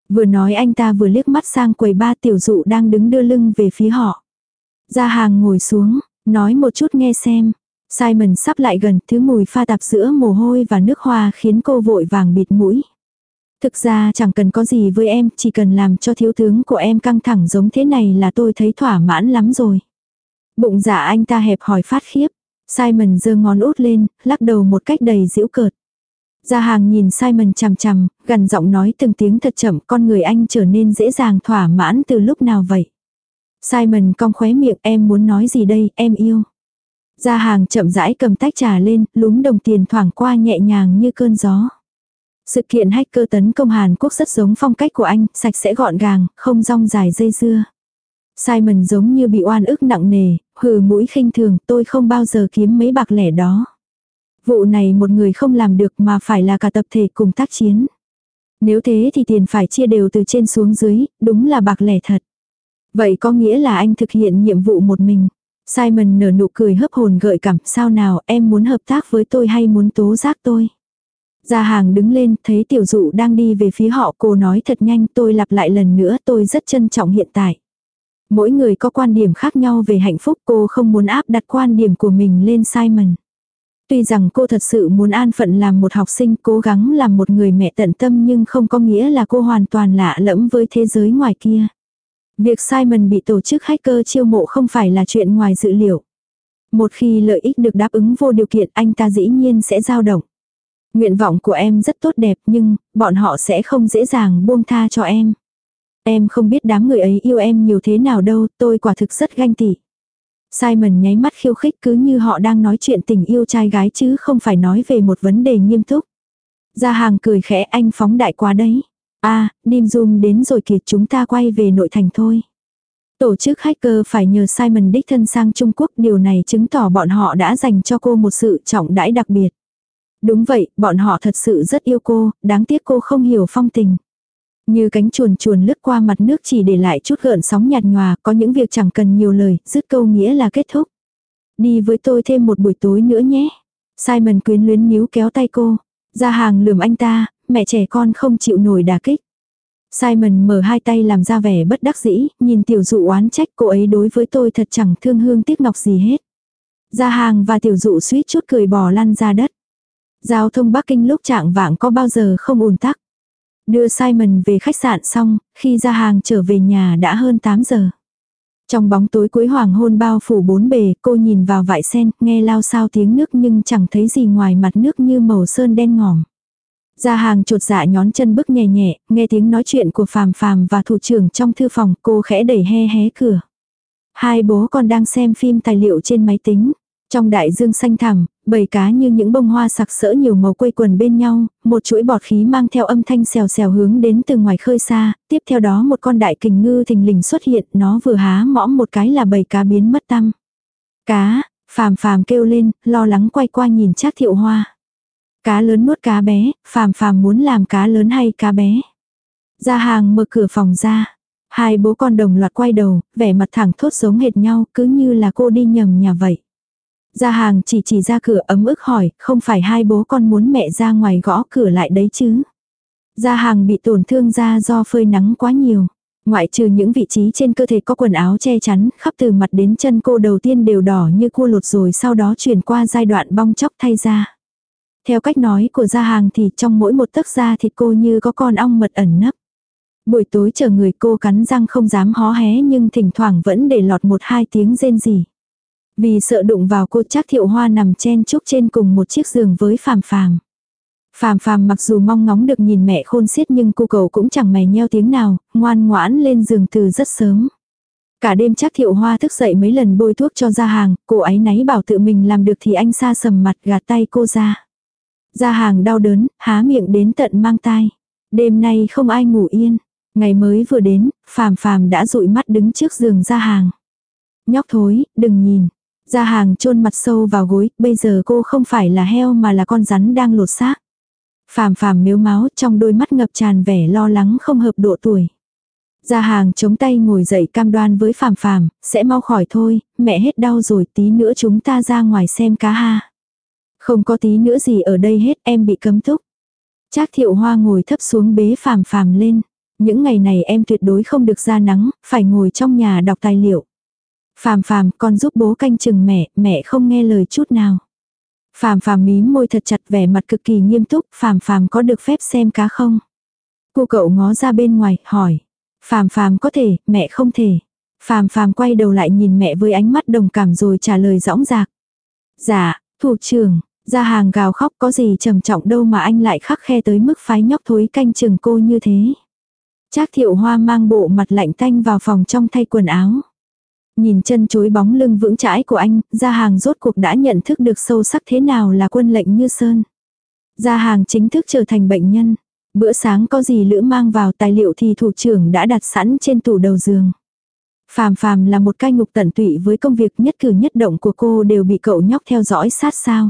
Vừa nói anh ta vừa liếc mắt sang quầy ba tiểu dụ đang đứng đưa lưng về phía họ. Ra hàng ngồi xuống, nói một chút nghe xem. Simon sắp lại gần, thứ mùi pha tạp giữa mồ hôi và nước hoa khiến cô vội vàng bịt mũi. Thực ra chẳng cần có gì với em, chỉ cần làm cho thiếu tướng của em căng thẳng giống thế này là tôi thấy thỏa mãn lắm rồi. Bụng dạ anh ta hẹp hỏi phát khiếp. Simon giơ ngón út lên, lắc đầu một cách đầy giễu cợt. Gia hàng nhìn Simon chằm chằm, gần giọng nói từng tiếng thật chậm con người anh trở nên dễ dàng thỏa mãn từ lúc nào vậy. Simon cong khóe miệng em muốn nói gì đây, em yêu. Gia hàng chậm rãi cầm tách trà lên, lúm đồng tiền thoảng qua nhẹ nhàng như cơn gió. Sự kiện hacker tấn công Hàn Quốc rất giống phong cách của anh, sạch sẽ gọn gàng, không rong dài dây dưa. Simon giống như bị oan ức nặng nề, hừ mũi khinh thường, tôi không bao giờ kiếm mấy bạc lẻ đó. Vụ này một người không làm được mà phải là cả tập thể cùng tác chiến. Nếu thế thì tiền phải chia đều từ trên xuống dưới, đúng là bạc lẻ thật. Vậy có nghĩa là anh thực hiện nhiệm vụ một mình. Simon nở nụ cười hấp hồn gợi cảm, sao nào em muốn hợp tác với tôi hay muốn tố giác tôi? Gia hàng đứng lên, thấy tiểu dụ đang đi về phía họ, cô nói thật nhanh, tôi lặp lại lần nữa, tôi rất trân trọng hiện tại. Mỗi người có quan điểm khác nhau về hạnh phúc, cô không muốn áp đặt quan điểm của mình lên Simon. Tuy rằng cô thật sự muốn an phận làm một học sinh cố gắng làm một người mẹ tận tâm nhưng không có nghĩa là cô hoàn toàn lạ lẫm với thế giới ngoài kia. Việc Simon bị tổ chức hacker chiêu mộ không phải là chuyện ngoài dự liệu. Một khi lợi ích được đáp ứng vô điều kiện anh ta dĩ nhiên sẽ dao động. Nguyện vọng của em rất tốt đẹp nhưng bọn họ sẽ không dễ dàng buông tha cho em. Em không biết đám người ấy yêu em nhiều thế nào đâu, tôi quả thực rất ganh tị. Simon nháy mắt khiêu khích cứ như họ đang nói chuyện tình yêu trai gái chứ không phải nói về một vấn đề nghiêm túc. Gia hàng cười khẽ anh phóng đại quá đấy a à, Dim Zoom đến rồi kìa chúng ta quay về nội thành thôi. Tổ chức hacker phải nhờ Simon đích thân sang Trung Quốc điều này chứng tỏ bọn họ đã dành cho cô một sự trọng đãi đặc biệt. Đúng vậy, bọn họ thật sự rất yêu cô, đáng tiếc cô không hiểu phong tình. Như cánh chuồn chuồn lướt qua mặt nước chỉ để lại chút gợn sóng nhạt nhòa, có những việc chẳng cần nhiều lời, dứt câu nghĩa là kết thúc. Đi với tôi thêm một buổi tối nữa nhé. Simon quyến luyến níu kéo tay cô. Ra hàng lườm anh ta, mẹ trẻ con không chịu nổi đà kích. Simon mở hai tay làm ra vẻ bất đắc dĩ, nhìn tiểu dụ oán trách cô ấy đối với tôi thật chẳng thương hương tiếc ngọc gì hết. Ra hàng và tiểu dụ suýt chút cười bò lăn ra đất. Giao thông Bắc Kinh lúc trạng vạng có bao giờ không ùn tắc. Đưa Simon về khách sạn xong, khi ra hàng trở về nhà đã hơn 8 giờ. Trong bóng tối cuối hoàng hôn bao phủ bốn bề, cô nhìn vào vải sen, nghe lao sao tiếng nước nhưng chẳng thấy gì ngoài mặt nước như màu sơn đen ngòm. Ra hàng trột dạ nhón chân bước nhẹ nhẹ, nghe tiếng nói chuyện của phàm phàm và thủ trưởng trong thư phòng, cô khẽ đẩy he hé cửa. Hai bố con đang xem phim tài liệu trên máy tính. Trong đại dương xanh thẳm, bầy cá như những bông hoa sặc sỡ nhiều màu quây quần bên nhau, một chuỗi bọt khí mang theo âm thanh xèo xèo hướng đến từ ngoài khơi xa, tiếp theo đó một con đại kình ngư thình lình xuất hiện, nó vừa há mõm một cái là bầy cá biến mất tăm. Cá, phàm phàm kêu lên, lo lắng quay qua nhìn Trác thiệu hoa. Cá lớn nuốt cá bé, phàm phàm muốn làm cá lớn hay cá bé. Ra hàng mở cửa phòng ra. Hai bố con đồng loạt quay đầu, vẻ mặt thẳng thốt giống hệt nhau, cứ như là cô đi nhầm nhà vậy. Gia hàng chỉ chỉ ra cửa ấm ức hỏi, không phải hai bố con muốn mẹ ra ngoài gõ cửa lại đấy chứ. Gia hàng bị tổn thương da do phơi nắng quá nhiều. Ngoại trừ những vị trí trên cơ thể có quần áo che chắn, khắp từ mặt đến chân cô đầu tiên đều đỏ như cua lột rồi sau đó chuyển qua giai đoạn bong chóc thay da. Theo cách nói của gia hàng thì trong mỗi một tấc da thịt cô như có con ong mật ẩn nấp. Buổi tối chờ người cô cắn răng không dám hó hé nhưng thỉnh thoảng vẫn để lọt một hai tiếng rên rỉ Vì sợ đụng vào cô chắc thiệu hoa nằm chen chúc trên cùng một chiếc giường với phàm phàm. Phàm phàm mặc dù mong ngóng được nhìn mẹ khôn xiết nhưng cô cầu cũng chẳng mè nheo tiếng nào, ngoan ngoãn lên giường từ rất sớm. Cả đêm chắc thiệu hoa thức dậy mấy lần bôi thuốc cho ra hàng, cô ấy náy bảo tự mình làm được thì anh xa sầm mặt gạt tay cô ra. Ra hàng đau đớn, há miệng đến tận mang tai. Đêm nay không ai ngủ yên. Ngày mới vừa đến, phàm phàm đã dụi mắt đứng trước giường ra hàng. Nhóc thối, đừng nhìn, Gia hàng chôn mặt sâu vào gối, bây giờ cô không phải là heo mà là con rắn đang lột xác. Phàm phàm miếu máu trong đôi mắt ngập tràn vẻ lo lắng không hợp độ tuổi. Gia hàng chống tay ngồi dậy cam đoan với phàm phàm, sẽ mau khỏi thôi, mẹ hết đau rồi tí nữa chúng ta ra ngoài xem cá ha. Không có tí nữa gì ở đây hết em bị cấm túc. Trác thiệu hoa ngồi thấp xuống bế phàm phàm lên. Những ngày này em tuyệt đối không được ra nắng, phải ngồi trong nhà đọc tài liệu. Phàm phàm, con giúp bố canh chừng mẹ, mẹ không nghe lời chút nào. Phàm phàm mím môi thật chặt vẻ mặt cực kỳ nghiêm túc, phàm phàm có được phép xem cá không? Cô cậu ngó ra bên ngoài, hỏi. Phàm phàm có thể, mẹ không thể. Phàm phàm quay đầu lại nhìn mẹ với ánh mắt đồng cảm rồi trả lời rõng rạc. Dạ, thủ trưởng, ra hàng gào khóc có gì trầm trọng đâu mà anh lại khắc khe tới mức phái nhóc thối canh chừng cô như thế. Trác thiệu hoa mang bộ mặt lạnh tanh vào phòng trong thay quần áo. Nhìn chân chối bóng lưng vững chãi của anh, ra hàng rốt cuộc đã nhận thức được sâu sắc thế nào là quân lệnh như sơn. Ra hàng chính thức trở thành bệnh nhân. Bữa sáng có gì lữ mang vào tài liệu thì thủ trưởng đã đặt sẵn trên tủ đầu giường. Phàm phàm là một cai ngục tận tụy với công việc nhất cử nhất động của cô đều bị cậu nhóc theo dõi sát sao.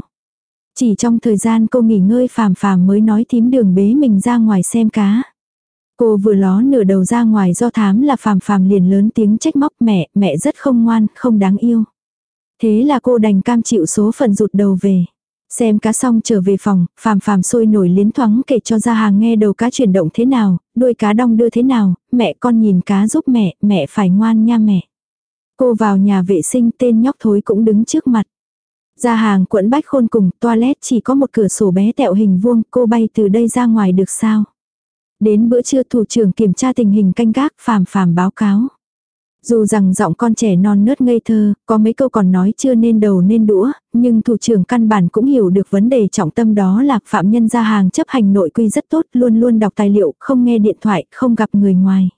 Chỉ trong thời gian cô nghỉ ngơi phàm phàm mới nói thím đường bế mình ra ngoài xem cá. Cô vừa ló nửa đầu ra ngoài do thám là phàm phàm liền lớn tiếng trách móc mẹ, mẹ rất không ngoan, không đáng yêu. Thế là cô đành cam chịu số phận rụt đầu về. Xem cá xong trở về phòng, phàm phàm sôi nổi liến thoáng kể cho ra hàng nghe đầu cá chuyển động thế nào, đuôi cá đong đưa thế nào, mẹ con nhìn cá giúp mẹ, mẹ phải ngoan nha mẹ. Cô vào nhà vệ sinh tên nhóc thối cũng đứng trước mặt. Ra hàng quẫn bách khôn cùng, toilet chỉ có một cửa sổ bé tẹo hình vuông, cô bay từ đây ra ngoài được sao? Đến bữa trưa thủ trưởng kiểm tra tình hình canh gác phàm phàm báo cáo. Dù rằng giọng con trẻ non nớt ngây thơ, có mấy câu còn nói chưa nên đầu nên đũa, nhưng thủ trưởng căn bản cũng hiểu được vấn đề trọng tâm đó là phạm nhân ra hàng chấp hành nội quy rất tốt, luôn luôn đọc tài liệu, không nghe điện thoại, không gặp người ngoài.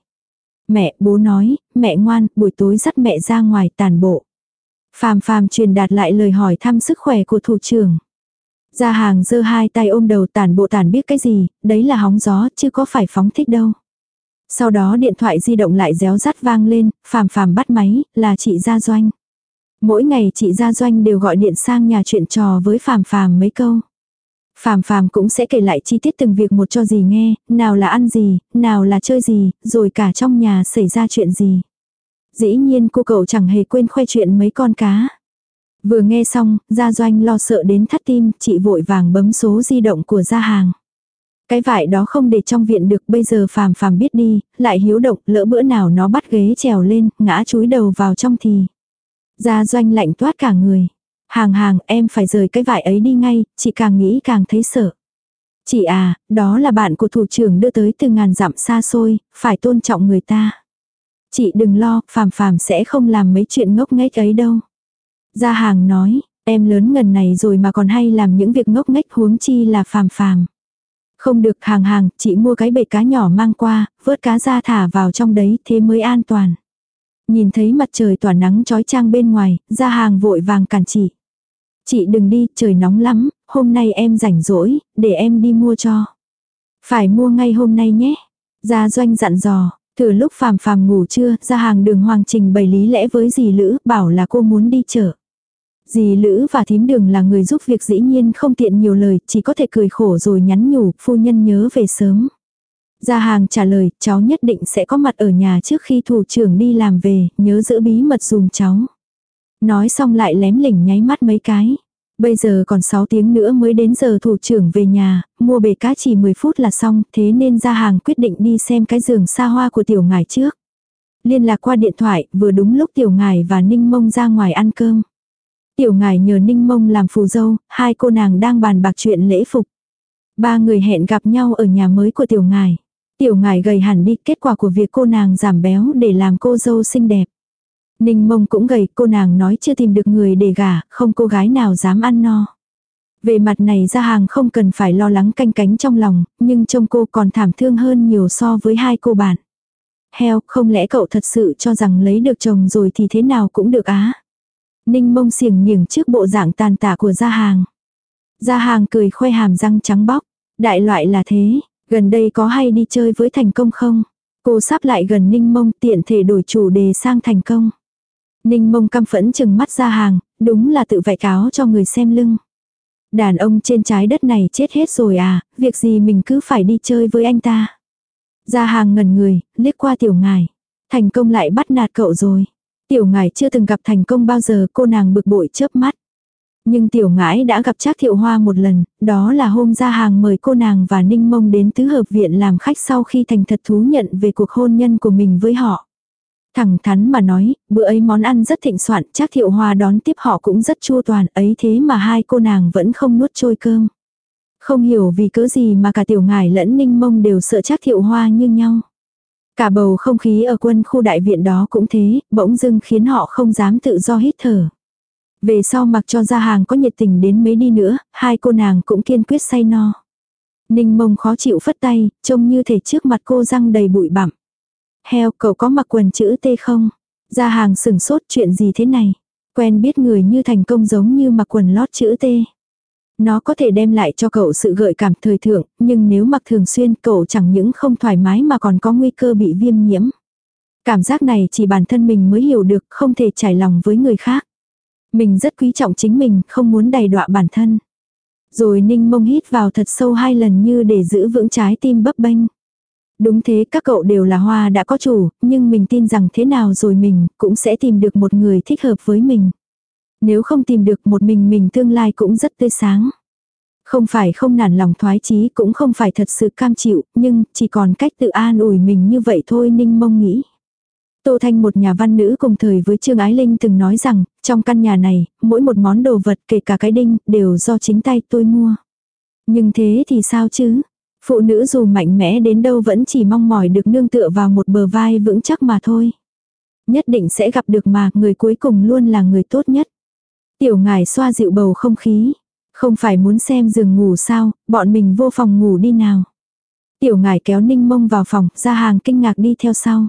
Mẹ, bố nói, mẹ ngoan, buổi tối dắt mẹ ra ngoài tàn bộ. Phàm phàm truyền đạt lại lời hỏi thăm sức khỏe của thủ trưởng. Ra hàng giơ hai tay ôm đầu tản bộ tản biết cái gì, đấy là hóng gió chứ có phải phóng thích đâu. Sau đó điện thoại di động lại réo rắt vang lên, phàm phàm bắt máy, là chị Gia Doanh. Mỗi ngày chị Gia Doanh đều gọi điện sang nhà chuyện trò với phàm phàm mấy câu. Phàm phàm cũng sẽ kể lại chi tiết từng việc một cho gì nghe, nào là ăn gì, nào là chơi gì, rồi cả trong nhà xảy ra chuyện gì. Dĩ nhiên cô cậu chẳng hề quên khoe chuyện mấy con cá. Vừa nghe xong, Gia Doanh lo sợ đến thắt tim, chị vội vàng bấm số di động của Gia Hàng. Cái vải đó không để trong viện được bây giờ phàm phàm biết đi, lại hiếu động, lỡ bữa nào nó bắt ghế trèo lên, ngã chúi đầu vào trong thì. Gia Doanh lạnh toát cả người. Hàng hàng em phải rời cái vải ấy đi ngay, chị càng nghĩ càng thấy sợ. Chị à, đó là bạn của thủ trưởng đưa tới từ ngàn dặm xa xôi, phải tôn trọng người ta. Chị đừng lo, phàm phàm sẽ không làm mấy chuyện ngốc nghếch ấy đâu. Gia hàng nói, em lớn ngần này rồi mà còn hay làm những việc ngốc nghếch huống chi là phàm phàm. Không được hàng hàng, chị mua cái bể cá nhỏ mang qua, vớt cá ra thả vào trong đấy, thế mới an toàn. Nhìn thấy mặt trời tỏa nắng trói trang bên ngoài, gia hàng vội vàng cản chị. Chị đừng đi, trời nóng lắm, hôm nay em rảnh rỗi, để em đi mua cho. Phải mua ngay hôm nay nhé. Gia doanh dặn dò, từ lúc phàm phàm ngủ trưa, ra hàng đường hoàng trình bày lý lẽ với dì Lữ, bảo là cô muốn đi chợ. Dì Lữ và thím đường là người giúp việc dĩ nhiên không tiện nhiều lời, chỉ có thể cười khổ rồi nhắn nhủ, phu nhân nhớ về sớm. Gia hàng trả lời, cháu nhất định sẽ có mặt ở nhà trước khi thủ trưởng đi làm về, nhớ giữ bí mật dùm cháu. Nói xong lại lém lỉnh nháy mắt mấy cái. Bây giờ còn 6 tiếng nữa mới đến giờ thủ trưởng về nhà, mua bể cá chỉ 10 phút là xong, thế nên ra hàng quyết định đi xem cái giường xa hoa của tiểu ngài trước. Liên lạc qua điện thoại, vừa đúng lúc tiểu ngài và Ninh Mông ra ngoài ăn cơm. Tiểu ngài nhờ Ninh Mông làm phù dâu, hai cô nàng đang bàn bạc chuyện lễ phục. Ba người hẹn gặp nhau ở nhà mới của tiểu ngài. Tiểu ngài gầy hẳn đi, kết quả của việc cô nàng giảm béo để làm cô dâu xinh đẹp. Ninh mông cũng gầy, cô nàng nói chưa tìm được người để gả, không cô gái nào dám ăn no. Về mặt này ra hàng không cần phải lo lắng canh cánh trong lòng, nhưng trông cô còn thảm thương hơn nhiều so với hai cô bạn. Heo, không lẽ cậu thật sự cho rằng lấy được chồng rồi thì thế nào cũng được á. Ninh mông xiềng niềng trước bộ dạng tàn tạ của gia hàng. Gia hàng cười khoe hàm răng trắng bóc. Đại loại là thế, gần đây có hay đi chơi với thành công không? Cô sắp lại gần ninh mông tiện thể đổi chủ đề sang thành công. Ninh mông căm phẫn chừng mắt ra hàng, đúng là tự vạch cáo cho người xem lưng. Đàn ông trên trái đất này chết hết rồi à, việc gì mình cứ phải đi chơi với anh ta. Ra hàng ngần người, liếc qua tiểu ngài. Thành công lại bắt nạt cậu rồi. Tiểu ngài chưa từng gặp thành công bao giờ cô nàng bực bội chớp mắt. Nhưng tiểu ngãi đã gặp Trác Thiệu Hoa một lần, đó là hôm ra hàng mời cô nàng và Ninh Mông đến tứ hợp viện làm khách sau khi thành thật thú nhận về cuộc hôn nhân của mình với họ. Thẳng thắn mà nói, bữa ấy món ăn rất thịnh soạn, chắc Thiệu Hoa đón tiếp họ cũng rất chua toàn, ấy thế mà hai cô nàng vẫn không nuốt trôi cơm. Không hiểu vì cớ gì mà cả tiểu ngải lẫn Ninh Mông đều sợ chắc Thiệu Hoa như nhau. Cả bầu không khí ở quân khu đại viện đó cũng thế, bỗng dưng khiến họ không dám tự do hít thở. Về sau mặc cho ra hàng có nhiệt tình đến mấy đi nữa, hai cô nàng cũng kiên quyết say no. Ninh mông khó chịu phất tay, trông như thể trước mặt cô răng đầy bụi bặm. Heo, cậu có mặc quần chữ T không? Ra hàng sừng sốt chuyện gì thế này? Quen biết người như thành công giống như mặc quần lót chữ T. Nó có thể đem lại cho cậu sự gợi cảm thời thượng, nhưng nếu mặc thường xuyên cậu chẳng những không thoải mái mà còn có nguy cơ bị viêm nhiễm. Cảm giác này chỉ bản thân mình mới hiểu được, không thể trải lòng với người khác. Mình rất quý trọng chính mình, không muốn đầy đọa bản thân. Rồi ninh mông hít vào thật sâu hai lần như để giữ vững trái tim bấp bênh. Đúng thế các cậu đều là hoa đã có chủ, nhưng mình tin rằng thế nào rồi mình cũng sẽ tìm được một người thích hợp với mình. Nếu không tìm được một mình mình tương lai cũng rất tươi sáng. Không phải không nản lòng thoái chí cũng không phải thật sự cam chịu, nhưng chỉ còn cách tự an ủi mình như vậy thôi ninh mông nghĩ. Tô Thanh một nhà văn nữ cùng thời với Trương Ái Linh từng nói rằng, trong căn nhà này, mỗi một món đồ vật kể cả cái đinh, đều do chính tay tôi mua. Nhưng thế thì sao chứ? Phụ nữ dù mạnh mẽ đến đâu vẫn chỉ mong mỏi được nương tựa vào một bờ vai vững chắc mà thôi. Nhất định sẽ gặp được mà người cuối cùng luôn là người tốt nhất. Tiểu ngài xoa dịu bầu không khí. Không phải muốn xem giường ngủ sao, bọn mình vô phòng ngủ đi nào. Tiểu ngài kéo ninh mông vào phòng, ra hàng kinh ngạc đi theo sau.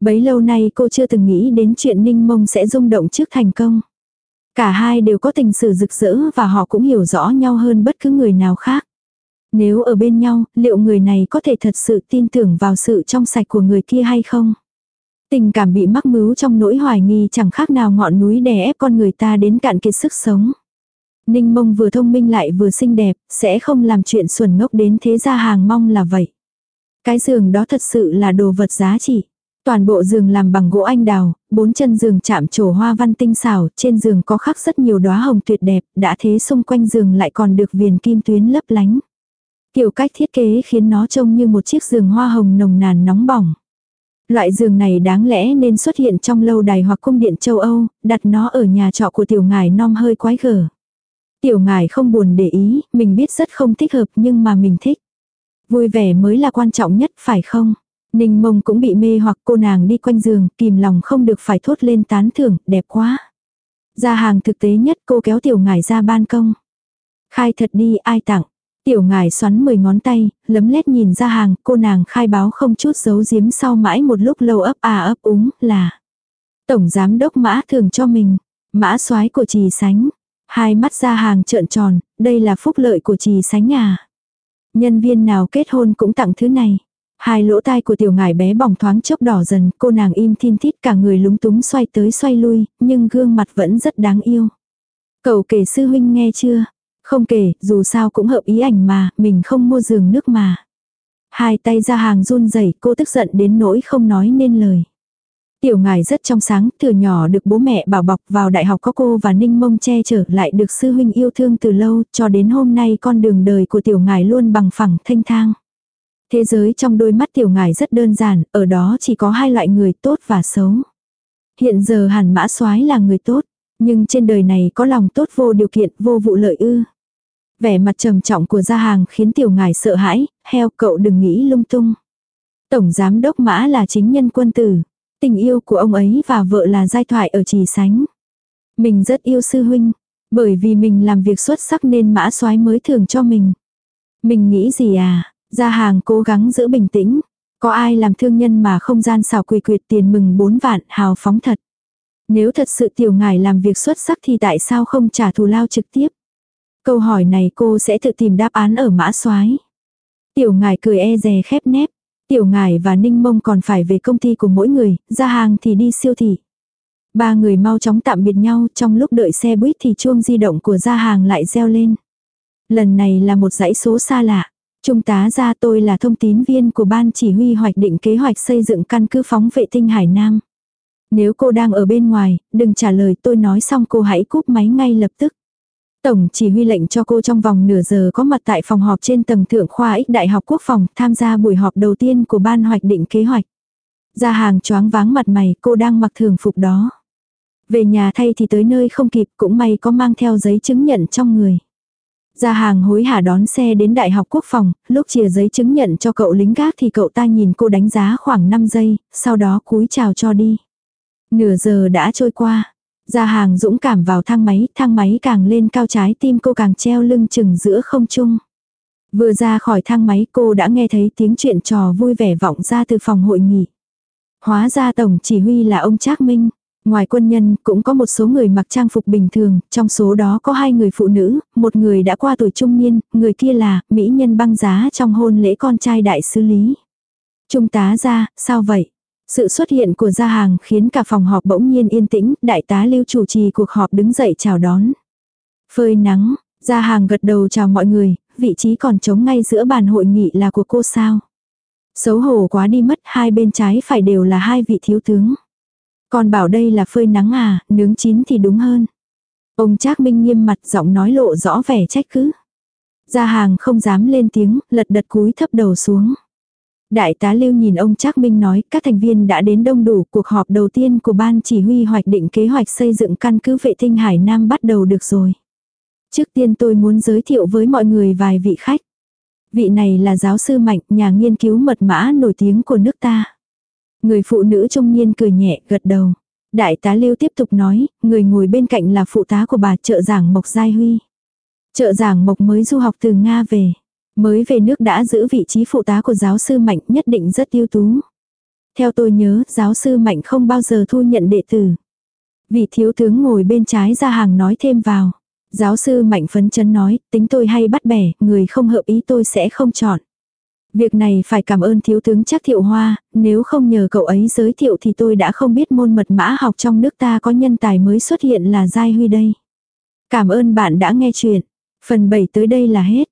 Bấy lâu nay cô chưa từng nghĩ đến chuyện ninh mông sẽ rung động trước thành công. Cả hai đều có tình sử rực rỡ và họ cũng hiểu rõ nhau hơn bất cứ người nào khác. Nếu ở bên nhau, liệu người này có thể thật sự tin tưởng vào sự trong sạch của người kia hay không? Tình cảm bị mắc mứu trong nỗi hoài nghi chẳng khác nào ngọn núi đè ép con người ta đến cạn kiệt sức sống. Ninh mông vừa thông minh lại vừa xinh đẹp, sẽ không làm chuyện xuẩn ngốc đến thế ra hàng mong là vậy. Cái giường đó thật sự là đồ vật giá trị. Toàn bộ giường làm bằng gỗ anh đào, bốn chân giường chạm trổ hoa văn tinh xảo, trên giường có khắc rất nhiều đóa hồng tuyệt đẹp, đã thế xung quanh giường lại còn được viền kim tuyến lấp lánh. Kiểu cách thiết kế khiến nó trông như một chiếc giường hoa hồng nồng nàn nóng bỏng. Loại giường này đáng lẽ nên xuất hiện trong lâu đài hoặc cung điện châu Âu, đặt nó ở nhà trọ của tiểu ngài non hơi quái gở. Tiểu ngài không buồn để ý, mình biết rất không thích hợp nhưng mà mình thích. Vui vẻ mới là quan trọng nhất phải không? Ninh mông cũng bị mê hoặc cô nàng đi quanh giường, kìm lòng không được phải thốt lên tán thưởng, đẹp quá. Ra hàng thực tế nhất cô kéo tiểu ngài ra ban công. Khai thật đi ai tặng. Tiểu ngài xoắn 10 ngón tay, lấm lét nhìn ra hàng, cô nàng khai báo không chút giấu giếm sau mãi một lúc lâu ấp à ấp úng, là. Tổng giám đốc mã thường cho mình, mã soái của trì sánh. Hai mắt ra hàng trợn tròn, đây là phúc lợi của trì sánh à. Nhân viên nào kết hôn cũng tặng thứ này. Hai lỗ tai của tiểu ngài bé bỏng thoáng chốc đỏ dần, cô nàng im thiên thít cả người lúng túng xoay tới xoay lui, nhưng gương mặt vẫn rất đáng yêu. Cậu kể sư huynh nghe chưa? Không kể, dù sao cũng hợp ý ảnh mà, mình không mua giường nước mà. Hai tay ra hàng run rẩy cô tức giận đến nỗi không nói nên lời. Tiểu ngài rất trong sáng, từ nhỏ được bố mẹ bảo bọc vào đại học có cô và ninh mông che chở lại được sư huynh yêu thương từ lâu, cho đến hôm nay con đường đời của tiểu ngài luôn bằng phẳng thanh thang. Thế giới trong đôi mắt tiểu ngài rất đơn giản, ở đó chỉ có hai loại người tốt và xấu. Hiện giờ hẳn mã soái là người tốt, nhưng trên đời này có lòng tốt vô điều kiện, vô vụ lợi ư. Vẻ mặt trầm trọng của gia hàng khiến tiểu ngài sợ hãi, heo cậu đừng nghĩ lung tung. Tổng giám đốc mã là chính nhân quân tử. Tình yêu của ông ấy và vợ là giai thoại ở trì sánh. Mình rất yêu sư huynh, bởi vì mình làm việc xuất sắc nên mã soái mới thường cho mình. Mình nghĩ gì à, Gia hàng cố gắng giữ bình tĩnh. Có ai làm thương nhân mà không gian xảo quỳ quyệt tiền mừng bốn vạn hào phóng thật. Nếu thật sự tiểu ngài làm việc xuất sắc thì tại sao không trả thù lao trực tiếp? Câu hỏi này cô sẽ tự tìm đáp án ở mã soái. Tiểu ngài cười e dè khép nép. Tiểu ngài và ninh mông còn phải về công ty của mỗi người, ra hàng thì đi siêu thị. Ba người mau chóng tạm biệt nhau trong lúc đợi xe buýt thì chuông di động của gia hàng lại reo lên. Lần này là một dãy số xa lạ. Trung tá ra tôi là thông tín viên của ban chỉ huy hoạch định kế hoạch xây dựng căn cứ phóng vệ tinh Hải Nam. Nếu cô đang ở bên ngoài, đừng trả lời tôi nói xong cô hãy cúp máy ngay lập tức. Tổng chỉ huy lệnh cho cô trong vòng nửa giờ có mặt tại phòng họp trên tầng thượng khoa ích Đại học Quốc phòng tham gia buổi họp đầu tiên của ban hoạch định kế hoạch. Ra hàng choáng váng mặt mày cô đang mặc thường phục đó. Về nhà thay thì tới nơi không kịp cũng may có mang theo giấy chứng nhận trong người. Ra hàng hối hả đón xe đến Đại học Quốc phòng, lúc chia giấy chứng nhận cho cậu lính gác thì cậu ta nhìn cô đánh giá khoảng 5 giây, sau đó cúi chào cho đi. Nửa giờ đã trôi qua. Ra hàng dũng cảm vào thang máy, thang máy càng lên cao trái tim cô càng treo lưng chừng giữa không trung. Vừa ra khỏi thang máy cô đã nghe thấy tiếng chuyện trò vui vẻ vọng ra từ phòng hội nghị. Hóa ra tổng chỉ huy là ông Trác Minh. Ngoài quân nhân cũng có một số người mặc trang phục bình thường, trong số đó có hai người phụ nữ, một người đã qua tuổi trung niên, người kia là mỹ nhân băng giá trong hôn lễ con trai đại sứ lý. Trung tá ra, sao vậy? Sự xuất hiện của gia hàng khiến cả phòng họp bỗng nhiên yên tĩnh, đại tá lưu chủ trì cuộc họp đứng dậy chào đón. Phơi nắng, gia hàng gật đầu chào mọi người, vị trí còn trống ngay giữa bàn hội nghị là của cô sao. Xấu hổ quá đi mất hai bên trái phải đều là hai vị thiếu tướng. Còn bảo đây là phơi nắng à, nướng chín thì đúng hơn. Ông Trác Minh nghiêm mặt giọng nói lộ rõ vẻ trách cứ. Gia hàng không dám lên tiếng, lật đật cúi thấp đầu xuống. Đại tá Lưu nhìn ông Trác Minh nói, các thành viên đã đến đông đủ, cuộc họp đầu tiên của ban chỉ huy hoạch định kế hoạch xây dựng căn cứ vệ tinh Hải Nam bắt đầu được rồi. Trước tiên tôi muốn giới thiệu với mọi người vài vị khách. Vị này là giáo sư Mạnh, nhà nghiên cứu mật mã nổi tiếng của nước ta. Người phụ nữ trung niên cười nhẹ, gật đầu. Đại tá Lưu tiếp tục nói, người ngồi bên cạnh là phụ tá của bà trợ giảng Mộc Giai Huy. Trợ giảng Mộc mới du học từ Nga về. Mới về nước đã giữ vị trí phụ tá của giáo sư Mạnh nhất định rất ưu tú. Theo tôi nhớ, giáo sư Mạnh không bao giờ thu nhận đệ tử. Vị thiếu tướng ngồi bên trái ra hàng nói thêm vào. Giáo sư Mạnh phấn chấn nói, tính tôi hay bắt bẻ, người không hợp ý tôi sẽ không chọn. Việc này phải cảm ơn thiếu tướng chắc thiệu hoa, nếu không nhờ cậu ấy giới thiệu thì tôi đã không biết môn mật mã học trong nước ta có nhân tài mới xuất hiện là Giai Huy đây. Cảm ơn bạn đã nghe chuyện. Phần 7 tới đây là hết.